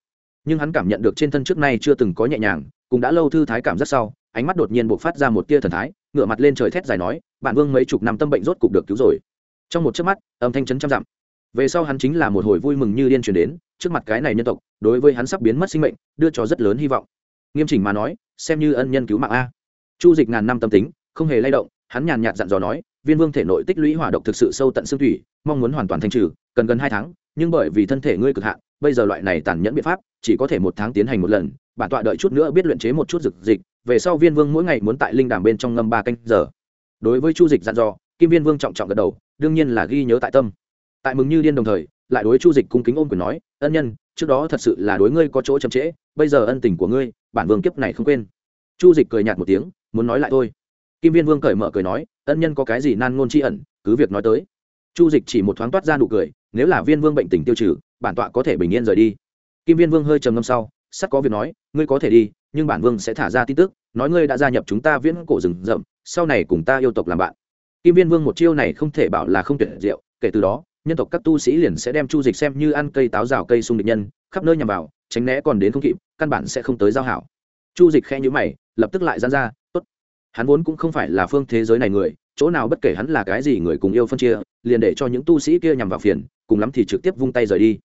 Nhưng hắn cảm nhận được trên thân trước nay chưa từng có nhẹ nhàng, cũng đã lâu thư thái cảm rất sau, ánh mắt đột nhiên buộc phát ra một tia thần thái ngựa mặt lên trời thét dài nói bạn vương mấy chục năm tâm bệnh rốt cục được cứu rồi. Trong một chớp mắt, âm thanh chấn trăm dặm. Về sau hắn chính là một hồi vui mừng như điên truyền đến, trước mặt cái này nhân tộc, đối với hắn sắp biến mất sinh mệnh, đưa cho rất lớn hy vọng nghiêm chỉnh mà nói, xem như ân nhân cứu mạng a. Chu dịch ngàn năm tâm tính, không hề lay động, hắn nhàn nhạt dặn dò nói, viên vương thể nội tích lũy hỏa độc thực sự sâu tận xương thủy, mong muốn hoàn toàn thanh trừ, cần gần hai tháng, nhưng bởi vì thân thể ngươi cực hạn, bây giờ loại này tàn nhẫn biện pháp, chỉ có thể một tháng tiến hành một lần, bản tọa đợi chút nữa biết luyện chế một chút dược dịch, về sau viên vương mỗi ngày muốn tại linh đàm bên trong ngâm ba canh giờ. Đối với chu dịch dặn dò, kim viên vương trọng trọng gật đầu, đương nhiên là ghi nhớ tại tâm. Tại mừng như điên đồng thời, lại đối chu dịch cung kính ôm quyền nói, ân nhân, trước đó thật sự là đối ngươi có chỗ chậm trễ, bây giờ ân tình của ngươi bản vương kiếp này không quên. Chu dịch cười nhạt một tiếng, muốn nói lại thôi. Kim viên vương cởi mở cười nói, ân nhân có cái gì nan ngôn tri ẩn, cứ việc nói tới. Chu dịch chỉ một thoáng toát ra nụ cười, nếu là viên vương bệnh tình tiêu trừ, bản tọa có thể bình yên rời đi. Kim viên vương hơi trầm ngâm sau sắp có việc nói, ngươi có thể đi, nhưng bản vương sẽ thả ra tin tức, nói ngươi đã gia nhập chúng ta viễn cổ rừng rậm, sau này cùng ta yêu tộc làm bạn. Kim viên vương một chiêu này không thể bảo là không tuyệt diệu, kể từ đó, nhân tộc các tu sĩ liền sẽ đem chu dịch xem như ăn cây táo rào cây sung địch nhân, khắp nơi nhằm vào, tránh né còn đến không kịp căn bản sẽ không tới giao hảo. Chu dịch khe nhữ mày, lập tức lại gian ra, tốt. Hắn vốn cũng không phải là phương thế giới này người, chỗ nào bất kể hắn là cái gì người cùng yêu phân chia, liền để cho những tu sĩ kia nhằm vào phiền, cùng lắm thì trực tiếp vung tay rời đi.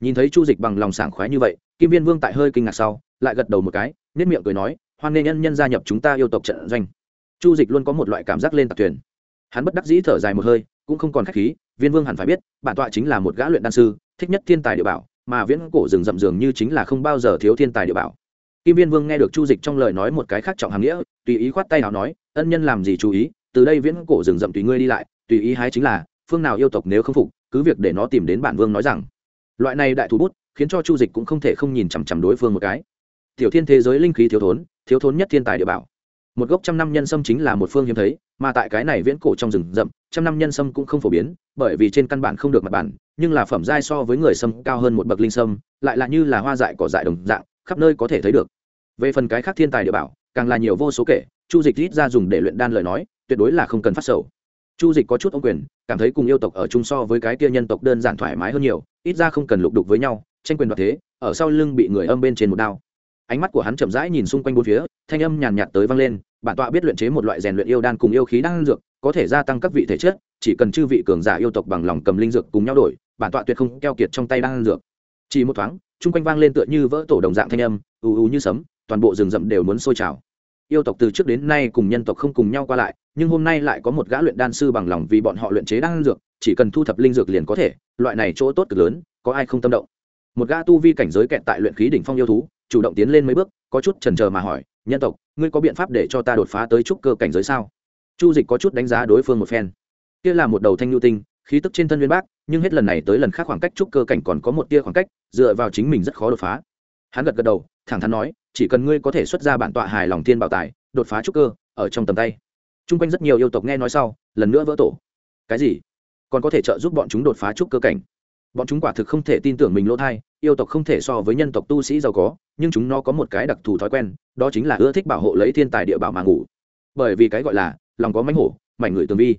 Nhìn thấy chu dịch bằng lòng sảng khoái như vậy, kim viên vương tại hơi kinh ngạc sau, lại gật đầu một cái nết miệng cười nói, hoan nghênh nhân nhân gia nhập chúng ta yêu tộc trận doanh. Chu dịch luôn có một loại cảm giác lên tạc thuyền. Hắn bất đắc dĩ thở dài một hơi, cũng không còn khách khí, viên vương hẳn phải biết, bản tọa chính là một gã luyện đan sư, thích nhất thiên tài địa bảo mà viễn cổ rừng rậm dường như chính là không bao giờ thiếu thiên tài địa bảo. Kim viên vương nghe được chu dịch trong lời nói một cái khác trọng hàm nghĩa, tùy ý khoát tay nào nói, ân nhân làm gì chú ý, từ đây viễn cổ rừng rậm tùy ngươi đi lại, tùy ý hái chính là, phương nào yêu tộc nếu không phục, cứ việc để nó tìm đến bản vương nói rằng. Loại này đại thủ bút, khiến cho chu dịch cũng không thể không nhìn chằm chằm đối phương một cái. Tiểu thiên thế giới linh khí thiếu thốn thiếu thốn nhất thiên tài địa bảo một gốc trăm năm nhân sâm chính là một phương hiếm thấy, mà tại cái này viễn cổ trong rừng rậm, trăm năm nhân sâm cũng không phổ biến, bởi vì trên căn bản không được mặt bản, nhưng là phẩm giai so với người sâm cao hơn một bậc linh sâm, lại là như là hoa dại cỏ dại đồng dạng, khắp nơi có thể thấy được. Về phần cái khác thiên tài địa bảo, càng là nhiều vô số kể, chu dịch rít ra dùng để luyện đan lời nói, tuyệt đối là không cần phát sầu. Chu dịch có chút ông quyền, cảm thấy cùng yêu tộc ở chung so với cái kia nhân tộc đơn giản thoải mái hơn nhiều, ít ra không cần lục đục với nhau, tranh quyền đoạt thế, ở sau lưng bị người âm bên trên một đao ánh mắt của hắn chậm rãi nhìn xung quanh bốn phía, thanh âm nhàn nhạt tới vang lên, bản tọa biết luyện chế một loại rèn luyện yêu đan cùng yêu khí đan dược, có thể gia tăng các vị thể chất, chỉ cần chư vị cường giả yêu tộc bằng lòng cầm linh dược cùng nhau đổi, bản tọa tuyệt không keo kiệt trong tay đan dược. Chỉ một thoáng, chung quanh vang lên tựa như vỡ tổ đồng dạng thanh âm, ù ù như sấm, toàn bộ rừng rậm đều muốn sôi trào. Yêu tộc từ trước đến nay cùng nhân tộc không cùng nhau qua lại, nhưng hôm nay lại có một gã luyện đan sư bằng lòng vì bọn họ luyện chế đan dược, chỉ cần thu thập linh dược liền có thể, loại này chỗ tốt cực lớn, có ai không tâm động? Một gã tu vi cảnh giới kẹt tại luyện khí đỉnh phong yêu thú chủ động tiến lên mấy bước, có chút chần chờ mà hỏi, nhân tộc, ngươi có biện pháp để cho ta đột phá tới trúc cơ cảnh giới sao? Chu dịch có chút đánh giá đối phương một phen. Kia là một đầu thanh lưu tinh, khí tức trên thân nguyên bác, nhưng hết lần này tới lần khác khoảng cách trúc cơ cảnh còn có một tia khoảng cách, dựa vào chính mình rất khó đột phá. Hắn gật gật đầu, thẳng thắn nói, chỉ cần ngươi có thể xuất ra bản tọa hài lòng thiên bảo tài, đột phá trúc cơ, ở trong tầm tay. T r u n g quanh rất nhiều yêu tộc nghe nói sau, lần nữa vỡ tổ. Cái gì? Còn có thể trợ giúp bọn chúng đột phá trúc cơ cảnh? Bọn chúng quả thực không thể tin tưởng mình lỗ thai, yêu tộc không thể so với nhân tộc tu sĩ giàu có nhưng chúng nó có một cái đặc thù thói quen, đó chính là ưa thích bảo hộ lấy thiên tài địa bảo mà ngủ. Bởi vì cái gọi là, lòng có mánh hổ, mảnh người tường vi.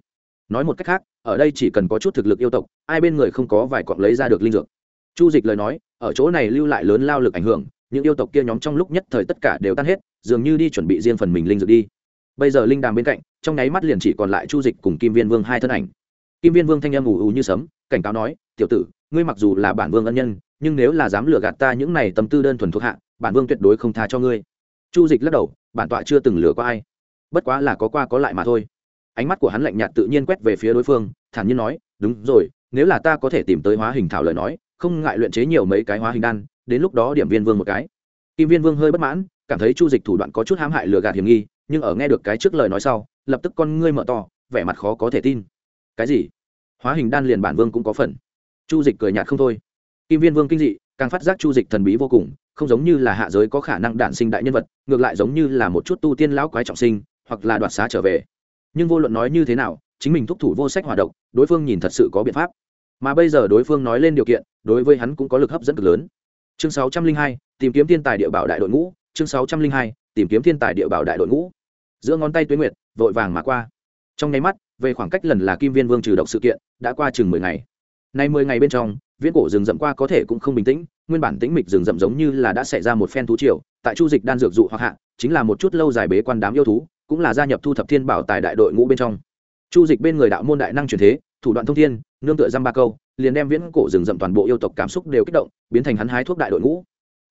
Nói một cách khác, ở đây chỉ cần có chút thực lực yêu tộc, ai bên người không có vài cọng lấy ra được linh dược. Chu dịch lời nói, ở chỗ này lưu lại lớn lao lực ảnh hưởng, những yêu tộc kia nhóm trong lúc nhất thời tất cả đều tan hết, dường như đi chuẩn bị riêng phần mình linh dược đi. Bây giờ linh đàm bên cạnh, trong nháy mắt liền chỉ còn lại chu dịch cùng kim viên vương hai thân ảnh. Kim viên vương thanh em ù ù như sấm, cảnh cáo nói, tiểu tử, ngươi mặc dù là bản vương ân nhân, nhưng nếu là dám lừa gạt ta những này tâm tư đơn thuần thuộc hạ bản vương tuyệt đối không tha cho ngươi. Chu dịch lắc đầu, bản tọa chưa từng lừa qua ai. Bất quá là có qua có lại mà thôi. Ánh mắt của hắn lạnh nhạt tự nhiên quét về phía đối phương, thản nhiên nói, đúng rồi, nếu là ta có thể tìm tới hóa hình thảo lời nói, không ngại luyện chế nhiều mấy cái hóa hình đan, đến lúc đó điểm viên vương một cái. Kim viên vương hơi bất mãn, cảm thấy chu dịch thủ đoạn có chút hãm hại lừa gạt hiểm nghi, nhưng ở nghe được cái trước lời nói sau, lập tức con ngươi mở to, vẻ mặt khó có thể tin. Cái gì? Hóa hình đan liền bản vương cũng có phần. Chu dịch cười nhạt không thôi. Kim viên vương kinh dị, càng phát giác chu dịch thần bí vô cùng không giống như là hạ giới có khả năng đản sinh đại nhân vật, ngược lại giống như là một chút tu tiên lão quái trọng sinh, hoặc là đoạt xá trở về. Nhưng vô luận nói như thế nào, chính mình thúc thủ vô sách hoạt động đối phương nhìn thật sự có biện pháp. Mà bây giờ đối phương nói lên điều kiện, đối với hắn cũng có lực hấp dẫn cực lớn. Chương sáu trăm linh hai, tìm kiếm thiên tài địa bảo đại đội ngũ. Chương sáu trăm linh hai, tìm kiếm thiên tài địa bảo đại đội ngũ. Giữa ngón tay tuyến nguyệt, vội vàng mà qua. Trong nháy mắt, về khoảng cách lần là kim viên vương trừ độc sự kiện, đã qua chừng mười ngày. Nay mười ngày bên trong viễn cổ rừng rậm qua có thể cũng không bình tĩnh, nguyên bản tĩnh mịch rừng rậm giống như là đã xảy ra một phen thú triều, tại chu dịch đan dược dụ hoặc hạ, chính là một chút lâu dài bế quan đám yêu thú, cũng là gia nhập thu thập thiên bảo tại đại đội ngũ bên trong. Chu dịch bên người đạo môn đại năng truyền thế, thủ đoạn thông thiên, nương tựa dăm ba câu, liền đem viễn cổ rừng rậm toàn bộ yêu tộc cảm xúc đều kích động, biến thành hắn hái thuốc đại đội ngũ.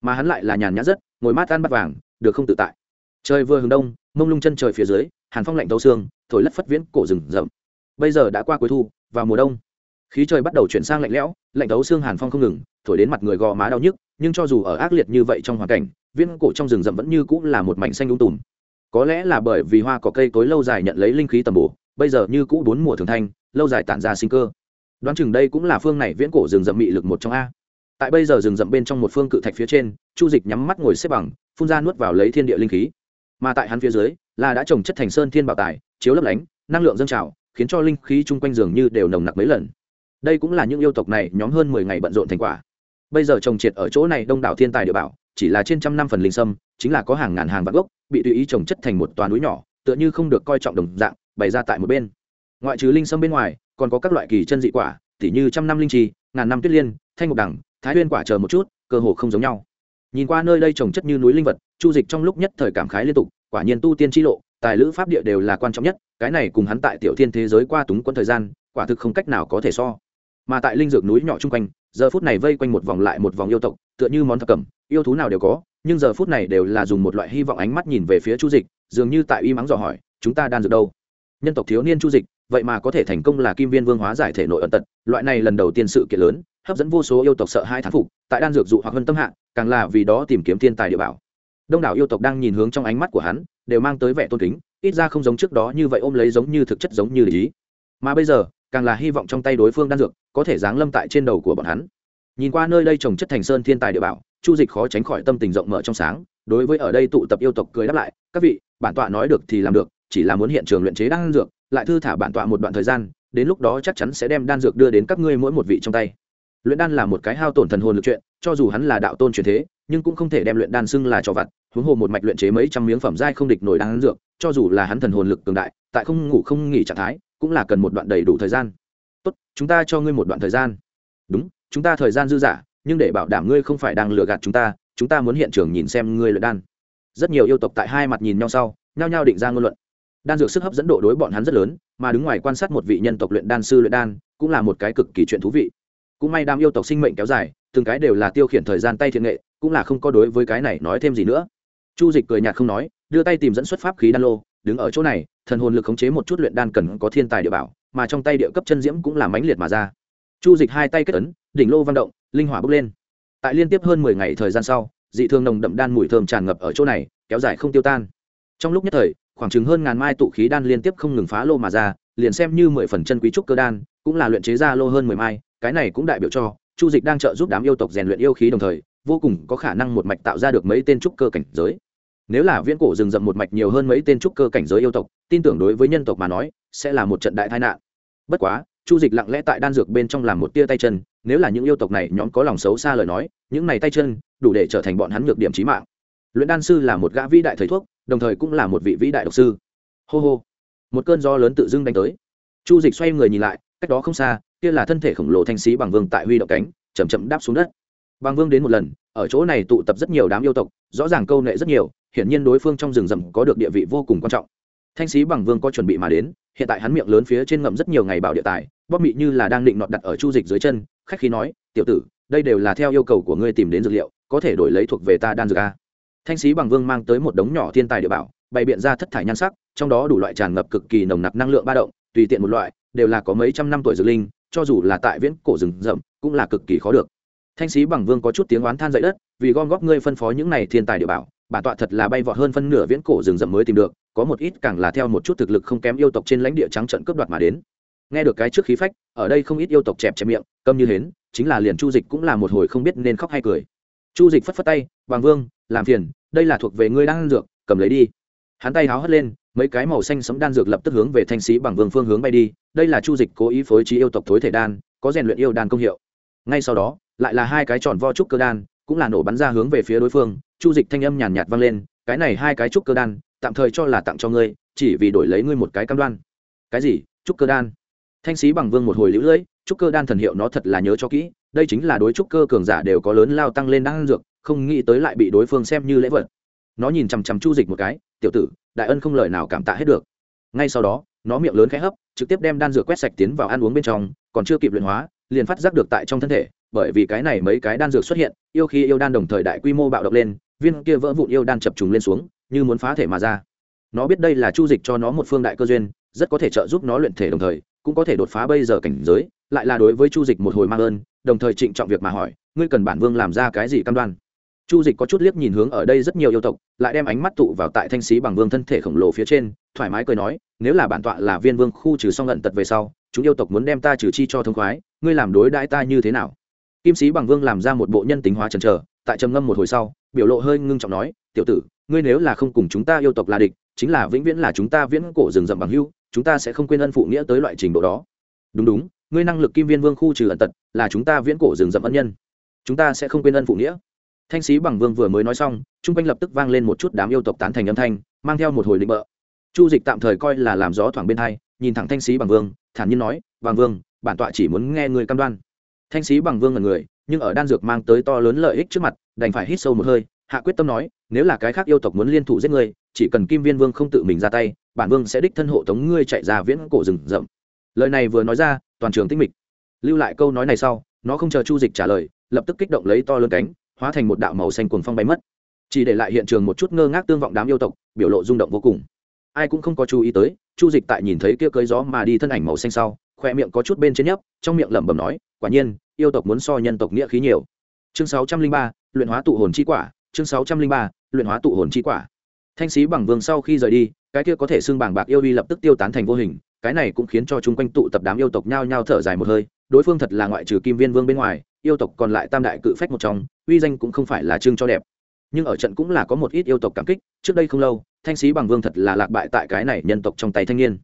Mà hắn lại là nhàn nhã rất, ngồi mát ăn bắt vàng, được không tự tại. Trời vừa hướng đông, mông lung chân trời phía dưới, hàn phong lạnh tấu xương, thổi lất phất viễn cổ rừng rậm. Bây giờ đã qua cuối thu, vào mùa đông khí trời bắt đầu chuyển sang lạnh lẽo, lạnh tấu xương hàn phong không ngừng, thổi đến mặt người gò má đau nhức, nhưng cho dù ở ác liệt như vậy trong hoàn cảnh, viễn cổ trong rừng rậm vẫn như cũng là một mảnh xanh lung tùm. Có lẽ là bởi vì hoa có cây tối lâu dài nhận lấy linh khí tầm bổ, bây giờ như cũ bốn mùa thường thanh, lâu dài tản ra sinh cơ. Đoán chừng đây cũng là phương này viễn cổ rừng rậm mị lực một trong a. Tại bây giờ rừng rậm bên trong một phương cự thạch phía trên, chu dịch nhắm mắt ngồi xếp bằng, phun ra nuốt vào lấy thiên địa linh khí. Mà tại hắn phía dưới, là đã trồng chất thành sơn thiên bảo tài, chiếu lấp lánh, năng lượng dâng trào, khiến cho linh khí chung quanh giường như đều nồng nặc mấy lần đây cũng là những yêu tộc này nhóm hơn mười ngày bận rộn thành quả. Bây giờ trồng triệt ở chỗ này đông đảo thiên tài địa bảo, chỉ là trên trăm năm phần linh sâm, chính là có hàng ngàn hàng vạn gốc, bị tùy ý trồng chất thành một toàn núi nhỏ, tựa như không được coi trọng đồng dạng, bày ra tại một bên. Ngoại trừ linh sâm bên ngoài, còn có các loại kỳ chân dị quả, tỉ như trăm năm linh trì, ngàn năm tuyết liên, thanh ngọc đẳng, thái huyên quả chờ một chút, cơ hồ không giống nhau. Nhìn qua nơi đây trồng chất như núi linh vật, chu dịch trong lúc nhất thời cảm khái liên tục, quả nhiên tu tiên tri lộ, tài lữ pháp địa đều là quan trọng nhất, cái này cùng hắn tại tiểu thiên thế giới qua túng quân thời gian, quả thực không cách nào có thể so mà tại linh dược núi nhỏ chung quanh, giờ phút này vây quanh một vòng lại một vòng yêu tộc, tựa như món thập cẩm, yêu thú nào đều có, nhưng giờ phút này đều là dùng một loại hy vọng ánh mắt nhìn về phía chu dịch, dường như tại uy mắng dò hỏi, chúng ta đan dược đâu? Nhân tộc thiếu niên chu dịch, vậy mà có thể thành công là kim viên vương hóa giải thể nội ẩn tật, loại này lần đầu tiên sự kiện lớn, hấp dẫn vô số yêu tộc sợ hai thán phục, tại đan dược dụ hoặc hơn tâm hạ, càng là vì đó tìm kiếm thiên tài địa bảo. Đông đảo yêu tộc đang nhìn hướng trong ánh mắt của hắn, đều mang tới vẻ tôn kính, ít ra không giống trước đó như vậy ôm lấy giống như thực chất giống như lý. Mà bây giờ càng là hy vọng trong tay đối phương đan dược có thể giáng lâm tại trên đầu của bọn hắn. Nhìn qua nơi đây trồng chất thành sơn thiên tài địa bảo, chu dịch khó tránh khỏi tâm tình rộng mở trong sáng, đối với ở đây tụ tập yêu tộc cười đáp lại, các vị, bản tọa nói được thì làm được, chỉ là muốn hiện trường luyện chế đan dược, lại thư thả bản tọa một đoạn thời gian, đến lúc đó chắc chắn sẽ đem đan dược đưa đến các ngươi mỗi một vị trong tay. Luyện đan là một cái hao tổn thần hồn lực chuyện, cho dù hắn là đạo tôn truyền thế, nhưng cũng không thể đem luyện đan xưng là trò vặt, huống hồ một mạch luyện chế mấy trăm miếng phẩm giai không địch nổi đan dược, cho dù là hắn thần hồn lực cường đại, tại không ngủ không nghỉ trạng thái cũng là cần một đoạn đầy đủ thời gian. Tốt, chúng ta cho ngươi một đoạn thời gian. Đúng, chúng ta thời gian dư dả, nhưng để bảo đảm ngươi không phải đang lừa gạt chúng ta chúng ta muốn hiện trường nhìn xem ngươi luyện đan. Rất nhiều yêu tộc tại hai mặt nhìn nhau sau, nhao nhao định ra ngôn luận. Đan dược sức hấp dẫn độ đối bọn hắn rất lớn, mà đứng ngoài quan sát một vị nhân tộc luyện đan sư luyện đan, cũng là một cái cực kỳ chuyện thú vị. Cũng may đam yêu tộc sinh mệnh kéo dài, từng cái đều là tiêu khiển thời gian tay thiện nghệ, cũng là không có đối với cái này nói thêm gì nữa. Chu dịch cười nhạt không nói, đưa tay tìm dẫn xuất pháp khí đan lô đứng ở chỗ này, thần hồn lực khống chế một chút luyện đan cần có thiên tài địa bảo, mà trong tay địa cấp chân diễm cũng là mãnh liệt mà ra. Chu dịch hai tay kết ấn, đỉnh lô văn động, linh hỏa bốc lên. Tại liên tiếp hơn mười ngày thời gian sau, dị thường nồng đậm đan mùi thơm tràn ngập ở chỗ này, kéo dài không tiêu tan. Trong lúc nhất thời, khoảng chừng hơn ngàn mai tụ khí đan liên tiếp không ngừng phá lô mà ra, liền xem như mười phần chân quý trúc cơ đan, cũng là luyện chế ra lô hơn mười mai, cái này cũng đại biểu cho, chu dịch đang trợ giúp đám yêu tộc rèn luyện yêu khí đồng thời, vô cùng có khả năng một mạch tạo ra được mấy tên trúc cơ cảnh giới nếu là viễn cổ rừng rậm một mạch nhiều hơn mấy tên trúc cơ cảnh giới yêu tộc, tin tưởng đối với nhân tộc mà nói, sẽ là một trận đại tai nạn. Bất quá, chu dịch lặng lẽ tại đan dược bên trong làm một tia tay chân, nếu là những yêu tộc này nhóm có lòng xấu xa lời nói, những này tay chân, đủ để trở thành bọn hắn nhược điểm trí mạng. Luyện đan sư là một gã vĩ đại thầy thuốc, đồng thời cũng là một vị vĩ đại độc sư. Hô hô. Một cơn gió lớn tự dưng đánh tới. Chu dịch xoay người nhìn lại, cách đó không xa, kia là thân thể khổng lồ thanh sĩ bằng vương tại huy động cánh chầm chậm đáp xuống đất. Bằng vương đến một lần, ở chỗ này tụ tập rất nhiều đám yêu tộc, rõ ràng câu nệ rất nhiều hiển nhiên đối phương trong rừng rậm có được địa vị vô cùng quan trọng. Thanh sĩ bằng vương có chuẩn bị mà đến, hiện tại hắn miệng lớn phía trên ngậm rất nhiều ngày bảo địa tài, bóp mị như là đang định nọt đặt ở chu dịch dưới chân, khách khí nói, tiểu tử, đây đều là theo yêu cầu của ngươi tìm đến dược liệu, có thể đổi lấy thuộc về ta đan dược a. Thanh sĩ bằng vương mang tới một đống nhỏ thiên tài địa bảo, bày biện ra thất thải nhan sắc, trong đó đủ loại tràn ngập cực kỳ nồng nặc năng lượng ba động, tùy tiện một loại, đều là có mấy trăm năm tuổi dược linh, cho dù là tại viễn cổ rừng rậm, cũng là cực kỳ khó được. Thanh sĩ bằng vương có chút tiếng oán than dậy đất, vì gom góp ngươi phân phó những này thiên tài địa bảo bản tọa thật là bay vọt hơn phân nửa viễn cổ rừng rậm mới tìm được, có một ít càng là theo một chút thực lực không kém yêu tộc trên lãnh địa trắng trận cướp đoạt mà đến. Nghe được cái trước khí phách, ở đây không ít yêu tộc chẹp chẹp miệng, câm như hến, chính là liền chu dịch cũng là một hồi không biết nên khóc hay cười. Chu dịch phất phất tay bằng vương, làm phiền, đây là thuộc về ngươi đang ăn dược, cầm lấy đi. Hắn tay háo hất lên, mấy cái màu xanh sấm đan dược lập tức hướng về thanh sĩ bằng vương phương hướng bay đi, đây là chu dịch cố ý phối trí yêu tộc thối thể đan, có rèn luyện yêu đan công hiệu. Ngay sau đó, lại là hai cái tròn vo trúc cơ đan cũng là nổ bắn ra hướng về phía đối phương, chu dịch thanh âm nhàn nhạt vang lên, cái này hai cái trúc cơ đan, tạm thời cho là tặng cho ngươi, chỉ vì đổi lấy ngươi một cái cam đoan. Cái gì? Trúc cơ đan? Thanh sĩ bằng vương một hồi lũ lưỡi, trúc cơ đan thần hiệu nó thật là nhớ cho kỹ, đây chính là đối trúc cơ cường giả đều có lớn lao tăng lên đan dược, không nghĩ tới lại bị đối phương xem như lễ vật. Nó nhìn chằm chằm chu dịch một cái, tiểu tử, đại ân không lời nào cảm tạ hết được. Ngay sau đó, nó miệng lớn khẽ hấp, trực tiếp đem đan dược quét sạch tiến vào ăn uống bên trong, còn chưa kịp luyện hóa, liền phát giác được tại trong thân thể bởi vì cái này mấy cái đan dược xuất hiện, yêu khi yêu đan đồng thời đại quy mô bạo động lên, viên kia vỡ vụn yêu đan chập trùng lên xuống, như muốn phá thể mà ra. Nó biết đây là chu dịch cho nó một phương đại cơ duyên, rất có thể trợ giúp nó luyện thể đồng thời, cũng có thể đột phá bây giờ cảnh giới, lại là đối với chu dịch một hồi mang ơn, đồng thời trịnh trọng việc mà hỏi, ngươi cần bản vương làm ra cái gì cam đoan? Chu dịch có chút liếc nhìn hướng ở đây rất nhiều yêu tộc, lại đem ánh mắt tụ vào tại thanh sĩ bằng vương thân thể khổng lồ phía trên, thoải mái cười nói, nếu là bản tọa là viên vương khu trừ xong lận tật về sau, chúng yêu tộc muốn đem ta trừ chi cho thông khoái, ngươi làm đối đãi ta như thế nào? Kim sĩ bằng vương làm ra một bộ nhân tính hóa trần trờ tại trầm ngâm một hồi sau, biểu lộ hơi ngưng trọng nói, tiểu tử, ngươi nếu là không cùng chúng ta yêu tộc là địch, chính là vĩnh viễn là chúng ta viễn cổ rừng rậm bằng hưu, chúng ta sẽ không quên ân phụ nghĩa tới loại trình độ đó. Đúng đúng, ngươi năng lực kim viên vương khu trừ ẩn tật, là chúng ta viễn cổ rừng rậm ân nhân. Chúng ta sẽ không quên ân phụ nghĩa. Thanh sĩ bằng vương vừa mới nói xong chung quanh lập tức vang lên một chút đám yêu tộc tán thành âm thanh, mang theo một hồi định bợ. Chu dịch tạm thời coi là làm gió thoảng bên hai, nhìn thẳng thanh sĩ bằng vương, thản nhiên nói, bằng vương, bản tọa chỉ muốn nghe người cam đoan thanh sĩ bằng vương là người, nhưng ở đan dược mang tới to lớn lợi ích trước mặt, đành phải hít sâu một hơi, hạ quyết tâm nói, nếu là cái khác yêu tộc muốn liên thủ giết ngươi, chỉ cần kim viên vương không tự mình ra tay, bản vương sẽ đích thân hộ tống ngươi chạy ra viễn cổ rừng rậm. Lời này vừa nói ra, toàn trường tinh mịch. Lưu lại câu nói này sau, nó không chờ chu dịch trả lời, lập tức kích động lấy to lớn cánh, hóa thành một đạo màu xanh cuồng phong bay mất. Chỉ để lại hiện trường một chút ngơ ngác tương vọng đám yêu tộc, biểu lộ rung động vô cùng. Ai cũng không có chú ý tới, chu dịch tại nhìn thấy kia cưới gió mà đi thân ảnh màu xanh sau khoe miệng có chút bên trên nhấp, trong miệng lẩm bẩm nói, quả nhiên, yêu tộc muốn so nhân tộc nghĩa khí nhiều. Chương sáu trăm linh ba, luyện hóa tụ hồn chi quả, chương sáu trăm linh ba, luyện hóa tụ hồn chi quả. Thanh sĩ bằng vương sau khi rời đi, cái kia có thể xưng bảng bạc yêu uy lập tức tiêu tán thành vô hình, cái này cũng khiến cho chung quanh tụ tập đám yêu tộc nhao nhao thở dài một hơi, đối phương thật là ngoại trừ kim viên vương bên ngoài, yêu tộc còn lại tam đại cự phách một trong, uy danh cũng không phải là chương cho đẹp. Nhưng ở trận cũng là có một ít yêu tộc cảm kích, trước đây không lâu, thanh sĩ bằng vương thật là lạc bại tại cái này nhân tộc trong tay thanh niên.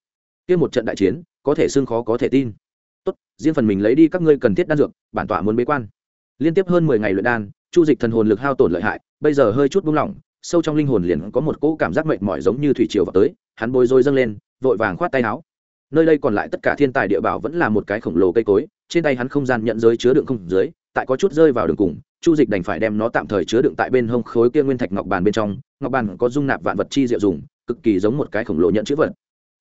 Kia một trận đại chiến có thể xưng khó có thể tin. Tốt, riêng phần mình lấy đi các ngươi cần thiết đan dược, bản tọa muốn bế quan. Liên tiếp hơn mười ngày luyện đan, chu dịch thần hồn lực hao tổn lợi hại, bây giờ hơi chút buông lỏng, sâu trong linh hồn liền có một cỗ cảm giác mệt mỏi giống như thủy triều vào tới, hắn bối rối dâng lên, vội vàng khoát tay áo. Nơi đây còn lại tất cả thiên tài địa bảo vẫn là một cái khổng lồ cây cối, trên tay hắn không gian nhận giới chứa đựng không dưới, tại có chút rơi vào đường cùng, chu dịch đành phải đem nó tạm thời chứa đựng tại bên hông khối kia nguyên thạch ngọc bàn bên trong, ngọc bàn có dung nạp vạn vật chi diệu dùng, cực kỳ giống một cái khổng lồ nhận chữ vật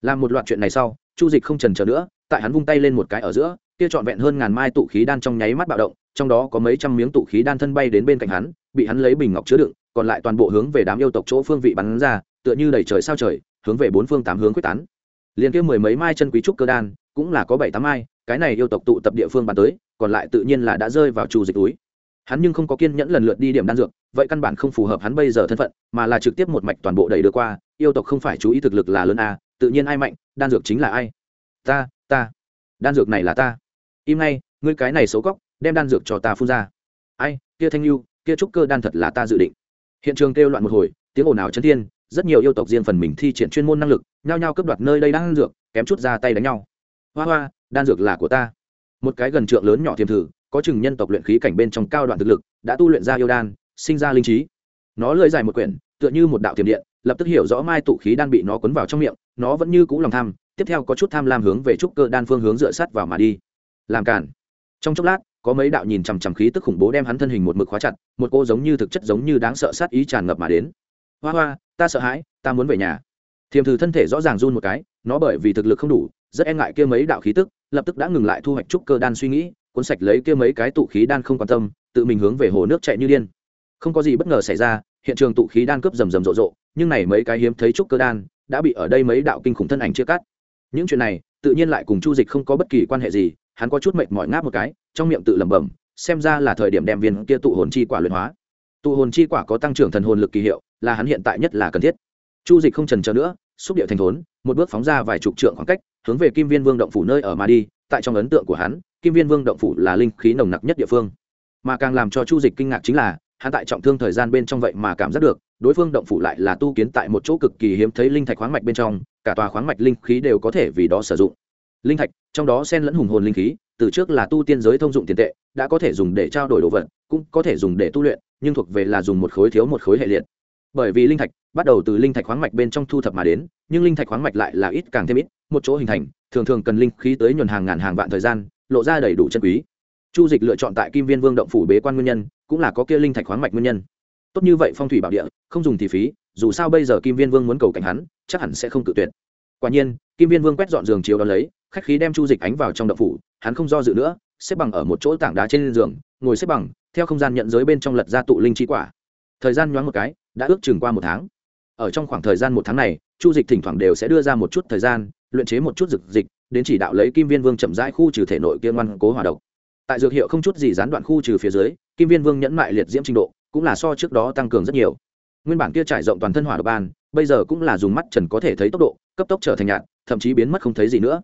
làm một loạt chuyện này sau, chu dịch không trần chờ nữa, tại hắn vung tay lên một cái ở giữa, kia trọn vẹn hơn ngàn mai tụ khí đan trong nháy mắt bạo động, trong đó có mấy trăm miếng tụ khí đan thân bay đến bên cạnh hắn, bị hắn lấy bình ngọc chứa đựng, còn lại toàn bộ hướng về đám yêu tộc chỗ phương vị bắn ra, tựa như đầy trời sao trời, hướng về bốn phương tám hướng quyết tán. Liền kia mười mấy mai chân quý trúc cơ đan, cũng là có bảy tám mai, cái này yêu tộc tụ tập địa phương bắn tới, còn lại tự nhiên là đã rơi vào chu dịch túi. Hắn nhưng không có kiên nhẫn lần lượt đi điểm đan dược, vậy căn bản không phù hợp hắn bây giờ thân phận, mà là trực tiếp một mạch toàn bộ đẩy đưa qua, yêu tộc không phải chú ý thực lực là lớn a tự nhiên ai mạnh, đan dược chính là ai? Ta ta. Đan dược này là ta. Im ngay, ngươi cái này xấu cóc, đem đan dược cho ta phun ra. Ai, kia thanh lưu, kia trúc cơ đan thật là ta dự định. Hiện trường kêu loạn một hồi, tiếng ồn ào chấn thiên, rất nhiều yêu tộc riêng phần mình thi triển chuyên môn năng lực, nhao nhao cướp đoạt nơi đây đan dược, kém chút ra tay đánh nhau. Hoa hoa, đan dược là của ta. Một cái gần trượng lớn nhỏ thiềm thử, có chừng nhân tộc luyện khí cảnh bên trong cao đoạn thực lực, đã tu luyện ra yêu đan, sinh ra linh trí. Nó lưỡi dài một quyển, tựa như một đạo tiềm điện, lập tức hiểu rõ mai tụ khí đan bị nó quấn vào trong miệng nó vẫn như cũ lòng tham, tiếp theo có chút tham lam hướng về trúc cơ đan phương hướng dựa sát vào mà đi. Làm cản trong chốc lát, có mấy đạo nhìn chằm chằm khí tức khủng bố đem hắn thân hình một mực khóa chặt, một cô giống như thực chất giống như đáng sợ sát ý tràn ngập mà đến. Hoa hoa, ta sợ hãi, ta muốn về nhà. Thiềm thử thân thể rõ ràng run một cái, nó bởi vì thực lực không đủ, rất e ngại kia mấy đạo khí tức, lập tức đã ngừng lại thu hoạch trúc cơ đan suy nghĩ, cuốn sạch lấy kia mấy cái tụ khí đan không quan tâm, tự mình hướng về hồ nước chạy như điên. Không có gì bất ngờ xảy ra, hiện trường tụ khí đan cướp rầm rầm rộ rộ, nhưng này mấy cái hiếm thấy trúc cơ đan đã bị ở đây mấy đạo kinh khủng thân ảnh chia cắt. Những chuyện này, tự nhiên lại cùng chu dịch không có bất kỳ quan hệ gì, hắn có chút mệt mỏi ngáp một cái, trong miệng tự lẩm bẩm, xem ra là thời điểm đem viên kia tụ hồn chi quả luyện hóa. Tụ hồn chi quả có tăng trưởng thần hồn lực kỳ hiệu, là hắn hiện tại nhất là cần thiết. Chu dịch không trần chờ nữa, xúc điệu thành thốn, một bước phóng ra vài chục trượng khoảng cách, hướng về kim viên vương động phủ nơi ở mà đi, tại trong ấn tượng của hắn, kim viên vương động phủ là linh khí nồng nặc nhất địa phương. Mà càng làm cho chu dịch kinh ngạc chính là hắn tại trọng thương thời gian bên trong vậy mà cảm giác được, đối phương động phủ lại là tu kiến tại một chỗ cực kỳ hiếm thấy linh thạch khoáng mạch bên trong, cả tòa khoáng mạch linh khí đều có thể vì đó sử dụng. Linh thạch, trong đó xen lẫn hùng hồn linh khí, từ trước là tu tiên giới thông dụng tiền tệ, đã có thể dùng để trao đổi đồ vật, cũng có thể dùng để tu luyện, nhưng thuộc về là dùng một khối thiếu một khối hệ liệt. Bởi vì linh thạch, bắt đầu từ linh thạch khoáng mạch bên trong thu thập mà đến, nhưng linh thạch khoáng mạch lại là ít càng thêm ít, một chỗ hình thành, thường thường cần linh khí tới nhuần hàng ngàn hàng vạn thời gian, lộ ra đầy đủ chân quý. Chu dịch lựa chọn tại kim viên vương động phủ bế quan nguyên nhân cũng là có kia linh thạch khoáng mạch nguyên nhân. Tốt như vậy phong thủy bảo địa, không dùng thì phí, dù sao bây giờ kim viên vương muốn cầu cảnh hắn, chắc hẳn sẽ không cự tuyệt. Quả nhiên, kim viên vương quét dọn giường chiếu đó lấy, khách khí đem chu dịch ánh vào trong động phủ, hắn không do dự nữa, xếp bằng ở một chỗ tảng đá trên giường, ngồi xếp bằng, theo không gian nhận giới bên trong lật ra tụ linh chi quả. Thời gian nhoáng một cái, đã ước chừng qua một tháng. Ở trong khoảng thời gian một tháng này, chu dịch thỉnh thoảng đều sẽ đưa ra một chút thời gian, luyện chế một chút dược dịch, đến chỉ đạo lấy kim viên vương chậm rãi khu trừ thể nội kia ngoan cố hòa độc. Tại dược hiệu không chút gì gián đoạn khu trừ phía dưới kim viên vương nhẫn mại liệt diễm trình độ, cũng là so trước đó tăng cường rất nhiều. Nguyên bản kia trải rộng toàn thân hỏa độc ban, bây giờ cũng là dùng mắt trần có thể thấy tốc độ, cấp tốc trở thành nhạt, thậm chí biến mất không thấy gì nữa.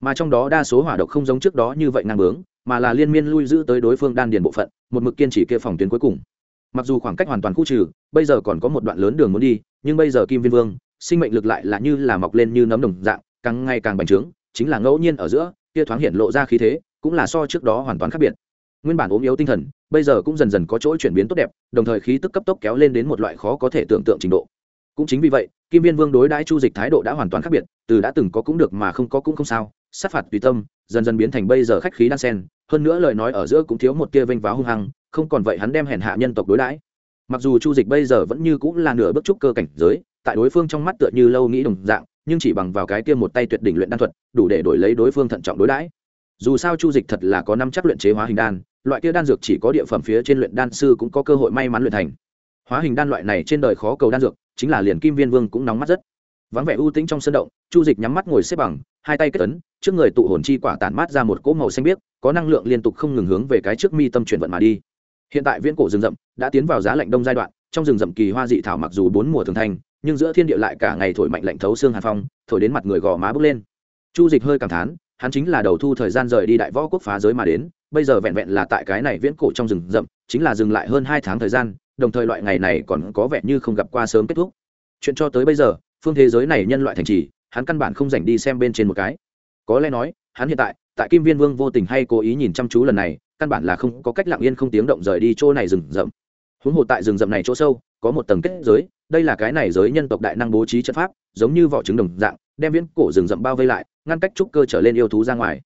Mà trong đó đa số hỏa độc không giống trước đó như vậy ngang bướng, mà là liên miên lui giữ tới đối phương đan điền bộ phận, một mực kiên trì kia phòng tuyến cuối cùng. Mặc dù khoảng cách hoàn toàn khu trừ, bây giờ còn có một đoạn lớn đường muốn đi, nhưng bây giờ kim viên vương, sinh mệnh lực lại là như là mọc lên như nấm đồng dạng, càng ngày càng bành trướng, chính là ngẫu nhiên ở giữa, kia thoáng hiện lộ ra khí thế, cũng là so trước đó hoàn toàn khác biệt nguyên bản ốm yếu tinh thần, bây giờ cũng dần dần có chỗ chuyển biến tốt đẹp, đồng thời khí tức cấp tốc kéo lên đến một loại khó có thể tưởng tượng trình độ. Cũng chính vì vậy, kim viên vương đối đãi chu dịch thái độ đã hoàn toàn khác biệt, từ đã từng có cũng được mà không có cũng không sao, sát phạt tùy tâm, dần dần biến thành bây giờ khách khí đan sen, hơn nữa lời nói ở giữa cũng thiếu một tia vênh váo hung hăng, không còn vậy hắn đem hèn hạ nhân tộc đối đãi. Mặc dù chu dịch bây giờ vẫn như cũng là nửa bước trúc cơ cảnh giới, tại đối phương trong mắt tựa như lâu nghĩ đồng dạng, nhưng chỉ bằng vào cái kia một tay tuyệt đỉnh luyện đan thuật, đủ để đổi lấy đối phương thận trọng đối đãi. Dù sao chu dịch thật là có năm chắc luyện chế hóa hình đan loại kia đan dược chỉ có địa phẩm phía trên luyện đan sư cũng có cơ hội may mắn luyện thành. Hóa hình đan loại này trên đời khó cầu đan dược, chính là liền kim viên vương cũng nóng mắt rất. Vắng vẻ ưu tĩnh trong sân động, chu dịch nhắm mắt ngồi xếp bằng, hai tay kết ấn, trước người tụ hồn chi quả tản mát ra một cỗ màu xanh biếc, có năng lượng liên tục không ngừng hướng về cái trước mi tâm chuyển vận mà đi. Hiện tại viễn cổ rừng rậm đã tiến vào giá lạnh đông giai đoạn, trong rừng rậm kỳ hoa dị thảo mặc dù bốn mùa thường thành, nhưng giữa thiên địa lại cả ngày thổi mạnh lạnh thấu xương hàn phong, thổi đến mặt người gò má bước lên. Chu dịch hơi cảm thán, hắn chính là đầu thu thời gian rời đi đại võ quốc phá giới mà đến bây giờ vẹn vẹn là tại cái này viễn cổ trong rừng rậm, chính là dừng lại hơn hai tháng thời gian, đồng thời loại ngày này còn có vẻ như không gặp qua sớm kết thúc. Chuyện cho tới bây giờ, phương thế giới này nhân loại thành trì, hắn căn bản không dành đi xem bên trên một cái. Có lẽ nói, hắn hiện tại tại kim viên vương vô tình hay cố ý nhìn chăm chú lần này, căn bản là không có cách lặng yên không tiếng động rời đi chỗ này rừng rậm. Huống hồ tại rừng rậm này chỗ sâu, có một tầng kết giới, đây là cái này giới nhân tộc đại năng bố trí trận pháp, giống như vỏ trứng đồng dạng, đem viễn cổ rừng rậm bao vây lại, ngăn cách trúc cơ trở lên yêu thú ra ngoài.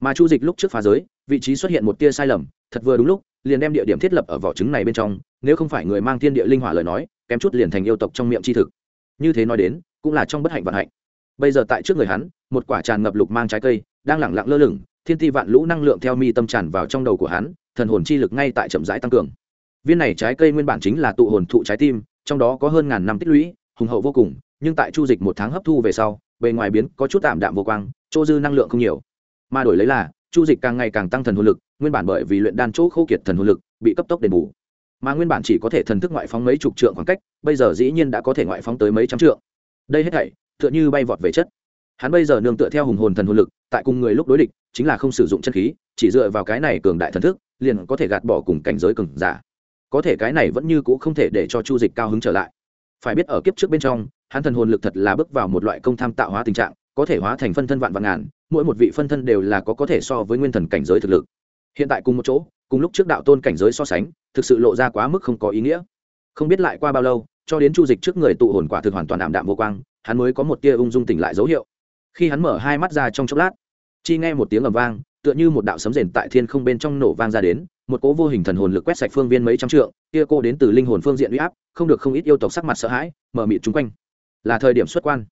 Mà chu dịch lúc trước phá giới vị trí xuất hiện một tia sai lầm, thật vừa đúng lúc, liền đem địa điểm thiết lập ở vỏ trứng này bên trong, nếu không phải người mang thiên địa linh hỏa lời nói, kém chút liền thành yêu tộc trong miệng c thực. Như thế nói đến, cũng là trong bất hạnh vận hạnh. Bây giờ tại trước người hắn, một quả tràn ngập lục mang trái cây, đang lẳng lặng lơ lửng, thiên ti vạn lũ năng lượng theo mi tâm tràn vào trong đầu của hắn, thần hồn chi lực ngay tại chậm rãi tăng cường. Viên này trái cây nguyên bản chính là tụ hồn thụ trái tim, trong đó có hơn ngàn năm tích lũy, hùng hậu vô cùng, nhưng tại chu dịch một tháng hấp thu về sau, bề ngoài biến có chút tạm đạm vô quang, chỗ dư năng lượng không nhiều. Mà đổi lấy là chu dịch càng ngày càng tăng thần hồn lực, nguyên bản bởi vì luyện đan chỗ khô kiệt thần hồn lực, bị cấp tốc đền bù. Mà nguyên bản chỉ có thể thần thức ngoại phóng mấy chục trượng khoảng cách, bây giờ dĩ nhiên đã có thể ngoại phóng tới mấy trăm trượng. Đây hết thảy, tựa như bay vọt về chất. Hắn bây giờ nương tựa theo hùng hồn thần hồn lực, tại cùng người lúc đối địch, chính là không sử dụng chân khí, chỉ dựa vào cái này cường đại thần thức, liền có thể gạt bỏ cùng cảnh giới cường giả. Có thể cái này vẫn như c ũ không thể để cho chu dịch cao hứng trở lại. Phải biết ở kiếp trước bên trong, hắn thần hồn lực thật là bước vào một loại công tham tạo hóa tình trạng có thể hóa thành phân thân vạn vạn ngàn, mỗi một vị phân thân đều là có có thể so với nguyên thần cảnh giới thực lực. Hiện tại cùng một chỗ, cùng lúc trước đạo tôn cảnh giới so sánh, thực sự lộ ra quá mức không có ý nghĩa. Không biết lại qua bao lâu, cho đến chu dịch trước người tụ hồn quả thực hoàn toàn ảm đạm vô quang, hắn mới có một tia ung dung tỉnh lại dấu hiệu. Khi hắn mở hai mắt ra trong chốc lát chi nghe một tiếng ầm vang, tựa như một đạo sấm rền tại thiên không bên trong nổ vang ra đến, một cỗ vô hình thần hồn lực quét sạch phương viên mấy trăm trượng, kia cô đến từ linh hồn phương diện uy áp, không được không ít yêu tộc sắc mặt sợ hãi, mở mịt chung quanh. Là thời điểm xuất quan.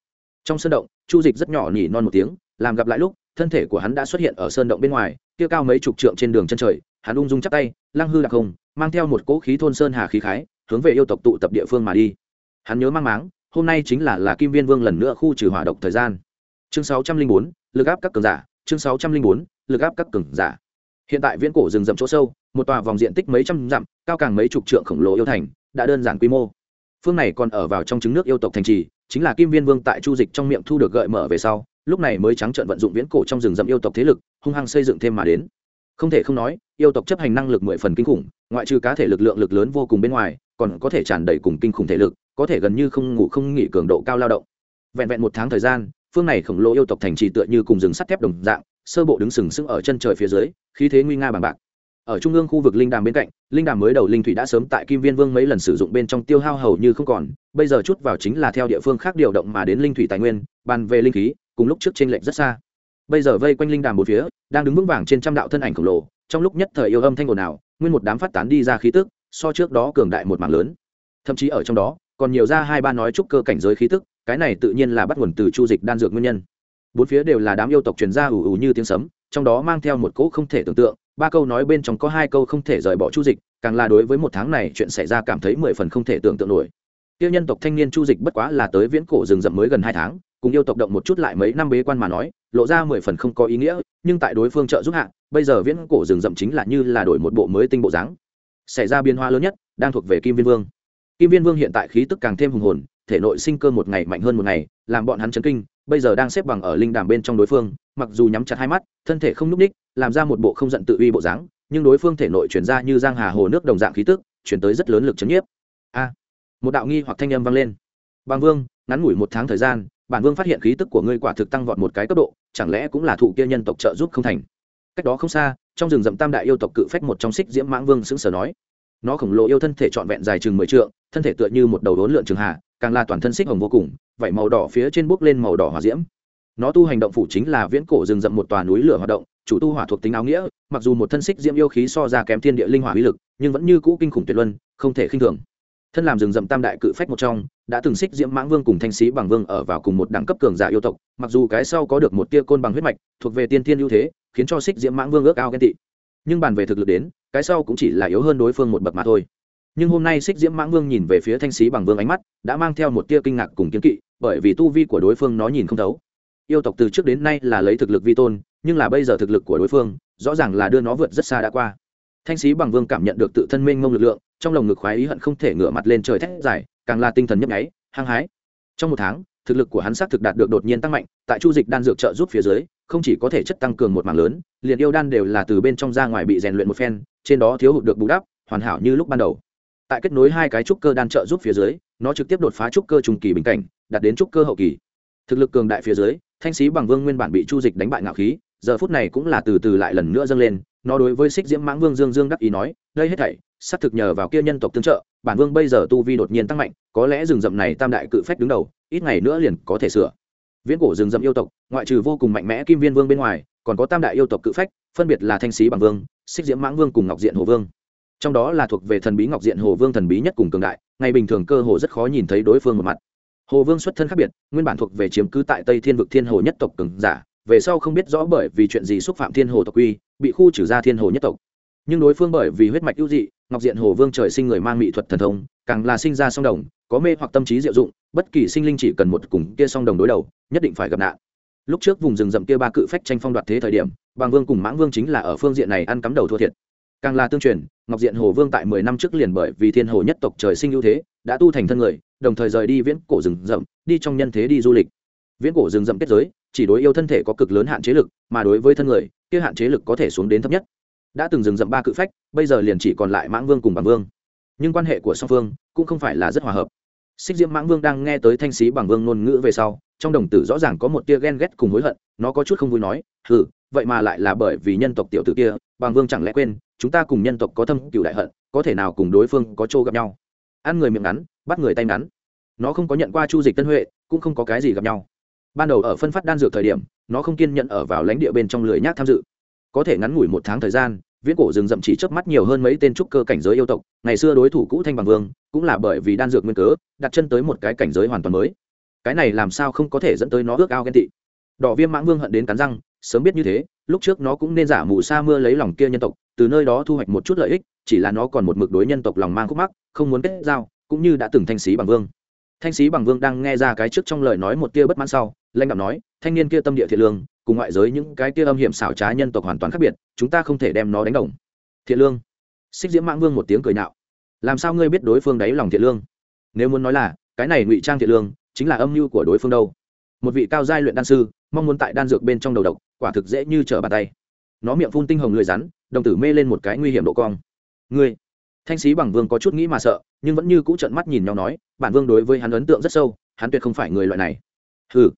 Trong sơn động chu dịch rất nhỏ nhỉ non một tiếng, làm gặp lại lúc, thân thể của hắn đã xuất hiện ở sơn động bên ngoài, kia cao mấy chục trượng trên đường chân trời, hắn ung dung chắp tay, lăng hư đặc hùng mang theo một cỗ khí thôn sơn hà khí khái, hướng về yêu tộc tụ tập địa phương mà đi. Hắn nhớ mang máng, hôm nay chính là là kim viên vương lần nữa khu trừ hỏa độc thời gian. Chương sáu trăm linh bốn, lực áp các cường giả, chương sáu trăm linh bốn, lực áp các cường giả. Hiện tại viễn cổ rừng rậm chỗ sâu, một tòa vòng diện tích mấy trăm dặm, cao càng mấy chục trượng khổng lồ yêu thành, đã đơn giản quy mô phương này còn ở vào trong trứng nước yêu tộc thành trì, chính là kim viên vương tại chu dịch trong miệng thu được gợi mở về sau, lúc này mới trắng trợn vận dụng viễn cổ trong rừng rậm yêu tộc thế lực, hung hăng xây dựng thêm mà đến. Không thể không nói, yêu tộc chấp hành năng lực mười phần kinh khủng, ngoại trừ cá thể lực lượng lực lớn vô cùng bên ngoài, còn có thể tràn đầy cùng kinh khủng thể lực, có thể gần như không ngủ không nghỉ cường độ cao lao động. Vẹn vẹn một tháng thời gian, phương này khổng lồ yêu tộc thành trì tựa như cùng rừng sắt thép đồng dạng, sơ bộ đứng sừng sững ở chân trời phía dưới, khí thế nguy nga bằng bạc ở trung ương khu vực linh đàm bên cạnh, linh đàm mới đầu linh thủy đã sớm tại kim viên vương mấy lần sử dụng bên trong tiêu hao hầu như không còn, bây giờ chút vào chính là theo địa phương khác điều động mà đến linh thủy tài nguyên, bàn về linh khí, cùng lúc trước t r ê n lệch rất xa. Bây giờ vây quanh linh đàm một phía, đang đứng vững vàng trên trăm đạo thân ảnh khổng lồ, trong lúc nhất thời yêu âm thanh ồn ào, nguyên một đám phát tán đi ra khí tức, so trước đó cường đại một mảng lớn. Thậm chí ở trong đó, còn nhiều ra hai ba nói trúc cơ cảnh giới khí tức, cái này tự nhiên là bắt nguồn từ chu dịch đan dược nguyên nhân. Bốn phía đều là đám yêu tộc truyền ra ủ ủ như tiếng sấm, trong đó mang theo một cỗ không thể tưởng tượng ba câu nói bên trong có hai câu không thể rời bỏ chu dịch, càng là đối với một tháng này chuyện xảy ra cảm thấy mười phần không thể tưởng tượng nổi. Tiêu nhân tộc thanh niên chu dịch bất quá là tới viễn cổ rừng rậm mới gần hai tháng, cùng yêu tộc động một chút lại mấy năm bế quan mà nói, lộ ra mười phần không có ý nghĩa, nhưng tại đối phương trợ giúp hạ, bây giờ viễn cổ rừng rậm chính là như là đổi một bộ mới tinh bộ dáng. Xảy ra biến hóa lớn nhất, đang thuộc về kim viên vương. Kim viên vương hiện tại khí tức càng thêm hùng hồn, thể nội sinh cơ một ngày mạnh hơn một ngày, làm bọn hắn chấn kinh bây giờ đang xếp bằng ở linh đàm bên trong đối phương, mặc dù nhắm chặt hai mắt, thân thể không n ú c ních làm ra một bộ không giận tự uy bộ dáng, nhưng đối phương thể nội chuyển ra như giang hà hồ nước đồng dạng khí tức, chuyển tới rất lớn lực chấn nhiếp. A! Một đạo nghi hoặc thanh âm vang lên. Bằng vương, ngắn ngủi một tháng thời gian, bản vương phát hiện khí tức của ngươi quả thực tăng vọt một cái cấp độ, chẳng lẽ cũng là thụ kia nhân tộc trợ giúp không thành? Cách đó không xa, trong rừng rậm tam đại yêu tộc cự phách một trong xích diễm mãng vương xứng sở nói. Nó khổng lồ yêu thân thể trọn vẹn dài chừng mười trượng thân thể tựa như một đầu đốn lượn trường hạ càng là toàn thân xích hồng vô cùng, vảy màu đỏ phía trên bốc lên màu đỏ hỏa diễm. Nó tu hành động phủ chính là viễn cổ rừng rậm một tòa núi lửa hoạt động, chủ tu hỏa thuộc tính áo nghĩa, mặc dù một thân xích diễm yêu khí so ra kém thiên địa linh hỏa uy lực, nhưng vẫn như cũ kinh khủng tuyệt luân, không thể khinh thường. Thân làm rừng rậm tam đại cự phách một trong, đã từng xích diễm mãng vương cùng thanh sĩ bằng vương ở vào cùng một đẳng cấp cường giả yêu tộc, mặc dù cái sau có được một tia côn bằng huyết mạch, thuộc về tiên thiên ưu thế, khiến cho xích diễm mãng vương ước ao ghen tị. Nhưng bàn về thực lực đến, cái sau cũng chỉ là yếu hơn đối phương một bậc mà thôi nhưng hôm nay xích diễm mãng vương nhìn về phía thanh sĩ bằng vương ánh mắt, đã mang theo một tia kinh ngạc cùng kiến kỵ, bởi vì tu vi của đối phương nó nhìn không thấu. Yêu tộc từ trước đến nay là lấy thực lực vi tôn, nhưng là bây giờ thực lực của đối phương, rõ ràng là đưa nó vượt rất xa đã qua. Thanh sĩ bằng vương cảm nhận được tự thân minh mông lực lượng, trong lồng ngực khoái ý hận không thể ngửa mặt lên trời thét dài, càng là tinh thần nhấp nháy, hăng hái. Trong một tháng, thực lực của hắn xác thực đạt được đột nhiên tăng mạnh, tại chu dịch đan dược trợ giúp phía dưới, không chỉ có thể chất tăng cường một mảng lớn, liền yêu đan đều là từ bên trong ra ngoài bị rèn luyện một phen, trên đó thiếu hụt được bù đắp, hoàn hảo như lúc ban đầu tại kết nối hai cái trúc cơ đan trợ giúp phía dưới, nó trực tiếp đột phá trúc cơ trùng kỳ bình cảnh, đạt đến trúc cơ hậu kỳ. Thực lực cường đại phía dưới, thanh sĩ bằng vương nguyên bản bị chu dịch đánh bại ngạo khí, giờ phút này cũng là từ từ lại lần nữa dâng lên, nó đối với xích diễm mãng vương dương dương đắc ý nói, đây hết thảy, xác thực nhờ vào kia nhân tộc tương trợ, bản vương bây giờ tu vi đột nhiên tăng mạnh, có lẽ rừng rậm này tam đại cự phách đứng đầu, ít ngày nữa liền có thể sửa. Viễn cổ rừng rậm yêu tộc, ngoại trừ vô cùng mạnh mẽ kim viên vương bên ngoài, còn có tam đại yêu tộc cự phách, phân biệt là thanh sĩ bằng vương xích diễm mãng vương cùng ngọc diện hồ vương trong đó là thuộc về thần bí ngọc diện hồ vương thần bí nhất cùng cường đại, ngày bình thường cơ hồ rất khó nhìn thấy đối phương một mặt. Hồ vương xuất thân khác biệt, nguyên bản thuộc về chiếm cứ tại tây thiên vực thiên hồ nhất tộc cường giả, về sau không biết rõ bởi vì chuyện gì xúc phạm thiên hồ tộc quy, bị khu trừ ra thiên hồ nhất tộc. Nhưng đối phương bởi vì huyết mạch ưu dị, ngọc diện hồ vương trời sinh người mang mỹ thuật thần thông, càng là sinh ra song đồng, có mê hoặc tâm trí diệu dụng, bất kỳ sinh linh chỉ cần một cùng kia song đồng đối đầu, nhất định phải gặp nạn. Lúc trước vùng rừng rậm kia ba cự phách tranh phong đoạt thế thời điểm, bàng vương cùng mãng vương chính là ở phương diện này ăn cắm đầu thua thiệt càng là tương truyền, ngọc diện hồ vương tại mười năm trước liền bởi vì thiên hồ nhất tộc trời sinh ưu thế, đã tu thành thân người, đồng thời rời đi viễn cổ rừng rậm, đi trong nhân thế đi du lịch. Viễn cổ rừng rậm kết giới, chỉ đối yêu thân thể có cực lớn hạn chế lực, mà đối với thân người, kia hạn chế lực có thể xuống đến thấp nhất. Đã từng rừng rậm ba cự phách, bây giờ liền chỉ còn lại mãng vương cùng bằng vương. Nhưng quan hệ của song phương cũng không phải là rất hòa hợp. Xích diễm mãng vương đang nghe tới thanh sĩ bằng vương ngôn ngữ về sau, trong đồng tử rõ ràng có một tia ghen ghét cùng hối hận, nó có chút không vui nói ừ vậy mà lại là bởi vì nhân tộc tiểu tử kia, bằng vương chẳng lẽ quên chúng ta cùng nhân tộc có thâm cựu đại hận, có thể nào cùng đối phương có chỗ gặp nhau? Ăn người miệng ngắn, bắt người tay ngắn. Nó không có nhận qua chu dịch tân huệ, cũng không có cái gì gặp nhau. Ban đầu ở phân phát đan dược thời điểm, nó không kiên nhận ở vào lãnh địa bên trong lười nhác tham dự. Có thể ngắn ngủi một tháng thời gian, viễn cổ rừng rậm chỉ chớp mắt nhiều hơn mấy tên trúc cơ cảnh giới yêu tộc. Ngày xưa đối thủ cũ thanh bằng vương, cũng là bởi vì đan dược nguyên cớ, đặt chân tới một cái cảnh giới hoàn toàn mới. Cái này làm sao không có thể dẫn tới nó ước ao ghen tị? Đỏ viêm mãng vương hận đến cắn răng, sớm biết như thế, lúc trước nó cũng nên giả mù sa mưa lấy lòng kia nhân tộc từ nơi đó thu hoạch một chút lợi ích, chỉ là nó còn một mực đối nhân tộc lòng mang khúc mắc, không muốn kết giao, cũng như đã từng thanh sĩ bằng vương. Thanh sĩ bằng vương đang nghe ra cái trước trong lời nói một tia bất mãn sau, lãnh đạo nói, thanh niên kia tâm địa thiện lương, cùng ngoại giới những cái tia âm hiểm xảo trá nhân tộc hoàn toàn khác biệt, chúng ta không thể đem nó đánh đồng. Thiện lương? Xích diễm mãng vương một tiếng cười nạo. Làm sao ngươi biết đối phương đáy lòng thiện lương? Nếu muốn nói là, cái này ngụy trang thiện lương, chính là âm mưu của đối phương đâu. Một vị cao giai luyện đan sư, mong muốn tại đan dược bên trong đầu độc, quả thực dễ như trở bàn tay nó miệng phun tinh hồng lười rắn đồng tử mê lên một cái nguy hiểm độ cong. Ngươi thanh sĩ bằng vương có chút nghĩ mà sợ nhưng vẫn như cũ trợn mắt nhìn nhau nói bản vương đối với hắn ấn tượng rất sâu hắn tuyệt không phải người loại này. Hừ,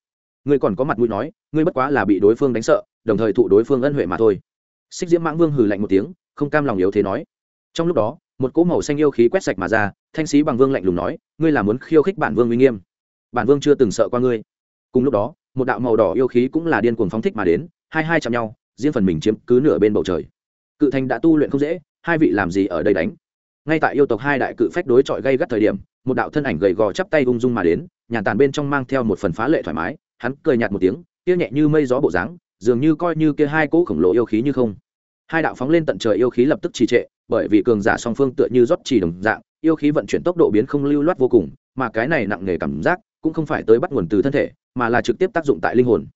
ngươi còn có mặt mũi nói ngươi bất quá là bị đối phương đánh sợ đồng thời thụ đối phương ân huệ mà thôi. Xích diễm mãng vương hừ lạnh một tiếng không cam lòng yếu thế nói. Trong lúc đó một cỗ màu xanh yêu khí quét sạch mà ra thanh sĩ bằng vương lạnh lùng nói ngươi là muốn khiêu khích bản vương uy nghiêm. Bản vương chưa từng sợ qua ngươi. Cùng lúc đó một đạo màu đỏ yêu khí cũng là điên cuồng phóng thích mà đến hai hai chạm nhau riêng phần mình chiếm cứ nửa bên bầu trời. Cự thành đã tu luyện không dễ, hai vị làm gì ở đây đánh? Ngay tại yêu tộc hai đại cự phách đối chọi gây gắt thời điểm, một đạo thân ảnh gầy gò chắp tay ung dung mà đến nhà tàn bên trong mang theo một phần phá lệ thoải mái, hắn cười nhạt một tiếng kia nhẹ như mây gió bộ dáng, dường như coi như kia hai cỗ khổng lồ yêu khí như không. Hai đạo phóng lên tận trời yêu khí lập tức trì trệ, bởi vì cường giả song phương tựa như rót chỉ đồng dạng, yêu khí vận chuyển tốc độ biến không lưu loát vô cùng, mà cái này nặng nề cảm giác cũng không phải tới bắt nguồn từ thân thể, mà là trực tiếp tác dụng tại linh hồn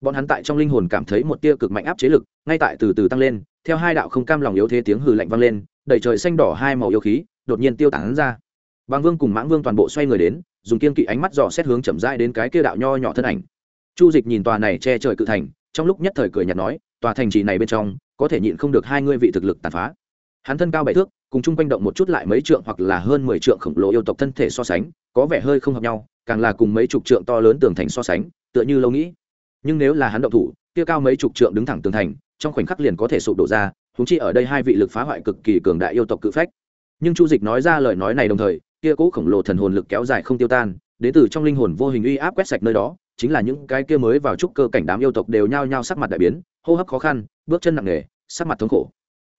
bọn hắn tại trong linh hồn cảm thấy một tia cực mạnh áp chế lực, ngay tại từ từ tăng lên, theo hai đạo không cam lòng yếu thế tiếng hừ lạnh vang lên đẩy trời xanh đỏ hai màu yêu khí, đột nhiên tiêu tán ra. Bàng vương cùng mãng vương toàn bộ xoay người đến, dùng kiên kỵ ánh mắt dò xét hướng chậm rãi đến cái kia đạo nho nhỏ thân ảnh. Chu dịch nhìn tòa này che trời cự thành, trong lúc nhất thời cười nhạt nói, tòa thành trì này bên trong, có thể nhịn không được hai ngươi vị thực lực tàn phá. Hắn thân cao bảy thước, cùng chung quanh động một chút lại mấy trượng hoặc là hơn mười trượng khổng lồ yêu tộc thân thể so sánh, có vẻ hơi không hợp nhau, càng là cùng mấy chục trượng to lớn tường thành so sánh, tựa như lâu nghĩ nhưng nếu là hắn động thủ, kia cao mấy chục trượng đứng thẳng tường thành, trong khoảnh khắc liền có thể sụp đổ ra húng chi ở đây hai vị lực phá hoại cực kỳ cường đại yêu tộc cự phách. Nhưng chu dịch nói ra lời nói này đồng thời, kia cố khổng lồ thần hồn lực kéo dài không tiêu tan, đến từ trong linh hồn vô hình uy áp quét sạch nơi đó, chính là những cái kia mới vào trúc cơ cảnh đám yêu tộc đều nhao nhao sắc mặt đại biến, hô hấp khó khăn, bước chân nặng nề, sắc mặt thống khổ.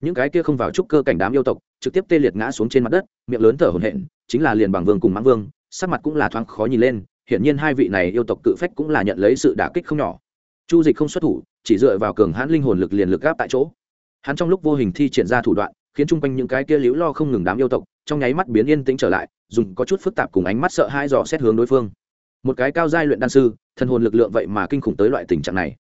Những cái kia không vào trúc cơ cảnh đám yêu tộc, trực tiếp tê liệt ngã xuống trên mặt đất, miệng lớn thở hổn hển, chính là liền bằng vương cùng mãng vương, sắc mặt cũng là thoáng khó nhìn lên hiển nhiên hai vị này yêu tộc cự phách cũng là nhận lấy sự đả kích không nhỏ. Chu dịch không xuất thủ, chỉ dựa vào cường hãn linh hồn lực liền lực gáp tại chỗ. Hắn trong lúc vô hình thi triển ra thủ đoạn, khiến chung quanh những cái kia liễu lo không ngừng đám yêu tộc, trong nháy mắt biến yên tĩnh trở lại, dùng có chút phức tạp cùng ánh mắt sợ hãi dò xét hướng đối phương. Một cái cao giai luyện đan sư, thân hồn lực lượng vậy mà kinh khủng tới loại tình trạng này.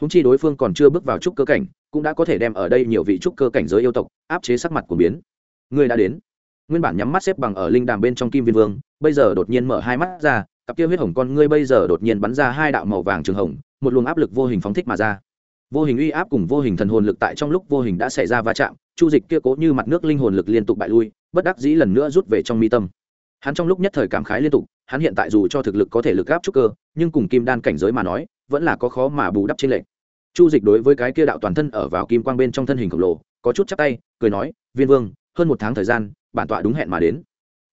Húng chi đối phương còn chưa bước vào trúc cơ cảnh, cũng đã có thể đem ở đây nhiều vị trúc cơ cảnh giới yêu tộc áp chế sắc mặt của biến. Người đã đến. Nguyên bản nhắm mắt xếp bằng ở linh đàm bên trong kim viên vương, bây giờ đột nhiên mở hai mắt ra cặp kia huyết hồng con ngươi bây giờ đột nhiên bắn ra hai đạo màu vàng trường hồng, một luồng áp lực vô hình phóng thích mà ra. Vô hình uy áp cùng vô hình thần hồn lực tại trong lúc vô hình đã xảy ra va chạm, chu dịch kia cố như mặt nước linh hồn lực liên tục bại lui, bất đắc dĩ lần nữa rút về trong mi tâm. Hắn trong lúc nhất thời cảm khái liên tục, hắn hiện tại dù cho thực lực có thể lực áp trúc cơ, nhưng cùng kim đan cảnh giới mà nói, vẫn là có khó mà bù đắp trên lệnh chu dịch đối với cái kia đạo toàn thân ở vào kim quang bên trong thân hình khổng lồ, có chút chắc tay, cười nói, viên vương, hơn một tháng thời gian, bản tọa đúng hẹn mà đến.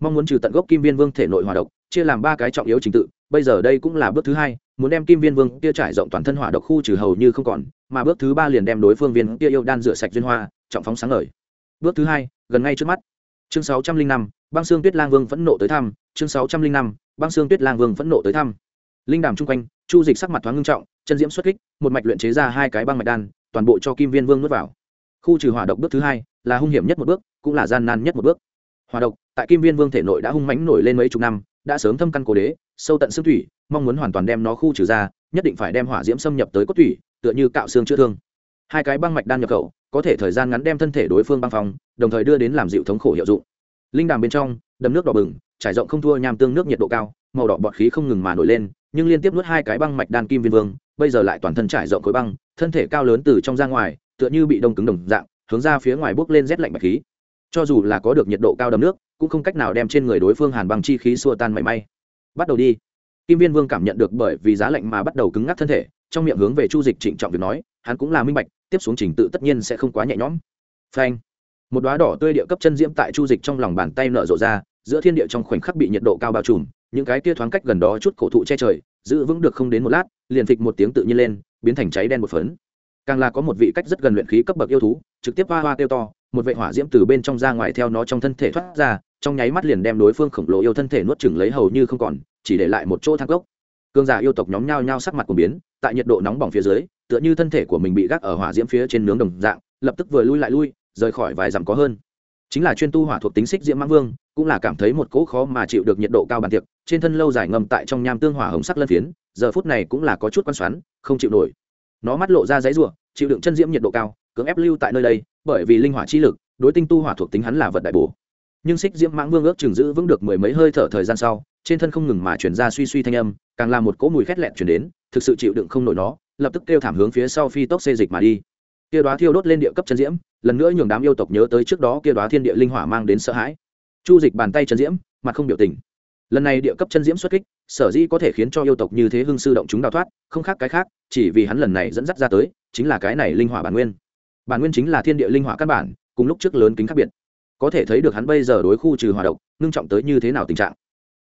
Mong muốn trừ tận gốc kim viên vương thể nội hòa độc chia làm ba cái trọng yếu trình tự, bây giờ đây cũng là bước thứ hai, muốn đem kim viên vương kia trải rộng toàn thân hỏa độc khu trừ hầu như không còn, mà bước thứ ba liền đem đối phương viên kia yêu đan rửa sạch duyên hoa, trọng phóng sáng lời bước thứ hai, gần ngay trước mắt. Chương sáu trăm linh năm, băng xương tuyết lang vương phẫn nộ tới thăm, chương sáu trăm linh năm, băng xương tuyết lang vương phẫn nộ tới thăm. Linh đàm chung quanh, chu dịch sắc mặt thoáng ngưng trọng, chân diễm xuất kích, một mạch luyện chế ra hai cái băng mạch đan, toàn bộ cho kim viên vương nuốt vào. Khu trừ hỏa độc bước thứ hai, là hung hiểm nhất một bước, cũng là gian nan nhất một bước. Hỏa độc, tại kim viên vương thể nội đã hung mãnh nổi lên mấy chục năm đã sớm thâm căn cố đế, sâu tận xương thủy, mong muốn hoàn toàn đem nó khu trừ ra, nhất định phải đem hỏa diễm xâm nhập tới cốt thủy, tựa như cạo xương chữa thương. Hai cái băng mạch đan nhập khẩu, có thể thời gian ngắn đem thân thể đối phương băng phong, đồng thời đưa đến làm dịu thống khổ hiệu dụng. Linh đàm bên trong, đầm nước đỏ bừng, trải rộng không thua nham tương nước nhiệt độ cao, màu đỏ bọt khí không ngừng mà nổi lên, nhưng liên tiếp nuốt hai cái băng mạch đan kim viên vương, bây giờ lại toàn thân trải rộng khối băng, thân thể cao lớn từ trong ra ngoài, tựa như bị đông cứng đồng dạng, hướng ra phía ngoài bốc lên rét lạnh bạch khí. Cho dù là có được nhiệt độ cao đầm nước cũng không cách nào đem trên người đối phương hàn băng chi khí xua tan mảy may. Bắt đầu đi. Kim viên vương cảm nhận được bởi vì giá lạnh mà bắt đầu cứng ngắc thân thể, trong miệng hướng về chu dịch trịnh trọng việc nói, hắn cũng là minh bạch, tiếp xuống trình tự tất nhiên sẽ không quá nhẹ nhõm. Phanh. Một đoá đỏ tươi địa cấp chân diễm tại chu dịch trong lòng bàn tay nở rộ ra, giữa thiên địa trong khoảnh khắc bị nhiệt độ cao bao trùm, những cái tia thoáng cách gần đó chút cổ thụ che trời, giữ vững được không đến một lát, liền phịch một tiếng tự nhiên lên, biến thành cháy đen một phấn. Càng là có một vị cách rất gần luyện khí cấp bậc yêu thú, trực tiếp hoa hoa kêu to một vệ hỏa diễm từ bên trong ra ngoài theo nó trong thân thể thoát ra, trong nháy mắt liền đem đối phương khổng lồ yêu thân thể nuốt chừng lấy hầu như không còn, chỉ để lại một chỗ thang cốc. Cương giả yêu tộc nhóm nhau nhao sắc mặt của biến, tại nhiệt độ nóng bỏng phía dưới, tựa như thân thể của mình bị gác ở hỏa diễm phía trên nướng đồng dạng, lập tức vừa lui lại lui, rời khỏi vài dặm có hơn. Chính là chuyên tu hỏa thuộc tính xích diễm mãng vương, cũng là cảm thấy một cỗ khó mà chịu được nhiệt độ cao bàn tiệc, trên thân lâu dài ngầm tại trong nham tương hỏa hồng sắc lân phiến, giờ phút này cũng là có chút quan xoắn, không chịu nổi. Nó mắt lộ ra giấy rủa chịu đựng chân diễm nhiệt độ cao, cưỡng ép lưu tại nơi đây, bởi vì linh hỏa chi lực, đối tinh tu hỏa thuộc tính hắn là vật đại bổ. Nhưng xích diễm mãng vương ước chừng giữ vững được mười mấy hơi thở thời gian sau, trên thân không ngừng mà chuyển ra suy suy thanh âm, càng làm một cỗ mùi khét lẹn chuyển đến, thực sự chịu đựng không nổi nó, lập tức kêu thảm hướng phía sau phi tốc xê dịch mà đi. Kia đoá thiêu đốt lên địa cấp chân diễm, lần nữa nhường đám yêu tộc nhớ tới trước đó kia đoá thiên địa linh hỏa mang đến sợ hãi. Chu dịch bàn tay chân diễm, mặt không biểu tình. Lần này địa cấp chân diễm xuất kích, sở dĩ có thể khiến cho yêu tộc như thế hưng sư động chúng đào thoát, không khác cái khác, chỉ vì hắn lần này dẫn dắt ra tới chính là cái này linh hỏa bản nguyên. Bản nguyên chính là thiên địa linh hỏa căn bản, cùng lúc trước lớn kính khác biệt. Có thể thấy được hắn bây giờ đối khu trừ hỏa độc, ngưng trọng tới như thế nào tình trạng.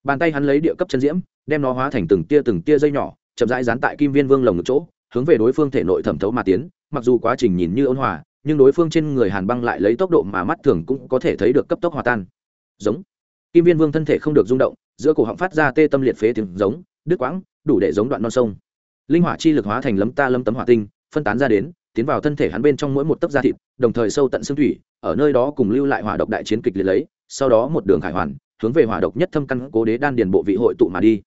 Bàn tay hắn lấy địa cấp chân diễm, đem nó hóa thành từng tia từng tia dây nhỏ, chậm rãi dán tại kim viên vương lồng một chỗ, hướng về đối phương thể nội thẩm thấu mà tiến, mặc dù quá trình nhìn như ôn hòa, nhưng đối phương trên người hàn băng lại lấy tốc độ mà mắt thường cũng có thể thấy được cấp tốc hòa tan. Giống. Kim viên vương thân thể không được rung động, giữa cổ họng phát ra tê tâm liệt phế tiếng giống, đứt quãng, đủ để giống đoạn non sông. Linh hỏa chi lực hóa thành lấm ta lấm tấm hỏa tinh phân tán ra đến, tiến vào thân thể hắn bên trong mỗi một tấc da thịt, đồng thời sâu tận xương thủy, ở nơi đó cùng lưu lại hỏa độc đại chiến kịch liệt lấy, sau đó một đường khải hoàn, hướng về hỏa độc nhất thâm căn cố đế đan điền bộ vị hội tụ mà đi.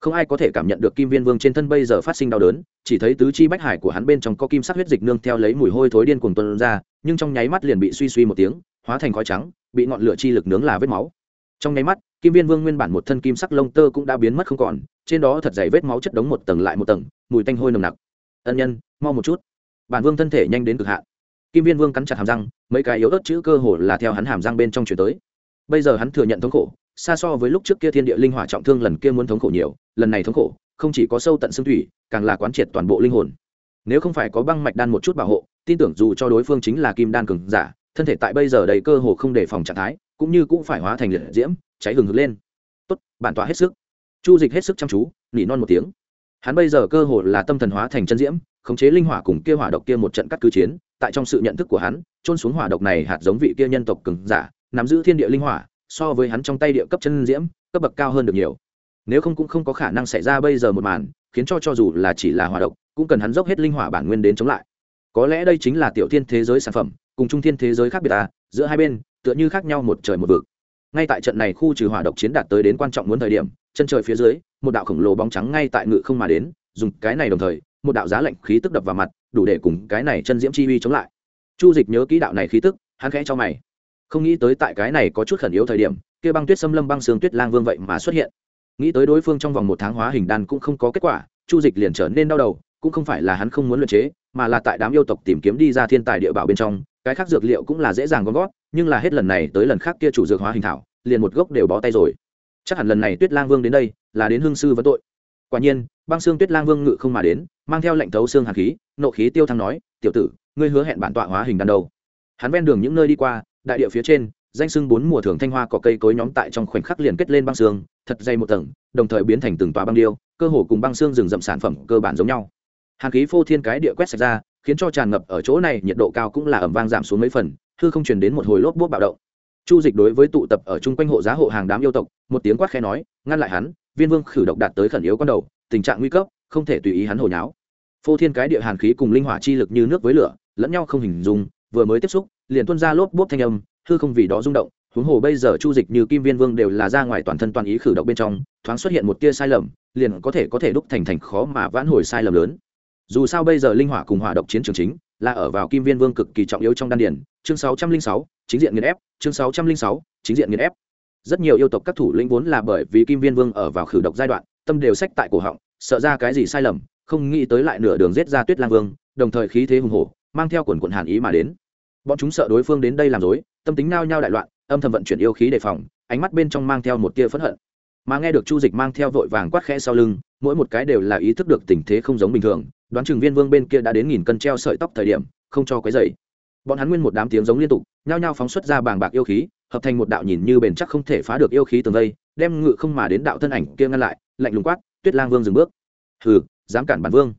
Không ai có thể cảm nhận được kim viên vương trên thân bây giờ phát sinh đau đớn, chỉ thấy tứ chi bách hải của hắn bên trong có kim sắc huyết dịch nương theo lấy mùi hôi thối điên cuồng tuân ra, nhưng trong nháy mắt liền bị suy suy một tiếng, hóa thành khói trắng, bị ngọn lửa chi lực nướng là vết máu. Trong nháy mắt, kim viên vương nguyên bản một thân kim sắc lông tơ cũng đã biến mất không còn, trên đó thật dày vết máu chất đống một tầng lại một tầng, mùi tanh hôi nồng nặc ân nhân, mau một chút. Bản vương thân thể nhanh đến cực hạn. Kim viên vương cắn chặt hàm răng, mấy cái yếu ớt chữ cơ hồ là theo hắn hàm răng bên trong chuyển tới. Bây giờ hắn thừa nhận thống khổ, xa so với lúc trước kia thiên địa linh hỏa trọng thương lần kia muốn thống khổ nhiều, lần này thống khổ, không chỉ có sâu tận xương thủy, càng là quán triệt toàn bộ linh hồn. Nếu không phải có băng mạch đan một chút bảo hộ, tin tưởng dù cho đối phương chính là kim đan cường giả, thân thể tại bây giờ đầy cơ hồ không đề phòng trạng thái, cũng như cũng phải hóa thành liệt diễm, cháy hừng hực lên. Tốt, bản tỏa hết sức. Chu dịch hết sức chăm chú, nỉ non một tiếng hắn bây giờ cơ hồ là tâm thần hóa thành chân diễm, khống chế linh hỏa cùng kia hỏa độc kia một trận cắt cứ chiến, tại trong sự nhận thức của hắn trôn xuống hỏa độc này hạt giống vị kia nhân tộc cứng giả, nắm giữ thiên địa linh hỏa, so với hắn trong tay địa cấp chân diễm, cấp bậc cao hơn được nhiều. Nếu không cũng không có khả năng xảy ra bây giờ một màn, khiến cho cho dù là chỉ là hỏa độc, cũng cần hắn dốc hết linh hỏa bản nguyên đến chống lại. Có lẽ đây chính là tiểu thiên thế giới sản phẩm, cùng trung thiên thế giới khác biệt ta giữa hai bên, tựa như khác nhau một trời một vực ngay tại trận này khu trừ hỏa độc chiến đạt tới đến quan trọng muốn thời điểm, chân trời phía dưới, một đạo khổng lồ bóng trắng ngay tại ngự không mà đến, dùng cái này đồng thời, một đạo giá lạnh khí tức đập vào mặt, đủ để cùng cái này chân diễm chi uy chống lại. Chu dịch nhớ kỹ đạo này khí tức, hắn khẽ cho mày. Không nghĩ tới tại cái này có chút khẩn yếu thời điểm, kia băng tuyết xâm lâm băng sương tuyết lang vương vậy mà xuất hiện. Nghĩ tới đối phương trong vòng một tháng hóa hình đan cũng không có kết quả, chu dịch liền trở nên đau đầu, cũng không phải là hắn không muốn luyện chế, mà là tại đám yêu tộc tìm kiếm đi ra thiên tài địa bảo bên trong, cái khác dược liệu cũng là dễ dàng gom gót nhưng là hết lần này tới lần khác kia chủ dược hóa hình thảo, liền một gốc đều bó tay rồi. Chắc hẳn lần này tuyết lang vương đến đây, là đến hương sư vấn tội. Quả nhiên, băng xương tuyết lang vương ngự không mà đến, mang theo lệnh thấu xương hạt khí, nộ khí tiêu thăng nói, tiểu tử, ngươi hứa hẹn bản tọa hóa hình đàn đầu hắn ven đường những nơi đi qua, đại địa phía trên, danh sưng bốn mùa thường thanh hoa có cây cối nhóm tại trong khoảnh khắc liền kết lên băng xương, thật dày một tầng, đồng thời biến thành từng tòa băng điêu, cơ hồ cùng băng xương rừng rậm sản phẩm cơ bản giống nhau. Hàn khí phô thiên cái địa quét sạch ra, khiến cho tràn ngập ở chỗ này nhiệt độ cao cũng là ẩm vang giảm xuống mấy phần hư không truyền đến một hồi lốp bút bạo động. Chu dịch đối với tụ tập ở chung quanh hộ giá hộ hàng đám yêu tộc, một tiếng quát khẽ nói, ngăn lại hắn, viên vương khử độc đạt tới khẩn yếu con đầu, tình trạng nguy cấp, không thể tùy ý hắn hồi nháo. Phô thiên cái địa hàn khí cùng linh hỏa chi lực như nước với lửa, lẫn nhau không hình dung, vừa mới tiếp xúc, liền tuôn ra lốp bốp thanh âm, hư không vì đó rung động, huống hồ bây giờ chu dịch như kim viên vương đều là ra ngoài toàn thân toàn ý khử độc bên trong, thoáng xuất hiện một tia sai lầm, liền có thể có thể đúc thành thành khó mà vãn hồi sai lầm lớn. Dù sao bây giờ linh hỏa cùng hỏa độc chiến trường chính là ở vào kim viên vương cực kỳ trọng yếu trong đan điền. chương sáu trăm linh sáu, chính diện nghiền ép, chương sáu trăm linh sáu, chính diện nghiền ép rất nhiều yêu tộc các thủ lĩnh vốn là bởi vì kim viên vương ở vào khử độc giai đoạn, tâm đều sách tại cổ họng, sợ ra cái gì sai lầm, không nghĩ tới lại nửa đường giết ra tuyết lang vương, đồng thời khí thế hùng hổ, mang theo quần quần hàn ý mà đến bọn chúng sợ đối phương đến đây làm dối tâm tính nao nhau đại loạn, âm thầm vận chuyển yêu khí đề phòng, ánh mắt bên trong mang theo một tia phẫn hận mà nghe được chu dịch mang theo vội vàng quát khẽ sau lưng, mỗi một cái đều là ý thức được tình thế không giống bình thường đoán chừng viên vương bên kia đã đến nghìn cân treo sợi tóc thời điểm, không cho quấy dày bọn hắn nguyên một đám tiếng giống liên tục, nhao nhao phóng xuất ra bàng bạc yêu khí, hợp thành một đạo nhìn như bền chắc không thể phá được yêu khí tường vây, đem ngự không mà đến đạo thân ảnh kia ngăn lại, lạnh lùng quát, tuyết lang vương dừng bước. Hừ, dám cản bản vương.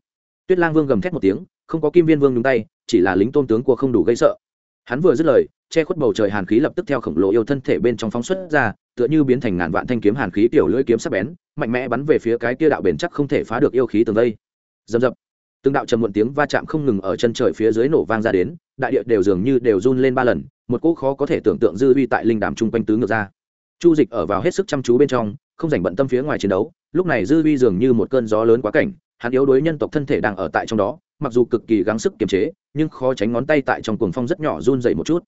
Tuyết lang vương gầm thét một tiếng, không có kim viên vương nhúng tay, chỉ là lính tôn tướng của không đủ gây sợ. Hắn vừa dứt lời, che khuất bầu trời hàn khí lập tức theo khổng lồ yêu thân thể bên trong phóng xuất ra, tựa như biến thành ngàn vạn thanh kiếm hàn khí tiểu lưỡi kiếm sắc bén, mạnh mẽ bắn về phía cái kia đạo bền chắc không thể phá được yêu khí tường vây. Dầm dập từng đạo trầm muộn tiếng va chạm không ngừng ở chân trời phía dưới nổ vang ra đến, đại địa đều dường như đều run lên ba lần, một cỗ khó có thể tưởng tượng dư uy tại linh đàm chung quanh tứ ngược ra. Chu dịch ở vào hết sức chăm chú bên trong, không dành bận tâm phía ngoài chiến đấu, lúc này dư uy dường như một cơn gió lớn quá cảnh, hắn yếu đuối nhân tộc thân thể đang ở tại trong đó, mặc dù cực kỳ gắng sức kiềm chế, nhưng khó tránh ngón tay tại trong cuồng phong rất nhỏ run dậy một chút.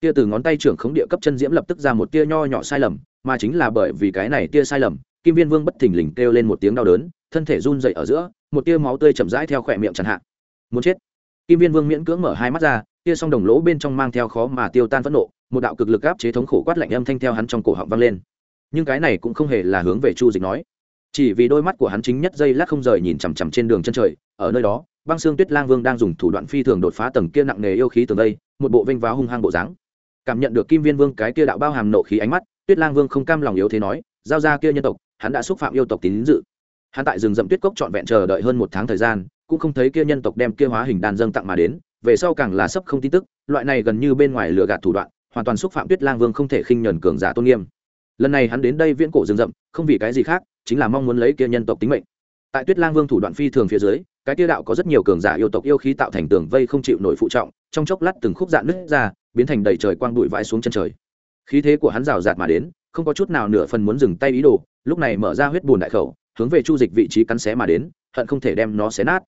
Tia từ ngón tay trưởng khống địa cấp chân diễm lập tức ra một tia nho nhỏ sai lầm, mà chính là bởi vì cái này tia sai lầm, kim viên vương bất thình lình kêu lên một tiếng đau đớn thân thể run dậy ở giữa, một tia máu tươi chậm rãi theo khỏe miệng chẳng hạn muốn chết. Kim viên vương miễn cưỡng mở hai mắt ra, tia song đồng lỗ bên trong mang theo khó mà tiêu tan phẫn nộ, một đạo cực lực áp chế thống khổ quát lạnh âm thanh theo hắn trong cổ họng vang lên. Nhưng cái này cũng không hề là hướng về chu dịch nói. Chỉ vì đôi mắt của hắn chính nhất dây lát không rời nhìn chằm chằm trên đường chân trời, ở nơi đó, băng xương tuyết lang vương đang dùng thủ đoạn phi thường đột phá tầng kia nặng nề yêu khí tường đây, một bộ vênh váo hung hăng bộ dáng. Cảm nhận được kim viên vương cái kia đạo bao hàm nộ khí ánh mắt, tuyết lang vương không cam lòng yếu thế nói, giao ra kia nhân tộc, hắn đã xúc phạm yêu tộc tín dự hắn tại rừng rậm tuyết cốc trọn vẹn chờ đợi hơn một tháng thời gian, cũng không thấy kia nhân tộc đem kia hóa hình đan dâng tặng mà đến, về sau càng là sấp không tin tức, loại này gần như bên ngoài lừa gạt thủ đoạn, hoàn toàn xúc phạm tuyết lang vương không thể khinh nhẫn cường giả tôn nghiêm. Lần này hắn đến đây viễn cổ rừng rậm, không vì cái gì khác, chính là mong muốn lấy kia nhân tộc tính mệnh. Tại tuyết lang vương thủ đoạn phi thường phía dưới, cái tiêu đạo có rất nhiều cường giả yêu tộc yêu khí tạo thành tường vây không chịu nổi phụ trọng, trong chốc lát từng khúc dạn nứt ra, biến thành đầy trời quang bụi vãi xuống chân trời. Khí thế của hắn rào rạt mà đến, không có chút nào nửa phần muốn dừng tay ý đồ, lúc này mở ra huyết bùn đại khẩu hướng về chu dịch vị trí cắn xé mà đến, hận không thể đem nó xé nát.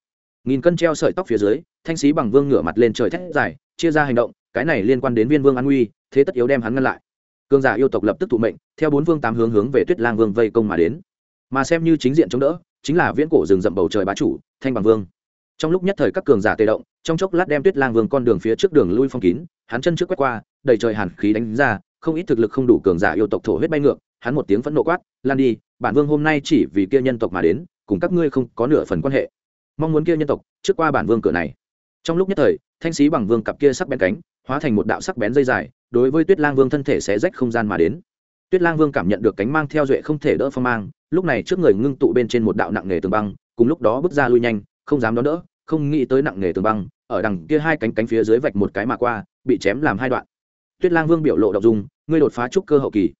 Nghìn cân treo sợi tóc phía dưới, thanh sĩ bằng vương ngửa mặt lên trời thét dài, chia ra hành động, cái này liên quan đến viên vương an nguy thế tất yếu đem hắn ngăn lại. Cương giả yêu tộc lập tức thụ mệnh, theo bốn vương tám hướng hướng về tuyết lang vương vây công mà đến. Mà xem như chính diện chống đỡ, chính là viễn cổ rừng rậm bầu trời bá chủ, thanh bằng vương. Trong lúc nhất thời các cường giả tê động, trong chốc lát đem tuyết lang vương con đường phía trước đường lui phong kín, hắn chân trước quét qua, đầy trời hàn khí đánh ra, không ít thực lực không đủ cường giả yêu tộc thổ huyết bay ngược, hắn một tiếng phẫn nộ quát lan đi, bản vương hôm nay chỉ vì kia nhân tộc mà đến, cùng các ngươi không có nửa phần quan hệ. Mong muốn kia nhân tộc trước qua bản vương cửa này. Trong lúc nhất thời, thanh sĩ bằng vương cặp kia sắc bén cánh, hóa thành một đạo sắc bén dây dài, đối với tuyết lang vương thân thể sẽ rách không gian mà đến. Tuyết lang vương cảm nhận được cánh mang theo duệ không thể đỡ phong mang, lúc này trước người ngưng tụ bên trên một đạo nặng nề tường băng, cùng lúc đó bước ra lui nhanh, không dám đón đỡ, không nghĩ tới nặng nề tường băng, ở đằng kia hai cánh cánh phía dưới vạch một cái mà qua, bị chém làm hai đoạn. Tuyết lang vương biểu lộ đ ộ n g dung, ngươi đột phá trúc cơ hậu kỳ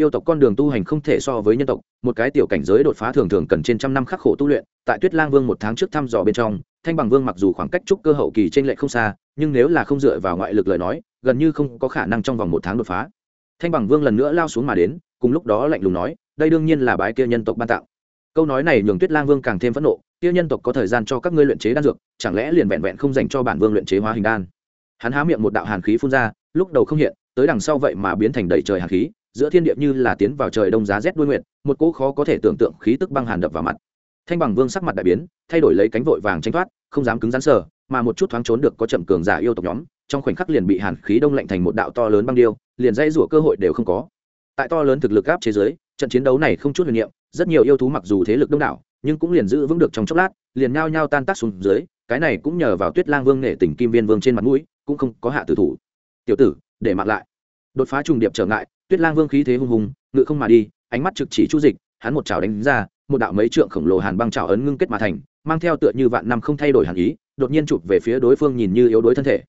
yêu tộc con đường tu hành không thể so với nhân tộc, một cái tiểu cảnh giới đột phá thường thường cần trên trăm năm khắc khổ tu luyện, tại tuyết lang vương một tháng trước thăm dò bên trong, thanh bằng vương mặc dù khoảng cách trúc cơ hậu kỳ t r ê n lệch không xa, nhưng nếu là không dựa vào ngoại lực lời nói, gần như không có khả năng trong vòng một tháng đột phá. Thanh bằng vương lần nữa lao xuống mà đến, cùng lúc đó lạnh lùng nói, đây đương nhiên là bái kia nhân tộc ban tạo câu nói này nhường tuyết lang vương càng thêm phẫn nộ, kia nhân tộc có thời gian cho các ngươi luyện chế đan dược, chẳng lẽ liền vẹn vẹn không dành cho bản vương luyện chế hóa hình đan? Hắn há miệng một đạo hàn khí phun ra, lúc đầu không hiện, tới đằng sau vậy mà biến thành đầy trời hàn khí giữa thiên địa như là tiến vào trời đông giá rét đuôi nguyện một cỗ khó có thể tưởng tượng khí tức băng hàn đập vào mặt. Thanh bằng vương sắc mặt đại biến, thay đổi lấy cánh vội vàng tranh thoát, không dám cứng rắn sờ, mà một chút thoáng trốn được có chậm cường giả yêu tộc nhóm, trong khoảnh khắc liền bị hàn khí đông lạnh thành một đạo to lớn băng điêu, liền dây rủa cơ hội đều không có. Tại to lớn thực lực áp chế giới trận chiến đấu này không chút huyền niệm, rất nhiều yêu thú mặc dù thế lực đông đảo, nhưng cũng liền giữ vững được trong chốc lát, liền nhao nhao tan tác xuống dưới, cái này cũng nhờ vào tuyết lang vương nể tỉnh kim viên vương trên mặt mũi, cũng không có hạ tử thủ. Tiểu tử, để mặc lại đột phá trùng điệp trở ngại, tuyết lang vương khí thế hung hùng, ngự không mà đi, ánh mắt trực chỉ chu dịch, hắn một chảo đánh ra, một đạo mấy trượng khổng lồ hàn băng chảo ấn ngưng kết mà thành, mang theo tựa như vạn năm không thay đổi hàn ý, đột nhiên chụp về phía đối phương nhìn như yếu đuối thân thể.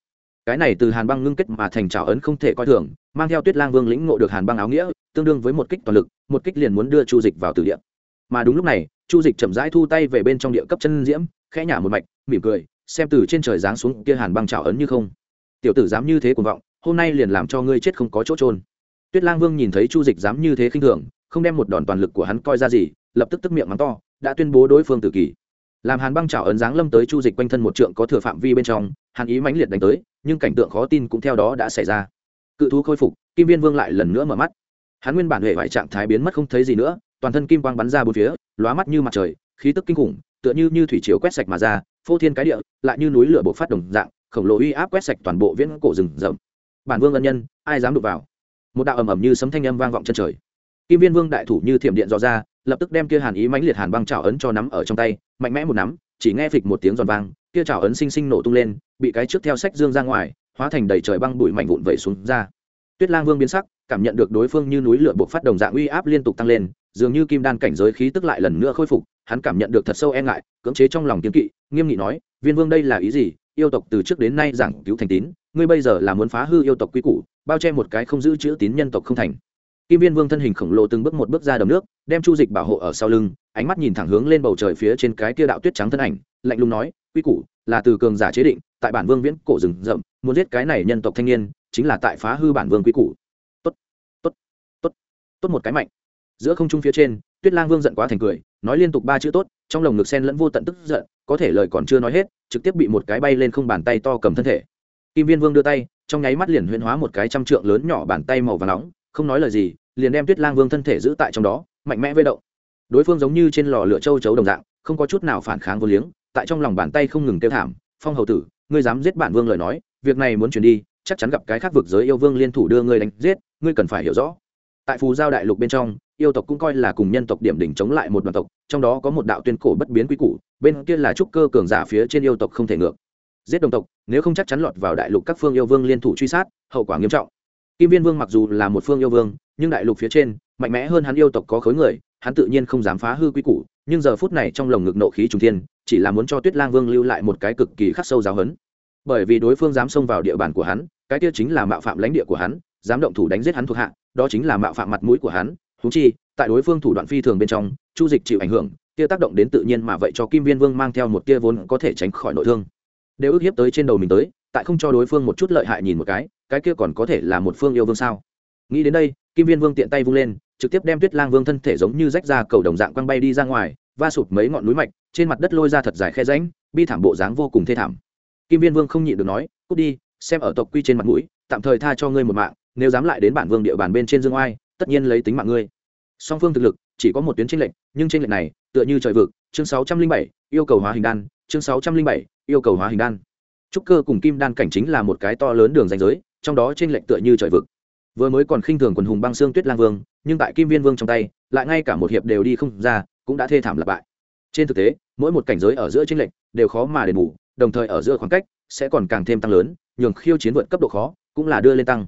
Cái này từ hàn băng ngưng kết mà thành chảo ấn không thể coi thường, mang theo tuyết lang vương lĩnh ngộ được hàn băng áo nghĩa, tương đương với một kích toàn lực, một kích liền muốn đưa chu dịch vào từ địa. Mà đúng lúc này, chu dịch chậm rãi thu tay về bên trong địa cấp chân diễm, khẽ nhả một mạch, mỉm cười, xem từ trên trời giáng xuống kia hàn băng chảo ấn như không. Tiểu tử dám như thế cuồng vọng hôm nay liền làm cho ngươi chết không có chỗ trôn. Tuyết lang vương nhìn thấy chu dịch dám như thế khinh thường, không đem một đòn toàn lực của hắn coi ra gì, lập tức tức miệng mắng to, đã tuyên bố đối phương tử kỳ. Làm hàn băng chảo ấn giáng lâm tới chu dịch quanh thân một trượng có thừa phạm vi bên trong hàn ý mãnh liệt đánh tới, nhưng cảnh tượng khó tin cũng theo đó đã xảy ra. Cự thú khôi phục, kim viên vương lại lần nữa mở mắt. Hắn nguyên bản hệ vải trạng thái biến mất không thấy gì nữa, toàn thân kim quang bắn ra bốn phía, lóa mắt như mặt trời, khí tức kinh khủng, tựa như như thủy chiều quét sạch mà ra, phô thiên cái địa, lại như núi lửa bộc phát đồng dạng, khổng lồ uy áp quét sạch toàn bộ viễn cổ rừng rậm bản vương ân nhân, ai dám đụng vào? Một đạo ầm ầm như sấm thanh âm vang vọng chân trời. Kim viên vương đại thủ như thiểm điện dò ra, lập tức đem kia hàn ý mãnh liệt hàn băng trào ấn cho nắm ở trong tay, mạnh mẽ một nắm, chỉ nghe phịch một tiếng giòn vang, kia trào ấn sinh sinh nổ tung lên, bị cái trước theo sách dương ra ngoài, hóa thành đầy trời băng bụi mảnh vụn vẩy xuống ra. Tuyết lang vương biến sắc, cảm nhận được đối phương như núi lửa buộc phát đồng dạng uy áp liên tục tăng lên, dường như kim đan cảnh giới khí tức lại lần nữa khôi phục, hắn cảm nhận được thật sâu e ngại, cưỡng chế trong lòng kiếm kỵ, nghiêm nghị nói, viên vương đây là ý gì? Yêu tộc từ trước đến nay giảng cứu thành tín, ngươi bây giờ là muốn phá hư yêu tộc quy củ, bao che một cái không giữ chữ tín nhân tộc không thành. Kim viên vương thân hình khổng lồ từng bước một bước ra đầm nước, đem chu dịch bảo hộ ở sau lưng, ánh mắt nhìn thẳng hướng lên bầu trời phía trên cái kia đạo tuyết trắng thân ảnh, lạnh lùng nói, quy củ là từ cường giả chế định, tại bản vương viễn cổ rừng rậm, muốn giết cái này nhân tộc thanh niên, chính là tại phá hư bản vương quy củ. Tốt tốt tốt tốt một cái mạnh. Giữa không trung phía trên tuyết lang vương giận quá thành cười, nói liên tục ba chữ tốt, trong lồng ngực sen lẫn vô tận tức giận, có thể lời còn chưa nói hết, trực tiếp bị một cái bay lên không bàn tay to cầm thân thể. Kim viên vương đưa tay, trong nháy mắt liền huyễn hóa một cái trăm trượng lớn nhỏ bàn tay màu và nóng, không nói lời gì, liền đem tuyết lang vương thân thể giữ tại trong đó, mạnh mẽ vây động. Đối phương giống như trên lò lửa châu chấu đồng dạng, không có chút nào phản kháng vô liếng, tại trong lòng bàn tay không ngừng kêu thảm, phong hầu tử, ngươi dám giết bản vương lời nói, việc này muốn chuyển đi, chắc chắn gặp cái khác vực giới yêu vương liên thủ đưa ngươi đánh giết, ngươi cần phải hiểu rõ. Tại phù giao đại lục bên trong yêu tộc cũng coi là cùng nhân tộc điểm đỉnh chống lại một đoàn tộc, trong đó có một đạo tuyên cổ bất biến quý củ, bên kia là trúc cơ cường giả phía trên yêu tộc không thể ngược. Giết đồng tộc, nếu không chắc chắn lọt vào đại lục các phương yêu vương liên thủ truy sát, hậu quả nghiêm trọng. Kim viên vương mặc dù là một phương yêu vương, nhưng đại lục phía trên, mạnh mẽ hơn hắn yêu tộc có khối người, hắn tự nhiên không dám phá hư quy củ, nhưng giờ phút này trong lồng ngực nộ khí trùng thiên, chỉ là muốn cho tuyết lang vương lưu lại một cái cực kỳ khắc sâu giáo hấn bởi vì đối phương dám xông vào địa bàn của hắn, cái kia chính là mạo phạm lãnh địa của hắn, dám động thủ đánh giết hắn thuộc hạ, đó chính là mạo phạm mặt mũi của hắn húng chi, tại đối phương thủ đoạn phi thường bên trong, chu dịch chịu ảnh hưởng kia tác động đến tự nhiên mà vậy cho kim viên vương mang theo một tia vốn có thể tránh khỏi nội thương. Đều ức hiếp tới trên đầu mình tới, tại không cho đối phương một chút lợi hại nhìn một cái cái kia còn có thể là một phương yêu vương sao? Nghĩ đến đây, kim viên vương tiện tay vung lên, trực tiếp đem tuyết lang vương thân thể giống như rách ra cầu đồng dạng quăng bay đi ra ngoài, va sụp mấy ngọn núi mạch, trên mặt đất lôi ra thật dài khe ránh bi thảm bộ dáng vô cùng thê thảm. Kim viên vương không nhịn được nói, cút đi, xem ở tộc quy trên mặt mũi, tạm thời tha cho ngươi một mạng, nếu dám lại đến bản vương địa bàn bên trên dương oai tất nhiên lấy tính mạng ngươi. Song phương thực lực, chỉ có một tuyến tranh lệch, nhưng tranh lệch này, tựa như trời vực, chương sáu trăm linh bảy, yêu cầu hóa hình đan, chương sáu trăm linh bảy, yêu cầu hóa hình đan. Trúc cơ cùng kim đan cảnh chính là một cái to lớn đường danh giới, trong đó tranh lệch tựa như trời vực. Vừa mới còn khinh thường quần hùng băng xương tuyết lang vương, nhưng tại kim viên vương trong tay, lại ngay cả một hiệp đều đi không ra, cũng đã thê thảm lặp bại. Trên thực tế, mỗi một cảnh giới ở giữa tranh lệch đều khó mà đền bù, đồng thời ở giữa khoảng cách sẽ còn càng thêm tăng lớn, nhường khiêu chiến vượt cấp độ khó cũng là đưa lên tăng.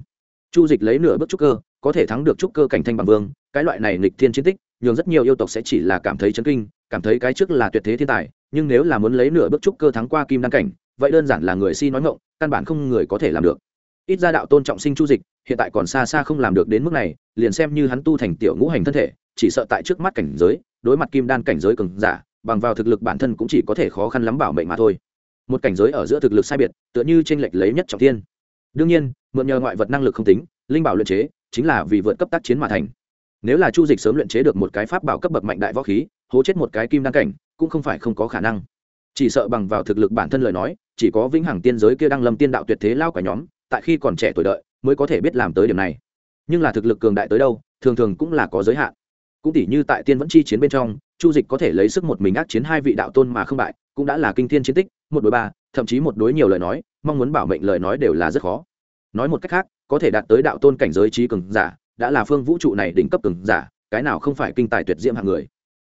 Chu dịch lấy nửa bước trúc cơ có thể thắng được trúc cơ cảnh thanh bằng vương, cái loại này nghịch thiên chiến tích, nhường rất nhiều yêu tộc sẽ chỉ là cảm thấy chấn kinh, cảm thấy cái trước là tuyệt thế thiên tài, nhưng nếu là muốn lấy nửa bước trúc cơ thắng qua kim đăng cảnh, vậy đơn giản là người si nói ngộng căn bản không người có thể làm được. Ít ra đạo tôn trọng sinh chu dịch, hiện tại còn xa xa không làm được đến mức này, liền xem như hắn tu thành tiểu ngũ hành thân thể, chỉ sợ tại trước mắt cảnh giới, đối mặt kim đan cảnh giới cường giả, bằng vào thực lực bản thân cũng chỉ có thể khó khăn lắm bảo mệnh mà thôi. Một cảnh giới ở giữa thực lực sai biệt, tựa như tranh lệch lấy nhất trọng thiên. Đương nhiên, mượn nhờ ngoại vật năng lực không tính, linh bảo luyện chế chính là vì vượt cấp tác chiến mà thành. Nếu là chu dịch sớm luyện chế được một cái pháp bảo cấp bậc mạnh đại võ khí, hố chết một cái kim đan cảnh, cũng không phải không có khả năng. Chỉ sợ bằng vào thực lực bản thân lời nói, chỉ có vĩnh hằng tiên giới kia đang lâm tiên đạo tuyệt thế lao cả nhóm, tại khi còn trẻ tuổi đợi, mới có thể biết làm tới điểm này. Nhưng là thực lực cường đại tới đâu, thường thường cũng là có giới hạn. Cũng tỷ như tại tiên vẫn chi chiến bên trong, chu dịch có thể lấy sức một mình ác chiến hai vị đạo tôn mà không bại, cũng đã là kinh thiên chiến tích, một đối ba, thậm chí một đối nhiều lời nói, mong muốn bảo mệnh lời nói đều là rất khó. Nói một cách khác có thể đạt tới đạo tôn cảnh giới trí cường giả, đã là phương vũ trụ này đỉnh cấp cường giả, cái nào không phải kinh tài tuyệt diễm hạng người.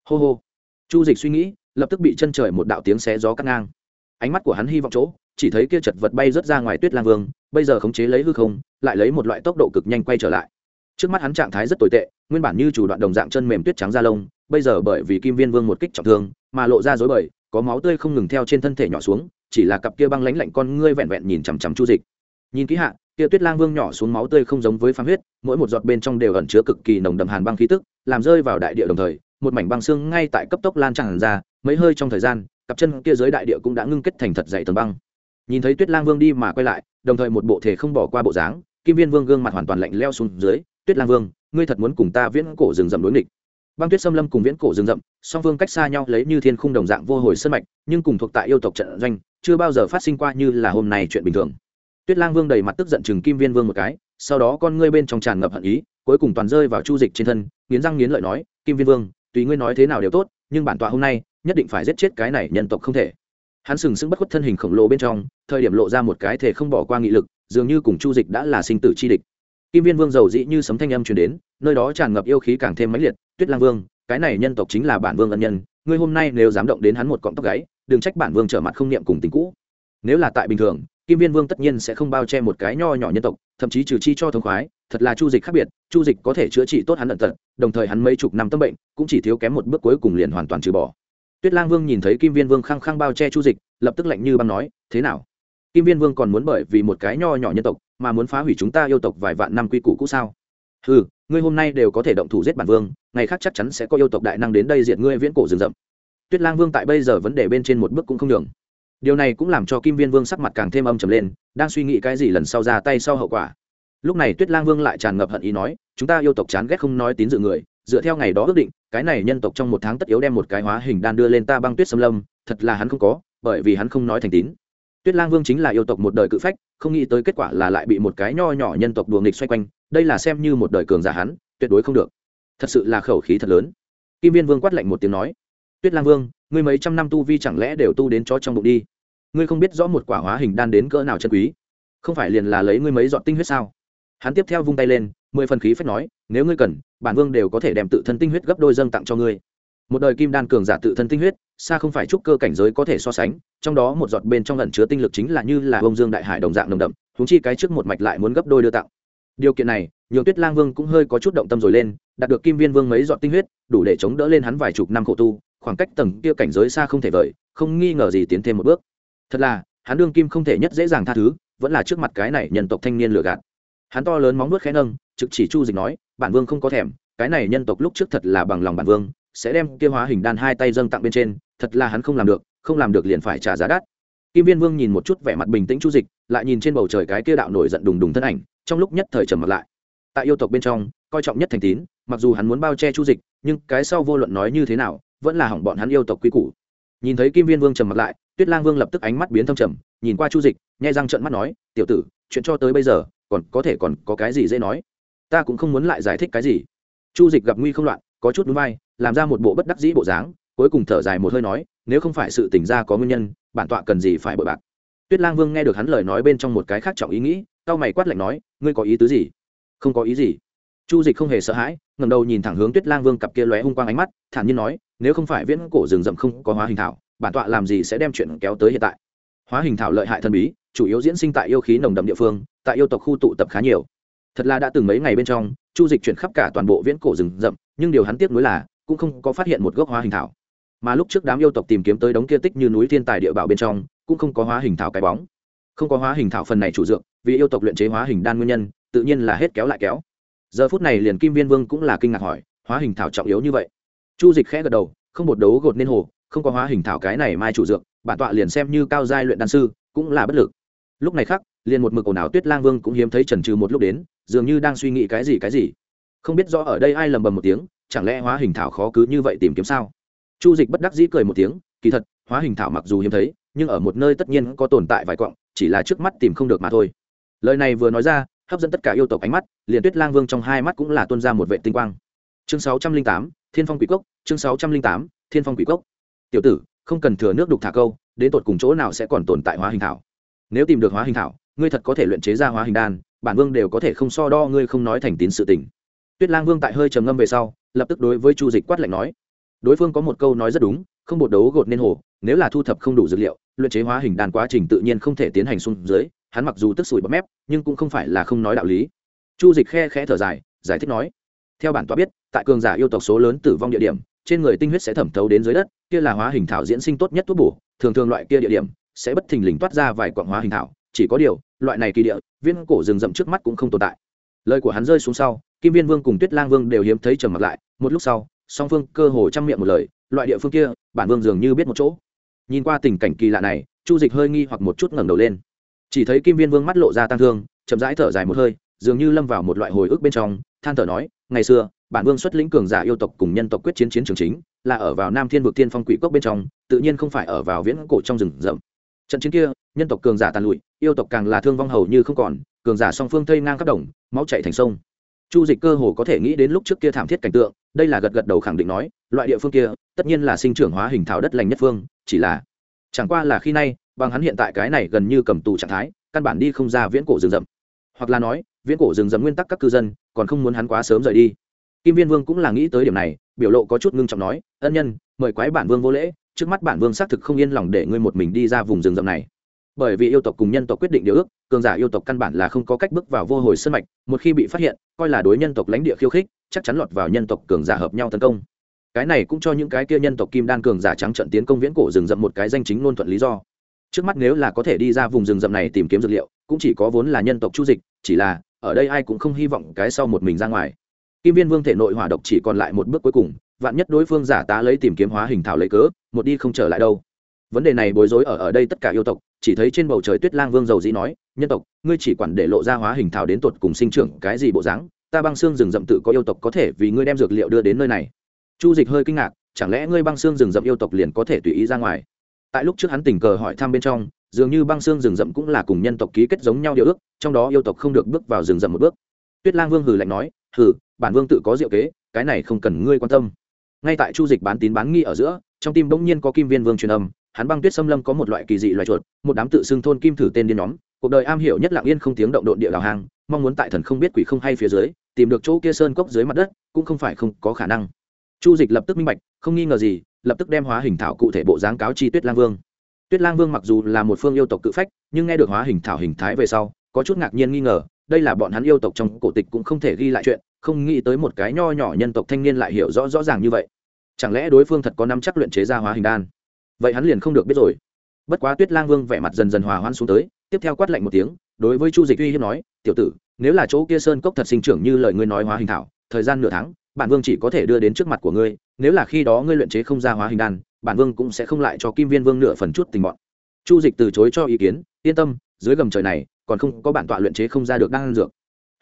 Hô hô. Chu dịch suy nghĩ, lập tức bị chân trời một đạo tiếng xé gió cắt ngang. Ánh mắt của hắn hy vọng chỗ, chỉ thấy kia chật vật bay rớt ra ngoài tuyết lang vương, bây giờ khống chế lấy hư không, lại lấy một loại tốc độ cực nhanh quay trở lại. Trước mắt hắn trạng thái rất tồi tệ, nguyên bản như chủ đoạn đồng dạng chân mềm tuyết trắng da lông, bây giờ bởi vì kim viên vương một kích trọng thương, mà lộ ra dối bời, có máu tươi không ngừng theo trên thân thể nhỏ xuống, chỉ là cặp kia băng lánh lạnh con ngươi vẹn vẹn nhìn chằm chằm chu dịch. Nhìn kỹ hạ kia tuyết lang vương nhỏ xuống máu tươi không giống với phán huyết, mỗi một giọt bên trong đều ẩn chứa cực kỳ nồng đậm hàn băng khí tức, làm rơi vào đại địa đồng thời, một mảnh băng xương ngay tại cấp tốc lan tràn ra, mấy hơi trong thời gian, cặp chân kia dưới đại địa cũng đã ngưng kết thành thật dày tầng băng. Nhìn thấy tuyết lang vương đi mà quay lại, đồng thời một bộ thể không bỏ qua bộ dáng, kim viên vương gương mặt hoàn toàn lạnh leo xuống dưới, tuyết lang vương, ngươi thật muốn cùng ta viễn cổ rừng rậm đối nghịch. Băng tuyết xâm lâm cùng viễn cổ rừng rậm, song vương cách xa nhau lấy như thiên khung đồng dạng vô hồi sân mạch, nhưng cùng thuộc tại yêu tộc trận doanh, chưa bao giờ phát sinh qua như là hôm nay chuyện bình thường tuyết lang vương đầy mặt tức giận chừng kim viên vương một cái, sau đó con ngươi bên trong tràn ngập hận ý, cuối cùng toàn rơi vào chu dịch trên thân, nghiến răng nghiến lợi nói, kim viên vương, tùy ngươi nói thế nào đều tốt, nhưng bản tọa hôm nay nhất định phải giết chết cái này nhân tộc không thể. Hắn sừng sững bất khuất thân hình khổng lồ bên trong, thời điểm lộ ra một cái thể không bỏ qua nghị lực, dường như cùng chu dịch đã là sinh tử chi địch. Kim viên vương giàu dĩ như sấm thanh âm truyền đến, nơi đó tràn ngập yêu khí càng thêm mãnh liệt, tuyết lang vương, cái này nhân tộc chính là bản vương ân nhân, ngươi hôm nay nếu dám động đến hắn một cọng tóc gáy, đừng trách bản vương trở mặt không niệm cùng tình cũ nếu là tại bình thường, kim viên vương tất nhiên sẽ không bao che một cái nho nhỏ nhân tộc, thậm chí trừ chi cho thống khoái, thật là chu dịch khác biệt, chu dịch có thể chữa trị tốt hắn lận tật đồng thời hắn mấy chục năm tâm bệnh, cũng chỉ thiếu kém một bước cuối cùng liền hoàn toàn trừ bỏ. Tuyết lang vương nhìn thấy kim viên vương khăng khăng bao che chu dịch, lập tức lạnh như băng nói, thế nào? Kim viên vương còn muốn bởi vì một cái nho nhỏ nhân tộc, mà muốn phá hủy chúng ta yêu tộc vài vạn năm quy củ cũ sao? Ừ ngươi hôm nay đều có thể động thủ giết bản vương, ngày khác chắc chắn sẽ có yêu tộc đại năng đến đây diệt ngươi viễn cổ rừng rậm. Tuyết lang vương tại bây giờ vấn đề bên trên một bước cũng không đường điều này cũng làm cho kim viên vương sắc mặt càng thêm âm trầm lên, đang suy nghĩ cái gì lần sau ra tay sau hậu quả. Lúc này tuyết lang vương lại tràn ngập hận ý nói, chúng ta yêu tộc chán ghét không nói tín dự người, dựa theo ngày đó ước định, cái này nhân tộc trong một tháng tất yếu đem một cái hóa hình đan đưa lên ta băng tuyết xâm lâm, thật là hắn không có, bởi vì hắn không nói thành tín. Tuyết lang vương chính là yêu tộc một đời cự phách, không nghĩ tới kết quả là lại bị một cái nho nhỏ nhân tộc đùa nghịch xoay quanh, đây là xem như một đời cường giả hắn, tuyệt đối không được. Thật sự là khẩu khí thật lớn. Kim viên vương quát lạnh một tiếng nói, tuyết lang vương, ngươi mấy trăm năm tu vi chẳng lẽ đều tu đến chó trong bụng đi? Ngươi không biết rõ một quả hóa hình đan đến cỡ nào chân quý. Không phải liền là lấy ngươi mấy giọt tinh huyết sao? Hắn tiếp theo vung tay lên, mười phần khí phép nói, nếu ngươi cần, bản vương đều có thể đem tự thân tinh huyết gấp đôi dâng tặng cho ngươi. Một đời kim đan cường giả tự thân tinh huyết, xa không phải chúc cơ cảnh giới có thể so sánh, trong đó một giọt bên trong lần chứa tinh lực chính là như là bông dương đại hải đồng dạng nồng đậm húng chi cái trước một mạch lại muốn gấp đôi đưa tặng. Điều kiện này, nhường tuyết lang vương cũng hơi có chút động tâm rồi lên, đạt được kim viên vương mấy giọt tinh huyết, đủ để chống đỡ lên hắn vài chục năm khổ tu, khoảng cách tầng kia cảnh giới xa không thể vời, không nghi ngờ gì tiến thêm một bước thật là, hắn đương kim không thể nhất dễ dàng tha thứ, vẫn là trước mặt cái này nhân tộc thanh niên lừa gạt. Hắn to lớn móng nuốt khẽ nâng, trực chỉ chu dịch nói, bản vương không có thèm, cái này nhân tộc lúc trước thật là bằng lòng bản vương, sẽ đem kia hóa hình đan hai tay dâng tặng bên trên, thật là hắn không làm được, không làm được liền phải trả giá đắt. Kim viên vương nhìn một chút vẻ mặt bình tĩnh chu dịch, lại nhìn trên bầu trời cái kia đạo nổi giận đùng đùng thân ảnh, trong lúc nhất thời trầm mặt lại. Tại yêu tộc bên trong, coi trọng nhất thành tín, mặc dù hắn muốn bao che chu dịch, nhưng cái sau vô luận nói như thế nào, vẫn là hỏng bọn hắn yêu tộc quy củ. Nhìn thấy kim viên vương trầm mặt lại tuyết lang vương lập tức ánh mắt biến thâm trầm, nhìn qua chu dịch, nhai răng trợn mắt nói, tiểu tử, chuyện cho tới bây giờ, còn có thể còn có cái gì dễ nói? Ta cũng không muốn lại giải thích cái gì. Chu dịch gặp nguy không loạn, có chút núi vai, làm ra một bộ bất đắc dĩ bộ dáng, cuối cùng thở dài một hơi nói, nếu không phải sự tỉnh ra có nguyên nhân, bản tọa cần gì phải bội bạc? Tuyết lang vương nghe được hắn lời nói bên trong một cái khác trọng ý nghĩ cao mày quát lạnh nói, ngươi có ý tứ gì? Không có ý gì. Chu dịch không hề sợ hãi ngầm đầu nhìn thẳng hướng tuyết lang vương cặp kia lóe hung quang ánh mắt, thản nhiên nói nếu không phải viễn cổ rừng rậm không có hóa hình thảo, bản tọa làm gì sẽ đem chuyện kéo tới hiện tại? Hóa hình thảo lợi hại thần bí, chủ yếu diễn sinh tại yêu khí nồng đậm địa phương, tại yêu tộc khu tụ tập khá nhiều. Thật là đã từng mấy ngày bên trong, chu dịch chuyển khắp cả toàn bộ viễn cổ rừng rậm, nhưng điều hắn tiếc nuối là, cũng không có phát hiện một gốc hóa hình thảo. Mà lúc trước đám yêu tộc tìm kiếm tới đống kia tích như núi thiên tài địa bảo bên trong, cũng không có hóa hình thảo cái bóng. Không có hóa hình thảo phần này chủ dược, vì yêu tộc luyện chế hóa hình đan nguyên nhân, tự nhiên là hết kéo lại kéo. Giờ phút này liền kim viên vương cũng là kinh ngạc hỏi, hóa hình thảo trọng yếu như vậy? Chu dịch khẽ gật đầu, không một đấu gột nên hồ, không có hóa hình thảo cái này mai chủ dược, bản tọa liền xem như cao giai luyện đan sư, cũng là bất lực. Lúc này khác liền một mực ồn ào tuyết lang vương cũng hiếm thấy trần trừ một lúc đến, dường như đang suy nghĩ cái gì cái gì. Không biết rõ ở đây ai lầm bầm một tiếng, chẳng lẽ hóa hình thảo khó cứ như vậy tìm kiếm sao? Chu dịch bất đắc dĩ cười một tiếng, kỳ thật, hóa hình thảo mặc dù hiếm thấy, nhưng ở một nơi tất nhiên có tồn tại vài quọng chỉ là trước mắt tìm không được mà thôi. Lời này vừa nói ra, hấp dẫn tất cả yêu tộc ánh mắt, liền tuyết lang vương trong hai mắt cũng là tuân ra một vệ tinh quang. Chương sáu trăm linh tám thiên phong quỷ cốc, chương sáu trăm linh tám, thiên phong quỷ cốc. Tiểu tử, không cần thừa nước đục thả câu, đến tột cùng chỗ nào sẽ còn tồn tại hóa hình thảo? Nếu tìm được hóa hình thảo, ngươi thật có thể luyện chế ra hóa hình đan, bản vương đều có thể không so đo ngươi không nói thành tín sự tình. Tuyết lang vương tại hơi trầm ngâm về sau, lập tức đối với chu dịch quát lạnh nói, đối phương có một câu nói rất đúng, không bột đấu gột nên hồ nếu là thu thập không đủ dược liệu, luyện chế hóa hình đan quá trình tự nhiên không thể tiến hành xuống dưới, hắn mặc dù tức sủi bọt mép, nhưng cũng không phải là không nói đạo lý. Chu dịch khe khẽ thở dài, giải thích nói, theo bản tọa biết tại cường giả yêu tộc số lớn tử vong địa điểm, trên người tinh huyết sẽ thẩm thấu đến dưới đất, kia là hóa hình thảo diễn sinh tốt nhất thuốc bổ, thường thường loại kia địa điểm sẽ bất thình lình toát ra vài quặng hóa hình thảo, chỉ có điều, loại này kỳ địa, viên cổ rừng rậm trước mắt cũng không tồn tại. Lời của hắn rơi xuống sau, kim viên vương cùng tuyết lang vương đều hiếm thấy trầm mặt lại, một lúc sau, song phương cơ hồ chăm miệng một lời, loại địa phương kia, bản vương dường như biết một chỗ. Nhìn qua tình cảnh kỳ lạ này, chu dịch hơi nghi hoặc một chút ngẩng đầu lên. Chỉ thấy kim viên vương mắt lộ ra tăng thương, chậm rãi thở dài một hơi, dường như lâm vào một loại hồi ức bên trong, than thở nói, ngày xưa bản vương xuất lĩnh cường giả yêu tộc cùng nhân tộc quyết chiến chiến trường chính, là ở vào nam thiên vực tiên phong quỷ cốc bên trong, tự nhiên không phải ở vào viễn cổ trong rừng rậm. Trận chiến kia, nhân tộc cường giả tàn lụi, yêu tộc càng là thương vong hầu như không còn, cường giả song phương thây ngang các đồng, máu chạy thành sông. Chu dịch cơ hồ có thể nghĩ đến lúc trước kia thảm thiết cảnh tượng, đây là gật gật đầu khẳng định nói, loại địa phương kia, tất nhiên là sinh trưởng hóa hình thảo đất lành nhất phương, chỉ là, chẳng qua là khi nay, bằng hắn hiện tại cái này gần như cầm tù trạng thái, căn bản đi không ra viễn cổ rừng rậm. Hoặc là nói, viễn cổ rừng rậm nguyên tắc các cư dân, còn không muốn hắn quá sớm rời đi kim viên vương cũng là nghĩ tới điểm này, biểu lộ có chút ngưng trọng nói, ân nhân, mời quái bản vương vô lễ, trước mắt bản vương xác thực không yên lòng để ngươi một mình đi ra vùng rừng rậm này. Bởi vì yêu tộc cùng nhân tộc quyết định điều ước, cường giả yêu tộc căn bản là không có cách bước vào vô hồi sân mạch, một khi bị phát hiện, coi là đối nhân tộc lãnh địa khiêu khích, chắc chắn lọt vào nhân tộc cường giả hợp nhau tấn công. Cái này cũng cho những cái kia nhân tộc kim đan cường giả trắng trận tiến công viễn cổ rừng rậm một cái danh chính ngôn thuận lý do. Trước mắt nếu là có thể đi ra vùng rừng rậm này tìm kiếm dược liệu, cũng chỉ có vốn là nhân tộc chu dịch, chỉ là, ở đây ai cũng không hy vọng cái sau một mình ra ngoài kim viên vương thể nội hỏa độc chỉ còn lại một bước cuối cùng, vạn nhất đối phương giả tá lấy tìm kiếm hóa hình thảo lấy cớ, một đi không trở lại đâu. Vấn đề này bối rối ở ở đây tất cả yêu tộc, chỉ thấy trên bầu trời tuyết lang vương dầu dĩ nói, nhân tộc, ngươi chỉ quản để lộ ra hóa hình thảo đến tột cùng sinh trưởng cái gì bộ dáng, ta băng xương rừng rậm tự có yêu tộc có thể vì ngươi đem dược liệu đưa đến nơi này. Chu dịch hơi kinh ngạc, chẳng lẽ ngươi băng xương rừng rậm yêu tộc liền có thể tùy ý ra ngoài? Tại lúc trước hắn tình cờ hỏi thăm bên trong, dường như băng xương rừng rậm cũng là cùng nhân tộc ký kết giống nhau điều ước, trong đó yêu tộc không được bước vào rừng rậm một bước. Tuyết lang vương hừ lạnh nói hừ, bản vương tự có diệu kế, cái này không cần ngươi quan tâm. Ngay tại chu dịch bán tín bán nghi ở giữa, trong tim bỗng nhiên có kim viên vương truyền âm, hắn băng tuyết xâm lâm có một loại kỳ dị loài chuột, một đám tự xưng thôn kim thử tên điên nhóm, cuộc đời am hiểu nhất lạng yên không tiếng động độn địa đào hang, mong muốn tại thần không biết quỷ không hay phía dưới, tìm được chỗ kia sơn cốc dưới mặt đất, cũng không phải không có khả năng. Chu dịch lập tức minh bạch, không nghi ngờ gì, lập tức đem hóa hình thảo cụ thể bộ dáng cáo chi tuyết lang vương. Tuyết lang vương mặc dù là một phương yêu tộc cự phách, nhưng nghe được hóa hình thảo hình thái về sau, có chút ngạc nhiên nghi ngờ đây là bọn hắn yêu tộc trong cổ tịch cũng không thể ghi lại chuyện, không nghĩ tới một cái nho nhỏ nhân tộc thanh niên lại hiểu rõ rõ ràng như vậy. Chẳng lẽ đối phương thật có nắm chắc luyện chế ra hóa hình đan? Vậy hắn liền không được biết rồi. Bất quá tuyết lang vương vẻ mặt dần dần hòa hoãn xuống tới, tiếp theo quát lạnh một tiếng, đối với chu dịch uy hiếp nói, tiểu tử, nếu là chỗ kia sơn cốc thật sinh trưởng như lời ngươi nói hóa hình thảo, thời gian nửa tháng, bản vương chỉ có thể đưa đến trước mặt của ngươi, nếu là khi đó ngươi luyện chế không ra hóa hình đan, bản vương cũng sẽ không lại cho kim viên vương nửa phần chút tình bọn. Chu dịch từ chối cho ý kiến, yên tâm, dưới gầm trời này còn không có bản tọa luyện chế không ra được đan dược.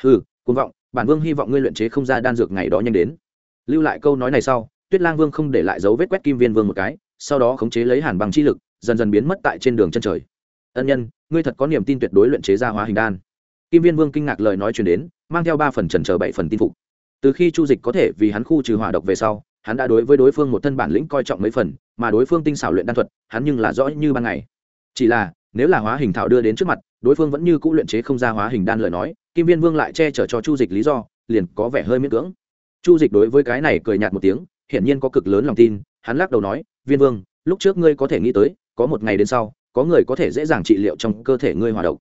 Ừ cuồng vọng, bản vương hy vọng ngươi luyện chế không ra đan dược ngày đó nhanh đến. Lưu lại câu nói này sau, tuyết lang vương không để lại dấu vết quét kim viên vương một cái, sau đó khống chế lấy hàn bằng chi lực, dần dần biến mất tại trên đường chân trời. Ân nhân, ngươi thật có niềm tin tuyệt đối luyện chế ra hóa hình đan. Kim viên vương kinh ngạc lời nói chuyển đến, mang theo ba phần trần chờ bảy phần tin phục. Từ khi chu dịch có thể vì hắn khu trừ hỏa độc về sau, hắn đã đối với đối phương một thân bản lĩnh coi trọng mấy phần, mà đối phương tinh xảo luyện đan thuật, hắn nhưng là rõ như ban ngày. Chỉ là, nếu là hóa hình thảo đưa đến trước mặt đối phương vẫn như c ũ luyện chế không ra hóa hình đan lời nói, kim viên vương lại che chở cho chu dịch lý do, liền có vẻ hơi miễn cưỡng. Chu dịch đối với cái này cười nhạt một tiếng, hiển nhiên có cực lớn lòng tin, hắn lắc đầu nói, viên vương, lúc trước ngươi có thể nghĩ tới, có một ngày đến sau, có người có thể dễ dàng trị liệu trong cơ thể ngươi hòa độc.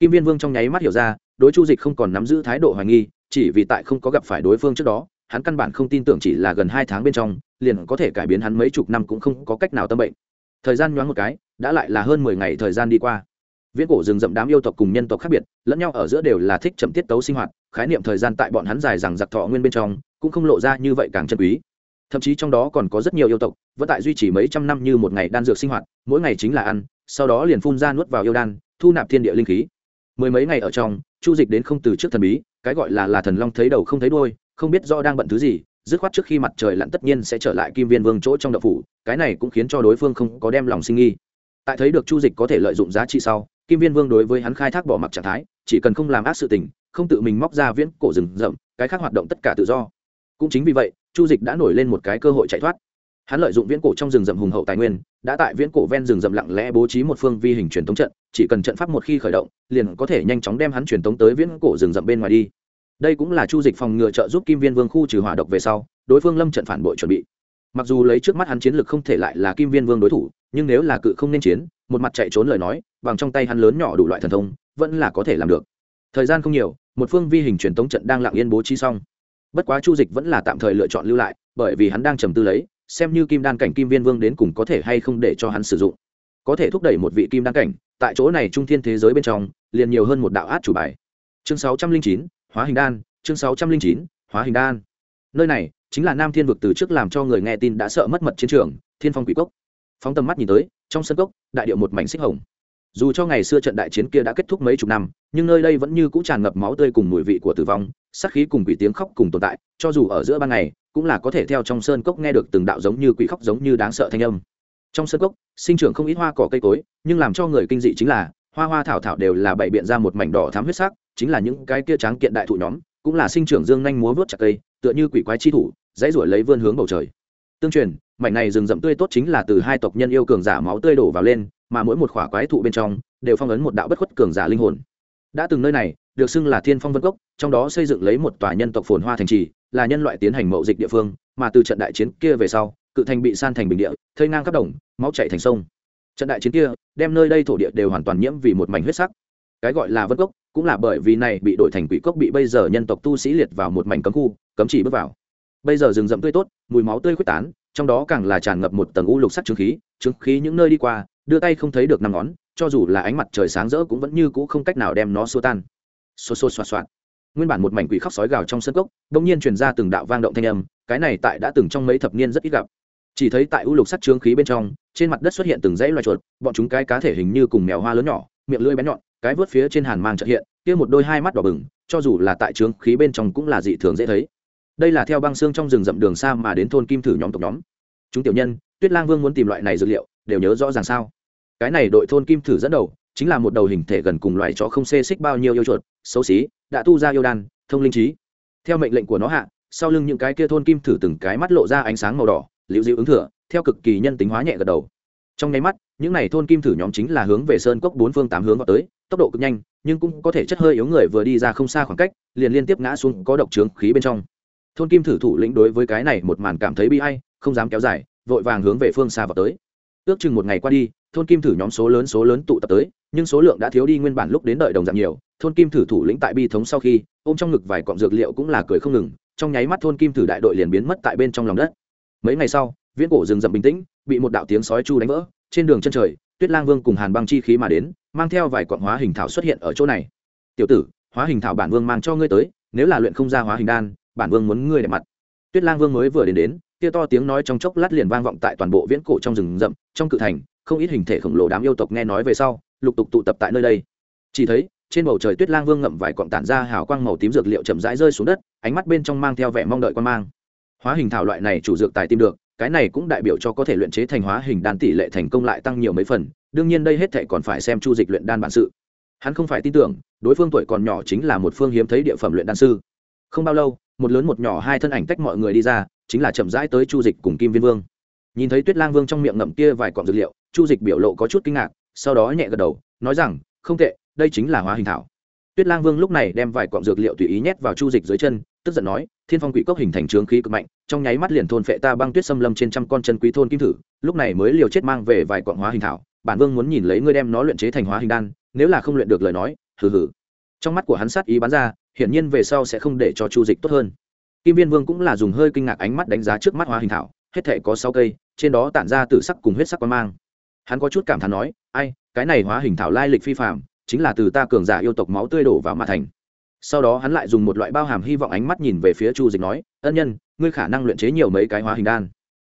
Kim viên vương trong nháy mắt hiểu ra, đối chu dịch không còn nắm giữ thái độ hoài nghi, chỉ vì tại không có gặp phải đối phương trước đó, hắn căn bản không tin tưởng chỉ là gần hai tháng bên trong, liền có thể cải biến hắn mấy chục năm cũng không có cách nào tâm bệnh. Thời gian nhoáng một cái, đã lại là hơn mười ngày thời gian đi qua viễn cổ rừng rậm đám yêu tộc cùng nhân tộc khác biệt, lẫn nhau ở giữa đều là thích chậm tiết tấu sinh hoạt, khái niệm thời gian tại bọn hắn dài rằng giặc thọ nguyên bên trong, cũng không lộ ra như vậy càng chân quý. Thậm chí trong đó còn có rất nhiều yêu tộc, vẫn tại duy trì mấy trăm năm như một ngày đan dược sinh hoạt, mỗi ngày chính là ăn, sau đó liền phun ra nuốt vào yêu đan, thu nạp thiên địa linh khí. Mười mấy ngày ở trong, chu dịch đến không từ trước thần bí, cái gọi là là thần long thấy đầu không thấy đôi không biết do đang bận thứ gì, dứt khoát trước khi mặt trời lặn tất nhiên sẽ trở lại kim viên vương chỗ trong đậu phủ, cái này cũng khiến cho đối phương không có đem lòng sinh nghi. Tại thấy được chu dịch có thể lợi dụng giá trị sau kim viên vương đối với hắn khai thác bỏ mặc trạng thái, chỉ cần không làm ác sự tình, không tự mình móc ra viễn cổ rừng rậm, cái khác hoạt động tất cả tự do. Cũng chính vì vậy, chu dịch đã nổi lên một cái cơ hội chạy thoát. Hắn lợi dụng viễn cổ trong rừng rậm hùng hậu tài nguyên, đã tại viễn cổ ven rừng rậm lặng lẽ bố trí một phương vi hình truyền thống trận, chỉ cần trận pháp một khi khởi động, liền có thể nhanh chóng đem hắn truyền thống tới viễn cổ rừng rậm bên ngoài đi. Đây cũng là chu dịch phòng ngừa trợ giúp kim viên vương khu trừ hỏa độc về sau, đối phương lâm trận phản bội chuẩn bị. Mặc dù lấy trước mắt hắn chiến lược không thể lại là kim viên vương đối thủ nhưng nếu là cự không nên chiến, một mặt chạy trốn lời nói, bằng trong tay hắn lớn nhỏ đủ loại thần thông, vẫn là có thể làm được. Thời gian không nhiều, một phương vi hình truyền tống trận đang lặng yên bố trí xong. Bất quá chu dịch vẫn là tạm thời lựa chọn lưu lại, bởi vì hắn đang trầm tư lấy, xem như kim đan cảnh kim viên vương đến cùng có thể hay không để cho hắn sử dụng. Có thể thúc đẩy một vị kim đan cảnh, tại chỗ này trung thiên thế giới bên trong, liền nhiều hơn một đạo át chủ bài. Chương sáu trăm linh chín, hóa hình đan, chương sáu trăm linh chín, hóa hình đan. Nơi này, chính là nam thiên vực từ trước làm cho người nghe tin đã sợ mất mật chiến trường, thiên phong quỷ cốc phóng tầm mắt nhìn tới, trong sân cốc, đại điệu một mảnh xích hồng. Dù cho ngày xưa trận đại chiến kia đã kết thúc mấy chục năm, nhưng nơi đây vẫn như cũ tràn ngập máu tươi cùng mùi vị của tử vong, sát khí cùng quỷ tiếng khóc cùng tồn tại, cho dù ở giữa ban ngày, cũng là có thể theo trong sơn cốc nghe được từng đạo giống như quỷ khóc giống như đáng sợ thanh âm. Trong sơn cốc, sinh trưởng không ít hoa cỏ cây cối, nhưng làm cho người kinh dị chính là, hoa hoa thảo thảo đều là bày biện ra một mảnh đỏ thám huyết sắc, chính là những cái kia tráng kiện đại thụ nhóm, cũng là sinh trưởng dương nhanh múa vớt chặt cây, tựa như quỷ quái chi thủ, dãy ruổi lấy vươn hướng bầu trời. Tương truyền mảnh này rừng rậm tươi tốt chính là từ hai tộc nhân yêu cường giả máu tươi đổ vào lên, mà mỗi một khỏa quái thụ bên trong đều phong ấn một đạo bất khuất cường giả linh hồn. Đã từng nơi này, được xưng là thiên phong vân cốc, trong đó xây dựng lấy một tòa nhân tộc phồn hoa thành trì, là nhân loại tiến hành mậu dịch địa phương, mà từ trận đại chiến kia về sau, cự thành bị san thành bình địa thơi ngang khắp đồng, máu chạy thành sông. Trận đại chiến kia đem nơi đây thổ địa đều hoàn toàn nhiễm vì một mảnh huyết sắc. Cái gọi là vân cốc cũng là bởi vì này bị đổi thành quỷ cốc bị bây giờ nhân tộc tu sĩ liệt vào một mảnh cấm khu, cấm chỉ bước vào. Bây giờ rừng rậm tươi tốt, mùi máu tươi khuếch tán trong đó càng là tràn ngập một tầng u lục sắc trứng khí trứng khí những nơi đi qua, đưa tay không thấy được năm ngón, cho dù là ánh mặt trời sáng rỡ cũng vẫn như cũ không cách nào đem nó xua tan. Xô xô xoạt xoạt. Nguyên bản một mảnh quỷ khóc sói gào trong sân cốc đông nhiên truyền ra từng đạo vang động thanh âm, cái này tại đã từng trong mấy thập niên rất ít gặp. Chỉ thấy tại u lục sắc trướng khí bên trong, trên mặt đất xuất hiện từng dãy loài chuột, bọn chúng cái cá thể hình như cùng mèo hoa lớn nhỏ, miệng lưỡi bén nhọn, cái vớt phía trên hàn mang trợ hiện, kia một đôi hai mắt đỏ bừng, cho dù là tại trướng khí bên trong cũng là dị thường dễ thấy đây là theo băng xương trong rừng rậm đường xa mà đến thôn kim thử nhóm tộc nhóm. Chúng tiểu nhân, tuyết lang vương muốn tìm loại này dược liệu, đều nhớ rõ ràng sao? Cái này đội thôn kim thử dẫn đầu, chính là một đầu hình thể gần cùng loài chó không xê xích bao nhiêu yêu chuột, xấu xí, đã tu ra yêu đan, thông linh trí. Theo mệnh lệnh của nó hạ, sau lưng những cái kia thôn kim thử từng cái mắt lộ ra ánh sáng màu đỏ, liễu dịu ứng thừa, theo cực kỳ nhân tính hóa nhẹ gật đầu. Trong nháy mắt, những n à y thôn kim thử nhóm chính là hướng về sơn cốc bốn phương tám hướng vào tới, tốc độ cực nhanh, nhưng cũng có thể chất hơi yếu người vừa đi ra không xa khoảng cách, liền liên tiếp ngã xuống có độc trướng khí bên trong thôn kim thử thủ lĩnh đối với cái này một màn cảm thấy bi hay không dám kéo dài, vội vàng hướng về phương xa vào tới. Ước chừng một ngày qua đi, thôn kim thử nhóm số lớn số lớn tụ tập tới, nhưng số lượng đã thiếu đi nguyên bản lúc đến đợi đồng dạng nhiều. Thôn kim thử thủ lĩnh tại bi thống sau khi, ôm trong ngực vài cọng dược liệu cũng là cười không ngừng, trong nháy mắt thôn kim thử đại đội liền biến mất tại bên trong lòng đất. Mấy ngày sau, viễn cổ rừng rậm bình tĩnh, bị một đạo tiếng sói chu đánh vỡ, trên đường chân trời, tuyết lang vương cùng hàn băng chi khí mà đến, mang theo vài quặng hóa hình thảo xuất hiện ở chỗ này. Tiểu tử, hóa hình thảo bản vương mang cho ngươi tới, nếu là luyện không ra hóa hình đan bản vương muốn ngươi để mặt. Tuyết lang vương mới vừa đến đến, kia to tiếng nói trong chốc lát liền vang vọng tại toàn bộ viễn cổ trong rừng rậm, trong cự thành, không ít hình thể khổng lồ đám yêu tộc nghe nói về sau, lục tục tụ tập tại nơi đây. Chỉ thấy, trên bầu trời tuyết lang vương ngậm vài cọng tản ra hào quang màu tím dược liệu chậm rãi rơi xuống đất, ánh mắt bên trong mang theo vẻ mong đợi quan mang. Hóa hình thảo loại này chủ dược tài tìm được, cái này cũng đại biểu cho có thể luyện chế thành hóa hình đan tỷ lệ thành công lại tăng nhiều mấy phần, đương nhiên đây hết thể còn phải xem chu dịch luyện đan bản sự. Hắn không phải tin tưởng, đối phương tuổi còn nhỏ chính là một phương hiếm thấy địa phẩm luyện đan sư. Không bao lâu một lớn một nhỏ hai thân ảnh tách mọi người đi ra, chính là chậm rãi tới chu dịch cùng kim viên vương. Nhìn thấy tuyết lang vương trong miệng ngậm kia vài cọng dược liệu, chu dịch biểu lộ có chút kinh ngạc, sau đó nhẹ gật đầu, nói rằng, không tệ, đây chính là hóa hình thảo. Tuyết lang vương lúc này đem vài cọng dược liệu tùy ý nhét vào chu dịch dưới chân, tức giận nói, thiên phong quỷ cốc hình thành trướng khí cực mạnh, trong nháy mắt liền thôn phệ ta băng tuyết xâm lâm trên trăm con chân quý thôn kim thử, lúc này mới liều chết mang về vài cọng hóa hình thảo, bản vương muốn nhìn lấy ngươi đem nó luyện chế thành hóa hình đan, nếu là không luyện được lời nói, hừ hừ. Trong mắt của hắn sát ý bắn ra hiển nhiên về sau sẽ không để cho chu dịch tốt hơn. Kim viên vương cũng là dùng hơi kinh ngạc ánh mắt đánh giá trước mắt hóa hình thảo hết thể có sáu cây trên đó tản ra từ sắc cùng huyết sắc quan mang. Hắn có chút cảm thán nói ai cái này hóa hình thảo lai lịch phi phạm chính là từ ta cường giả yêu tộc máu tươi đổ vào mà thành. Sau đó hắn lại dùng một loại bao hàm hy vọng ánh mắt nhìn về phía chu dịch nói ân nhân ngươi khả năng luyện chế nhiều mấy cái hóa hình đan.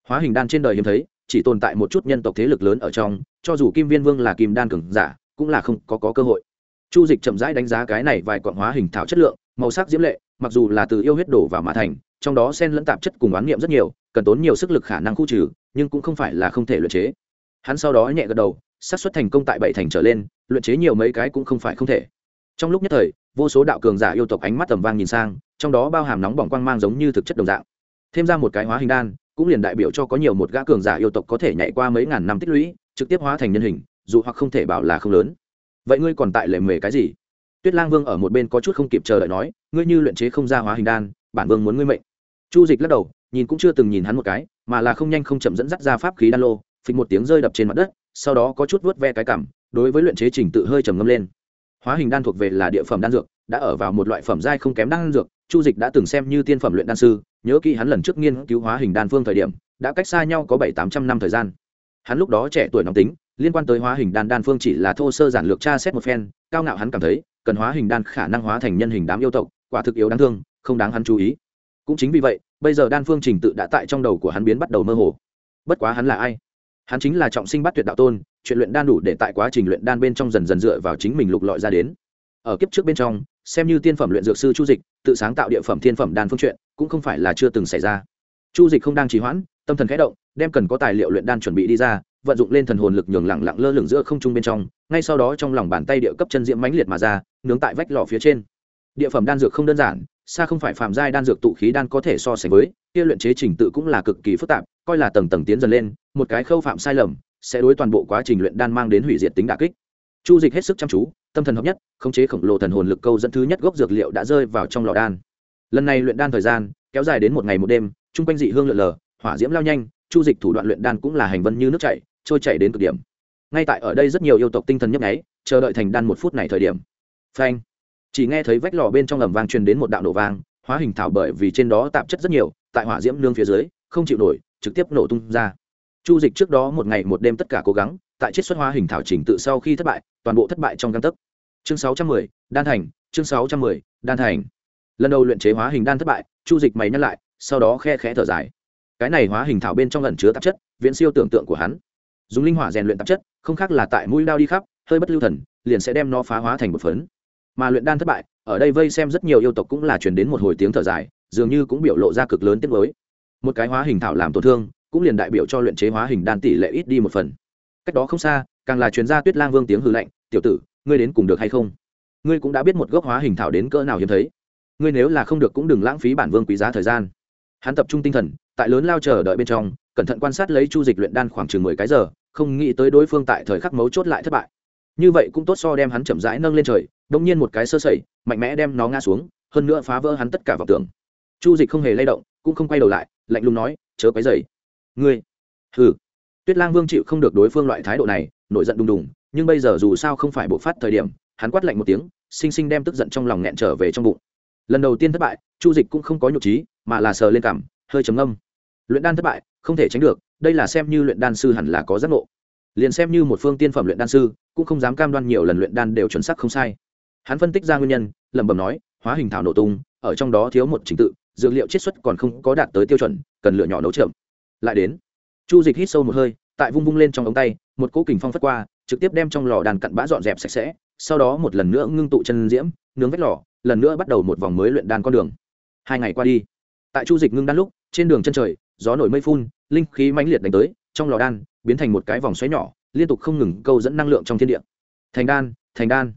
Hóa hình đan trên đời hiếm thấy chỉ tồn tại một chút nhân tộc thế lực lớn ở trong cho dù kim viên vương là kim đan cường giả cũng là không có, có cơ hội chu dịch chậm rãi đánh giá cái này vài quặng hóa hình thảo chất lượng, màu sắc diễm lệ, mặc dù là từ yêu huyết đổ vào mã thành, trong đó sen lẫn tạp chất cùng oán niệm rất nhiều, cần tốn nhiều sức lực khả năng khu trừ, nhưng cũng không phải là không thể luyện chế. Hắn sau đó nhẹ gật đầu, xác suất thành công tại bảy thành trở lên, luyện chế nhiều mấy cái cũng không phải không thể. Trong lúc nhất thời, vô số đạo cường giả yêu tộc ánh mắt tầm vang nhìn sang, trong đó bao hàm nóng bỏng quang mang giống như thực chất đồng dạng. Thêm ra một cái hóa hình đan, cũng liền đại biểu cho có nhiều một gã cường giả yêu tộc có thể nhảy qua mấy ngàn năm tích lũy, trực tiếp hóa thành nhân hình, dù hoặc không thể bảo là không lớn vậy ngươi còn tại lề mề cái gì? Tuyết lang vương ở một bên có chút không kịp chờ đợi nói, ngươi như luyện chế không ra hóa hình đan, bản vương muốn ngươi mệnh. Chu dịch lắc đầu, nhìn cũng chưa từng nhìn hắn một cái, mà là không nhanh không chậm dẫn dắt ra pháp khí đan lô, phịch một tiếng rơi đập trên mặt đất, sau đó có chút vớt ve cái cảm đối với luyện chế trình tự hơi trầm ngâm lên. Hóa hình đan thuộc về là địa phẩm đan dược, đã ở vào một loại phẩm giai không kém đan dược, chu dịch đã từng xem như tiên phẩm luyện đan sư, nhớ kỹ hắn lần trước nghiên cứu hóa hình đan phương thời điểm, đã cách xa nhau có bảy tám trăm năm thời gian. Hắn lúc đó trẻ tuổi nóng tính liên quan tới hóa hình đan đan phương chỉ là thô sơ giản lược tra xét một phen, cao ngạo hắn cảm thấy, cần hóa hình đan khả năng hóa thành nhân hình đám yêu tộc, quả thực yếu đáng thương, không đáng hắn chú ý. Cũng chính vì vậy, bây giờ đan phương trình tự đã tại trong đầu của hắn biến bắt đầu mơ hồ. Bất quá hắn là ai? Hắn chính là trọng sinh bắt tuyệt đạo tôn, chuyện luyện đan đủ để tại quá trình luyện đan bên trong dần dần dựa vào chính mình lục lọi ra đến. Ở kiếp trước bên trong, xem như tiên phẩm luyện dược sư chu dịch, tự sáng tạo địa phẩm thiên phẩm đan phương chuyện, cũng không phải là chưa từng xảy ra. Chu dịch không đang trì hoãn, tâm thần khẽ động, đem cần có tài liệu luyện đan chuẩn bị đi ra vận dụng lên thần hồn lực nhường lẳng lặng lơ lửng giữa không trung bên trong, ngay sau đó trong lòng bàn tay địa cấp chân diễm mãnh liệt mà ra, nướng tại vách lò phía trên. Địa phẩm đan dược không đơn giản, xa không phải phạm giai đan dược tụ khí đan có thể so sánh với, kia luyện chế trình tự cũng là cực kỳ phức tạp, coi là tầng tầng tiến dần lên, một cái khâu phạm sai lầm, sẽ đối toàn bộ quá trình luyện đan mang đến hủy diệt tính đả kích. Chu dịch hết sức chăm chú, tâm thần hợp nhất, khống chế khổng lồ thần hồn lực câu dẫn thứ nhất gốc dược liệu đã rơi vào trong lò đan. Lần này luyện đan thời gian, kéo dài đến một ngày một đêm, chung quanh dị hương lượn lờ, hỏa diễm lao nhanh, chu dịch thủ đoạn luyện đan cũng là hành vân như nước chảy trôi chảy đến cực điểm. Ngay tại ở đây rất nhiều yêu tộc tinh thần nhấp nháy, chờ đợi thành đan một phút này thời điểm. Phanh. Chỉ nghe thấy vách lò bên trong ẩm vang truyền đến một đạo nổ vang, hóa hình thảo bởi vì trên đó tạp chất rất nhiều, tại hỏa diễm nương phía dưới, không chịu nổi, trực tiếp nổ tung ra. Chu dịch trước đó một ngày một đêm tất cả cố gắng, tại chiết xuất hóa hình thảo trình tự sau khi thất bại, toàn bộ thất bại trong căn tấc. Chương sáu trăm mười, đan thành, chương sáu trăm mười, đan thành. Lần đầu luyện chế hóa hình đan thất bại, chu dịch mày nhắc lại, sau đó khe khẽ thở dài. Cái này hóa hình thảo bên trong lần chứa tạp chất, viễn siêu tưởng tượng của hắn dùng linh hỏa rèn luyện tạp chất, không khác là tại mũi đao đi khắp, hơi bất lưu thần, liền sẽ đem nó phá hóa thành một phấn. Mà luyện đan thất bại, ở đây vây xem rất nhiều yêu tộc cũng là chuyển đến một hồi tiếng thở dài, dường như cũng biểu lộ ra cực lớn tiết mới một cái hóa hình thảo làm tổn thương, cũng liền đại biểu cho luyện chế hóa hình đan tỷ lệ ít đi một phần. Cách đó không xa, càng là chuyên gia tuyết lang vương tiếng hư lệnh tiểu tử, ngươi đến cùng được hay không? Ngươi cũng đã biết một gốc hóa hình thảo đến cỡ nào hiếm thấy. Ngươi nếu là không được cũng đừng lãng phí bản vương quý giá thời gian. Hắn tập trung tinh thần, tại lớn lao chờ đợi bên trong cẩn thận quan sát lấy chu dịch luyện đan khoảng chừng mười cái giờ, không nghĩ tới đối phương tại thời khắc mấu chốt lại thất bại. Như vậy cũng tốt so đem hắn chậm rãi nâng lên trời đông nhiên một cái sơ sẩy, mạnh mẽ đem nó ngã xuống, hơn nữa phá vỡ hắn tất cả vào tường chu dịch không hề lay động, cũng không quay đầu lại, lạnh lùng nói, chớ quấy dày ngươi. Hừ. Tuyết lang vương chịu không được đối phương loại thái độ này, nổi giận đùng đùng, nhưng bây giờ dù sao không phải bộ phát thời điểm, hắn quát lạnh một tiếng xinh xinh đem tức giận trong lòng nghẹn trở về trong bụng. Lần đầu tiên thất bại, chu dịch cũng không có nhục trí mà là sờ lên cảm hơi trầm âm luyện đan thất bại, không thể tránh được, đây là xem như luyện đan sư hẳn là có giác ngộ. Liền xem như một phương tiên phẩm luyện đan sư, cũng không dám cam đoan nhiều lần luyện đan đều chuẩn xác không sai. Hắn phân tích ra nguyên nhân, lẩm bẩm nói, hóa hình thảo nổ tung, ở trong đó thiếu một trình tự, dược liệu chiết xuất còn không có đạt tới tiêu chuẩn, cần lựa nhỏ nấu chậm. Lại đến, chu dịch hít sâu một hơi, tại vung vung lên trong ống tay, một cỗ kình phong phất qua, trực tiếp đem trong lò đàn cặn bã dọn dẹp sạch sẽ, sau đó một lần nữa ngưng tụ chân diễm, nướng vách lò, lần nữa bắt đầu một vòng mới luyện đan con đường. Hai ngày qua đi, tại chu dịch ngưng đan lúc, trên đường chân trời gió nổi mây phun, linh khí mãnh liệt đánh tới, trong lò đan biến thành một cái vòng xoáy nhỏ, liên tục không ngừng câu dẫn năng lượng trong thiên địa. Thành đan thành đan.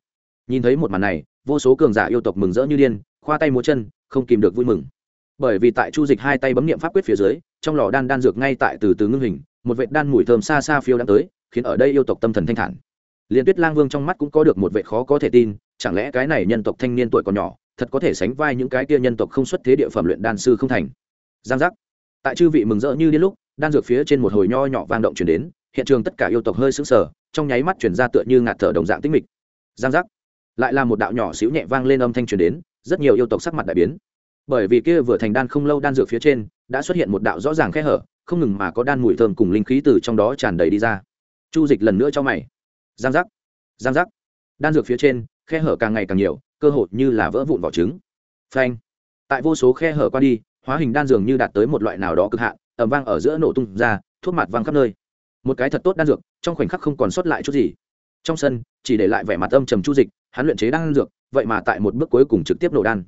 Nhìn thấy một màn này, vô số cường giả yêu tộc mừng rỡ như điên, khoa tay múa chân, không kìm được vui mừng. Bởi vì tại chu dịch hai tay bấm niệm pháp quyết phía dưới, trong lò đan đan dược ngay tại từ từ ngưng hình, một vệ đan mùi thơm xa xa phiêu đã tới, khiến ở đây yêu tộc tâm thần thanh thản. Liên tuyết lang vương trong mắt cũng có được một vệ khó có thể tin, chẳng lẽ cái này nhân tộc thanh niên tuổi còn nhỏ, thật có thể sánh vai những cái kia nhân tộc không xuất thế địa phẩm luyện đan sư không thành? Giang giác tại chư vị mừng rỡ như đến lúc, đan dược phía trên một hồi nho nhỏ vang động chuyển đến, hiện trường tất cả yêu tộc hơi sững sờ, trong nháy mắt chuyển ra tựa như ngạt thở đồng dạng tinh mịch. Giang giác. Lại là một đạo nhỏ xíu nhẹ vang lên âm thanh truyền đến, rất nhiều yêu tộc sắc mặt đại biến. Bởi vì kia vừa thành đan không lâu đan dược phía trên, đã xuất hiện một đạo rõ ràng khe hở, không ngừng mà có đan mùi thơm cùng linh khí từ trong đó tràn đầy đi ra. Chu dịch lần nữa cho mày. Giang giác. Giang giác. Đan dược phía trên, khe hở càng ngày càng nhiều, cơ hội như là vỡ vụn vỏ trứng. Phanh. Tại vô số khe hở qua đi hóa hình đan dường như đạt tới một loại nào đó cực hạn ẩm vang ở giữa nổ tung ra, thuốc mặt văng khắp nơi. Một cái thật tốt đan dược, trong khoảnh khắc không còn sót lại chút gì. Trong sân, chỉ để lại vẻ mặt âm trầm chu dịch, hắn luyện chế đan dược, vậy mà tại một bước cuối cùng trực tiếp nổ đan.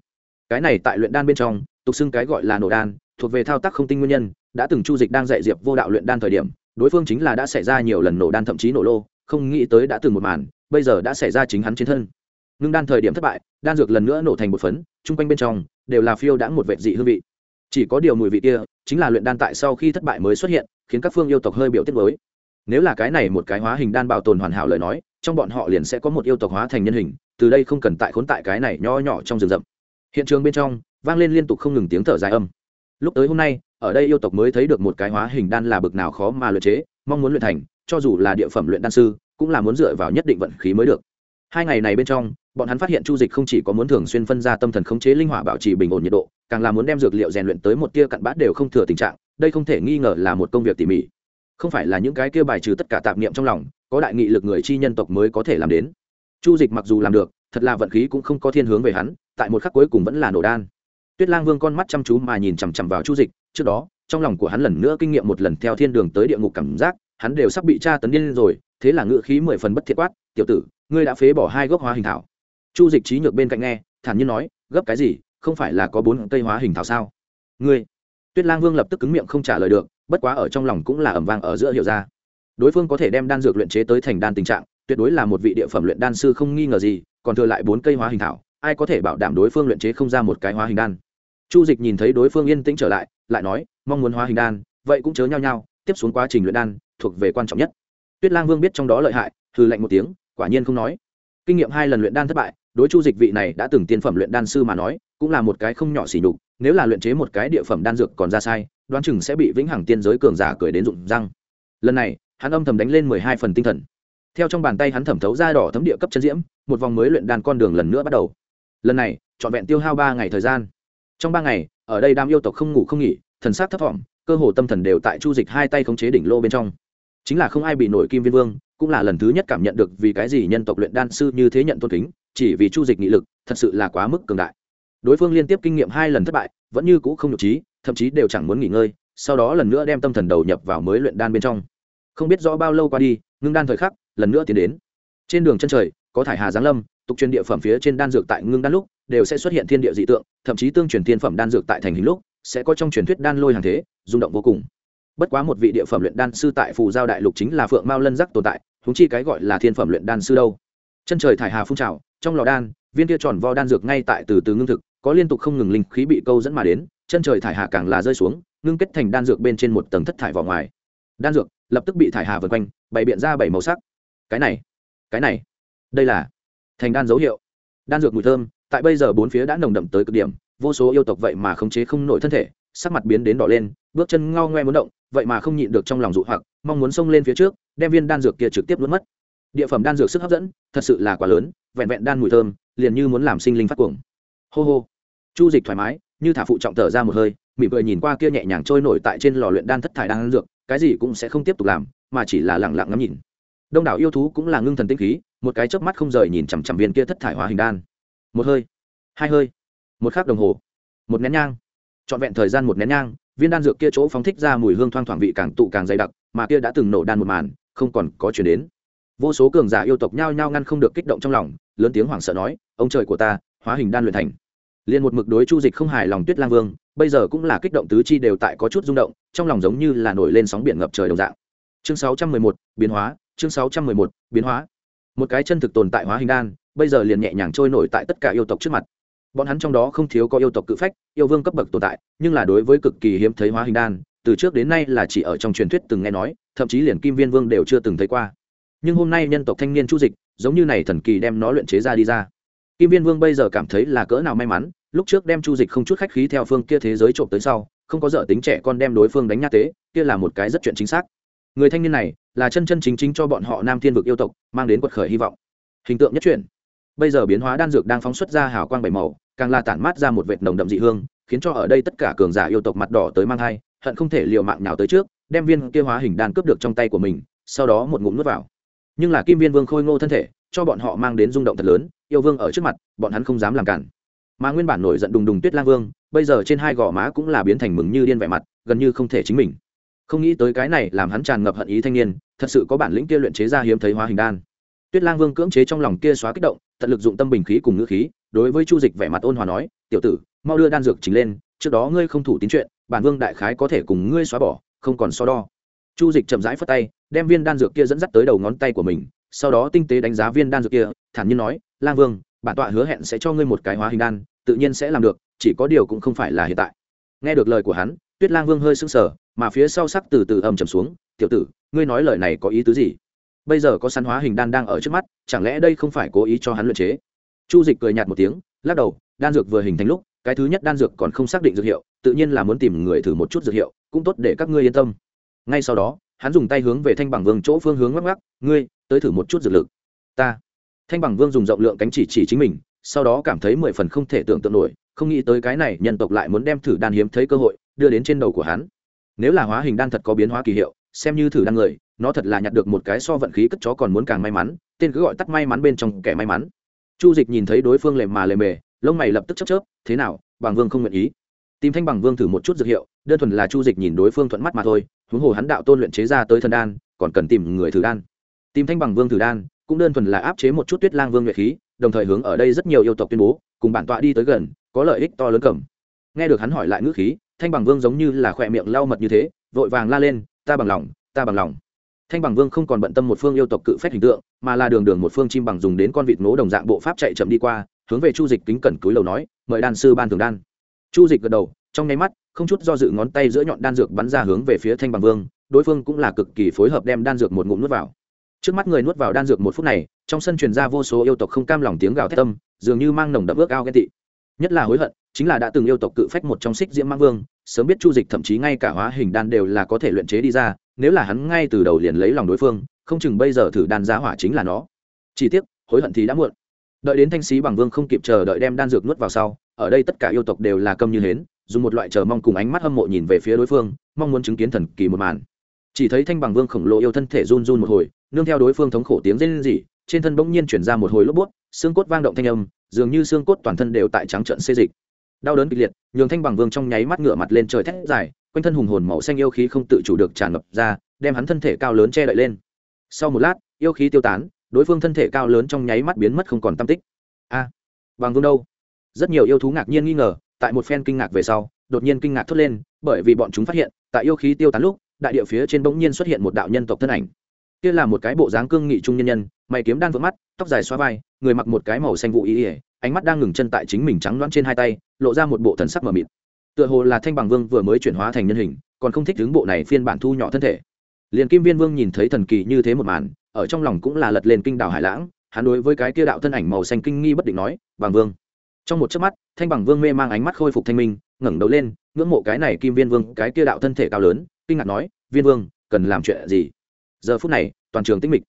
Cái này tại luyện đan bên trong, tục xưng cái gọi là nổ đan, thuộc về thao tác không tinh nguyên nhân, đã từng chu dịch đang dạy diệp vô đạo luyện đan thời điểm, đối phương chính là đã xảy ra nhiều lần nổ đan thậm chí nổ lô, không nghĩ tới đã từng một màn, bây giờ đã xảy ra chính hắn trên thân. Ngưng đan thời điểm thất bại, đan dược lần nữa nổ thành một phấn, chung quanh bên trong, đều là phiêu đã một vệ dị hương vị chỉ có điều mùi vị kia chính là luyện đan tại sau khi thất bại mới xuất hiện, khiến các phương yêu tộc hơi biểu tiết mới. Nếu là cái này một cái hóa hình đan bảo tồn hoàn hảo lời nói, trong bọn họ liền sẽ có một yêu tộc hóa thành nhân hình, từ đây không cần tại khốn tại cái này nho nhỏ trong rừng rậm. Hiện trường bên trong vang lên liên tục không ngừng tiếng thở dài âm. Lúc tới hôm nay, ở đây yêu tộc mới thấy được một cái hóa hình đan là bực nào khó mà luyện chế, mong muốn luyện thành, cho dù là địa phẩm luyện đan sư, cũng là muốn dựa vào nhất định vận khí mới được hai ngày này bên trong, bọn hắn phát hiện chu dịch không chỉ có muốn thường xuyên phân ra tâm thần khống chế linh hỏa bảo trì bình ổn nhiệt độ, càng là muốn đem dược liệu rèn luyện tới một tia cặn bát đều không thừa tình trạng, đây không thể nghi ngờ là một công việc tỉ mỉ. Không phải là những cái kia bài trừ tất cả tạp niệm trong lòng, có đại nghị lực người chi nhân tộc mới có thể làm đến. Chu dịch mặc dù làm được, thật là vận khí cũng không có thiên hướng về hắn, tại một khắc cuối cùng vẫn là nổ đan. Tuyết lang vương con mắt chăm chú mà nhìn chằm chằm vào chu dịch, trước đó, trong lòng của hắn lần nữa kinh nghiệm một lần theo thiên đường tới địa ngục cảm giác, hắn đều sắp bị tra tấn điên rồi, thế là ngự khí mười phần bất thiệt quát, tiểu tử ngươi đã phế bỏ hai gốc hóa hình thảo. Chu dịch trí nhược bên cạnh nghe, thản nhiên nói, gấp cái gì, không phải là có bốn cây hóa hình thảo sao? Ngươi. Tuyết lang vương lập tức cứng miệng không trả lời được, bất quá ở trong lòng cũng là ẩm vang ở giữa hiểu ra. Đối phương có thể đem đan dược luyện chế tới thành đan tình trạng, tuyệt đối là một vị địa phẩm luyện đan sư không nghi ngờ gì, còn thừa lại bốn cây hóa hình thảo, ai có thể bảo đảm đối phương luyện chế không ra một cái hóa hình đan? Chu dịch nhìn thấy đối phương yên tĩnh trở lại lại nói, mong muốn hóa hình đan, vậy cũng chớ nhau nhau tiếp xuống quá trình luyện đan thuộc về quan trọng nhất. Tuyết lang vương biết trong đó lợi hại thư lạnh một tiếng quả nhiên không nói. Kinh nghiệm hai lần luyện đan thất bại, đối chu dịch vị này đã từng tiên phẩm luyện đan sư mà nói, cũng là một cái không nhỏ xỉ nhục, nếu là luyện chế một cái địa phẩm đan dược còn ra sai, đoán chừng sẽ bị vĩnh hằng tiên giới cường giả cười đến rụng răng. Lần này, hắn âm thầm đánh lên mười hai phần tinh thần. Theo trong bàn tay hắn thẩm thấu ra đỏ thấm địa cấp chân diễm, một vòng mới luyện đan con đường lần nữa bắt đầu. Lần này, trọn vẹn tiêu hao ba ngày thời gian. Trong ba ngày, ở đây đam yêu tộc không ngủ không nghỉ, thần sát thấp thỏm, cơ hồ tâm thần đều tại chu dịch hai tay khống chế đỉnh lô bên trong chính là không ai bị nổi kim viên vương, cũng là lần thứ nhất cảm nhận được vì cái gì nhân tộc luyện đan sư như thế nhận tôn kính, chỉ vì chu dịch nghị lực, thật sự là quá mức cường đại. Đối phương liên tiếp kinh nghiệm hai lần thất bại, vẫn như cũ không nhục trí, thậm chí đều chẳng muốn nghỉ ngơi, sau đó lần nữa đem tâm thần đầu nhập vào mới luyện đan bên trong. Không biết rõ bao lâu qua đi, ngưng đan thời khắc, lần nữa tiến đến. Trên đường chân trời, có thải hà giáng lâm, tục truyền địa phẩm phía trên đan dược tại ngưng đan lúc, đều sẽ xuất hiện thiên địa dị tượng, thậm chí tương truyền thiên phẩm đan dược tại thành hình lúc, sẽ có trong truyền thuyết đan lôi hàng thế, rung động vô cùng bất quá một vị địa phẩm luyện đan sư tại phù giao đại lục chính là phượng mao lân giác tồn tại húng chi cái gọi là thiên phẩm luyện đan sư đâu. Chân trời thải hà phun trào, trong lò đan, viên kia tròn vo đan dược ngay tại từ từ ngưng thực, có liên tục không ngừng linh khí bị câu dẫn mà đến, chân trời thải hà càng là rơi xuống, ngưng kết thành đan dược bên trên một tầng thất thải vào ngoài. Đan dược lập tức bị thải hà vân quanh, bày biện ra bảy màu sắc. Cái này cái này, đây là thành đan dấu hiệu. Đan dược mùi thơm, tại bây giờ bốn phía đã nồng đậm tới cực điểm, vô số yêu tộc vậy mà khống chế không nổi thân thể sắc mặt biến đến đỏ lên, bước chân ngao ngoe muốn động, vậy mà không nhịn được trong lòng dụ hoặc, mong muốn xông lên phía trước, đem viên đan dược kia trực tiếp nuốt mất. Địa phẩm đan dược sức hấp dẫn, thật sự là quá lớn, vẹn vẹn đan mùi thơm, liền như muốn làm sinh linh phát cuồng. Hô hô. Chu dịch thoải mái, như thả phụ trọng thở ra một hơi, mỉm cười nhìn qua kia nhẹ nhàng trôi nổi tại trên lò luyện đan thất thải đan dược, cái gì cũng sẽ không tiếp tục làm, mà chỉ là lẳng lặng ngắm nhìn. Đông đảo yêu thú cũng là ngưng thần tinh khí, một cái chớp mắt không rời nhìn chằm chằm viên kia thất thải hóa hình đan. Một hơi, hai hơi, một khắc đồng hồ, một nén nhang trọn vẹn thời gian một nén nhang viên đan dược kia chỗ phóng thích ra mùi hương thoang thoảng vị càng tụ càng dày đặc mà kia đã từng nổ đan một màn không còn có chuyển đến. Vô số cường giả yêu tộc nhao nhao ngăn không được kích động trong lòng lớn tiếng hoảng sợ nói ông trời của ta hóa hình đan luyện thành. Liền một mực đối chu dịch không hài lòng tuyết lang vương bây giờ cũng là kích động tứ chi đều tại có chút rung động trong lòng giống như là nổi lên sóng biển ngập trời đồng dạng. Chương 611, biến hóa chương 611, biến hóa. Một cái chân thực tồn tại hóa hình đan bây giờ liền nhẹ nhàng trôi nổi tại tất cả yêu tộc trước mặt bọn hắn trong đó không thiếu có yêu tộc cự phách, yêu vương cấp bậc tồn tại, nhưng là đối với cực kỳ hiếm thấy hóa hình đan, từ trước đến nay là chỉ ở trong truyền thuyết từng nghe nói, thậm chí liền kim viên vương đều chưa từng thấy qua. Nhưng hôm nay nhân tộc thanh niên chu dịch, giống như này thần kỳ đem nó luyện chế ra đi ra. Kim viên vương bây giờ cảm thấy là cỡ nào may mắn, lúc trước đem chu dịch không chút khách khí theo phương kia thế giới trộm tới sau, không có dở tính trẻ con đem đối phương đánh nhát tế, kia là một cái rất chuyện chính xác. Người thanh niên này là chân chân chính chính cho bọn họ nam thiên vực yêu tộc, mang đến quật khởi hy vọng. Hình tượng nhất truyền bây giờ biến hóa đan dược đang phóng xuất ra hào quang bảy màu, càng là tản mát ra một vệt nồng đậm dị hương, khiến cho ở đây tất cả cường giả yêu tộc mặt đỏ tới mang thai, hận không thể liều mạng nào tới trước, đem viên kia hóa hình đan cướp được trong tay của mình, sau đó một ngụm nuốt vào. Nhưng là kim viên vương khôi ngô thân thể, cho bọn họ mang đến rung động thật lớn, yêu vương ở trước mặt, bọn hắn không dám làm cản. Mà nguyên bản nổi giận đùng đùng tuyết lang vương, bây giờ trên hai gò má cũng là biến thành mừng như điên vẻ mặt, gần như không thể chính mình. Không nghĩ tới cái này làm hắn tràn ngập hận ý thanh niên, thật sự có bản lĩnh kia luyện chế ra hiếm thấy hóa hình đan. Tuyết lang vương cưỡng chế trong lòng kia xóa kích động tận lực dụng tâm bình khí cùng ngữ khí, đối với chu dịch vẻ mặt ôn hòa nói, tiểu tử, mau đưa đan dược chính lên, trước đó ngươi không thủ tín chuyện, bản vương đại khái có thể cùng ngươi xóa bỏ, không còn so đo. Chu dịch chậm rãi phất tay, đem viên đan dược kia dẫn dắt tới đầu ngón tay của mình, sau đó tinh tế đánh giá viên đan dược kia, thản nhiên nói, lang vương, bản tọa hứa hẹn sẽ cho ngươi một cái hóa hình đan, tự nhiên sẽ làm được, chỉ có điều cũng không phải là hiện tại. Nghe được lời của hắn, tuyết lang vương hơi sững sờ, mà phía sau sắc từ từ ầm trầm xuống, tiểu tử, ngươi nói lời này có ý tứ gì? Bây giờ có săn hóa hình đan đang ở trước mắt, chẳng lẽ đây không phải cố ý cho hắn luyện chế? Chu dịch cười nhạt một tiếng, lắc đầu, đan dược vừa hình thành lúc, cái thứ nhất đan dược còn không xác định dược hiệu, tự nhiên là muốn tìm người thử một chút dược hiệu, cũng tốt để các ngươi yên tâm. Ngay sau đó, hắn dùng tay hướng về thanh bằng vương chỗ phương hướng ngắc ngắc ngươi, tới thử một chút dược lực. Ta. Thanh bằng vương dùng rộng lượng cánh chỉ chỉ chính mình, sau đó cảm thấy mười phần không thể tưởng tượng nổi, không nghĩ tới cái này nhân tộc lại muốn đem thử đan hiếm thấy cơ hội đưa đến trên đầu của hắn. Nếu là hóa hình đan thật có biến hóa kỳ hiệu, xem như thử đan người nó thật là nhặt được một cái so vận khí cất chó còn muốn càng may mắn, tên cứ gọi tắt may mắn bên trong kẻ may mắn. Chu dịch nhìn thấy đối phương lề mà lề mề, lông mày lập tức chấp chớp, thế nào bằng vương không nguyện ý. Tìm thanh bằng vương thử một chút dược hiệu, đơn thuần là chu dịch nhìn đối phương thuận mắt mà thôi, huống hồ hắn đạo tôn luyện chế ra tới thần đan, còn cần tìm người thử đan. Tìm thanh bằng vương thử đan, cũng đơn thuần là áp chế một chút tuyết lang vương nhuệ khí, đồng thời hướng ở đây rất nhiều yêu tộc tuyên bố, cùng bản tọa đi tới gần, có lợi ích to lớn cầm. Nghe được hắn hỏi lại ngữ khí, thanh bằng vương giống như là khỏe miệng lau mật như thế, vội vàng la lên, ta bằng lòng, ta bằng lòng thanh bằng vương không còn bận tâm một phương yêu tộc cự phép hình tượng, mà là đường đường một phương chim bằng dùng đến con vịt ngố đồng dạng bộ pháp chạy chậm đi qua, hướng về chu dịch kính cẩn cúi lầu nói, mời đan sư ban thường đan. Chu dịch gật đầu, trong nháy mắt, không chút do dự ngón tay giữa nhọn đan dược bắn ra hướng về phía thanh bằng vương, đối phương cũng là cực kỳ phối hợp đem đan dược một ngụm nuốt vào. Trước mắt người nuốt vào đan dược một phút này, trong sân truyền ra vô số yêu tộc không cam lòng tiếng gào thét tâm dường như mang nồng đậm ước ao ghen tị. Nhất là hối hận, chính là đã từng yêu tộc cự phách một trong xích diễm mang vương, sớm biết chu dịch thậm chí ngay cả hóa hình đan đều là có thể luyện chế đi ra nếu là hắn ngay từ đầu liền lấy lòng đối phương, không chừng bây giờ thử đan giá hỏa chính là nó. Chỉ tiếc, hối hận thì đã muộn. Đợi đến thanh sĩ bằng vương không kịp chờ đợi đem đan dược nuốt vào sau, ở đây tất cả yêu tộc đều là câm như hến, dùng một loại chờ mong cùng ánh mắt hâm mộ nhìn về phía đối phương, mong muốn chứng kiến thần kỳ một màn. Chỉ thấy thanh bằng vương khổng lồ yêu thân thể run run một hồi, nương theo đối phương thống khổ tiếng rên rỉ, trên thân bỗng nhiên chuyển ra một hồi lốp bút, xương cốt vang động thanh âm, dường như xương cốt toàn thân đều tại trắng trận xê dịch đau đớn kịch liệt, nhường thanh bằng vương trong nháy mắt ngửa mặt lên trời thét dài, quanh thân hùng hồn màu xanh yêu khí không tự chủ được tràn ngập ra, đem hắn thân thể cao lớn che đậy lên. Sau một lát, yêu khí tiêu tán, đối phương thân thể cao lớn trong nháy mắt biến mất không còn tam tích. A à, bằng vương đâu? Rất nhiều yêu thú ngạc nhiên nghi ngờ, tại một phen kinh ngạc về sau, đột nhiên kinh ngạc thốt lên, bởi vì bọn chúng phát hiện, tại yêu khí tiêu tán lúc, đại địa phía trên bỗng nhiên xuất hiện một đạo nhân tộc thân ảnh kia là một cái bộ dáng cương nghị trung nhân nhân, mày kiếm đan vỡ mắt, tóc dài xoa vai, người mặc một cái màu xanh vụ ý ỉa ánh mắt đang ngừng chân tại chính mình trắng loãng trên hai tay, lộ ra một bộ thần sắc mờ mịt. Tựa hồ là thanh bằng vương vừa mới chuyển hóa thành nhân hình, còn không thích hướng bộ này phiên bản thu nhỏ thân thể. Liền kim viên vương nhìn thấy thần kỳ như thế một màn, ở trong lòng cũng là lật lên kinh đảo hải lãng, hắn đối với cái kia đạo thân ảnh màu xanh kinh nghi bất định nói, bằng vương. Trong một chớp mắt, thanh bằng vương mê mang ánh mắt khôi phục thanh minh, ngẩng đầu lên, ngưỡng mộ cái này kim viên vương, cái kia đạo thân thể cao lớn, kinh ngạc nói, viên vương, cần làm chuyện gì? Giờ phút này, toàn trường tĩnh mịch.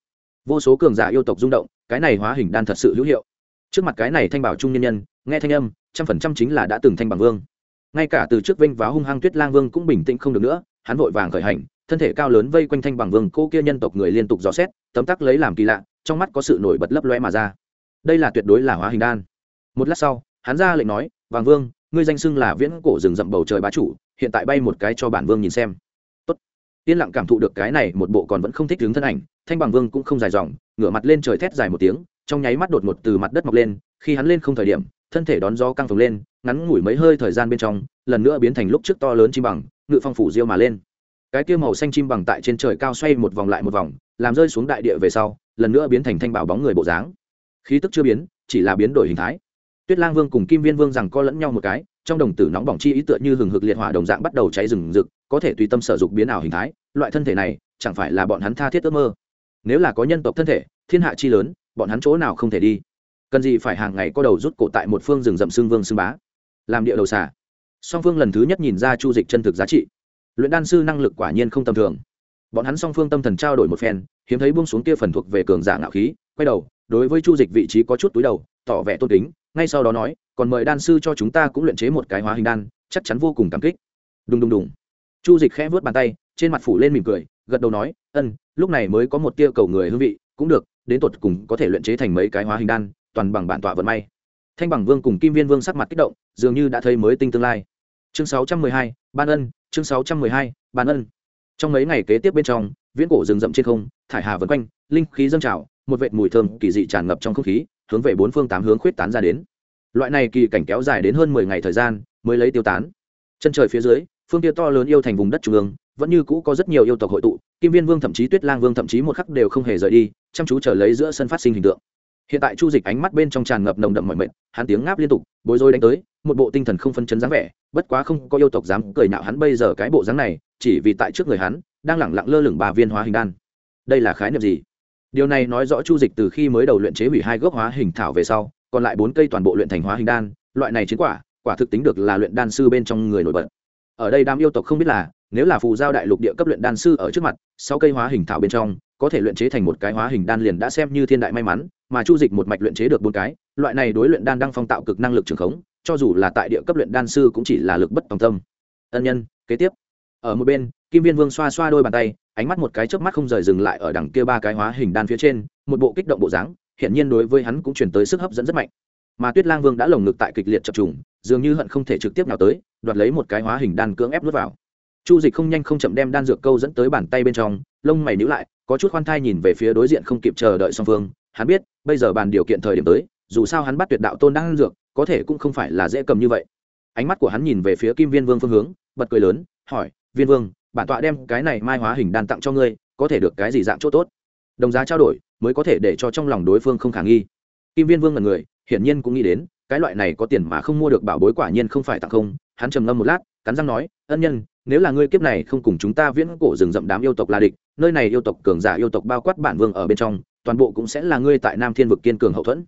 Vô số cường giả yêu tộc rung động, cái này hóa hình đan thật sự hữu hiệu. Trước mặt cái này thanh bảo trung nhân nhân, nghe thanh âm, trăm phần trăm chính là đã từng thanh bằng vương. Ngay cả từ trước vinh váo hung hăng tuyết lang vương cũng bình tĩnh không được nữa, hắn vội vàng khởi hành, thân thể cao lớn vây quanh thanh bằng vương, cô kia nhân tộc người liên tục dò xét, tấm tắc lấy làm kỳ lạ, trong mắt có sự nổi bật lấp loe mà ra. Đây là tuyệt đối là hóa hình đan. Một lát sau, hắn ra lệnh nói, vàng vương, ngươi danh xưng là viễn cổ rừng rậm bầu trời bá chủ, hiện tại bay một cái cho bản vương nhìn xem yên lặng cảm thụ được cái này một bộ còn vẫn không thích đứng thân ảnh, thanh bằng vương cũng không dài dòng, ngửa mặt lên trời thét dài một tiếng, trong nháy mắt đột ngột từ mặt đất mọc lên, khi hắn lên không thời điểm, thân thể đón gió căng phồng lên, ngắn ngủi mấy hơi thời gian bên trong, lần nữa biến thành lúc trước to lớn chim bằng, ngự phong phủ diêu mà lên. Cái kia màu xanh chim bằng tại trên trời cao xoay một vòng lại một vòng, làm rơi xuống đại địa về sau, lần nữa biến thành thanh bảo bóng người bộ dáng. Khí tức chưa biến, chỉ là biến đổi hình thái. Tuyết lang vương cùng kim viên vương rằng co lẫn nhau một cái trong đồng tử nóng bỏng chi ý tựa như hừng hực liệt hỏa đồng dạng bắt đầu cháy rừng rực, có thể tùy tâm sở dục biến ảo hình thái, loại thân thể này, chẳng phải là bọn hắn tha thiết ước mơ. Nếu là có nhân tộc thân thể, thiên hạ chi lớn, bọn hắn chỗ nào không thể đi. Cần gì phải hàng ngày có đầu rút cổ tại một phương rừng rậm xương vương xương bá. Làm địa đầu xả song phương lần thứ nhất nhìn ra chu dịch chân thực giá trị. Luyện đan sư năng lực quả nhiên không tầm thường. Bọn hắn song phương tâm thần trao đổi một phen, hiếm thấy buông xuống kia phần thuộc về cường giả ngạo khí, quay đầu, đối với chu dịch vị trí có chút túi đầu, tỏ vẻ tôn kính ngay sau đó nói còn mời đan sư cho chúng ta cũng luyện chế một cái hóa hình đan chắc chắn vô cùng cảm kích. Đùng đùng đùng. Chu dịch khẽ vớt bàn tay trên mặt phủ lên mỉm cười gật đầu nói ân lúc này mới có một tia cầu người hương vị cũng được đến tột cùng có thể luyện chế thành mấy cái hóa hình đan toàn bằng bản tọa vận may. Thanh bằng vương cùng kim viên vương sắc mặt kích động dường như đã thấy mới tinh tương lai. Chương 612, ban ân chương 612, ban ân. Trong mấy ngày kế tiếp bên trong viễn cổ rừng rậm trên không thải hà vân quanh linh khí dâng trào một vệt mùi thơm kỳ dị tràn ngập trong không khí hướng về bốn phương tám hướng khuyết tán ra đến. Loại này kỳ cảnh kéo dài đến hơn mười ngày thời gian mới lấy tiêu tán. Chân trời phía dưới, phương kia to lớn yêu thành vùng đất trung ương, vẫn như cũ có rất nhiều yêu tộc hội tụ. Kim viên vương thậm chí tuyết lang vương thậm chí một khắc đều không hề rời đi, chăm chú chờ lấy giữa sân phát sinh hình tượng. Hiện tại chu dịch ánh mắt bên trong tràn ngập nồng đậm mọi mệt, hắn tiếng ngáp liên tục, bối rối đánh tới, một bộ tinh thần không phân chấn dáng vẻ, bất quá không có yêu tộc dám cười nạo hắn bây giờ cái bộ dáng này, chỉ vì tại trước người hắn, đang lẳng lặng lơ lửng bà viên hóa hình đan. Đây là khái niệm gì? Điều này nói rõ chu dịch từ khi mới đầu luyện chế hủy hai gốc hóa hình thảo về sau, còn lại bốn cây toàn bộ luyện thành hóa hình đan, loại này chiến quả quả thực tính được là luyện đan sư bên trong người nổi bật. Ở đây đám yêu tộc không biết là, nếu là phù giao đại lục địa cấp luyện đan sư ở trước mặt sau cây hóa hình thảo bên trong, có thể luyện chế thành một cái hóa hình đan liền đã xem như thiên đại may mắn, mà chu dịch một mạch luyện chế được bốn cái, loại này đối luyện đan đang phong tạo cực năng lực trường khống, cho dù là tại địa cấp luyện đan sư cũng chỉ là lực bất tòng tâm. Ân nhân, kế tiếp. Ở một bên kim viên vương xoa xoa đôi bàn tay, ánh mắt một cái chớp mắt không rời dừng lại ở đằng kia ba cái hóa hình đan phía trên, một bộ kích động bộ dáng hiện nhiên đối với hắn cũng truyền tới sức hấp dẫn rất mạnh. Mà tuyết lang vương đã lồng ngực tại kịch liệt chập trùng, dường như hận không thể trực tiếp nào tới, đoạt lấy một cái hóa hình đan cưỡng ép nuốt vào. Chu dịch không nhanh không chậm đem đan dược câu dẫn tới bàn tay bên trong, lông mày nhíu lại, có chút khoan thai nhìn về phía đối diện không kịp chờ đợi song phương. Hắn biết, bây giờ bàn điều kiện thời điểm tới, dù sao hắn bắt tuyệt đạo tôn đan dược, có thể cũng không phải là dễ cầm như vậy. Ánh mắt của hắn nhìn về phía kim viên vương phương hướng, bật cười lớn, hỏi, viên vương bản tọa đem cái này mai hóa hình đan tặng cho ngươi, có thể được cái gì dạng chỗ tốt? Đồng giá trao đổi mới có thể để cho trong lòng đối phương không khả nghi. Kim viên vương là người, hiển nhiên cũng nghĩ đến, cái loại này có tiền mà không mua được bảo bối quả nhiên không phải tặng không. Hắn trầm ngâm một lát, cắn răng nói, ân nhân, nếu là ngươi kiếp này không cùng chúng ta viễn cổ rừng rậm đám yêu tộc là địch, nơi này yêu tộc cường giả yêu tộc bao quát bản vương ở bên trong, toàn bộ cũng sẽ là ngươi tại nam thiên vực kiên cường hậu thuẫn.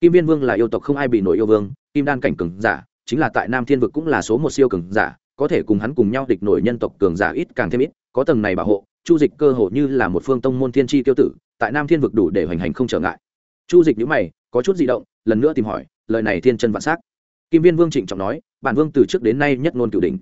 Kim viên vương là yêu tộc không ai bị nổi yêu vương, kim đan cảnh cường giả, chính là tại nam thiên vực cũng là số một siêu cường giả có thể cùng hắn cùng nhau địch nổi nhân tộc cường giả ít càng thêm ít, có tầng này bảo hộ, chu dịch cơ hồ như là một phương tông môn thiên tri tiêu tử, tại nam thiên vực đủ để hoành hành không trở ngại. Chu dịch nhữ mày, có chút di động, lần nữa tìm hỏi, lời này thiên chân vạn s á c kim viên vương trịnh trọng nói, bản vương từ trước đến nay nhất ngôn cửu đình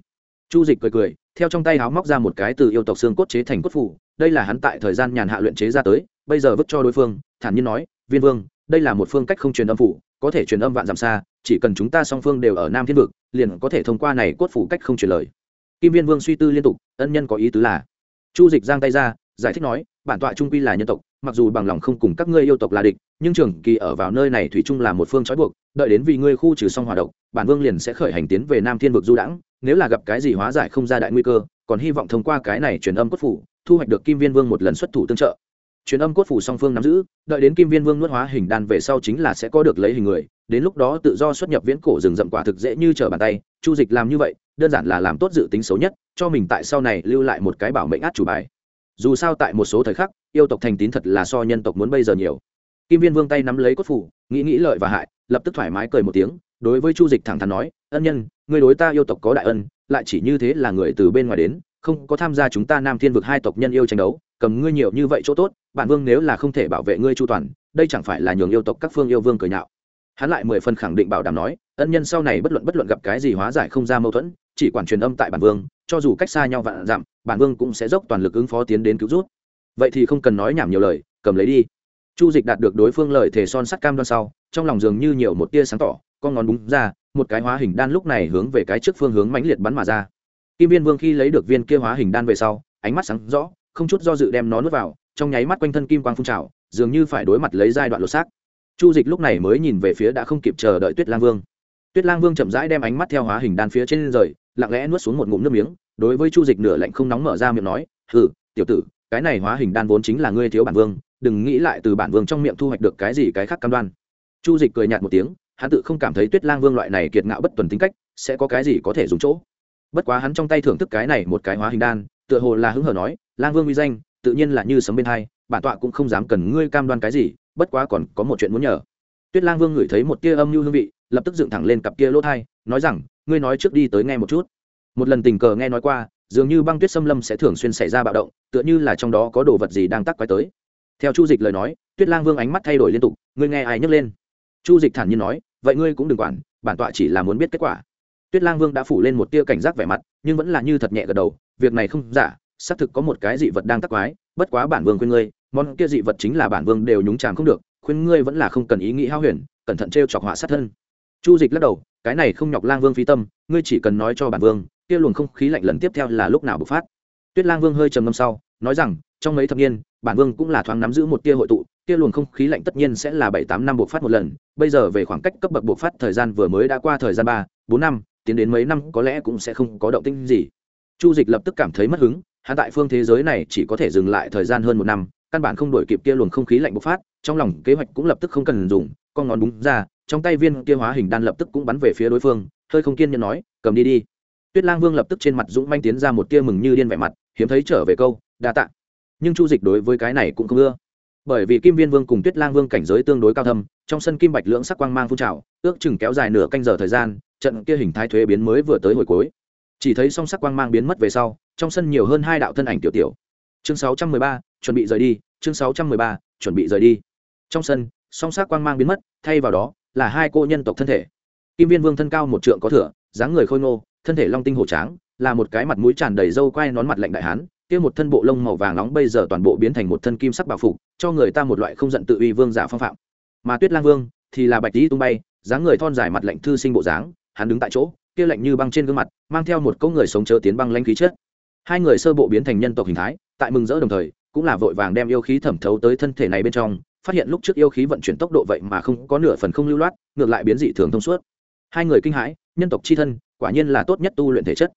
chu dịch cười cười, theo trong tay háo móc ra một cái từ yêu tộc xương cốt chế thành cốt phủ, đây là hắn tại thời gian nhàn hạ luyện chế ra tới, bây giờ vứt cho đối phương, thản nhiên nói, viên vương, đây là một phương cách không truyền âm phủ, có thể truyền âm vạn dặm xa chỉ cần chúng ta song phương đều ở nam thiên vực, liền có thể thông qua này cốt phủ cách không truyền lời. Kim viên vương suy tư liên tục, ân nhân có ý tứ là, chu dịch giang tay ra, giải thích nói, bản tọa trung quy là nhân tộc, mặc dù bằng lòng không cùng các ngươi yêu tộc là địch, nhưng trường kỳ ở vào nơi này thủy chung là một phương trói buộc, đợi đến vì ngươi khu trừ xong hòa độc, bản vương liền sẽ khởi hành tiến về nam thiên vực du đãng, nếu là gặp cái gì hóa giải không ra đại nguy cơ, còn hy vọng thông qua cái này truyền âm cốt phủ, thu hoạch được kim viên vương một lần xuất thủ tương trợ. Truyền âm cốt phủ song phương nắm giữ, đợi đến kim viên vương nuốt hóa hình đan về sau chính là sẽ có được lấy hình người đến lúc đó tự do xuất nhập viễn cổ rừng rậm quả thực dễ như trở bàn tay, chu dịch làm như vậy, đơn giản là làm tốt dự tính xấu nhất, cho mình tại sau này lưu lại một cái bảo mệnh át chủ bài. Dù sao tại một số thời khắc, yêu tộc thành tín thật là so nhân tộc muốn bây giờ nhiều. Kim viên vương tay nắm lấy cốt phủ, nghĩ nghĩ lợi và hại, lập tức thoải mái cười một tiếng, đối với chu dịch thẳng thắn nói, ân nhân người đối ta yêu tộc có đại ân, lại chỉ như thế là người từ bên ngoài đến, không có tham gia chúng ta nam thiên vực hai tộc nhân yêu tranh đấu, cầm ngươi nhiều như vậy chỗ tốt, bản vương nếu là không thể bảo vệ ngươi chu toàn, đây chẳng phải là nhường yêu tộc các phương yêu vương cười nhạo hắn lại mười phần khẳng định bảo đảm nói, ân nhân sau này bất luận bất luận gặp cái gì hóa giải không ra mâu thuẫn, chỉ quản truyền âm tại bản vương, cho dù cách xa nhau vạn dặm, bản vương cũng sẽ dốc toàn lực ứng phó tiến đến cứu rút vậy thì không cần nói nhảm nhiều lời, cầm lấy đi. Chu dịch đạt được đối phương lời thể son sắt cam đoan sau, trong lòng dường như nhiều một tia sáng tỏ, con ngón búng ra, một cái hóa hình đan lúc này hướng về cái trước phương hướng mãnh liệt bắn mà ra. Kim viên vương khi lấy được viên kia hóa hình đan về sau, ánh mắt sáng rõ, không chút do dự đem nó nuốt vào, trong nháy mắt quanh thân kim quang phun trào, dường như phải đối mặt lấy giai đoạn lột xác chu dịch lúc này mới nhìn về phía đã không kịp chờ đợi tuyết lang vương. Tuyết lang vương chậm rãi đem ánh mắt theo hóa hình đan phía trên rời, lặng lẽ nuốt xuống một ngụm nước miếng, đối với chu dịch nửa lạnh không nóng mở ra miệng nói, hừ, tiểu tử, cái này hóa hình đan vốn chính là ngươi thiếu bản vương, đừng nghĩ lại từ bản vương trong miệng thu hoạch được cái gì cái khác cam đoan. Chu dịch cười nhạt một tiếng, hắn tự không cảm thấy tuyết lang vương loại này kiệt ngạo bất tuần tính cách, sẽ có cái gì có thể dùng chỗ. Bất quá hắn trong tay thưởng thức cái này một cái hóa hình đan, tựa hồ là hứng hở nói, lang vương uy danh, tự nhiên là như sấm bên hai bản tọa cũng không dám cần ngươi cam đoan cái gì, bất quá còn có một chuyện muốn nhờ. Tuyết lang vương ngửi thấy một tia âm mưu hương vị, lập tức dựng thẳng lên cặp kia lỗ thai, nói rằng, ngươi nói trước đi tới nghe một chút. Một lần tình cờ nghe nói qua, dường như băng tuyết xâm lâm sẽ thường xuyên xảy ra bạo động, tựa như là trong đó có đồ vật gì đang tắc quái tới. Theo chu dịch lời nói, tuyết lang vương ánh mắt thay đổi liên tục, ngươi nghe ai nhấc lên? Chu dịch thản nhiên nói, vậy ngươi cũng đừng quản, bản tọa chỉ là muốn biết kết quả. Tuyết lang vương đã phủ lên một tia cảnh giác vẻ mặt, nhưng vẫn là như thật nhẹ gật đầu, việc này không giả, xác thực có một cái dị vật đang tắc quái bất quá bản vương khuyên ngươi, món kia dị vật chính là bản vương đều nhúng chàm không được, khuyên ngươi vẫn là không cần ý nghĩ hao huyền, cẩn thận t r e o chọc họa sát thân. Chu dịch lắc đầu, cái này không nhọc lang vương phi tâm, ngươi chỉ cần nói cho bản vương, kia luồng không khí lạnh lần tiếp theo là lúc nào bộc phát. Tuyết lang vương hơi trầm ngâm sau, nói rằng, trong mấy thập niên, bản vương cũng là thoáng nắm giữ một tia hội tụ, kia luồng không khí lạnh tất nhiên sẽ là bảy tám năm bộc phát một lần, bây giờ về khoảng cách cấp bậc bộc phát thời gian vừa mới đã qua thời gian ba, bốn năm, tiến đến mấy năm có lẽ cũng sẽ không có động tĩnh gì. Chu dịch lập tức cảm thấy mất hứng hạ tại phương thế giới này chỉ có thể dừng lại thời gian hơn một năm, căn bản không đổi kịp kia luồng không khí lạnh bộc phát, trong lòng kế hoạch cũng lập tức không cần dùng, con ngón búng ra, trong tay viên kia hóa hình đan lập tức cũng bắn về phía đối phương, hơi không kiên nhẫn nói, cầm đi đi. Tuyết lang vương lập tức trên mặt dũng manh tiến ra một tia mừng như điên vẻ mặt, hiếm thấy trở về câu, đa tạ. Nhưng chu dịch đối với cái này cũng không ưa. Bởi vì kim viên vương cùng tuyết lang vương cảnh giới tương đối cao thâm, trong sân kim bạch lưỡng sắc quang mang phun trào, ước chừng kéo dài nửa canh giờ thời gian, trận kia hình thái thuế biến mới vừa tới hồi cuối. Chỉ thấy song sắc quang mang biến mất về sau trong sân nhiều hơn hai đạo thân ảnh tiểu tiểu. Chương sáu trăm mười ba, chuẩn bị rời đi, chương sáu trăm mười ba, chuẩn bị rời đi. Trong sân, song sắc quang mang biến mất, thay vào đó là hai cô nhân tộc thân thể. Kim viên vương thân cao một trượng có thửa, dáng người khôi ngô, thân thể long tinh hổ tráng, là một cái mặt mũi tràn đầy râu quai nón mặt lạnh đại hán, kia một thân bộ lông màu vàng nóng bây giờ toàn bộ biến thành một thân kim sắc bảo phục, cho người ta một loại không giận tự uy vương giả phong phạm. Mà tuyết lang vương thì là bạch tí tung bay, dáng người thon dài mặt lạnh thư sinh bộ dáng, hắn đứng tại chỗ, kia lạnh như băng trên gương mặt, mang theo một câu người sống chớ tiến băng lãnh khí chất hai người sơ bộ biến thành nhân tộc hình thái, tại mừng rỡ đồng thời, cũng là vội vàng đem yêu khí thẩm thấu tới thân thể này bên trong, phát hiện lúc trước yêu khí vận chuyển tốc độ vậy mà không có nửa phần không lưu loát, ngược lại biến dị thường thông suốt. Hai người kinh hãi, nhân tộc c h i thân, quả nhiên là tốt nhất tu luyện thể chất.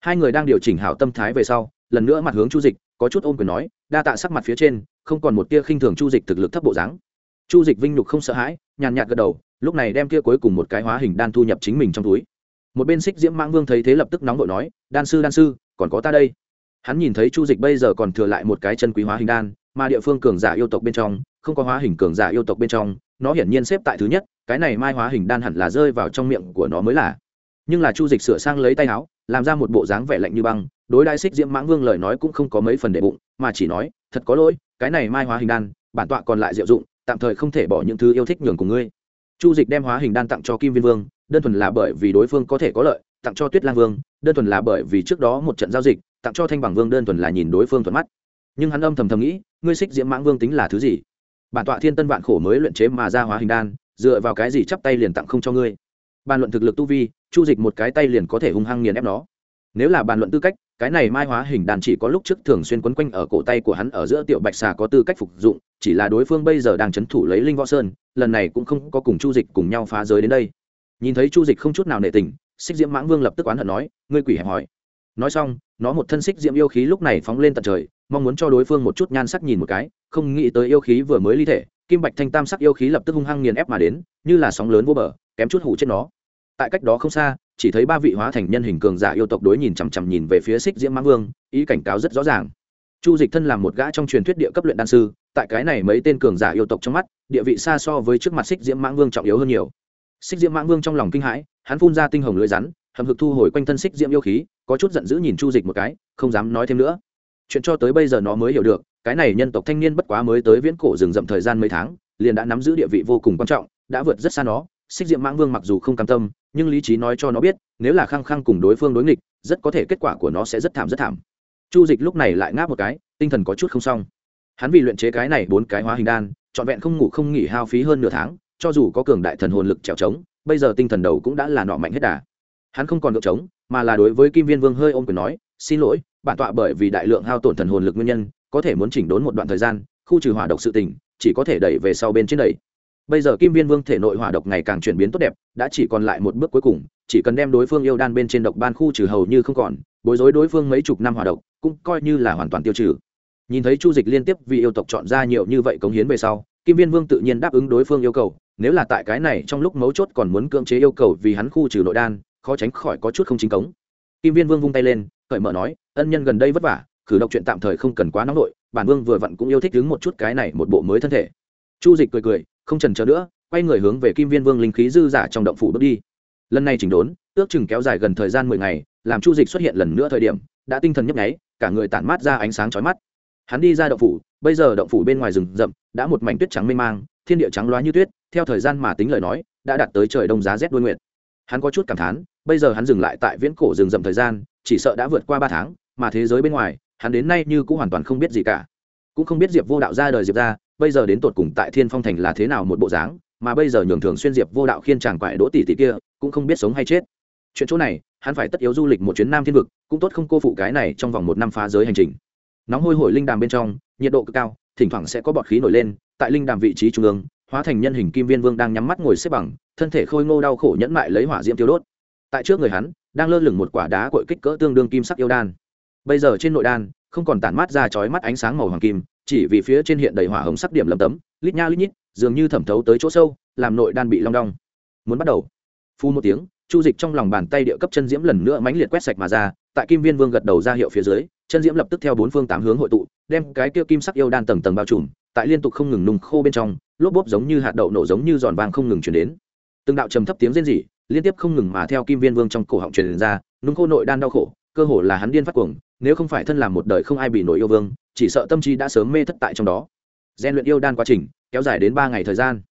Hai người đang điều chỉnh hảo tâm thái về sau, lần nữa mặt hướng chu dịch, có chút ôm quyền nói, đa tạ sắc mặt phía trên, không còn một tia khinh thường chu dịch thực lực thấp bộ dáng. Chu dịch vinh nhục không sợ hãi, nhàn nhạt gật đầu, lúc này đem tia cuối cùng một cái hóa hình đan thu nhập chính mình trong túi một bên xích diễm mãng vương thấy thế lập tức nóng vội nói, đan sư đan sư, còn có ta đây. Hắn nhìn thấy chu dịch bây giờ còn thừa lại một cái chân quý hóa hình đan, mà địa phương cường giả yêu tộc bên trong, không có hóa hình cường giả yêu tộc bên trong, nó hiển nhiên xếp tại thứ nhất, cái này mai hóa hình đan hẳn là rơi vào trong miệng của nó mới là. Nhưng là chu dịch sửa sang lấy tay áo, làm ra một bộ dáng vẻ lạnh như băng, đối đại xích diễm mãng vương lời nói cũng không có mấy phần để bụng, mà chỉ nói, thật có lỗi, cái này mai hóa hình đan, bản tọa còn lại diệu dụng, tạm thời không thể bỏ những thứ yêu thích nhường của ngươi chu dịch đem hóa hình đan tặng cho kim viên vương, đơn thuần là bởi vì đối phương có thể có lợi, tặng cho tuyết lang vương, đơn thuần là bởi vì trước đó một trận giao dịch, tặng cho thanh bằng vương đơn thuần là nhìn đối phương thuận mắt. Nhưng hắn âm thầm thầm nghĩ, ngươi xích diễm mãng vương tính là thứ gì? Bản tọa thiên tân vạn khổ mới luyện chế mà ra hóa hình đan, dựa vào cái gì chắp tay liền tặng không cho ngươi? Bàn luận thực lực tu vi, chu dịch một cái tay liền có thể hung hăng nghiền ép nó. Nếu là bàn luận tư cách, cái này mai hóa hình đàn chỉ có lúc trước thường xuyên quấn quanh ở cổ tay của hắn ở giữa tiểu bạch xà có tư cách phục dụng, chỉ là đối phương bây giờ đang c h ấ n thủ lấy linh võ sơn lần này cũng không có cùng chu dịch cùng nhau phá giới đến đây. Nhìn thấy chu dịch không chút nào nệ tình, xích diễm mãng vương lập tức oán hận nói, ngươi quỷ hẹp hỏi nói xong, nó một thân xích diễm yêu khí lúc này phóng lên tận trời, mong muốn cho đối phương một chút nhan sắc nhìn một cái, không nghĩ tới yêu khí vừa mới ly thể, kim bạch thanh tam sắc yêu khí lập tức hung hăng nghiền ép mà đến, như là sóng lớn vô bờ, kém chút hủ chết nó. Tại cách đó không xa, chỉ thấy ba vị hóa thành nhân hình cường giả yêu tộc đối nhìn chằm chằm nhìn về phía xích diễm mãng vương, ý cảnh cáo rất rõ ràng. Chu dịch thân làm một gã trong truyền thuyết địa cấp luyện đan sư tại cái này mấy tên cường giả yêu tộc trong mắt, địa vị xa so với trước mặt xích diễm mãng vương trọng yếu hơn nhiều. Xích diễm mãng vương trong lòng kinh hãi, hắn phun ra tinh hồng lưới rắn, hầm hực thu hồi quanh thân xích diễm yêu khí, có chút giận dữ nhìn chu dịch một cái, không dám nói thêm nữa. Chuyện cho tới bây giờ nó mới hiểu được, cái này nhân tộc thanh niên bất quá mới tới viễn cổ rừng rậm thời gian mấy tháng, liền đã nắm giữ địa vị vô cùng quan trọng, đã vượt rất xa nó. Xích diệm mãng vương mặc dù không cam tâm, nhưng lý trí nói cho nó biết, nếu là khăng khăng cùng đối phương đối nghịch, rất có thể kết quả của nó sẽ rất thảm rất thảm. Chu dịch lúc này lại ngáp một cái, tinh thần có chút không xong hắn vì luyện chế cái này bốn cái hóa hình đan, trọn vẹn không ngủ không nghỉ hao phí hơn nửa tháng, cho dù có cường đại thần hồn lực trèo trống, bây giờ tinh thần đầu cũng đã là nọ mạnh hết đà. Hắn không còn được trống, mà là đối với kim viên vương hơi ôm quyền nói, xin lỗi, bản tọa bởi vì đại lượng hao tổn thần hồn lực nguyên nhân, có thể muốn chỉnh đốn một đoạn thời gian, khu trừ hỏa độc sự tình, chỉ có thể đẩy về sau bên trên đẩy. Bây giờ kim viên vương thể nội hỏa độc ngày càng chuyển biến tốt đẹp, đã chỉ còn lại một bước cuối cùng, chỉ cần đem đối phương yêu đan bên trên độc ban khu trừ hầu như không còn, bối rối đối phương mấy chục năm hỏa độc, cũng coi như là hoàn toàn tiêu trừ nhìn thấy chu dịch liên tiếp vì yêu tộc chọn ra nhiều như vậy cống hiến về sau, kim viên vương tự nhiên đáp ứng đối phương yêu cầu, nếu là tại cái này trong lúc mấu chốt còn muốn cưỡng chế yêu cầu vì hắn khu trừ nội đan, khó tránh khỏi có chút không chính cống. Kim viên vương vung tay lên, cởi mở nói, ân nhân gần đây vất vả, khử độc chuyện tạm thời không cần quá nóng nổi bản vương vừa vặn cũng yêu thích đứng một chút cái này một bộ mới thân thể. Chu dịch cười cười, không trần chờ nữa, quay người hướng về kim viên vương linh khí dư giả trong động phủ bước đi. Lần này chỉnh đốn, ước chừng kéo dài gần thời gian mười ngày, làm chu dịch xuất hiện lần nữa thời điểm, đã tinh thần nhấp nháy, cả người tản mát ra ánh sáng chói mắt hắn đi ra động phủ, bây giờ động phủ bên ngoài rừng rậm, đã một mảnh tuyết trắng mê mang, thiên địa trắng loá như tuyết, theo thời gian mà tính lời nói, đã đạt tới trời đông giá rét đuôi nguyện hắn có chút cảm thán, bây giờ hắn dừng lại tại viễn cổ rừng rậm thời gian, chỉ sợ đã vượt qua ba tháng, mà thế giới bên ngoài, hắn đến nay như cũng hoàn toàn không biết gì cả. Cũng không biết diệp vô đạo ra đời diệp ra, bây giờ đến tột cùng tại thiên phong thành là thế nào một bộ dáng, mà bây giờ nhường thường xuyên diệp vô đạo khiên chàng quại đỗ tỷ tỷ kia, cũng không biết sống hay chết. Chuyện chỗ này, hắn phải tất yếu du lịch một chuyến nam thiên vực, cũng tốt không cô phụ cái này trong vòng một năm phá giới hành trình nóng hôi hổi linh đàm bên trong, nhiệt độ cực cao, thỉnh thoảng sẽ có bọt khí nổi lên, tại linh đàm vị trí trung ương, hóa thành nhân hình kim viên vương đang nhắm mắt ngồi xếp bằng, thân thể khôi ngô đau khổ nhẫn mại lấy hỏa diễm tiêu đốt. Tại trước người hắn, đang lơ lửng một quả đá cội kích cỡ tương đương kim sắc yêu đan. Bây giờ trên nội đan, không còn tản mát ra chói mắt ánh sáng màu hoàng kim, chỉ vì phía trên hiện đầy hỏa hồng sắc điểm lầm tấm, lít nha lít nhít, dường như thẩm thấu tới chỗ sâu, làm nội đan bị long đong. Muốn bắt đầu. Phu một tiếng, chu dịch trong lòng bàn tay địa cấp chân diễm lần nữa mãnh liệt quét sạch mà ra, tại kim viên vương gật đầu ra hiệu phía dưới chân diễm lập tức theo bốn phương tám hướng hội tụ, đem cái kia kim sắc yêu đan tầng tầng bao trùm, tại liên tục không ngừng nung khô bên trong, lốp bốp giống như hạt đậu nổ giống như giòn vàng không ngừng chuyển đến. Từng đạo trầm thấp tiếng rên rỉ, liên tiếp không ngừng mà theo kim viên vương trong cổ họng truyền ra, nung khô nội đan đau khổ, cơ hồ là hắn điên phát cuồng, nếu không phải thân làm một đời không ai bị nổi yêu vương, chỉ sợ tâm trí đã sớm mê thất tại trong đó. Gian luyện yêu đan quá trình, kéo dài đến ba ngày thời gian.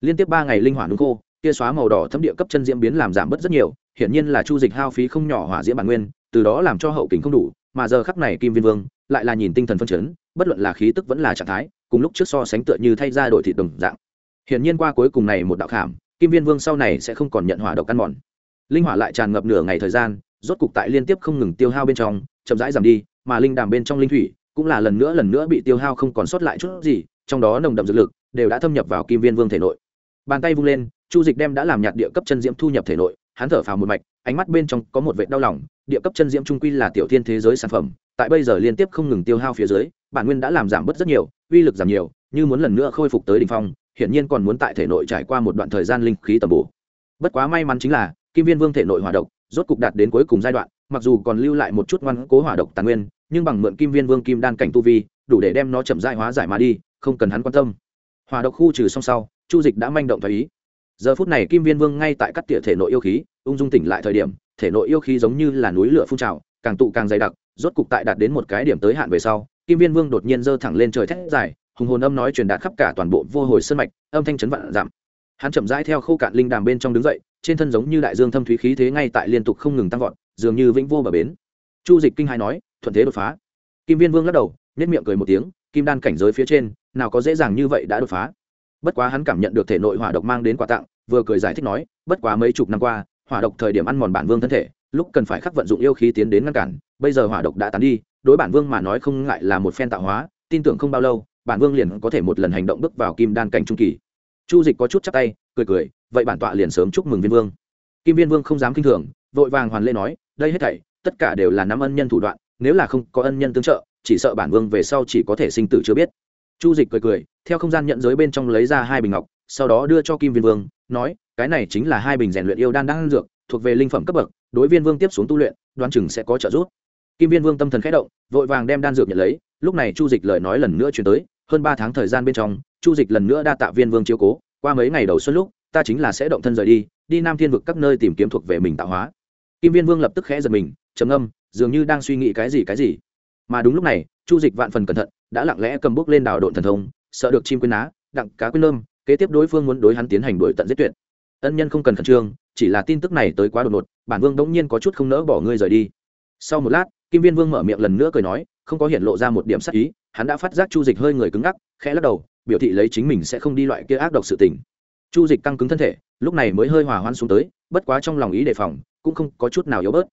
Liên tiếp ba ngày linh hỏa nung khô kia xóa màu đỏ thấm địa cấp chân diễm biến làm giảm bớt rất nhiều, hiển nhiên là chu dịch hao phí không nhỏ hỏa diễm bản nguyên, từ đó làm cho hậu kình không đủ mà giờ khắc này kim viên vương lại là nhìn tinh thần phân chấn, bất luận là khí tức vẫn là trạng thái, cùng lúc trước so sánh tựa như thay ra đổi thịt đồng dạng. Hiển nhiên qua cuối cùng này một đạo khảm, kim viên vương sau này sẽ không còn nhận hỏa độc căn mòn. Linh hỏa lại tràn ngập nửa ngày thời gian, rốt cục tại liên tiếp không ngừng tiêu hao bên trong, chậm rãi giảm đi, mà linh đàm bên trong linh thủy cũng là lần nữa lần nữa bị tiêu hao không còn sót lại chút gì, trong đó nồng đậm dược lực đều đã thâm nhập vào kim viên vương thể nội. Bàn tay vung lên, chu dịch đem đã làm nhạt địa cấp chân diễm thu nhập thể nội, hắn thở phào một mạch, ánh mắt bên trong có một vệ đau lòng địa cấp chân diễm trung quy là tiểu thiên thế giới sản phẩm, tại bây giờ liên tiếp không ngừng tiêu hao phía dưới, bản nguyên đã làm giảm bớt rất nhiều, uy lực giảm nhiều, như muốn lần nữa khôi phục tới đ ỉ n h phong, hiển nhiên còn muốn tại thể nội trải qua một đoạn thời gian linh khí tầm bổ. Bất quá may mắn chính là, kim viên vương thể nội hỏa độc rốt cục đạt đến cuối cùng giai đoạn, mặc dù còn lưu lại một chút ngoan cố hỏa độc tàn nguyên, nhưng bằng mượn kim viên vương kim đan cảnh tu vi, đủ để đem nó chậm dại hóa giải mà đi, không cần hắn quan tâm. Hỏa độc khu trừ xong sau, chu dịch đã manh động thái ý. Giờ phút này kim viên vương ngay tại các tỉa thể nội yêu khí, ung dung tỉnh lại thời điểm thể nội yêu khí giống như là núi lửa phun trào, càng tụ càng dày đặc, rốt cục tại đạt đến một cái điểm tới hạn về sau, kim viên vương đột nhiên giơ thẳng lên trời thét dài, hùng hồn âm nói truyền đạt khắp cả toàn bộ vô hồi sân mạch, âm thanh chấn vạn giảm. Hắn chậm rãi theo khô cạn linh đàm bên trong đứng dậy, trên thân giống như đại dương thâm thúy khí thế ngay tại liên tục không ngừng tăng vọt, dường như vĩnh vô bờ bến. Chu dịch kinh hai nói, thuận thế đột phá. Kim viên vương lắc đầu nhất miệng cười một tiếng, kim đan cảnh giới phía trên, nào có dễ dàng như vậy đã đột phá. Bất quá hắn cảm nhận được thể nội hỏa độc mang đến quà tặng, vừa cười giải thích nói, bất quá mấy chục năm qua hỏa độc thời điểm ăn mòn bản vương thân thể, lúc cần phải khắc vận dụng yêu khí tiến đến ngăn cản, bây giờ hỏa độc đã tán đi, đối bản vương mà nói không ngại là một phen tạo hóa, tin tưởng không bao lâu, bản vương liền có thể một lần hành động bước vào kim đan cảnh trung kỳ. Chu dịch có chút chắc tay, cười cười, vậy bản tọa liền sớm chúc mừng viên vương. Kim viên vương không dám kinh thường, vội vàng hoàn lê nói, đây hết thảy, tất cả đều là năm ân nhân thủ đoạn, nếu là không có ân nhân tương trợ, chỉ sợ bản vương về sau chỉ có thể sinh tử chưa biết. Chu dịch cười cười, theo không gian nhận giới bên trong lấy ra hai bình ngọc, sau đó đưa cho kim viên vương, nói cái này chính là hai bình rèn luyện yêu đan đang dược, thuộc về linh phẩm cấp bậc, đối viên vương tiếp xuống tu luyện đoan chừng sẽ có trợ giúp. Kim viên vương tâm thần khẽ động, vội vàng đem đan dược nhận lấy, lúc này chu dịch lời nói lần nữa chuyển tới, hơn ba tháng thời gian bên trong, chu dịch lần nữa đa tạ viên vương chiếu cố, qua mấy ngày đầu xuân lúc, ta chính là sẽ động thân rời đi đi nam thiên vực các nơi tìm kiếm thuộc về mình tạo hóa. Kim viên vương lập tức khẽ giật mình, trầm âm dường như đang suy nghĩ cái gì cái gì. Mà đúng lúc này, chu dịch vạn phần cẩn thận, đã lặng lẽ cầm bước lên đảo độn thần thông, sợ được chim quên á đặng cá quên lơm kế tiếp đối phương muốn đối hắn tiến hành đuổi tận giết tuyệt ân nhân không cần khẩn trương chỉ là tin tức này tới quá đột ngột bản vương đống nhiên có chút không nỡ bỏ ngươi rời đi. Sau một lát kim viên vương mở miệng lần nữa cười nói không có hiện lộ ra một điểm sắc ý hắn đã phát giác chu dịch hơi người cứng ngắc khẽ lắc đầu biểu thị lấy chính mình sẽ không đi loại kia ác độc sự tình. Chu dịch căng cứng thân thể lúc này mới hơi hòa hoan xuống tới bất quá trong lòng ý đề phòng cũng không có chút nào yếu bớt.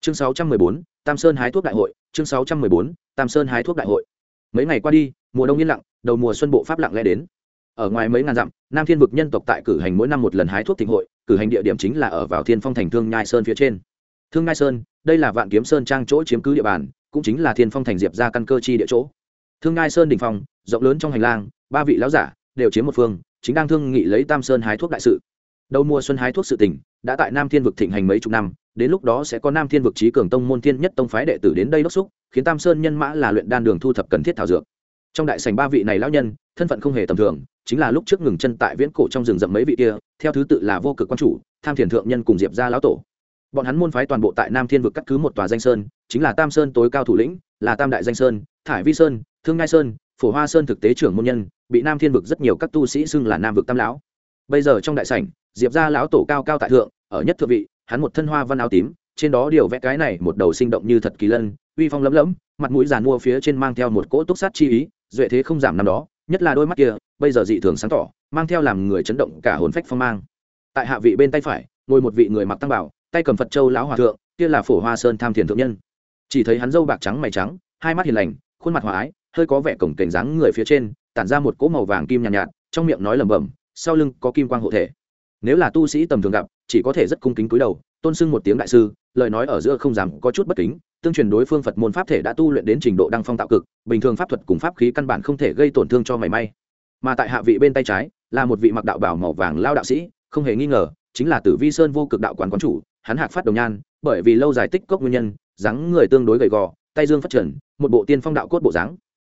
Chương 614, tam sơn hái thuốc đại hội chương 614, tam sơn hái thuốc đại hội. Mấy ngày qua đi mùa đông yên lặng đầu mùa xuân bộ pháp lặng lẽ đến ở ngoài mấy ngàn dặm, nam thiên vực nhân tộc tại cử hành mỗi năm một lần hái thuốc thịnh hội, cử hành địa điểm chính là ở vào thiên phong thành thương nhai sơn phía trên. Thương nhai sơn, đây là vạn kiếm sơn trang chỗ chiếm cứ địa bàn, cũng chính là thiên phong thành diệp ra căn cơ chi địa chỗ. Thương nhai sơn đình phong, rộng lớn trong hành lang, ba vị lão giả đều chiếm một phương, chính đang thương nghị lấy tam sơn hái thuốc đại sự. Đầu mùa xuân hái thuốc sự tỉnh đã tại nam thiên vực thịnh hành mấy chục năm, đến lúc đó sẽ có nam thiên vực trí cường tông môn thiên nhất tông phái đệ tử đến đây đốc xúc, khiến tam sơn nhân mã là luyện đan đường thu thập cần thiết thảo dược. Trong đại sành ba vị này lão nhân, thân phận không hề tầm thường chính là lúc trước ngừng chân tại viễn cổ trong rừng rậm mấy vị kia, theo thứ tự là vô cực quan chủ, tham thiền thượng nhân cùng diệp gia lão tổ. Bọn hắn môn phái toàn bộ tại nam thiên vực cắt cứ một tòa danh sơn, chính là tam sơn tối cao thủ lĩnh, là tam đại danh sơn, thải vi sơn, thương ngai sơn, phổ hoa sơn thực tế trưởng môn nhân, bị nam thiên vực rất nhiều các tu sĩ xưng là nam vực tam lão. Bây giờ trong đại sảnh, diệp gia lão tổ cao cao tại thượng, ở nhất thượng vị, hắn một thân hoa văn áo tím, trên đó điều vẽ cái này một đầu sinh động như thật kỳ lân, uy phong lấm lấm mặt mũi giàn mua phía trên mang theo một cỗ túc sát chi ý, duệ thế không giảm năm đó nhất là đôi mắt kia bây giờ dị thường sáng tỏ mang theo làm người chấn động cả hồn phách phong mang. Tại hạ vị bên tay phải ngồi một vị người mặc tăng bảo tay cầm phật châu lão hòa thượng kia là phổ hoa sơn tham thiền thượng nhân. Chỉ thấy hắn dâu bạc trắng mày trắng hai mắt hiền lành khuôn mặt hòa ái hơi có vẻ cổng cảnh dáng người phía trên tản ra một cỗ màu vàng kim nhàn nhạt, nhạt trong miệng nói lẩm bẩm sau lưng có kim quang hộ thể. Nếu là tu sĩ tầm thường gặp chỉ có thể rất cung kính cúi đầu, tôn sưng một tiếng đại sư, lời nói ở giữa không dám có chút bất kính, tương truyền đối phương phật môn pháp thể đã tu luyện đến trình độ đăng phong tạo cực, bình thường pháp thuật cùng pháp khí căn bản không thể gây tổn thương cho mảy may. Mà tại hạ vị bên tay trái, là một vị mặc đạo bảo màu vàng lao đạo sĩ, không hề nghi ngờ, chính là tử vi sơn vô cực đạo quán quán chủ, hắn hạc phát đồng nhan, bởi vì lâu dài tích cốc nguyên nhân, dáng người tương đối gầy gò, tay dương phát triển một bộ tiên phong đạo cốt bộ dáng.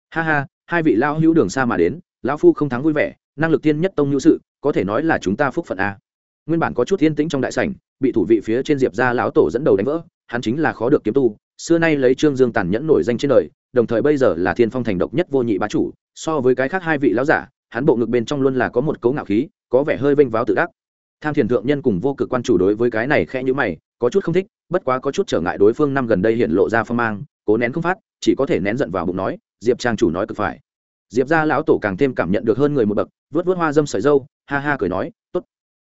Ha ha, hai vị lao hữu đường xa mà đến, lão phu không thắng vui vẻ, năng lực tiên nhất tông hữu sự, có thể nói là chúng ta phúc phận a nguyên bản có chút thiên tĩnh trong đại sảnh, bị thủ vị phía trên diệp gia lão tổ dẫn đầu đánh vỡ, hắn chính là khó được kiếm tu, xưa nay lấy trương dương tàn nhẫn nổi danh trên đời, đồng thời bây giờ là thiên phong thành độc nhất vô nhị bá chủ, so với cái khác hai vị lão giả, hắn bộ ngực bên trong luôn là có một cấu ngạo khí, có vẻ hơi vênh váo tự đắc. Tham thiền thượng nhân cùng vô cực quan chủ đối với cái này khẽ nhữ mày, có chút không thích, bất quá có chút trở ngại đối phương năm gần đây hiện lộ ra phong mang, cố nén không phát, chỉ có thể nén giận vào bụng nói, diệp trang chủ nói cực phải. Diệp ra lão tổ càng thêm cảm nhận được hơn người một bậc vớt vớt hoa dâm sợi dâu, ha ha cười nói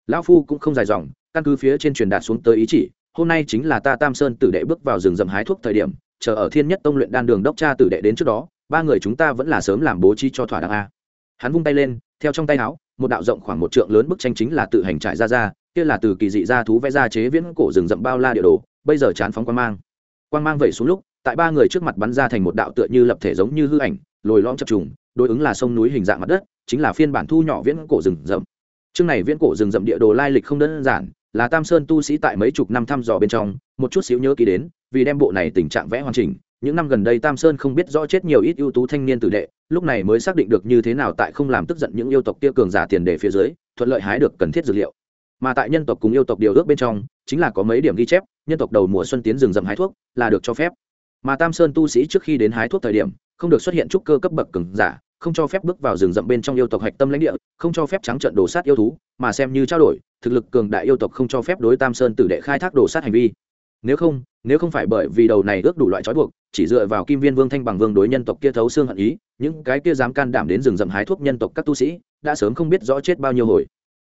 lão phu cũng không dài dòng, căn cứ phía trên truyền đạt xuống tới ý chỉ, hôm nay chính là ta tam sơn tử đệ bước vào rừng rậm hái thuốc thời điểm, chờ ở thiên nhất tông luyện đan đường đốc cha tử đệ đến trước đó, ba người chúng ta vẫn là sớm làm bố trí cho thỏa đáng a. Hắn vung tay lên, theo trong tay áo, một đạo rộng khoảng một trượng lớn bức tranh chính là tự hành trải ra ra, kia là từ kỳ dị ra thú vẽ ra chế viễn cổ rừng rậm bao la địa đồ, bây giờ chán phóng quan mang. Quan mang vẩy xuống lúc, tại ba người trước mặt bắn ra thành một đạo tựa như lập thể giống như hư ảnh, lồi lõm chập trùng, đối ứng là sông núi hình dạng mặt đất, chính là phiên bản thu nhỏ viễn cổ rừng rậm chương này viễn cổ rừng rậm địa đồ lai lịch không đơn giản, là tam sơn tu sĩ tại mấy chục năm thăm dò bên trong, một chút xíu nhớ ký đến, vì đem bộ này tình trạng vẽ hoàn chỉnh. Những năm gần đây tam sơn không biết rõ chết nhiều ít ưu tú thanh niên tử đệ, lúc này mới xác định được như thế nào tại không làm tức giận những yêu tộc kia cường giả tiền đề phía dưới, thuận lợi hái được cần thiết dược liệu. Mà tại nhân tộc cùng yêu tộc điều ước bên trong, chính là có mấy điểm ghi chép, nhân tộc đầu mùa xuân tiến rừng rậm hái thuốc, là được cho phép. Mà tam sơn tu sĩ trước khi đến hái thuốc thời điểm, không được xuất hiện trúc cơ cấp bậc cường giả không cho phép bước vào rừng rậm bên trong yêu tộc hạch tâm lãnh địa, không cho phép trắng trận đổ sát yêu thú, mà xem như trao đổi, thực lực cường đại yêu tộc không cho phép đối tam sơn tử đệ khai thác đổ sát hành vi. Nếu không nếu không phải bởi vì đầu này ước đủ loại trói buộc, chỉ dựa vào kim viên vương thanh bằng vương đối nhân tộc kia thấu xương hận ý, những cái kia dám can đảm đến rừng rậm hái thuốc nhân tộc các tu sĩ, đã sớm không biết rõ chết bao nhiêu hồi.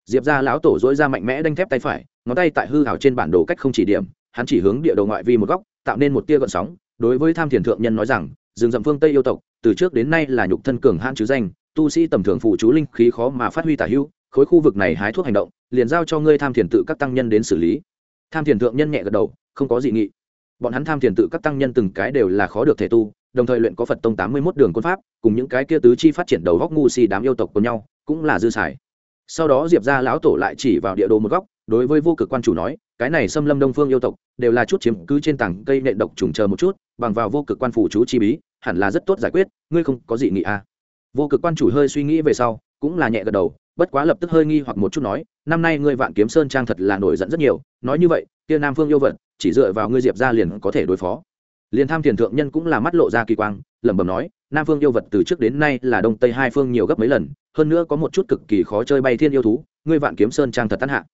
Diệp ra lão tổ dỗi ra mạnh mẽ đanh thép tay phải, ngón tay tại hư hảo trên bản đồ cách không chỉ điểm, hắn chỉ hướng địa đầu ngoại vi một góc, tạo nên một tia gợn sóng, đối với tham thiền thượng nhân nói rằng, rừng rậm phương tây yêu tộc từ trước đến nay là nhục thân cường hãn chứ danh, tu sĩ tầm thường phụ chú linh khí khó mà phát huy tả hữu, khối khu vực này hái thuốc hành động, liền giao cho ngươi tham thiền tự các tăng nhân đến xử lý. Tham thiền thượng nhân nhẹ gật đầu, không có dị nghị. Bọn hắn tham thiền tự các tăng nhân từng cái đều là khó được thể tu, đồng thời luyện có phật tông tám mươi mốt đường quân pháp, cùng những cái kia tứ chi phát triển đầu góc ngu xì đám yêu tộc của nhau, cũng là dư xài. Sau đó diệp ra lão tổ lại chỉ vào địa đồ một góc, đối với vô cực quan chủ nói, cái này xâm lâm đông phương yêu tộc, đều là chút chiếm cứ trên tảng cây nện độc trùng chờ một chút, bằng vào vô cực quan phủ chú chi bí hẳn là rất tốt giải quyết, ngươi không có gì nghị à. vô cực quan chủ hơi suy nghĩ về sau, cũng là nhẹ gật đầu, bất quá lập tức hơi nghi hoặc một chút nói, năm nay ngươi vạn kiếm sơn trang thật là nổi giận rất nhiều, nói như vậy, kia nam phương yêu vật, chỉ dựa vào ngươi diệp ra liền có thể đối phó. Liền tham thiền thượng nhân cũng là mắt lộ ra kỳ quang, lẩm bẩm nói, nam phương yêu vật từ trước đến nay là đông tây hai phương nhiều gấp mấy lần, hơn nữa có một chút cực kỳ khó chơi bay thiên yêu thú, ngươi vạn kiếm sơn trang thật tán hạ.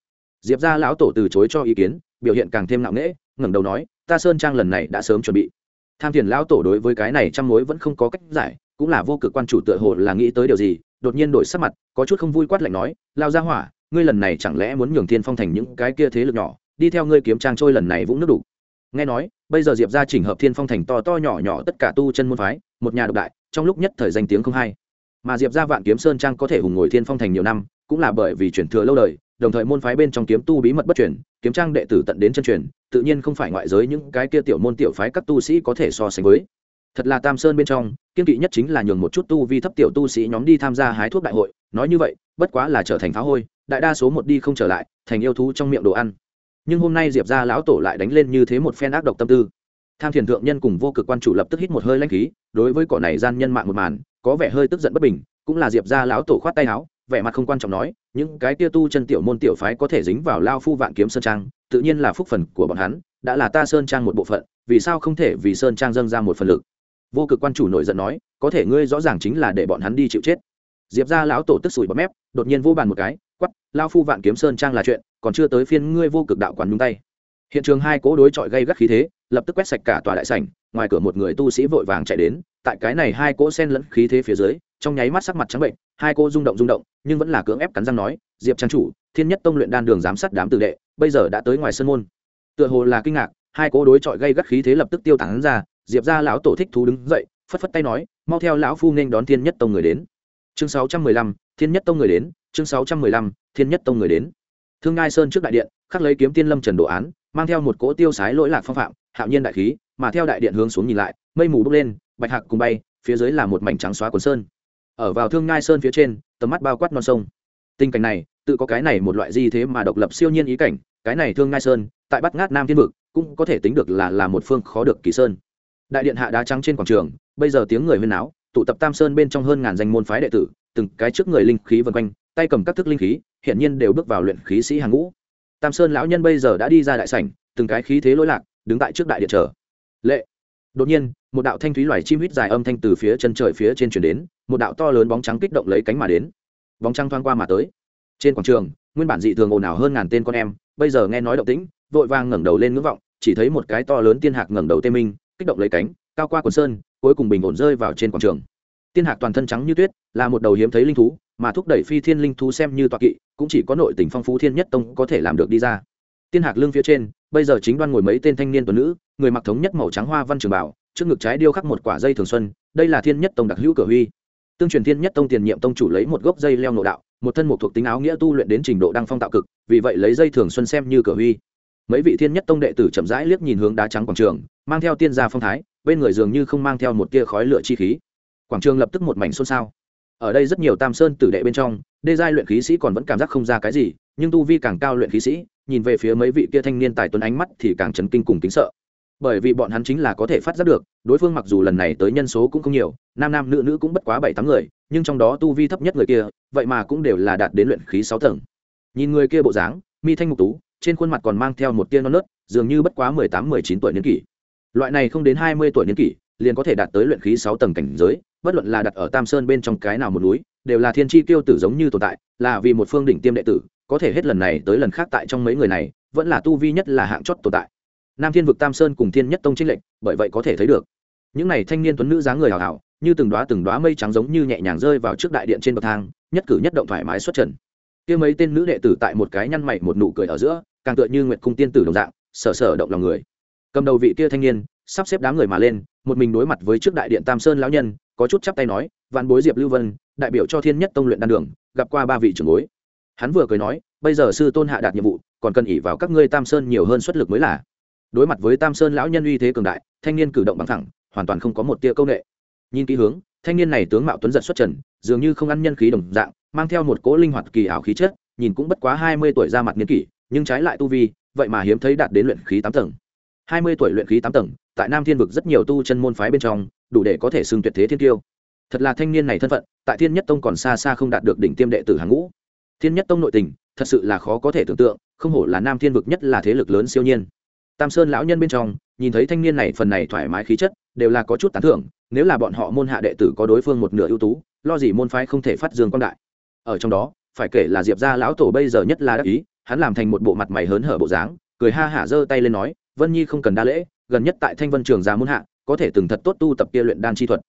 Diệp ra lão tổ từ chối cho ý kiến, biểu hiện càng thêm nặng nễ ngẩng đầu nói, ta sơn trang lần này đã sớm chuẩn bị tham thiền lão tổ đối với cái này trăm mối vẫn không có cách giải, cũng là vô cực quan chủ tựa hồ là nghĩ tới điều gì, đột nhiên đổi sắc mặt, có chút không vui quát lạnh nói, lao ra hỏa, ngươi lần này chẳng lẽ muốn nhường thiên phong thành những cái kia thế lực nhỏ, đi theo ngươi kiếm trang trôi lần này vũng nước đủ? Nghe nói, bây giờ diệp ra chỉnh hợp thiên phong thành to to nhỏ nhỏ tất cả tu chân môn phái, một nhà độc đại, trong lúc nhất thời danh tiếng không hay. Mà diệp ra vạn kiếm sơn trang có thể hùng ngồi thiên phong thành nhiều năm, cũng là bởi vì chuyển thừa lâu đời, đồng thời môn phái bên trong kiếm tu bí mật bất chuyển kiếm trang đệ tử tận đến chân truyền, tự nhiên không phải ngoại giới những cái kia tiểu môn tiểu phái các tu sĩ có thể so sánh với. Thật là tam sơn bên trong, kiên kỵ nhất chính là nhường một chút tu vi thấp tiểu tu sĩ nhóm đi tham gia hái thuốc đại hội, nói như vậy, bất quá là trở thành phá hôi, đại đa số một đi không trở lại, thành yêu thú trong miệng đồ ăn. Nhưng hôm nay diệp ra lão tổ lại đánh lên như thế một phen ác độc tâm tư. Tham thiền thượng nhân cùng vô cực quan chủ lập tức hít một hơi lanh khí, đối với cỏ này gian nhân mạng một màn, có vẻ hơi tức giận bất bình, cũng là diệp ra lão tổ khoát tay áo vẻ mặt không quan trọng nói, những cái tia tu chân tiểu môn tiểu phái có thể dính vào lao phu vạn kiếm sơn trang, tự nhiên là phúc phần của bọn hắn, đã là ta sơn trang một bộ phận, vì sao không thể vì sơn trang dâng ra một phần lực? Vô cực quan chủ nổi giận nói, có thể ngươi rõ ràng chính là để bọn hắn đi chịu chết. Diệp ra lão tổ tức sủi bọt mép, đột nhiên vô bàn một cái quắp lao phu vạn kiếm sơn trang là chuyện, còn chưa tới phiên ngươi vô cực đạo quán nhúng tay. Hiện trường hai cỗ đối chọi gây gắt khí thế, lập tức quét sạch cả tòa đại sảnh, ngoài cửa một người tu sĩ vội vàng chạy đến, tại cái này hai cỗ sen lẫn khí thế phía dưới, trong nháy mắt sắc mặt trắng bệnh, hai cô rung động rung động nhưng vẫn là cưỡng ép cắn răng nói, diệp trang chủ, thiên nhất tông luyện đan đường giám sát đám tử đệ, bây giờ đã tới ngoài sân môn. Tựa hồ là kinh ngạc, hai cỗ đối chọi gây gắt khí thế lập tức tiêu tán ra, diệp ra lão tổ thích thú đứng dậy, phất phất tay nói, mau theo lão phu nên đón thiên nhất tông người đến. Chương sáu trăm mười lăm, thiên nhất tông người đến, chương sáu trăm mười lăm, thiên nhất tông người đến. Thương ngai sơn trước đại điện, khắc lấy kiếm tiên lâm trần đồ án, mang theo một cỗ tiêu sái lỗi lạc phong phạm, hạo nhiên đại khí, mà theo đại điện hướng xuống nhìn lại, mây mù bốc lên, bạch hạc cùng bay, phía dưới là một mảnh trắng xóa quần sơn ở vào thương ngai sơn phía trên, tầm mắt bao quát non sông. Tình cảnh này, tự có cái này một loại gì thế mà độc lập siêu nhiên ý cảnh, cái này thương ngai sơn, tại bắt ngát nam thiên vực, cũng có thể tính được là là một phương khó được kỳ sơn. Đại điện hạ đá trắng trên quảng trường, bây giờ tiếng người huyên náo, tụ tập tam sơn bên trong hơn ngàn danh môn phái đệ tử, từng cái trước người linh khí vân quanh, tay cầm các thức linh khí hiện nhiên đều bước vào luyện khí sĩ hàng ngũ. Tam sơn lão nhân bây giờ đã đi ra đại sảnh, từng cái khí thế lỗi lạc, đứng tại trước đại điện chờ. Lệ. Đột nhiên, một đạo thanh thúy loài chim huýt dài âm thanh từ phía chân trời phía trên chuyển đến một đạo to lớn bóng trắng kích động lấy cánh mà đến. Bóng trắng thoáng qua mà tới. Trên quảng trường, nguyên bản dị thường ồn ào hơn ngàn tên con em, bây giờ nghe nói động tĩnh, vội vàng ngẩng đầu lên ngưỡng vọng, chỉ thấy một cái to lớn tiên hạc ngẩng đầu tê minh, kích động lấy cánh, cao qua quần sơn, cuối cùng bình ổn rơi vào trên quảng trường. Tiên hạc toàn thân trắng như tuyết, là một đầu hiếm thấy linh thú, mà thúc đẩy phi thiên linh thú xem như toạc kỵ, cũng chỉ có nội tình phong phú thiên nhất tông có thể làm được đi ra. Tiên hạc lưng phía trên, bây giờ chính đoan ngồi mấy tên thanh niên tuần nữ, người mặc thống nhất màu trắng hoa văn trường bảo trước ngực trái điêu khắc một quả dây thường xuân, đây là thiên nhất tông đặc hữu cửa huy tương truyền thiên nhất tông tiền nhiệm tông chủ lấy một gốc dây leo nội đạo, một thân một thuộc tính áo nghĩa tu luyện đến trình độ đăng phong tạo cực, vì vậy lấy dây thường xuân xem như cửa huy. Mấy vị thiên nhất tông đệ tử chậm rãi liếc nhìn hướng đá trắng quảng trường, mang theo tiên gia phong thái, bên người dường như không mang theo một tia khói lửa chi khí. Quảng trường lập tức một mảnh xôn xao. Ở đây rất nhiều tam sơn tử đệ bên trong, đê giai luyện khí sĩ còn vẫn cảm giác không ra cái gì, nhưng tu vi càng cao luyện khí sĩ, nhìn về phía mấy vị kia thanh niên tài tuấn ánh mắt thì càng chấn kinh cùng kính sợ bởi vì bọn hắn chính là có thể phát giác được, đối phương mặc dù lần này tới nhân số cũng không nhiều, nam nam nữ nữ cũng bất quá bảy tám người, nhưng trong đó tu vi thấp nhất người kia, vậy mà cũng đều là đạt đến luyện khí sáu tầng. Nhìn người kia bộ dáng, mi thanh mục tú, trên khuôn mặt còn mang theo một tia non nớt, dường như bất quá mười tám, mười chín tuổi niên kỷ. Loại này không đến hai mươi tuổi niên kỷ, liền có thể đạt tới luyện khí sáu tầng cảnh giới, bất luận là đặt ở tam sơn bên trong cái nào một núi, đều là thiên tri tiêu tử giống như tồn tại, là vì một phương đỉnh tiêm đệ tử, có thể hết lần này tới lần khác tại trong mấy người này, vẫn là tu vi nhất là hạng chót tồn tại nam thiên vực tam sơn cùng thiên nhất tông trinh lệnh bởi vậy có thể thấy được. Những này thanh niên tuấn nữ dáng người hào hào, như từng đoá từng đoá mây trắng giống như nhẹ nhàng rơi vào trước đại điện trên bậc thang, nhất cử nhất động thoải mái xuất trần. Kia mấy tên nữ đệ tử tại một cái nhăn mày một nụ cười ở giữa, càng tựa như nguyệt cung tiên tử đồng dạng sở sở động lòng người. Cầm đầu vị kia thanh niên, sắp xếp đám người mà lên, một mình đối mặt với trước đại điện tam sơn lão nhân, có chút chắp tay nói, vạn bối diệp lưu vân, đại biểu cho thiên nhất tông luyện đan đường, gặp qua ba vị trưởng bối. Hắn vừa cười nói, bây giờ sư tôn hạ đạt nhiệm vụ, còn cần ỉ vào các ngươi tam sơn nhiều hơn xuất lực mới là đối mặt với tam sơn lão nhân uy thế cường đại, thanh niên cử động bằng thẳng, hoàn toàn không có một tia công nghệ nhìn kỹ hướng, thanh niên này tướng mạo tuấn giật xuất trần, dường như không ăn nhân khí đồng dạng, mang theo một cỗ linh hoạt kỳ ảo khí chất, nhìn cũng bất quá hai mươi tuổi ra mặt niên kỷ, nhưng trái lại tu vi, vậy mà hiếm thấy đạt đến luyện khí tám tầng. Hai mươi tuổi luyện khí tám tầng, tại nam thiên vực rất nhiều tu chân môn phái bên trong, đủ để có thể xưng tuyệt thế thiên tiêu. Thật là thanh niên này thân phận, tại thiên nhất tông còn xa xa không đạt được đỉnh tiêm đệ tử hàng ngũ. Thiên nhất tông nội tình, thật sự là khó có thể tưởng tượng, không hổ là nam thiên vực nhất là thế lực lớn siêu nhiên tam sơn lão nhân bên trong, nhìn thấy thanh niên này phần này thoải mái khí chất, đều là có chút tán thưởng, nếu là bọn họ môn hạ đệ tử có đối phương một nửa ưu tú, lo gì môn phái không thể phát dương quan đại. Ở trong đó, phải kể là diệp gia lão tổ bây giờ nhất là đắc ý, hắn làm thành một bộ mặt mày hớn hở bộ dáng, cười ha hả giơ tay lên nói, vân nhi không cần đa lễ, gần nhất tại thanh vân trường gia môn hạ, có thể từng thật tốt tu tập kia luyện đan chi thuật.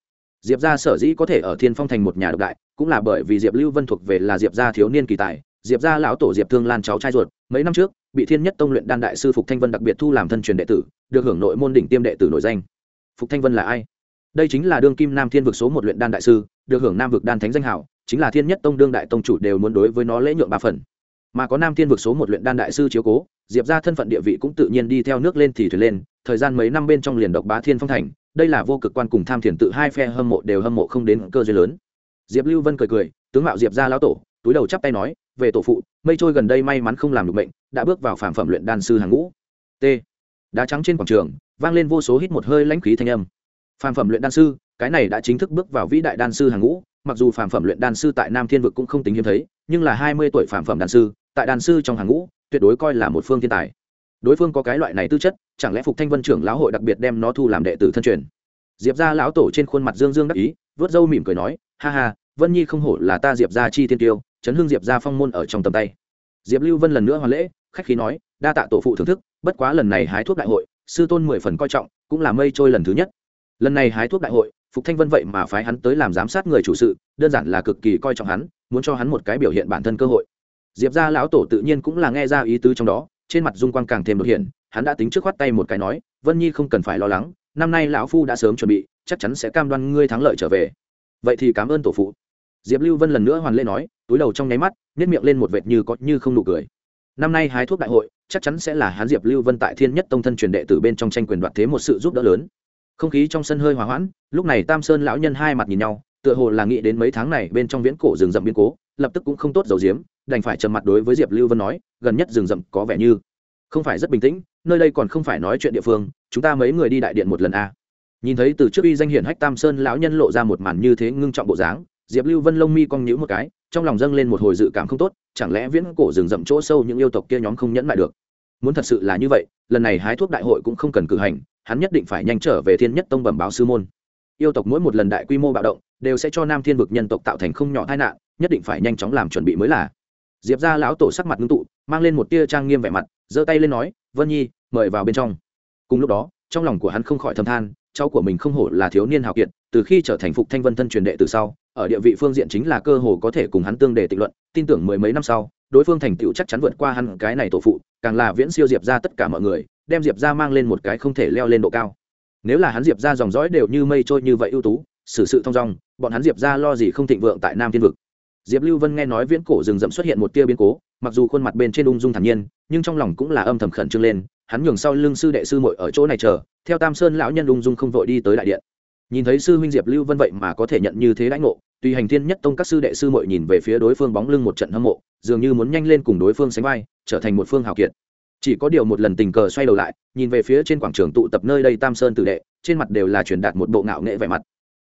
Diệp gia sở dĩ có thể ở thiên phong thành một nhà độc đại, cũng là bởi vì diệp lưu vân thuộc về là diệp gia thiếu niên kỳ tài, diệp gia lão tổ diệp thương lan cháu trai ruột, mấy năm trước bị thiên nhất tông luyện đan đại sư phục thanh vân đặc biệt thu làm thân truyền đệ tử, được hưởng nội môn đỉnh tiêm đệ tử nổi danh. Phục thanh vân là ai? Đây chính là đương kim nam thiên vực số một luyện đan đại sư, được hưởng nam vực đan thánh danh hảo, chính là thiên nhất tông đương đại tông chủ đều muốn đối với nó lễ nhượng ba phần. Mà có nam thiên vực số một luyện đan đại sư chiếu cố, diệp ra thân phận địa vị cũng tự nhiên đi theo nước lên thì thuyền lên, thời gian mấy năm bên trong liền độc bá thiên phong thành, đây là vô cực quan cùng tham thiền tự hai phe hâm mộ đều hâm mộ không đến cơ duyên lớn. Diệp lưu vân cười cười, tướng mạo diệp ra lão tổ, túi đầu chắp tay nói về tổ phụ, mây trôi gần đây may mắn không làm được bệnh, đã bước vào phản phẩm luyện đan sư hàng ngũ. T. Đá trắng trên quảng trường, vang lên vô số hít một hơi lãnh khí thanh âm. Phản phẩm luyện đan sư, cái này đã chính thức bước vào vĩ đại đan sư hàng ngũ, mặc dù phản phẩm luyện đan sư tại nam thiên vực cũng không tính hiếm thấy, nhưng là hai mươi tuổi phản phẩm đan sư, tại đan sư trong hàng ngũ, tuyệt đối coi là một phương thiên tài. Đối phương có cái loại này tư chất, chẳng lẽ phục thanh vân trưởng lão hội đặc biệt đem nó thu làm đệ tử thân truyền? Diệp ra lão tổ trên khuôn mặt dương dương đắc ý vớt râu mỉm cười nói, ha ha, vân nhi không hổ là ta diệp ra chi thiên tiêu chấn hương diệp ra phong môn ở trong tầm tay. Diệp lưu vân lần nữa hoàn lễ, khách khí nói, đa tạ tổ phụ thưởng thức, bất quá lần này hái thuốc đại hội, sư tôn mười phần coi trọng, cũng là mây trôi lần thứ nhất. Lần này hái thuốc đại hội, phục thanh vân vậy mà phái hắn tới làm giám sát người chủ sự, đơn giản là cực kỳ coi trọng hắn, muốn cho hắn một cái biểu hiện bản thân cơ hội. Diệp ra lão tổ tự nhiên cũng là nghe ra ý tứ trong đó, trên mặt dung quang càng thêm đột hiện, hắn đã tính trước khoát tay một cái nói, vân nhi không cần phải lo lắng, năm nay lão phu đã sớm chuẩn bị, chắc chắn sẽ cam đoan ngươi thắng lợi trở về. Vậy thì cảm ơn tổ phụ. Diệp lưu vân lần nữa hoàn lê nói túi đầu trong nháy mắt nhét miệng lên một vệt như có như không nụ cười năm nay hái thuốc đại hội, chắc chắn sẽ là hán diệp lưu vân tại thiên nhất tông thân truyền đệ từ bên trong tranh quyền đoạt thế một sự giúp đỡ lớn không khí trong sân hơi hòa hoãn, lúc này tam sơn lão nhân hai mặt nhìn nhau, tựa hồ là nghĩ đến mấy tháng này bên trong viễn cổ rừng rậm biến cố, lập tức cũng không tốt dầu diếm đành phải trầm mặt đối với diệp lưu vân nói, gần nhất rừng rậm có vẻ như không phải rất bình tĩnh, nơi đây còn không phải nói chuyện địa phương, chúng ta mấy người đi đại điện một lần a à. nhìn thấy từ trước uy danh hiển hách tam sơn lão nhân lộ ra một màn như thế ngưng trọng bộ dáng, diệp lưu vân lông mi cong nhữ một cái trong lòng dâng lên một hồi dự cảm không tốt, chẳng lẽ viễn cổ rừng rậm chỗ sâu những yêu tộc kia nhóm không nhẫn lại được? Muốn thật sự là như vậy, lần này hái thuốc đại hội cũng không cần cử hành, hắn nhất định phải nhanh trở về thiên nhất tông bẩm báo sư môn. Yêu tộc mỗi một lần đại quy mô bạo động, đều sẽ cho nam thiên vực nhân tộc tạo thành không nhỏ tai nạn, nhất định phải nhanh chóng làm chuẩn bị mới là. Diệp ra lão tổ sắc mặt ngưng tụ, mang lên một tia trang nghiêm vẻ mặt, giơ tay lên nói, vân nhi, mời vào bên trong. Cùng lúc đó, trong lòng của hắn không khỏi thầm than, cháu của mình không hổ là thiếu niên hào kiệt, từ khi trở thành phục thanh vân thân truyền đệ từ sau ở địa vị phương diện chính là cơ hồ có thể cùng hắn tương đề tịnh luận, tin tưởng mười mấy năm sau, đối phương thành tựu chắc chắn vượt qua hắn cái này tổ phụ, càng là viễn siêu diệp ra tất cả mọi người, đem diệp ra mang lên một cái không thể leo lên độ cao. Nếu là hắn diệp ra dòng dõi đều như mây trôi như vậy ưu tú, xử sự thong dong, bọn hắn diệp ra lo gì không thịnh vượng tại nam thiên vực. Diệp lưu vân nghe nói viễn cổ rừng rậm xuất hiện một tia biến cố, mặc dù khuôn mặt bên trên ung dung thản nhiên, nhưng trong lòng cũng là âm thầm khẩn trương lên, hắn nhường sau lưng sư đệ sư muội ở chỗ này chờ, theo tam sơn lão nhân ung dung không vội đi tới đại điện nhìn thấy sư huynh diệp lưu vân vậy mà có thể nhận như thế lãnh ngộ, tùy hành thiên nhất tông các sư đệ sư mội nhìn về phía đối phương bóng lưng một trận hâm mộ, dường như muốn nhanh lên cùng đối phương sánh vai, trở thành một phương hào kiệt. Chỉ có điều một lần tình cờ xoay đầu lại, nhìn về phía trên quảng trường tụ tập nơi đây tam sơn tử đệ, trên mặt đều là truyền đạt một bộ ngạo nghệ vẻ mặt.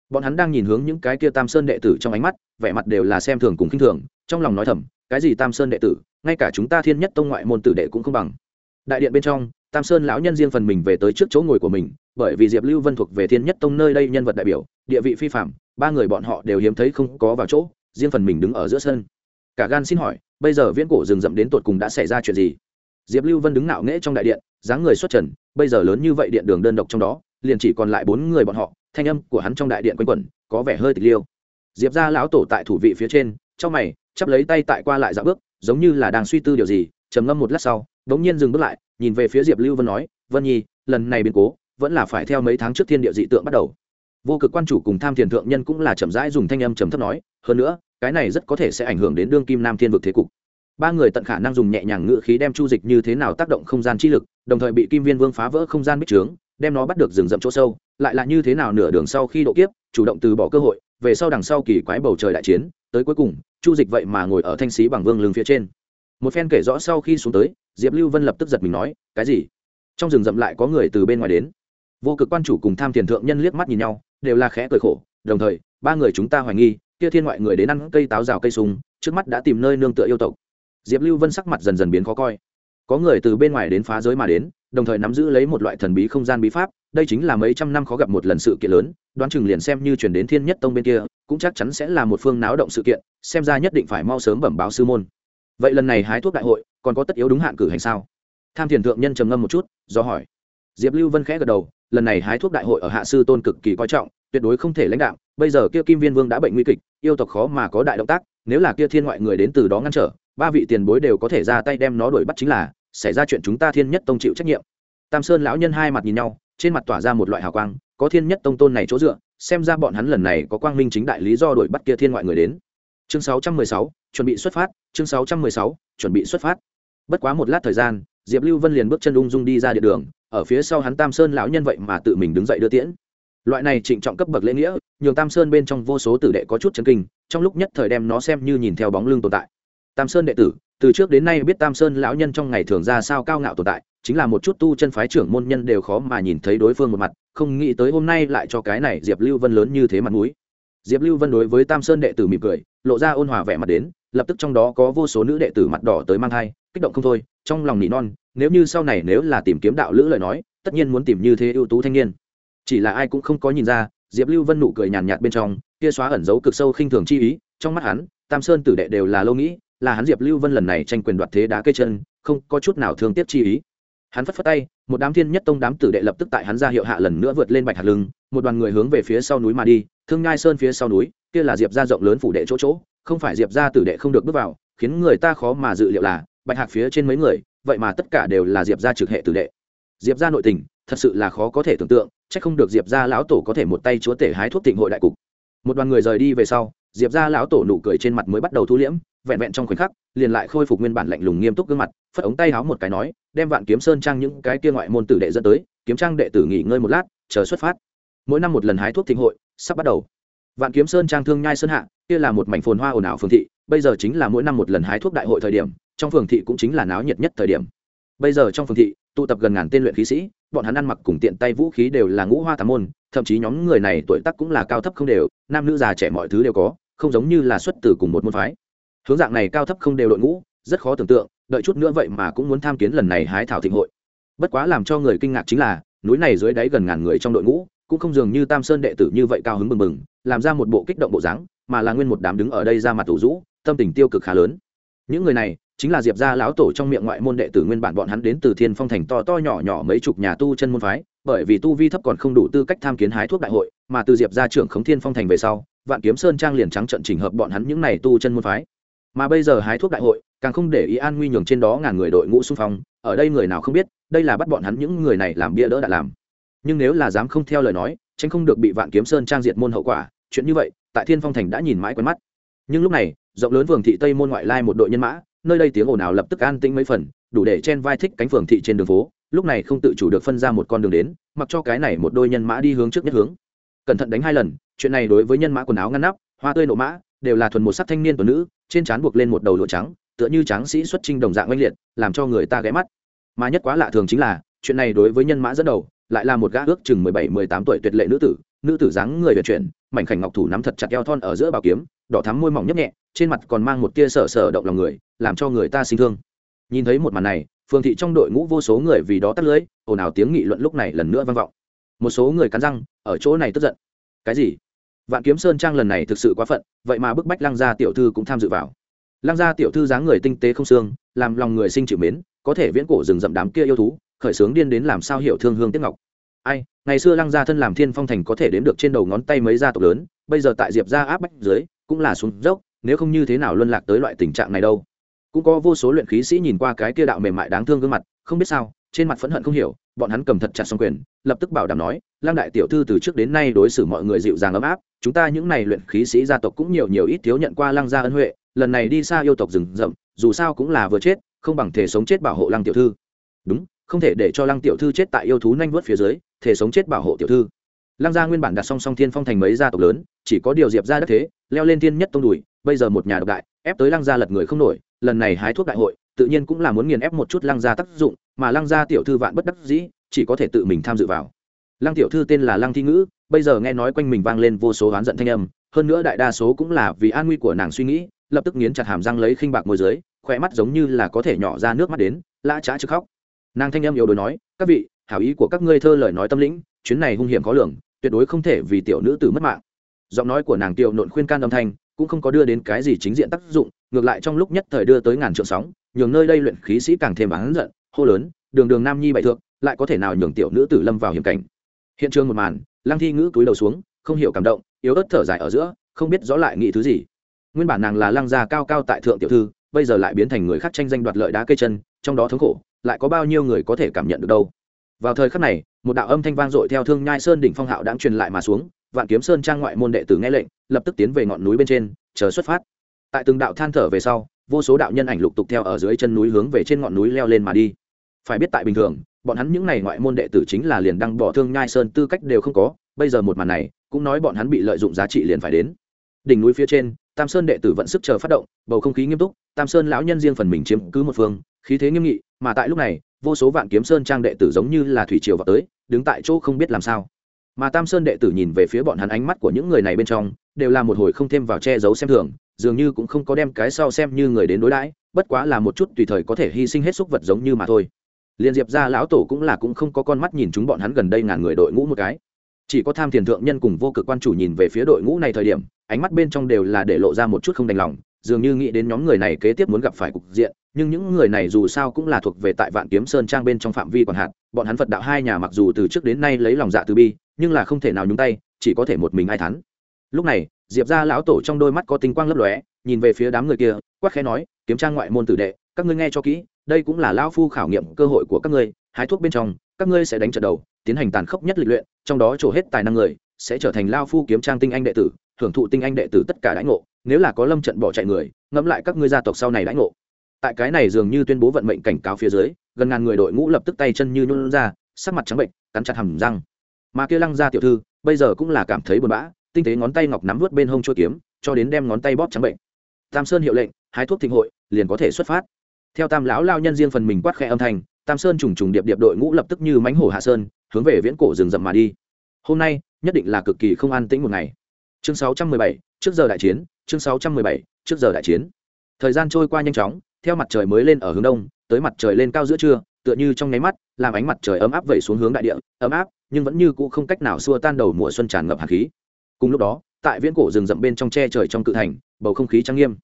Bọn hắn đang nhìn hướng những cái kia tam sơn đệ tử trong ánh mắt, vẻ mặt đều là xem thường cùng khinh thường, trong lòng nói thầm, cái gì tam sơn đệ tử, ngay cả chúng ta thiên nhất tông ngoại môn tử đệ cũng không bằng. Đại điện bên trong, tam sơn lão nhân riêng phần mình về tới trước chỗ ngồi của mình bởi vì diệp lưu vân thuộc về thiên nhất tông nơi đây nhân vật đại biểu, địa vị phi phạm ba người bọn họ đều hiếm thấy không có vào chỗ, riêng phần mình đứng ở giữa sân. Cả gan xin hỏi, bây giờ viễn cổ rừng rậm đến tột cùng đã xảy ra chuyện gì? Diệp lưu vân đứng nạo nghễ trong đại điện, dáng người xuất trần, bây giờ lớn như vậy điện đường đơn độc trong đó, liền chỉ còn lại bốn người bọn họ, thanh âm của hắn trong đại điện quanh quẩn, có vẻ hơi tịch liêu. Diệp ra lão tổ tại thủ vị phía trên trong mày, chắp lấy tay tại qua lại dạo bước, giống như là đang suy tư điều gì, trầm ngâm một lát sau đ ố n g nhiên dừng bước lại, nhìn về phía diệp lưu vân nói, vân nhi, lần này biến cố vẫn là phải theo mấy tháng trước thiên địa dị tượng bắt đầu. Vô cực quan chủ cùng tham thiền thượng nhân cũng là chậm rãi dùng thanh âm trầm thấp nói, hơn nữa, cái này rất có thể sẽ ảnh hưởng đến đương kim nam thiên vực thế cục. Ba người tận khả năng dùng nhẹ nhàng ngự khí đem chu dịch như thế nào tác động không gian chi lực, đồng thời bị kim viên vương phá vỡ không gian bích trướng, đem nó bắt được rừng rậm chỗ sâu, lại là như thế nào nửa đường sau khi độ kiếp, chủ động từ bỏ cơ hội, về sau đằng sau kỳ quái bầu trời đại chiến, tới cuối cùng, chu dịch vậy mà ngồi ở thanh xí bằng vương lưng phía trên. Một phen kể rõ sau khi xuống tới, diệp lưu vân lập tức giật mình nói, cái gì? Trong rừng rậm lại có người từ bên ngoài đến? Vô cực quan chủ cùng tham thiền thượng nhân liếc mắt nhìn nhau, đều là khẽ cười khổ, đồng thời, ba người chúng ta hoài nghi, kia thiên ngoại người đến ăn cây táo rào cây sung, trước mắt đã tìm nơi nương tựa yêu tộc. Diệp lưu vân sắc mặt dần dần biến khó coi. Có người từ bên ngoài đến phá giới mà đến, đồng thời nắm giữ lấy một loại thần bí không gian bí pháp, đây chính là mấy trăm năm khó gặp một lần sự kiện lớn, đoán chừng liền xem như chuyển đến thiên nhất tông bên kia, cũng chắc chắn sẽ là một phương náo động sự kiện, xem ra nhất định phải mau sớm bẩm báo sư môn. Vậy lần này hái thuốc đại hội, còn có tất yếu đúng hạn cử hành sao? Tham thiền thượng nhân trầm ngâm một chút, do hỏi diệp lưu vân khẽ gật đầu lần này hái thuốc đại hội ở hạ sư tôn cực kỳ coi trọng tuyệt đối không thể lãnh đạo bây giờ kia kim viên vương đã bệnh nguy kịch yêu tộc khó mà có đại động tác nếu là kia thiên ngoại người đến từ đó ngăn trở ba vị tiền bối đều có thể ra tay đem nó đuổi bắt chính là xảy ra chuyện chúng ta thiên nhất tông chịu trách nhiệm. Tam sơn lão nhân hai mặt nhìn nhau trên mặt tỏa ra một loại hào quang có thiên nhất tông tôn này chỗ dựa xem ra bọn hắn lần này có quang minh chính đại lý do đuổi bắt kia thiên ngoại người đến. Chương 616, chuẩn bị xuất phát chương 616, chuẩn bị xuất phát. Bất quá một lát thời gian diệp lưu vân liền bước chân ung dung đi ra địa đường ở phía sau hắn tam sơn lão nhân vậy mà tự mình đứng dậy đưa tiễn. Loại này trịnh trọng cấp bậc lễ nghĩa, nhường tam sơn bên trong vô số tử đệ có chút chấn kinh, trong lúc nhất thời đem nó xem như nhìn theo bóng lưng tồn tại. Tam sơn đệ tử, từ trước đến nay biết tam sơn lão nhân trong ngày thường ra sao cao ngạo tồn tại, chính là một chút tu chân phái trưởng môn nhân đều khó mà nhìn thấy đối phương một mặt, không nghĩ tới hôm nay lại cho cái này diệp lưu vân lớn như thế mặt mũi. Diệp lưu vân đối với tam sơn đệ tử mỉm cười, lộ ra ôn hòa vẻ mặt đến, lập tức trong đó có vô số nữ đệ tử mặt đỏ tới mang thai kích động không thôi, trong lòng nỉ non, nếu như sau này nếu là tìm kiếm đạo lữ lời nói, tất nhiên muốn tìm như thế ưu tú thanh niên. Chỉ là ai cũng không có nhìn ra, diệp lưu vân nụ cười nhàn nhạt bên trong, kia xóa ẩn giấu cực sâu khinh thường chi ý, trong mắt hắn, tam sơn tử đệ đều là lâu nghĩ, là hắn diệp lưu vân lần này tranh quyền đoạt thế đá cây chân, không có chút nào thương tiếc chi ý. Hắn phất phất tay, một đám thiên nhất tông đám tử đệ lập tức tại hắn ra hiệu hạ lần nữa vượt lên bạch hạt lưng, một đoàn người hướng về phía sau núi mà đi, thương ngai sơn phía sau núi, kia là diệp ra rộng lớn phủ đệ chỗ chỗ, không phải diệp ra tử đệ không được bước vào, khiến người ta khó mà dự liệu là bạch hạc phía trên mấy người, vậy mà tất cả đều là diệp gia trực hệ tử đệ. Diệp gia nội tình, thật sự là khó có thể tưởng tượng c h ắ c không được diệp gia lão tổ có thể một tay chúa tể hái thuốc tịnh hội đại cục. Một đoàn người rời đi về sau, diệp gia lão tổ nụ cười trên mặt mới bắt đầu thu liễm, vẹn vẹn trong khoảnh khắc, liền lại khôi phục nguyên bản lạnh lùng nghiêm túc gương mặt, phất ống tay háo một cái nói, đem vạn kiếm sơn trang những cái kia ngoại môn tử đệ dẫn tới, kiếm trang đệ tử nghỉ ngơi một lát, chờ xuất phát. Mỗi năm một lần hái thuốc thịnh hội, sắp bắt đầu. Vạn kiếm sơn trang thương nhai sơn hạ, kia là một mảnh phồn hoa ồn ào phương thị, bây giờ chính là mỗi năm một lần hái thuốc đại hội thời điểm trong phường thị cũng chính là náo nhiệt nhất thời điểm. Bây giờ trong phường thị, tụ tập gần ngàn tên luyện khí sĩ, bọn hắn ăn mặc cùng tiện tay vũ khí đều là ngũ hoa tám môn, thậm chí nhóm người này tuổi tác cũng là cao thấp không đều, nam nữ già trẻ mọi thứ đều có, không giống như là xuất từ cùng một môn phái. Hướng dạng này cao thấp không đều đội ngũ, rất khó tưởng tượng, đợi chút nữa vậy mà cũng muốn tham kiến lần này hái thảo thịnh hội. Bất quá làm cho người kinh ngạc chính là, núi này dưới đáy gần ngàn người trong đội ngũ, cũng không dường như tam sơn đệ tử như vậy cao hứng mừng mừng làm ra một bộ kích động bộ dáng, mà là nguyên một đám đứng ở đây ra mặt tủ rũ, tâm tình tiêu cực khá lớn. Những người này chính là diệp gia lão tổ trong miệng ngoại môn đệ tử nguyên bản bọn hắn đến từ thiên phong thành to to nhỏ nhỏ mấy chục nhà tu chân môn phái, bởi vì tu vi thấp còn không đủ tư cách tham kiến hái thuốc đại hội, mà từ diệp gia trưởng khống thiên phong thành về sau, vạn kiếm sơn trang liền trắng trận chỉnh hợp bọn hắn những này tu chân môn phái. Mà bây giờ hái thuốc đại hội, càng không để ý an nguy nhường trên đó ngàn người đội ngũ xung phong, ở đây người nào không biết, đây là bắt bọn hắn những người này làm bia đỡ đã làm. Nhưng nếu là dám không theo lời nói, tránh không được bị vạn kiếm sơn trang diệt môn hậu quả, chuyện như vậy, tại thiên phong thành đã nhìn mãi quen mắt. Nhưng lúc này, rộng lớn vườn thị tây môn ngoại lai một đội nhân mã nơi đây tiếng ồn ào lập tức an tĩnh mấy phần, đủ để chen vai thích cánh phường thị trên đường phố, lúc này không tự chủ được phân ra một con đường đến, mặc cho cái này một đôi nhân mã đi hướng trước nhất hướng. Cẩn thận đánh hai lần, chuyện này đối với nhân mã quần áo ngăn nắp, hoa tươi nộ mã, đều là thuần một sắc thanh niên tuần nữ, trên trán buộc lên một đầu lụa trắng, tựa như tráng sĩ xuất trinh đồng dạng oanh liệt, làm cho người ta ghé mắt. Mà nhất quá lạ thường chính là, chuyện này đối với nhân mã dẫn đầu, lại là một gã ước chừng mười bảy, mười tám tuổi tuyệt lệ nữ tử nữ tử dáng người vận chuyển, mảnh khảnh ngọc thủ nắm thật chặt eo thon ở giữa bảo kiếm, đỏ thắm môi mỏng nhấp nhẹ trên mặt còn mang một tia sở sở động lòng người, làm cho người ta sinh thương. Nhìn thấy một màn này phường thị trong đội ngũ vô số người vì đó tắt lưỡi ồn ào tiếng nghị luận lúc này lần nữa vang vọng. Một số người cắn răng, ở chỗ này tức giận. Cái gì? Vạn kiếm sơn trang lần này thực sự quá phận, vậy mà bức bách lăng gia tiểu thư cũng tham dự vào. Lăng gia tiểu thư dáng người tinh tế không xương, làm lòng người sinh chịu mến, có thể viễn cổ rừng rậm đám kia yêu thú, khởi sướng điên đến làm sao hiểu thương hương tiếc ngọc. Ai, ngày xưa lăng gia thân làm thiên phong thành có thể đếm được trên đầu ngón tay mấy gia tộc lớn, bây giờ tại diệp gia áp bách dưới, cũng là xuống dốc nếu không như thế nào luân lạc tới loại tình trạng này đâu. Cũng có vô số luyện khí sĩ nhìn qua cái kia đạo mềm mại đáng thương gương mặt, không biết sao, trên mặt phẫn hận không hiểu, bọn hắn cầm thật chặt xong quyền, lập tức bảo đảm nói lang đại tiểu thư từ trước đến nay đối xử mọi người dịu dàng ấm áp, chúng ta những này luyện khí sĩ gia tộc cũng nhiều nhiều ít thiếu nhận qua lang gia ân huệ, lần này đi xa yêu tộc rừng rậm, dù sao cũng là vừa chết, không bằng thể sống chết bảo hộ lang tiểu thư. Đúng, không thể để cho lang tiểu thư chết tại yêu thú nhanh vớt phía dưới, thể sống chết bảo hộ tiểu thư lăng gia nguyên bản đặt song song thiên phong thành mấy gia tộc lớn, chỉ có điều diệp ra đất thế, leo lên thiên nhất tông đùi, bây giờ một nhà độc đại, ép tới lăng gia lật người không nổi, lần này hái thuốc đại hội, tự nhiên cũng là muốn nghiền ép một chút lăng gia tác dụng, mà lăng gia tiểu thư vạn bất đắc dĩ, chỉ có thể tự mình tham dự vào. Lăng tiểu thư tên là lăng thi ngữ, bây giờ nghe nói quanh mình vang lên vô số oán giận thanh âm, hơn nữa đại đa số cũng là vì an nguy của nàng suy nghĩ, lập tức nghiến chặt hàm răng lấy khinh bạc môi dưới khỏe mắt giống như là có thể nhỏ ra nước mắt đến, lã trá chứ khóc. Nàng thanh âm yếu đuối nói, các vị, hảo ý của các ngươi thơ lời nói tâm lĩnh, chuyến này hung hiểm khó lường tuyệt đối không thể vì tiểu nữ tử mất mạng. Giọng nói của nàng tiểu nộn khuyên can âm thanh cũng không có đưa đến cái gì chính diện tác dụng, ngược lại trong lúc nhất thời đưa tới ngàn trượng sóng, nhường nơi đây luyện khí sĩ càng thêm bán giận, hô lớn, đường đường nam nhi bại thượng, lại có thể nào nhường tiểu nữ tử lâm vào hiểm cảnh? Hiện trường một màn, lăng thi ngữ cúi đầu xuống, không hiểu cảm động, yếu ớt thở dài ở giữa, không biết rõ lại nghĩ thứ gì. Nguyên bản nàng là lăng gia cao cao tại thượng tiểu thư, bây giờ lại biến thành người khác tranh danh đoạt lợi đá cây chân, trong đó thống khổ, lại có bao nhiêu người có thể cảm nhận được đâu? Vào thời khắc này một đạo âm thanh vang dội theo thương nhai sơn đỉnh phong hạo đã truyền lại mà xuống, vạn kiếm sơn trang ngoại môn đệ tử nghe lệnh, lập tức tiến về ngọn núi bên trên, chờ xuất phát. Tại từng đạo than thở về sau, vô số đạo nhân ảnh lục tục theo ở dưới chân núi hướng về trên ngọn núi leo lên mà đi. Phải biết tại bình thường, bọn hắn những n à y ngoại môn đệ tử chính là liền đăng bỏ thương nhai sơn tư cách đều không có, bây giờ một màn này, cũng nói bọn hắn bị lợi dụng giá trị liền phải đến. Đỉnh núi phía trên, tam sơn đệ tử vẫn sức chờ phát động, bầu không khí nghiêm túc, tam sơn lão nhân riêng phần mình chiếm cứ một phương, khí thế nghiêm nghị, mà tại lúc này, vô số vạn kiếm sơn trang đệ tử giống như là thủy triều vào tới đứng tại chỗ không biết làm sao. Mà tam sơn đệ tử nhìn về phía bọn hắn ánh mắt của những người này bên trong, đều là một hồi không thêm vào che giấu xem thường, dường như cũng không có đem cái sau xem như người đến đối đãi, bất quá là một chút tùy thời có thể hy sinh hết xúc vật giống như mà thôi. Liên diệp ra lão tổ cũng là cũng không có con mắt nhìn chúng bọn hắn gần đây ngàn người đội ngũ một cái. Chỉ có tham thiền thượng nhân cùng vô cực quan chủ nhìn về phía đội ngũ này thời điểm, ánh mắt bên trong đều là để lộ ra một chút không đành lòng dường như nghĩ đến nhóm người này kế tiếp muốn gặp phải cục diện, nhưng những người này dù sao cũng là thuộc về tại vạn kiếm sơn trang bên trong phạm vi còn hạn, bọn hắn phật đạo hai nhà mặc dù từ trước đến nay lấy lòng dạ từ bi, nhưng là không thể nào nhúng tay, chỉ có thể một mình ai thắn lúc này, diệp ra lão tổ trong đôi mắt có tinh quang lấp lóe, nhìn về phía đám người kia quắc khẽ nói, kiếm trang ngoại môn tử đệ, các ngươi nghe cho kỹ, đây cũng là lão phu khảo nghiệm cơ hội của các ngươi, hái thuốc bên trong, các ngươi sẽ đánh trận đầu, tiến hành tàn khốc nhất lịch luyện, trong đó trổ hết tài năng người, sẽ trở thành lao phu kiếm trang tinh anh đệ tử, hưởng thụ tinh anh đệ tử tất cả đãi ngộ nếu là có lâm trận bỏ chạy người ngẫm lại các ngươi gia tộc sau này đãi ngộ. Tại cái này dường như tuyên bố vận mệnh cảnh cáo phía dưới gần ngàn người đội ngũ lập tức tay chân như nhún ra sắc mặt trắng bệnh cắn chặt hầm răng. Mà kia lăng ra tiểu thư bây giờ cũng là cảm thấy buồn bã tinh tế ngón tay ngọc nắm vớt bên hông chuôi kiếm cho đến đem ngón tay bóp trắng bệnh. Tam sơn hiệu lệnh hái thuốc thịnh hội liền có thể xuất phát. Theo tam lão lao nhân riêng phần mình quát khẽ âm thanh tam sơn trùng trùng điệp điệp đội ngũ lập tức như mánh hổ hạ sơn hướng về viễn cổ rừng rậm mà đi. Hôm nay nhất định là cực kỳ không an tĩnh một ngày. Chương 617, trước giờ đại chiến chương 617, trước giờ đại chiến. Thời gian trôi qua nhanh chóng theo mặt trời mới lên ở hướng đông tới mặt trời lên cao giữa trưa tựa như trong nháy mắt làm ánh mặt trời ấm áp vẩy xuống hướng đại địa ấm áp nhưng vẫn như cũ không cách nào xua tan đầu mùa xuân tràn ngập hàn khí. Cùng lúc đó tại viễn cổ rừng rậm bên trong che trời trong cự thành bầu không khí trang nghiêm.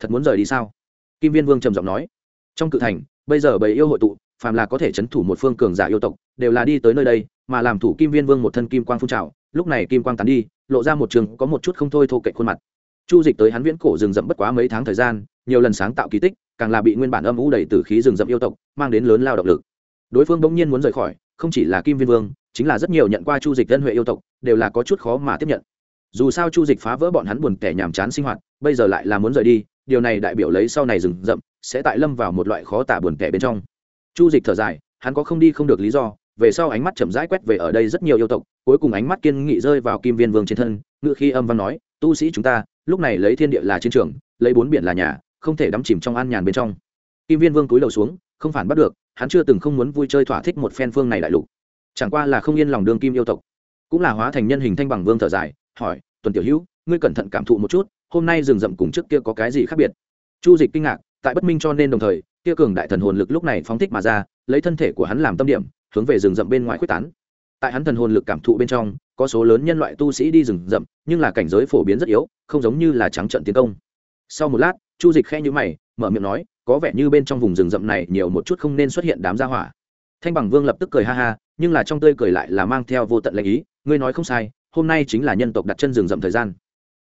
Thật muốn rời đi sao? Kim viên vương trầm giọng nói. Trong cự thành bây giờ bầy yêu hội tụ phàm là có thể chấn thủ một phương cường giả yêu tộc đều là đi tới nơi đây mà làm thủ kim viên vương một thân kim quang phun trào lúc này kim quang tán đi lộ ra một trường có một chút không thôi thô kệch khuôn mặt chu dịch tới hắn viễn cổ rừng rậm bất quá mấy tháng thời gian, nhiều lần sáng tạo kỳ tích, càng là bị nguyên bản âm u đầy từ khí rừng rậm yêu tộc mang đến lớn lao động lực. Đối phương bỗng nhiên muốn rời khỏi, không chỉ là kim viên vương, chính là rất nhiều nhận qua chu dịch dân huệ yêu tộc, đều là có chút khó mà tiếp nhận. Dù sao chu dịch phá vỡ bọn hắn buồn tẻ nhàm chán sinh hoạt, bây giờ lại là muốn rời đi, điều này đại biểu lấy sau này rừng rậm sẽ tại lâm vào một loại khó tả buồn tẻ bên trong. Chu dịch thở dài, hắn có không đi không được lý do, về sau ánh mắt chậm rãi quét về ở đây rất nhiều yêu tộc, cuối cùng ánh mắt kiên nghị rơi vào kim viên vương trên thân ngự khi âm văn nói, tu sĩ chúng ta lúc này lấy thiên địa là chiến trường, lấy bốn biển là nhà, không thể đắm chìm trong an nhàn bên trong. Kim viên vương túi đầu xuống, không phản bắt được, hắn chưa từng không muốn vui chơi thỏa thích một phen phương này đại lục. Chẳng qua là không yên lòng đương kim yêu tộc. Cũng là hóa thành nhân hình thanh bằng vương thở dài, hỏi, tuần tiểu hữu, ngươi cẩn thận cảm thụ một chút, hôm nay rừng rậm cùng trước kia có cái gì khác biệt? Chu dịch kinh ngạc, tại bất minh cho nên đồng thời, kia cường đại thần hồn lực lúc này phóng thích mà ra, lấy thân thể của hắn làm tâm điểm, hướng về rừng rậm bên ngoài quyết tán. Tại hắn thần hồn lực cảm thụ bên trong có số lớn nhân loại tu sĩ đi rừng rậm, nhưng là cảnh giới phổ biến rất yếu, không giống như là trắng trận tiến công. Sau một lát, chu dịch khe nhữ mày, mở miệng nói, có vẻ như bên trong vùng rừng rậm này nhiều một chút không nên xuất hiện đám gia hỏa. Thanh bằng vương lập tức cười ha ha, nhưng là trong tươi cười lại là mang theo vô tận lệnh ý, ngươi nói không sai, hôm nay chính là nhân tộc đặt chân rừng rậm thời gian.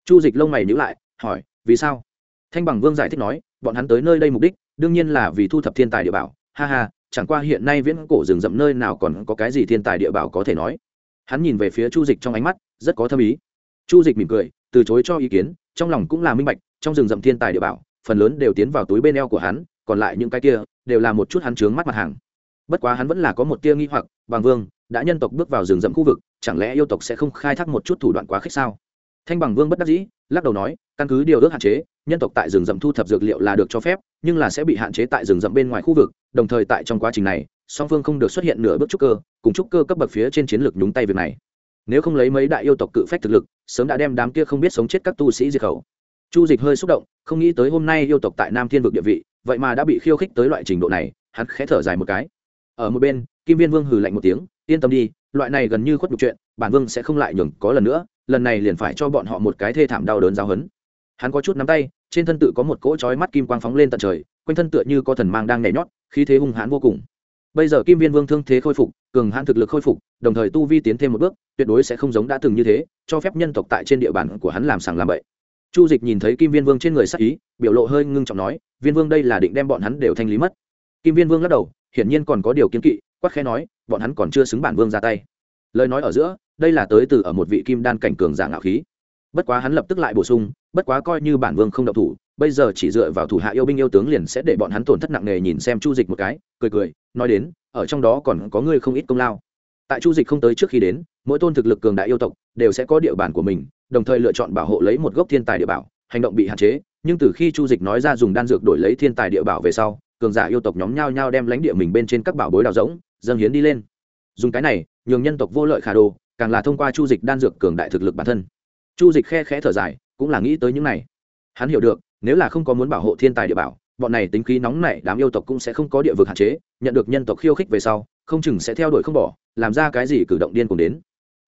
Chu dịch lông mày nhữ lại, hỏi, vì sao? Thanh bằng vương giải thích nói, bọn hắn tới nơi đây mục đích, đương nhiên là vì thu thập thiên tài địa bảo. Ha ha, chẳng qua hiện nay viễn cổ rừng rậm nơi nào còn có cái gì thiên tài địa bảo có thể nói hắn nhìn về phía chu dịch trong ánh mắt, rất có thâm ý. Chu dịch mỉm cười, từ chối cho ý kiến, trong lòng cũng là minh bạch, trong rừng rậm thiên tài địa bảo, phần lớn đều tiến vào túi bên eo của hắn, còn lại những cái kia, đều là một chút hắn trướng mắt mặt hàng. Bất quá hắn vẫn là có một tia nghi hoặc bằng vương, đã nhân tộc bước vào rừng rậm khu vực, chẳng lẽ yêu tộc sẽ không khai thác một chút thủ đoạn quá khích sao? Thanh bằng vương bất đắc dĩ, lắc đầu nói, căn cứ điều ước hạn chế, nhân tộc tại rừng rậm thu thập dược liệu là được cho phép, nhưng là sẽ bị hạn chế tại rừng rậm bên ngoài khu vực, đồng thời tại trong quá trình này song phương không được xuất hiện nửa bước trúc cơ, cùng trúc cơ cấp bậc phía trên chiến lược nhúng tay việc này. Nếu không lấy mấy đại yêu tộc cự phách thực lực, sớm đã đem đám kia không biết sống chết các tu sĩ diệt khẩu. Chu dịch hơi xúc động, không nghĩ tới hôm nay yêu tộc tại nam thiên vực địa vị, vậy mà đã bị khiêu khích tới loại trình độ này, hắn khẽ thở dài một cái. Ở một bên, kim viên vương hừ lạnh một tiếng, yên tâm đi, loại này gần như khuất nhục chuyện, bản vương sẽ không lại nhường có lần nữa, lần này liền phải cho bọn họ một cái thê thảm đau đớn giáo hấn hắn có chút nắm tay, trên thân tự có một cỗ chói mắt kim quang phóng lên tận trời, quanh thân tựa như có thần mang đang nhảy nhót, khí thế hung hãn vô cùng bây giờ kim viên vương thương thế khôi phục, cường hãn thực lực khôi phục, đồng thời tu vi tiến thêm một bước, tuyệt đối sẽ không giống đã từng như thế, cho phép nhân tộc tại trên địa bàn của hắn làm sàng làm bậy. Chu dịch nhìn thấy kim viên vương trên người sắc ý, biểu lộ hơi ngưng trọng nói, viên vương đây là định đem bọn hắn đều thanh lý mất. Kim viên vương lắc đầu, hiển nhiên còn có điều kiến kỵ, quắc khẽ nói, bọn hắn còn chưa xứng bản vương ra tay. Lời nói ở giữa, đây là tới từ ở một vị kim đan cảnh cường giả ngạo khí. Bất quá hắn lập tức lại bổ sung, bất quá coi như bản vương không động thủ bây giờ chỉ dựa vào thủ hạ yêu binh yêu tướng liền sẽ để bọn hắn tổn thất nặng nề nhìn xem chu dịch một cái, cười cười, nói đến, ở trong đó còn có người không ít công lao. Tại chu dịch không tới trước khi đến, mỗi tôn thực lực cường đại yêu tộc đều sẽ có địa bàn của mình, đồng thời lựa chọn bảo hộ lấy một gốc thiên tài địa bảo, hành động bị hạn chế, nhưng từ khi chu dịch nói ra dùng đan dược đổi lấy thiên tài địa bảo về sau, cường giả yêu tộc nhóm nhau nhau đem lãnh địa mình bên trên các bảo bối đào rỗng, dâng hiến đi lên. Dùng cái này, nhường nhân tộc vô lợi khả đồ, càng là thông qua chu dịch đan dược cường đại thực lực bản thân. Chu dịch khe khẽ thở dài, cũng là nghĩ tới những này. Hắn hiểu được nếu là không có muốn bảo hộ thiên tài địa bảo, bọn này tính khí nóng nảy đám yêu tộc cũng sẽ không có địa vực hạn chế, nhận được nhân tộc khiêu khích về sau, không chừng sẽ theo đuổi không bỏ, làm ra cái gì cử động điên cùng đến.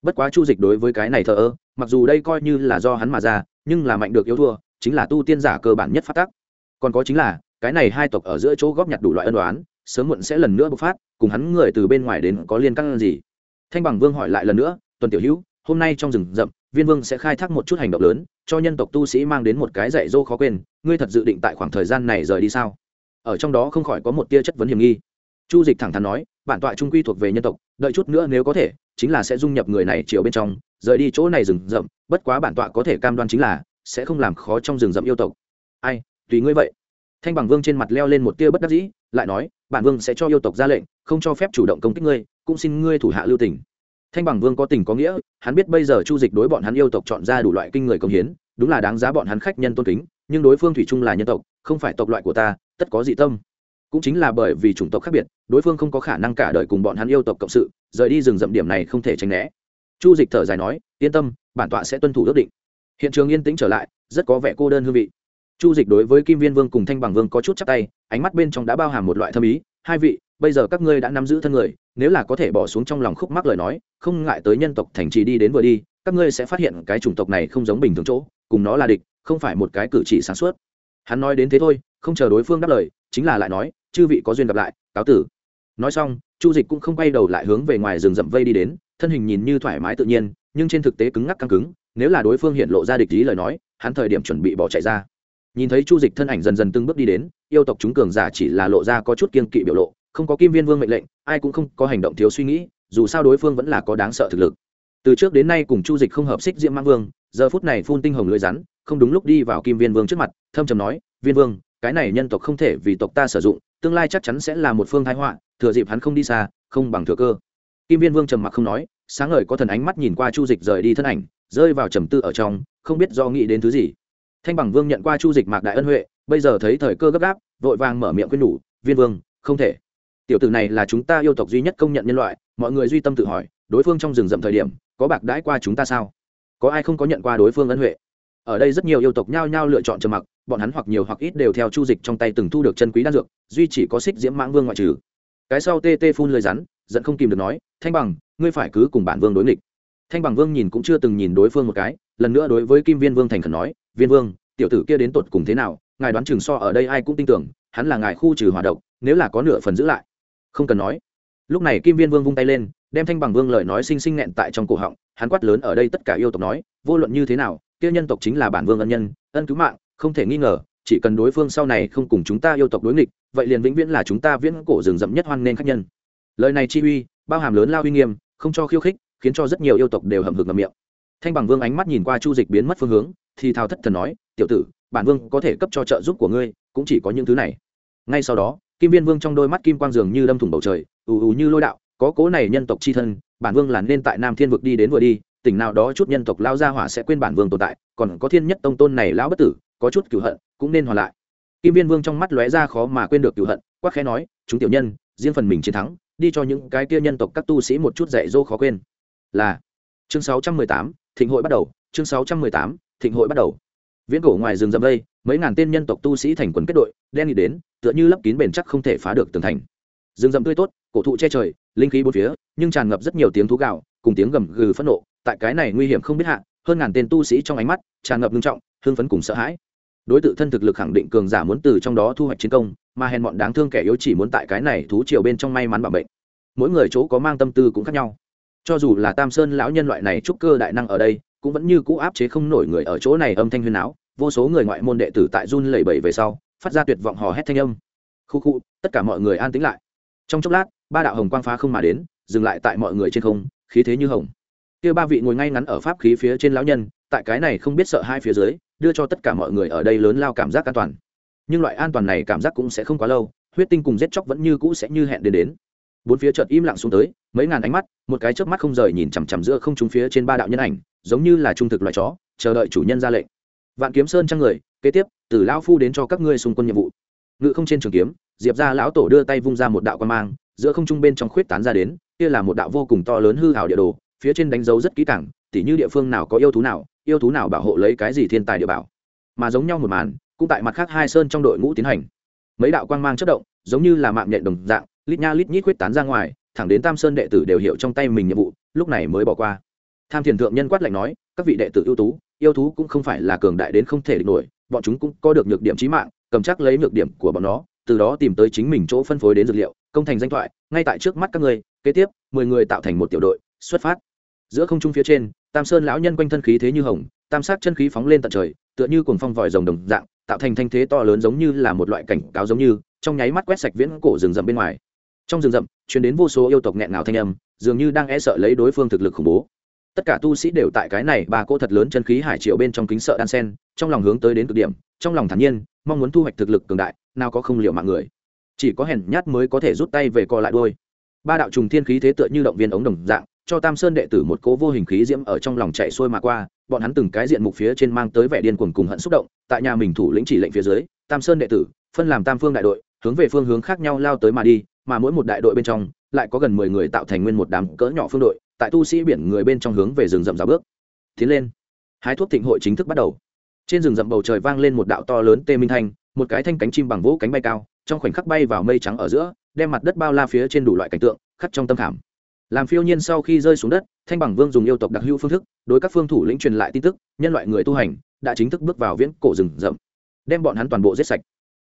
Bất quá chu dịch đối với cái này thờ ơ, mặc dù đây coi như là do hắn mà ra, nhưng là mạnh được yếu thua, chính là tu tiên giả cơ bản nhất phát tác. Còn có chính là, cái này hai tộc ở giữa chỗ góp nhặt đủ loại ân đoán sớm muộn sẽ lần nữa bộc phát, cùng hắn người từ bên ngoài đến có liên căng gì. Thanh bằng vương hỏi lại lần nữa, tuần tiểu hữu hôm nay trong rừng rậm, viên vương sẽ khai thác một chút hành động lớn, cho nhân tộc tu sĩ mang đến một cái dạy dỗ khó quên, ngươi thật dự định tại khoảng thời gian này rời đi sao? Ở trong đó không khỏi có một tia chất vấn hiểm nghi. Chu dịch thẳng thắn nói, bản tọa trung quy thuộc về nhân tộc, đợi chút nữa nếu có thể, chính là sẽ dung nhập người này chiều bên trong, rời đi chỗ này rừng rậm, bất quá bản tọa có thể cam đoan chính là, sẽ không làm khó trong rừng rậm yêu tộc. Ai, tùy ngươi vậy. Thanh bằng vương trên mặt leo lên một tia bất đắc dĩ, lại nói, bản vương sẽ cho yêu tộc ra lệnh, không cho phép chủ động công kích ngươi, cũng xin ngươi thủ hạ lưu tình thanh bằng vương có tình có nghĩa, hắn biết bây giờ chu dịch đối bọn hắn yêu tộc chọn ra đủ loại kinh người công hiến, đúng là đáng giá bọn hắn khách nhân tôn kính, nhưng đối phương thủy chung là nhân tộc, không phải tộc loại của ta, tất có dị tâm. Cũng chính là bởi vì chủng tộc khác biệt, đối phương không có khả năng cả đời cùng bọn hắn yêu tộc cộng sự, rời đi rừng rậm điểm này không thể tránh né. Chu dịch thở dài nói, yên tâm, bản tọa sẽ tuân thủ ước định. Hiện trường yên tĩnh trở lại, rất có vẻ cô đơn hương vị. Chu dịch đối với kim viên vương cùng thanh bằng vương có chút chắc tay, ánh mắt bên trong đã bao hàm một loại thâm ý, hai vị bây giờ các ngươi đã nắm giữ thân người, nếu là có thể bỏ xuống trong lòng khúc mắc lời nói, không ngại tới nhân tộc thành trì đi đến vừa đi, các ngươi sẽ phát hiện cái chủng tộc này không giống bình thường chỗ, cùng nó là địch, không phải một cái cử chỉ sáng suốt. Hắn nói đến thế thôi, không chờ đối phương đáp lời, chính là lại nói, chư vị có duyên gặp lại, cáo tử. Nói xong, chu dịch cũng không quay đầu lại hướng về ngoài rừng rậm vây đi đến, thân hình nhìn như thoải mái tự nhiên, nhưng trên thực tế cứng ngắc căng cứng, nếu là đối phương hiện lộ ra địch ý lời nói, hắn thời điểm chuẩn bị bỏ chạy ra. Nhìn thấy chu dịch thân ảnh dần dần từng bước đi đến, yêu tộc chúng cường giả chỉ là lộ ra có chút kiên kỵ biểu lộ không có kim viên vương mệnh lệnh, ai cũng không có hành động thiếu suy nghĩ, dù sao đối phương vẫn là có đáng sợ thực lực. Từ trước đến nay cùng chu dịch không hợp xích diễm mãng vương, giờ phút này phun tinh hồng lưới rắn, không đúng lúc đi vào kim viên vương trước mặt, thâm trầm nói, viên vương, cái này nhân tộc không thể vì tộc ta sử dụng, tương lai chắc chắn sẽ là một phương thái họa, thừa dịp hắn không đi xa, không bằng thừa cơ. Kim viên vương trầm mặc không nói, sáng ngời có thần ánh mắt nhìn qua chu dịch rời đi thân ảnh, rơi vào trầm tư ở trong, không biết do nghĩ đến thứ gì. Thanh bằng vương nhận qua chu dịch mạc đại ân huệ, bây giờ thấy thời cơ gấp gáp, vội vàng mở miệng khuyên nhủ, viên vương, không thể tiểu tử này là chúng ta yêu tộc duy nhất công nhận nhân loại, mọi người duy tâm tự hỏi, đối phương trong rừng rậm thời điểm, có bạc đãi qua chúng ta sao? Có ai không có nhận qua đối phương ân huệ? Ở đây rất nhiều yêu tộc nhao nhao lựa chọn trầm mặc, bọn hắn hoặc nhiều hoặc ít đều theo chu dịch trong tay từng thu được chân quý đan dược, duy chỉ có xích diễm mãng vương ngoại trừ. Cái sau tê tê phun lời rắn, giận không kìm được nói, thanh bằng, ngươi phải cứ cùng bản vương đối nghịch. Thanh bằng vương nhìn cũng chưa từng nhìn đối phương một cái, lần nữa đối với kim viên vương thành khẩn nói, viên vương, tiểu tử kia đến tột cùng thế nào? Ngài đoán chừng so ở đây ai cũng tin tưởng, hắn là ngài khu trừ hòa độc, nếu là có nửa phần giữ lại không cần nói. Lúc này kim viên vương vung tay lên, đem thanh bằng vương lời nói xinh xinh nghẹn tại trong cổ họng, hắn quát lớn ở đây tất cả yêu tộc nói, vô luận như thế nào, kia nhân tộc chính là bản vương ân nhân, ân cứu mạng, không thể nghi ngờ, chỉ cần đối phương sau này không cùng chúng ta yêu tộc đối nghịch, vậy liền vĩnh viễn là chúng ta viễn cổ rừng rậm nhất hoan nên khách nhân. Lời này chi uy, bao hàm lớn lao uy nghiêm, không cho khiêu khích, khiến cho rất nhiều yêu tộc đều hầm hực ngầm miệng. Thanh bằng vương ánh mắt nhìn qua chu dịch biến mất phương hướng, thì thao thất thần nói, tiểu tử, bản vương có thể cấp cho trợ giúp của ngươi, cũng chỉ có những thứ này. Ngay sau đó kim viên vương trong đôi mắt kim quang dường như đâm thủng bầu trời, ù ù như lôi đạo, có cố này nhân tộc c h i thân, bản vương là nên tại nam thiên vực đi đến vừa đi, tỉnh nào đó chút nhân tộc lao ra hỏa sẽ quên bản vương tồn tại, còn có thiên nhất tông tôn này lão bất tử, có chút cửu hận, cũng nên hoàn lại. Kim viên vương trong mắt lóe ra khó mà quên được cửu hận, quắc khẽ nói, chúng tiểu nhân, riêng phần mình chiến thắng, đi cho những cái kia nhân tộc các tu sĩ một chút dạy dỗ khó quên. Là, chương sáu trăm mười tám, thịnh hội bắt đầu, chương sáu trăm mười tám, thịnh hội bắt đầu viễn cổ ngoài rừng rậm đây, mấy ngàn tên nhân tộc tu sĩ thành quần kết đội, đen nghị đến, tựa như lấp kín bền chắc không thể phá được tường thành. Rừng rậm tươi tốt, cổ thụ che trời, linh khí bốn phía, nhưng tràn ngập rất nhiều tiếng thú gạo, cùng tiếng gầm gừ phẫn nộ, tại cái này nguy hiểm không biết hạ, hơn ngàn tên tu sĩ trong ánh mắt tràn ngập nghiêm trọng, hưng phấn cùng sợ hãi. Đối tượng thân thực lực khẳng định cường giả muốn từ trong đó thu hoạch chiến công, mà hèn bọn đáng thương kẻ yếu chỉ muốn tại cái này thú triều bên trong may mắn bảo bệnh mỗi người chỗ có mang tâm tư cũng khác nhau. Cho dù là tam sơn lão nhân loại này trúc cơ đại năng ở đây cũng vẫn như cũ áp chế không nổi người ở chỗ này âm thanh huyên áo vô số người ngoại môn đệ tử tại run lẩy bẩy về sau, phát ra tuyệt vọng hò hét thanh âm. Khu khu, tất cả mọi người an tĩnh lại. Trong chốc lát, ba đạo hồng quang phá không mà đến, dừng lại tại mọi người trên không, khí thế như hồng. Kia ba vị ngồi ngay ngắn ở pháp khí phía trên lão nhân, tại cái này không biết sợ hai phía dưới, đưa cho tất cả mọi người ở đây lớn lao cảm giác an toàn. Nhưng loại an toàn này cảm giác cũng sẽ không quá lâu, huyết tinh cùng giết chóc vẫn như cũ sẽ như hẹn đến đến. Bốn phía chợt im lặng xuống tới mấy ngàn ánh mắt, một cái chớp mắt không rời nhìn chằm chằm giữa không trung phía trên ba đạo nhân ảnh, giống như là trung thực loài chó, chờ đợi chủ nhân ra lệnh. Vạn kiếm sơn trang người, kế tiếp, từ lão phu đến cho các ngươi xung quân nhiệm vụ. Ngự không trên trường kiếm, diệp ra lão tổ đưa tay vung ra một đạo quan mang, giữa không trung bên trong khuyết tán ra đến, kia là một đạo vô cùng to lớn hư hảo địa đồ, phía trên đánh dấu rất kỹ càng, tỉ như địa phương nào có yêu thú nào, yêu thú nào bảo hộ lấy cái gì thiên tài địa bảo. Mà giống nhau một màn, cũng tại mặt khác hai sơn trong đội ngũ tiến hành. Mấy đạo quang mang chất động, giống như là mạng nhện đồng dạng, lít nha lít nhít khuyết tán ra ngoài thẳng đến tam sơn đệ tử đều hiểu trong tay mình nhiệm vụ, lúc này mới bỏ qua. Tham thiền thượng nhân quát lạnh nói, các vị đệ tử ưu tú, yêu thú cũng không phải là cường đại đến không thể địch nổi, bọn chúng cũng có được nhược điểm trí mạng, cầm chắc lấy nhược điểm của bọn nó, từ đó tìm tới chính mình chỗ phân phối đến dược liệu, công thành danh thoại, ngay tại trước mắt các người kế tiếp, mười người tạo thành một tiểu đội, xuất phát. Giữa không trung phía trên, tam sơn lão nhân quanh thân khí thế như hồng, tam sát chân khí phóng lên tận trời, tựa như cuồng phong vòi rồng đồng dạng, tạo thành thanh thế to lớn giống như là một loại cảnh cáo giống như, trong nháy mắt quét sạch viễn cổ rừng rậm bên ngoài trong rừng rậm chuyển đến vô số yêu tộc nghẹn ngào thanh âm, dường như đang e sợ lấy đối phương thực lực khủng bố. Tất cả tu sĩ đều tại cái này ba cô thật lớn chân khí hải triệu bên trong kính sợ đan sen, trong lòng hướng tới đến cực điểm, trong lòng thản nhiên, mong muốn thu hoạch thực lực cường đại, nào có không liệu mạng người. Chỉ có hèn nhát mới có thể rút tay về co lại đôi. Ba đạo trùng thiên khí thế tựa như động viên ống đồng dạng, cho tam sơn đệ tử một cố vô hình khí diễm ở trong lòng chạy xuôi mà qua, bọn hắn từng cái diện mục phía trên mang tới vẻ điên cuồng cùng hận xúc động, tại nhà mình thủ lĩnh chỉ lệnh phía dưới, tam sơn đệ tử, phân làm tam phương đại đội, hướng về phương hướng khác nhau lao tới mà đi mà mỗi một đại đội bên trong lại có gần mười người tạo thành nguyên một đám cỡ nhỏ phương đội, tại tu sĩ biển người bên trong hướng về rừng rậm rào bước. Tiến lên. Hái thuốc thịnh hội chính thức bắt đầu. Trên rừng rậm bầu trời vang lên một đạo to lớn tê minh thanh, một cái thanh cánh chim bằng vỗ cánh bay cao, trong khoảnh khắc bay vào mây trắng ở giữa, đem mặt đất bao la phía trên đủ loại cảnh tượng, khắc trong tâm khảm. Làm phiêu nhiên sau khi rơi xuống đất, thanh bằng vương dùng yêu tộc đặc hữu phương thức, đối các phương thủ lĩnh truyền lại tin tức, nhân loại người tu hành đã chính thức bước vào viễn cổ rừng rậm, đem bọn hắn toàn bộ giết sạch.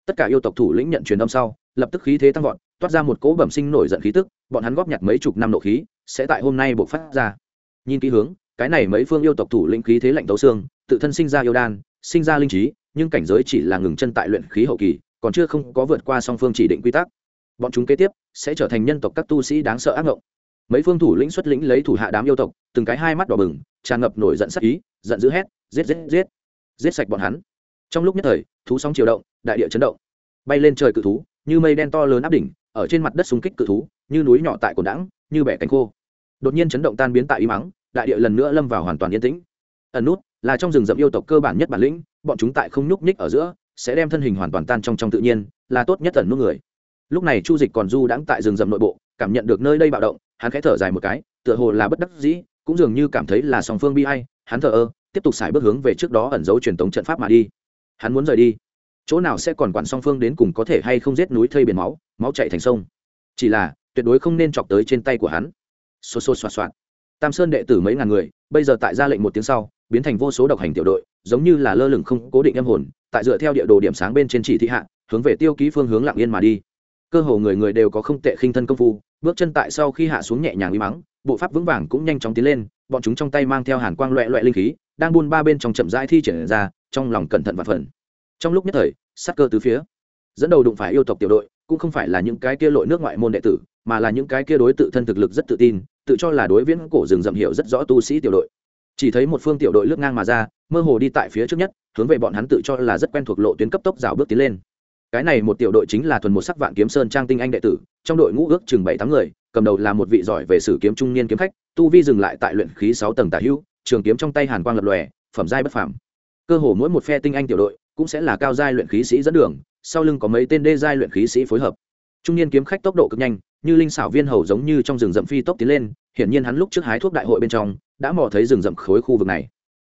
Tất cả yêu tộc thủ lĩnh nhận truyền âm sau, lập tức khí thế tăng vọt toát ra một cỗ bẩm sinh nổi giận khí tức, bọn hắn góp nhặt mấy chục năm nộ khí, sẽ tại hôm nay buộc phát ra. Nhìn kỹ hướng, cái này mấy phương yêu tộc thủ lĩnh khí thế lạnh tấu xương, tự thân sinh ra yêu đan, sinh ra linh trí, nhưng cảnh giới chỉ là ngừng chân tại luyện khí hậu kỳ, còn chưa không có vượt qua song phương chỉ định quy tắc. Bọn chúng kế tiếp sẽ trở thành nhân tộc các tu sĩ đáng sợ ác ngộng. Mấy phương thủ lĩnh xuất lĩnh lấy thủ hạ đám yêu tộc, từng cái hai mắt đỏ bừng, tràn ngập nổi giận sắc ý, giận dữ hét, giết giết giết. Giết sạch bọn hắn. Trong lúc nhất thời, thú sóng chiều động, đại địa chấn động. Bay lên trời cự thú, như mây đen to lớn áp đỉnh ở trên mặt đất xung kích cự thú, như núi nhỏ tại cồn đãng, như bẻ cánh khô. Đột nhiên chấn động tan biến tại y mắng, đại địa lần nữa lâm vào hoàn toàn yên tĩnh. Ẩn nút là trong rừng rậm yêu tộc cơ bản nhất bản lĩnh, bọn chúng tại không nhúc nhích ở giữa, sẽ đem thân hình hoàn toàn tan trong trong tự nhiên, là tốt nhất ẩn nút người. Lúc này chu dịch còn du đãng tại rừng rậm nội bộ, cảm nhận được nơi đây bạo động, hắn khẽ thở dài một cái, tựa hồ là bất đắc dĩ, cũng dường như cảm thấy là song phương bi hay hắn thờ ơ, tiếp tục xài bước hướng về trước đó ẩn giấu truyền tống trận pháp mà đi. Hắn muốn rời đi chỗ nào sẽ còn quản song phương đến cùng có thể hay không giết núi thây biển máu máu chạy thành sông. Chỉ là, tuyệt đối không nên chọc tới trên tay của hắn. Xô xô xoạt xoạt. Tam sơn đệ tử mấy ngàn người, bây giờ tại ra lệnh một tiếng sau, biến thành vô số độc hành tiểu đội, giống như là lơ lửng không cố định âm hồn, tại dựa theo địa đồ điểm sáng bên trên chỉ thị hạ, hướng về tiêu ký phương hướng lặng yên mà đi. Cơ hồ người người đều có không tệ khinh thân công phu, bước chân tại sau khi hạ xuống nhẹ nhàng uy mắng bộ pháp vững vàng cũng nhanh chóng tiến lên, bọn chúng trong tay mang theo hàn quang loẹ loẹ linh khí, đang buôn ba bên trong chậm rãi thi triển ra, trong lòng cẩn thận và phần trong lúc nhất thời, sát cơ từ phía. Dẫn đầu đụng phải yêu tộc tiểu đội, cũng không phải là những cái kia lội nước ngoại môn đệ tử, mà là những cái kia đối tự thân thực lực rất tự tin, tự cho là đối viễn cổ rừng rậm hiểu rất rõ tu sĩ tiểu đội. Chỉ thấy một phương tiểu đội lướt ngang mà ra, mơ hồ đi tại phía trước nhất, hướng về bọn hắn tự cho là rất quen thuộc lộ tuyến cấp tốc rào bước tiến lên. Cái này một tiểu đội chính là thuần một sắc vạn kiếm sơn trang tinh anh đệ tử, trong đội ngũ ước chừng bảy tám người, cầm đầu là một vị giỏi về sử kiếm trung niên kiếm khách, tu vi dừng lại tại luyện khí sáu tầng tả hữu, trường kiếm trong tay hàn quang lập lòe, phẩm giai bất phàm. Cơ hồ mỗi một phe tinh anh tiểu đội cũng sẽ là cao giai luyện khí sĩ dẫn đường, sau lưng có mấy tên đê giai luyện khí sĩ phối hợp. Trung niên kiếm khách tốc độ cực nhanh, như linh xảo viên hầu giống như trong rừng rậm phi tốc tiến lên, hiển nhiên hắn lúc trước hái thuốc đại hội bên trong, đã mò thấy rừng rậm khối khu vực này.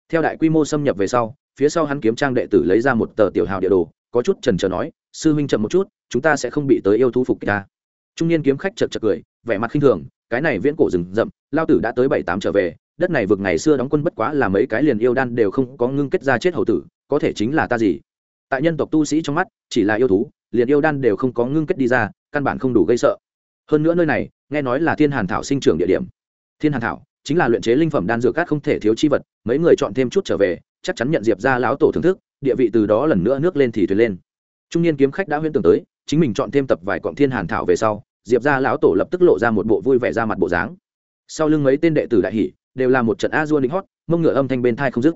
Theo đại quy mô xâm nhập về sau, phía sau hắn kiếm trang đệ tử lấy ra một tờ tiểu hào địa đồ, có chút trần trờ nói, sư huynh chậm một chút, chúng ta sẽ không bị tới yêu thú phục kích ta. Trung niên kiếm khách chật chật cười, vẻ mặt khinh thường, cái này viễn cổ rừng rậm, lao tử đã tới bảy tám trở về, đất này vực ngày xưa đóng quân bất quá là mấy cái liền yêu đan đều không có ngưng kết ra chết hầu tử có thể chính là ta gì? Tại nhân tộc tu sĩ trong mắt, chỉ là yêu thú, liền yêu đan đều không có ngưng kết đi ra, căn bản không đủ gây sợ. Hơn nữa nơi này, nghe nói là thiên hàn thảo sinh trưởng địa điểm. Thiên hàn thảo chính là luyện chế linh phẩm đan dược cát không thể thiếu chi vật, mấy người chọn thêm chút trở về, chắc chắn nhận diệp ra lão tổ thưởng thức, địa vị từ đó lần nữa nước lên thì thuyền lên. Trung niên kiếm khách đã huyễn tưởng tới, chính mình chọn thêm tập vài cọng thiên hàn thảo về sau, diệp ra lão tổ lập tức lộ ra một bộ vui vẻ ra mặt bộ dáng. Sau lưng mấy tên đệ tử đại hỷ đều là một trận a dua lính hót, mông ngựa âm thanh bên thai không dứt.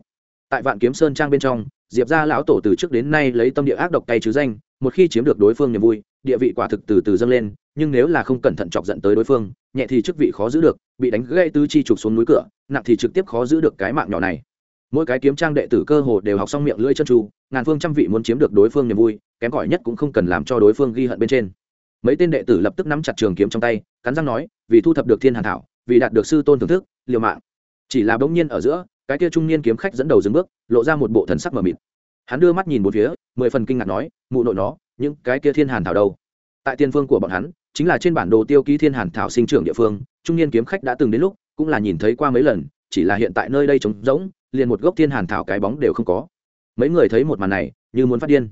Tại vạn kiếm sơn trang bên trong diệp ra lão tổ từ trước đến nay lấy tâm địa ác độc tay chứ danh, một khi chiếm được đối phương niềm vui, địa vị quả thực từ từ dâng lên, nhưng nếu là không cẩn thận chọc giận tới đối phương, nhẹ thì chức vị khó giữ được, bị đánh gây tứ chi trục xuống núi cửa, nặng thì trực tiếp khó giữ được cái mạng nhỏ này. Mỗi cái kiếm trang đệ tử cơ hồ đều học xong miệng lưỡi chân tru ngàn phương trăm vị muốn chiếm được đối phương niềm vui, kém cỏi nhất cũng không cần làm cho đối phương ghi hận bên trên. Mấy tên đệ tử lập tức nắm chặt trường kiếm trong tay, cắn răng nói, vì thu thập được thiên hàn thảo, vì đạt được sư tôn thưởng thức, liều mạng. Chỉ là bỗng nhiên ở giữa cái kia trung niên kiếm khách dẫn đầu dừng bước, lộ ra một bộ thần sắc mờ mịt. Hắn đưa mắt nhìn một phía, mười phần kinh ngạc nói, mụ nội nó, những cái kia thiên hàn thảo đâu? Tại tiên phương của bọn hắn, chính là trên bản đồ tiêu ký thiên hàn thảo sinh trưởng địa phương, trung niên kiếm khách đã từng đến lúc, cũng là nhìn thấy qua mấy lần, chỉ là hiện tại nơi đây trống rỗng, liền một gốc thiên hàn thảo cái bóng đều không có. Mấy người thấy một màn này, như muốn phát điên.